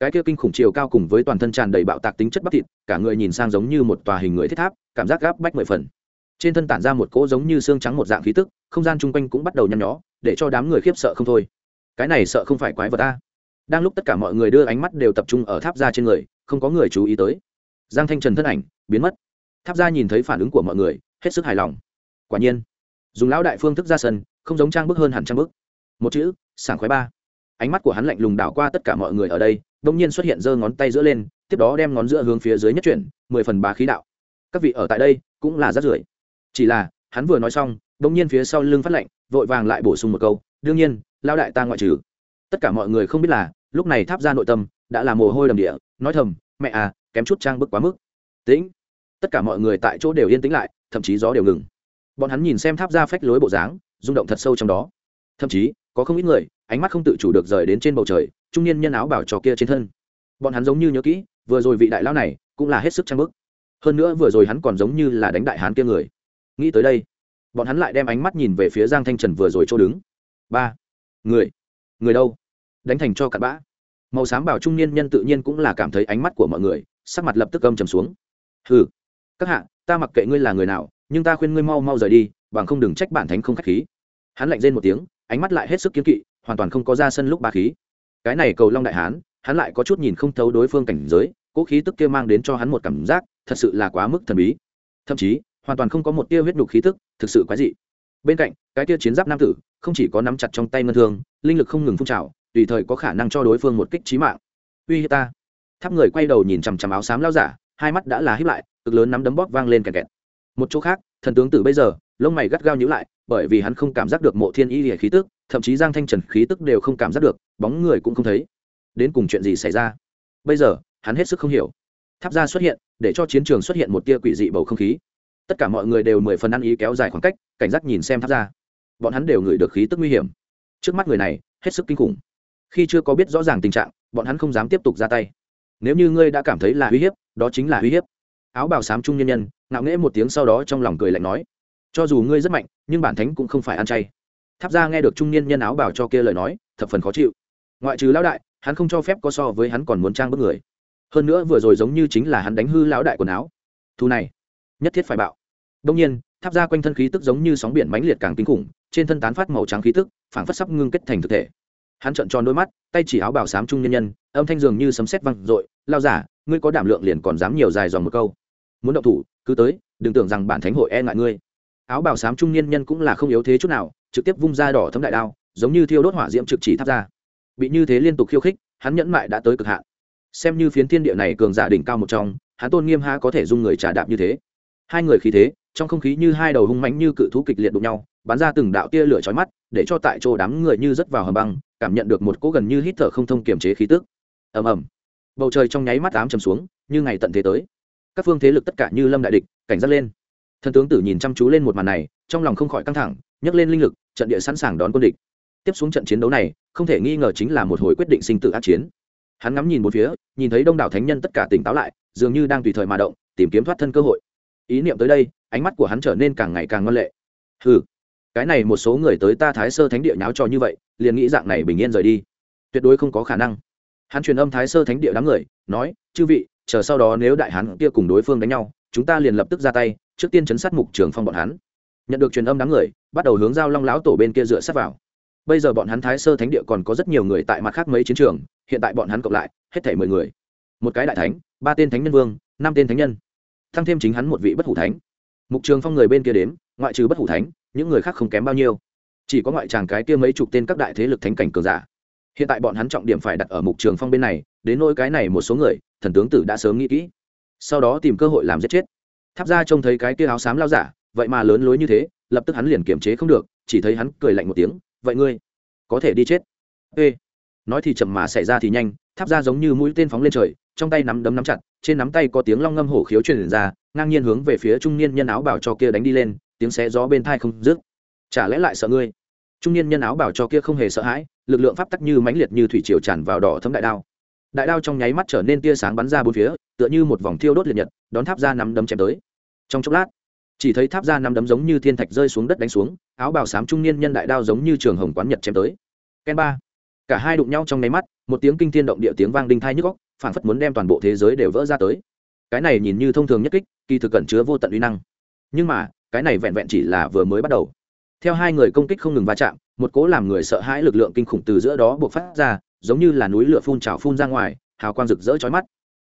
Cái kia kinh khủng chiều cao cùng với toàn thân tràn đầy bạo tạc tính chất bắp thịt, cả người nhìn sang giống như một tòa hình người thiết tháp, cảm giác gáp bách mười phần. Trên thân tản ra một cỗ giống như xương trắng một dạng khí tức, không gian chung quanh cũng bắt đầu nhăn nhó, để cho đám người khiếp sợ không thôi. Cái này sợ không phải quái vật ta. Đang lúc tất cả mọi người đưa ánh mắt đều tập trung ở tháp ra trên người, không có người chú ý tới. Giang thanh trần thân ảnh biến mất tháp ra nhìn thấy phản ứng của mọi người, hết sức hài lòng. Quả nhiên, dùng lão đại phương thức ra sân, không giống trang bức hơn hẳn trang bức. Một chữ, sảng khoái ba. Ánh mắt của hắn lạnh lùng đảo qua tất cả mọi người ở đây đông nhiên xuất hiện giơ ngón tay giữa lên, tiếp đó đem ngón giữa hướng phía dưới nhất chuyển, mười phần bá khí đạo. Các vị ở tại đây, cũng là rất rưởi. Chỉ là, hắn vừa nói xong đông nhiên phía sau lưng phát lạnh, vội vàng lại bổ sung một câu, đương nhiên lao đại ta ngoại trừ. Tất cả mọi người không biết là, lúc này tháp ra nội tâm đã là mồ hôi đầm địa, nói thầm, mẹ à kém chút trang bức quá mức. Tĩnh tất cả mọi người tại chỗ đều yên tĩnh lại, thậm chí gió đều ngừng. Bọn hắn nhìn xem tháp ra phách lối bộ dáng, rung động thật sâu trong đó. Thậm chí, có không ít người, ánh mắt không tự chủ được rời đến trên bầu trời, trung niên nhân áo bảo trò kia trên thân. Bọn hắn giống như nhớ kỹ, vừa rồi vị đại lão này cũng là hết sức trang bức. Hơn nữa vừa rồi hắn còn giống như là đánh đại hán kia người. Nghĩ tới đây, bọn hắn lại đem ánh mắt nhìn về phía giang thanh trần vừa rồi chỗ đứng. Ba, người người đâu? Đánh thành cho cặn bã. Màu xám bảo trung niên nhân tự nhiên cũng là cảm thấy ánh mắt của mọi người, sắc mặt lập tức âm trầm xuống. Hừ các hạ, ta mặc kệ ngươi là người nào, nhưng ta khuyên ngươi mau mau rời đi, bằng không đừng trách bản thánh không k h á c h khí. Hắn lạnh rên một tiếng, ánh mắt lại hết sức kiếm kỵ, hoàn toàn không có ra sân lúc ba khí. Cái này cầu long đại hán, hắn lại có chút nhìn không thấu đối phương cảnh giới cỗ khí tức kia mang đến cho hắn một cảm giác, thật sự là quá mức thần bí. Thậm chí, hoàn toàn không có một tia huyết đục khí tức, thực sự quái dị. Bên cạnh, cái tia chiến giáp nam tử, không chỉ có nắm chặt trong tay ngân thương, linh lực không ngừng phun trào, tùy thời có khả năng cho đối phương một kích trí mạng. Uy hiếp ta. Tháp người quay đầu nhìn chằm chằm áo xám lao giả, hai mắt đã là hiếp lại cực lớn nắm đấm bóp vang lên kẹt kẹt. Một chỗ khác, thần tướng tử bây giờ, lông mày gắt gao nhíu lại, bởi vì hắn không cảm giác được mộ thiên y lìa khí tức, thậm chí giang thanh trần khí tức đều không cảm giác được, bóng người cũng không thấy. Đến cùng chuyện gì xảy ra? Bây giờ, hắn hết sức không hiểu. Tháp ra xuất hiện, để cho chiến trường xuất hiện một tia quỷ dị bầu không khí. Tất cả mọi người đều mười phần ăn ý kéo dài khoảng cách, cảnh giác nhìn xem tháp ra bọn hắn đều ngửi được khí tức nguy hiểm. Trước mắt người này, hết sức kinh khủng. Khi chưa có biết rõ ràng tình trạng, bọn hắn không dám tiếp tục ra tay. Nếu như ngươi đã cảm thấy là uy hiếp, đó chính là uy hiếp áo bào xám trung nhân nhân, ngạo nghễ một tiếng sau đó trong lòng cười lạnh nói, cho dù ngươi rất mạnh, nhưng bản thánh cũng không phải ăn chay. Tháp ra nghe được trung niên nhân áo bào cho kia lời nói, thập phần khó chịu. Ngoại trừ lão đại, hắn không cho phép có so với hắn còn muốn trang bức người. Hơn nữa vừa rồi giống như chính là hắn đánh hư lão đại quần áo. Thu này, nhất thiết phải bạo. Đông nhiên, tháp ra quanh thân khí tức giống như sóng biển mãnh liệt càng kinh khủng, trên thân tán phát màu trắng khí tức, phảng phất sắp ngưng kết thành thực thể. Hắn trợn tròn đôi mắt, tay chỉ áo bảo sám trung nhân nhân, âm thanh dường như sấm sét văng dội lao giả, ngươi có đảm lượng liền còn dám nhiều dài dòng một câu muốn động thủ, cứ tới, đừng tưởng rằng bản thánh hội e ngại ngươi. Áo bào sám trung niên nhân cũng là không yếu thế chút nào, trực tiếp vung ra đỏ thấm đại đao, giống như thiêu đốt hỏa diễm trực chỉ tháp ra. Bị như thế liên tục khiêu khích, hắn nhẫn mại đã tới cực hạn. Xem như phiến thiên địa này cường giả đỉnh cao một trong, hắn tôn nghiêm ha có thể dung người trả đạp như thế. Hai người khí thế, trong không khí như hai đầu hung mãnh như cự thú kịch liệt đụng nhau, bắn ra từng đạo tia lửa chói mắt, để cho tại chỗ đám người như rớt vào hầm băng, cảm nhận được một cỗ gần như hít thở không thông kiềm chế khí tức. Ầm ầm. Bầu trời trong nháy mắt ám trầm xuống, như ngày tận thế tới các phương thế lực tất cả như lâm đại địch, cảnh giác lên. Thần tướng tử nhìn chăm chú lên một màn này, trong lòng không khỏi căng thẳng, nhấc lên linh lực, trận địa sẵn sàng đón quân địch. Tiếp xuống trận chiến đấu này, không thể nghi ngờ chính là một hồi quyết định sinh tử ác chiến. Hắn ngắm nhìn một phía, nhìn thấy đông đảo thánh nhân tất cả tỉnh táo lại, dường như đang tùy thời mà động, tìm kiếm thoát thân cơ hội. Ý niệm tới đây, ánh mắt của hắn trở nên càng ngày càng ngon lệ. Hừ, cái này một số người tới ta thái sơ thánh địa nháo trò như vậy, liền nghĩ dạng này bình yên rời đi. Tuyệt đối không có khả năng. Hắn truyền âm thái sơ thánh địa đám người, nói, chư vị chờ sau đó nếu đại hán kia cùng đối phương đánh nhau, chúng ta liền lập tức ra tay, trước tiên chấn sát mục trường phong bọn hắn. Nhận được truyền âm đám người, bắt đầu hướng giao long lão tổ bên kia dựa sát vào. Bây giờ bọn hắn thái sơ thánh địa còn có rất nhiều người tại mặt khác mấy chiến trường, hiện tại bọn hắn cộng lại, hết thể mười người. Một cái đại thánh, ba tên thánh nhân vương, năm tên thánh nhân. Thăng thêm chính hắn một vị bất hủ thánh. Mục trường phong người bên kia đến ngoại trừ bất hủ thánh, những người khác không kém bao nhiêu. Chỉ có ngoại tràng cái kia mấy chục tên các đại thế lực thánh cảnh cường giả. Hiện tại bọn hắn trọng điểm phải đặt ở mục trường phong bên này, đến nỗi cái này một số người thần tướng tử đã sớm nghĩ kỹ. Sau đó tìm cơ hội làm giết chết. Tháp ra trông thấy cái kia áo xám lao giả, vậy mà lớn lối như thế, lập tức hắn liền kiềm chế không được, chỉ thấy hắn cười lạnh một tiếng, vậy ngươi có thể đi chết? Ê. Nói thì chậm mà xảy ra thì nhanh, tháp ra giống như mũi tên phóng lên trời, trong tay nắm đấm nắm chặt, trên nắm tay có tiếng long ngâm hổ khiếu truyền ra, ngang nhiên hướng về phía trung niên nhân áo bảo cho kia đánh đi lên, tiếng xé gió bên thai không dứt. Chả lẽ lại sợ ngươi? Trung niên nhân áo bảo cho kia không hề sợ hãi, lực lượng pháp tắc như mãnh liệt như thủy triều tràn vào đỏ thấm đại đao đại đao trong nháy mắt trở nên tia sáng bắn ra bốn phía, tựa như một vòng thiêu đốt liệt nhật, đón tháp ra nắm đấm chém tới. Trong chốc lát, chỉ thấy tháp ra nắm đấm giống như thiên thạch rơi xuống đất đánh xuống, áo bào xám trung niên nhân đại đao giống như trường hồng quán nhật chém tới. Ken ba. Cả hai đụng nhau trong nháy mắt, một tiếng kinh thiên động địa tiếng vang đinh thai nhức góc phản phất muốn đem toàn bộ thế giới đều vỡ ra tới. Cái này nhìn như thông thường nhất kích, kỳ thực cẩn chứa vô tận uy năng. Nhưng mà, cái này vẹn vẹn chỉ là vừa mới bắt đầu. Theo hai người công kích không ngừng va chạm, một cố làm người sợ hãi lực lượng kinh khủng từ giữa đó buộc phát ra giống như là núi lửa phun trào phun ra ngoài, hào quang rực rỡ chói mắt.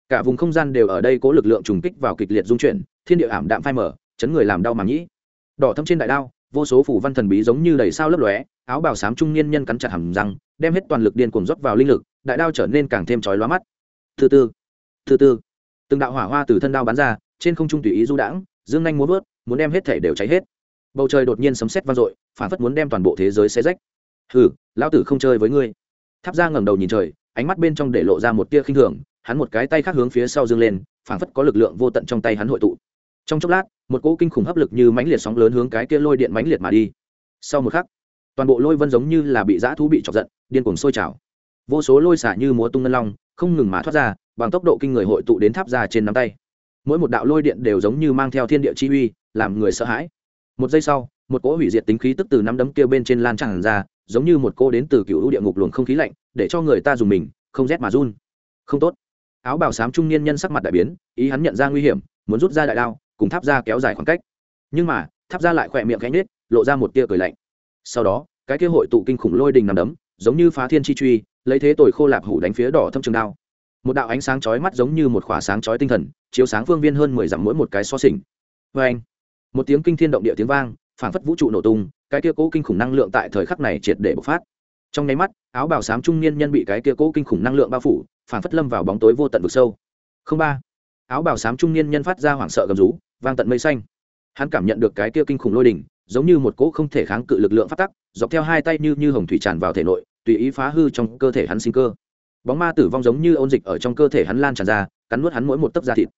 Cả vùng không gian đều ở đây cố lực lượng trùng kích vào kịch liệt dung chuyển, thiên địa ảm đạm phai mở chấn người làm đau màng nhĩ. Đỏ thâm trên đại đao, vô số phủ văn thần bí giống như đầy sao lấp lóe, áo bào xám trung niên nhân cắn chặt hầm răng, đem hết toàn lực điên cuồng rót vào linh lực, đại đao trở nên càng thêm chói lóa mắt. Thứ tư thứ tư. Từng đạo hỏa hoa từ thân đao bắn ra, trên không trung tùy ý du đãng, dương nhanh muốn vớt, muốn đem hết thể đều cháy hết. Bầu trời đột nhiên sấm sét vang dội, phản phất muốn đem toàn bộ thế giới xé rách. Hừ, lão tử không chơi với ngươi tháp ra ngẩng đầu nhìn trời, ánh mắt bên trong để lộ ra một tia khinh thường, hắn một cái tay khác hướng phía sau dương lên, phảng phất có lực lượng vô tận trong tay hắn hội tụ. Trong chốc lát, một cỗ kinh khủng hấp lực như mãnh liệt sóng lớn hướng cái kia lôi điện mãnh liệt mà đi. Sau một khắc, toàn bộ lôi vân giống như là bị dã thú bị chọc giận, điên cuồng sôi trào. Vô số lôi xả như múa tung ngân long, không ngừng mà thoát ra, bằng tốc độ kinh người hội tụ đến tháp ra trên nắm tay. Mỗi một đạo lôi điện đều giống như mang theo thiên địa chi uy, làm người sợ hãi. Một giây sau, một cỗ hủy diệt tính khí tức từ năm đấm kia bên trên lan tràn ra giống như một cô đến từ cựu địa ngục luồng không khí lạnh, để cho người ta dùng mình, không rét mà run. Không tốt. Áo bào xám trung niên nhân sắc mặt đại biến, ý hắn nhận ra nguy hiểm, muốn rút ra đại đao, cùng tháp ra kéo dài khoảng cách. Nhưng mà, tháp ra lại khỏe miệng cánh nết lộ ra một tia cười lạnh. Sau đó, cái kia hội tụ kinh khủng lôi đình nằm đấm, giống như phá thiên chi truy, lấy thế tồi khô lạp hủ đánh phía đỏ thâm trường đao. Một đạo ánh sáng chói mắt giống như một khỏa sáng chói tinh thần, chiếu sáng phương viên hơn mười dặm mỗi một cái so sình vê anh một tiếng kinh thiên động địa tiếng vang, phảng phất vũ trụ nổ tung cái kia cố kinh khủng năng lượng tại thời khắc này triệt để bộc phát. Trong nháy mắt, áo bào xám trung niên nhân bị cái kia cố kinh khủng năng lượng bao phủ, phản phất lâm vào bóng tối vô tận vực sâu. Không ba. Áo bào xám trung niên nhân phát ra hoảng sợ gầm rú, vang tận mây xanh. Hắn cảm nhận được cái kia kinh khủng lôi đỉnh, giống như một cỗ không thể kháng cự lực lượng phát tắc, dọc theo hai tay như như hồng thủy tràn vào thể nội, tùy ý phá hư trong cơ thể hắn sinh cơ. Bóng ma tử vong giống như ôn dịch ở trong cơ thể hắn lan tràn ra, cắn nuốt hắn mỗi một tấc da thịt.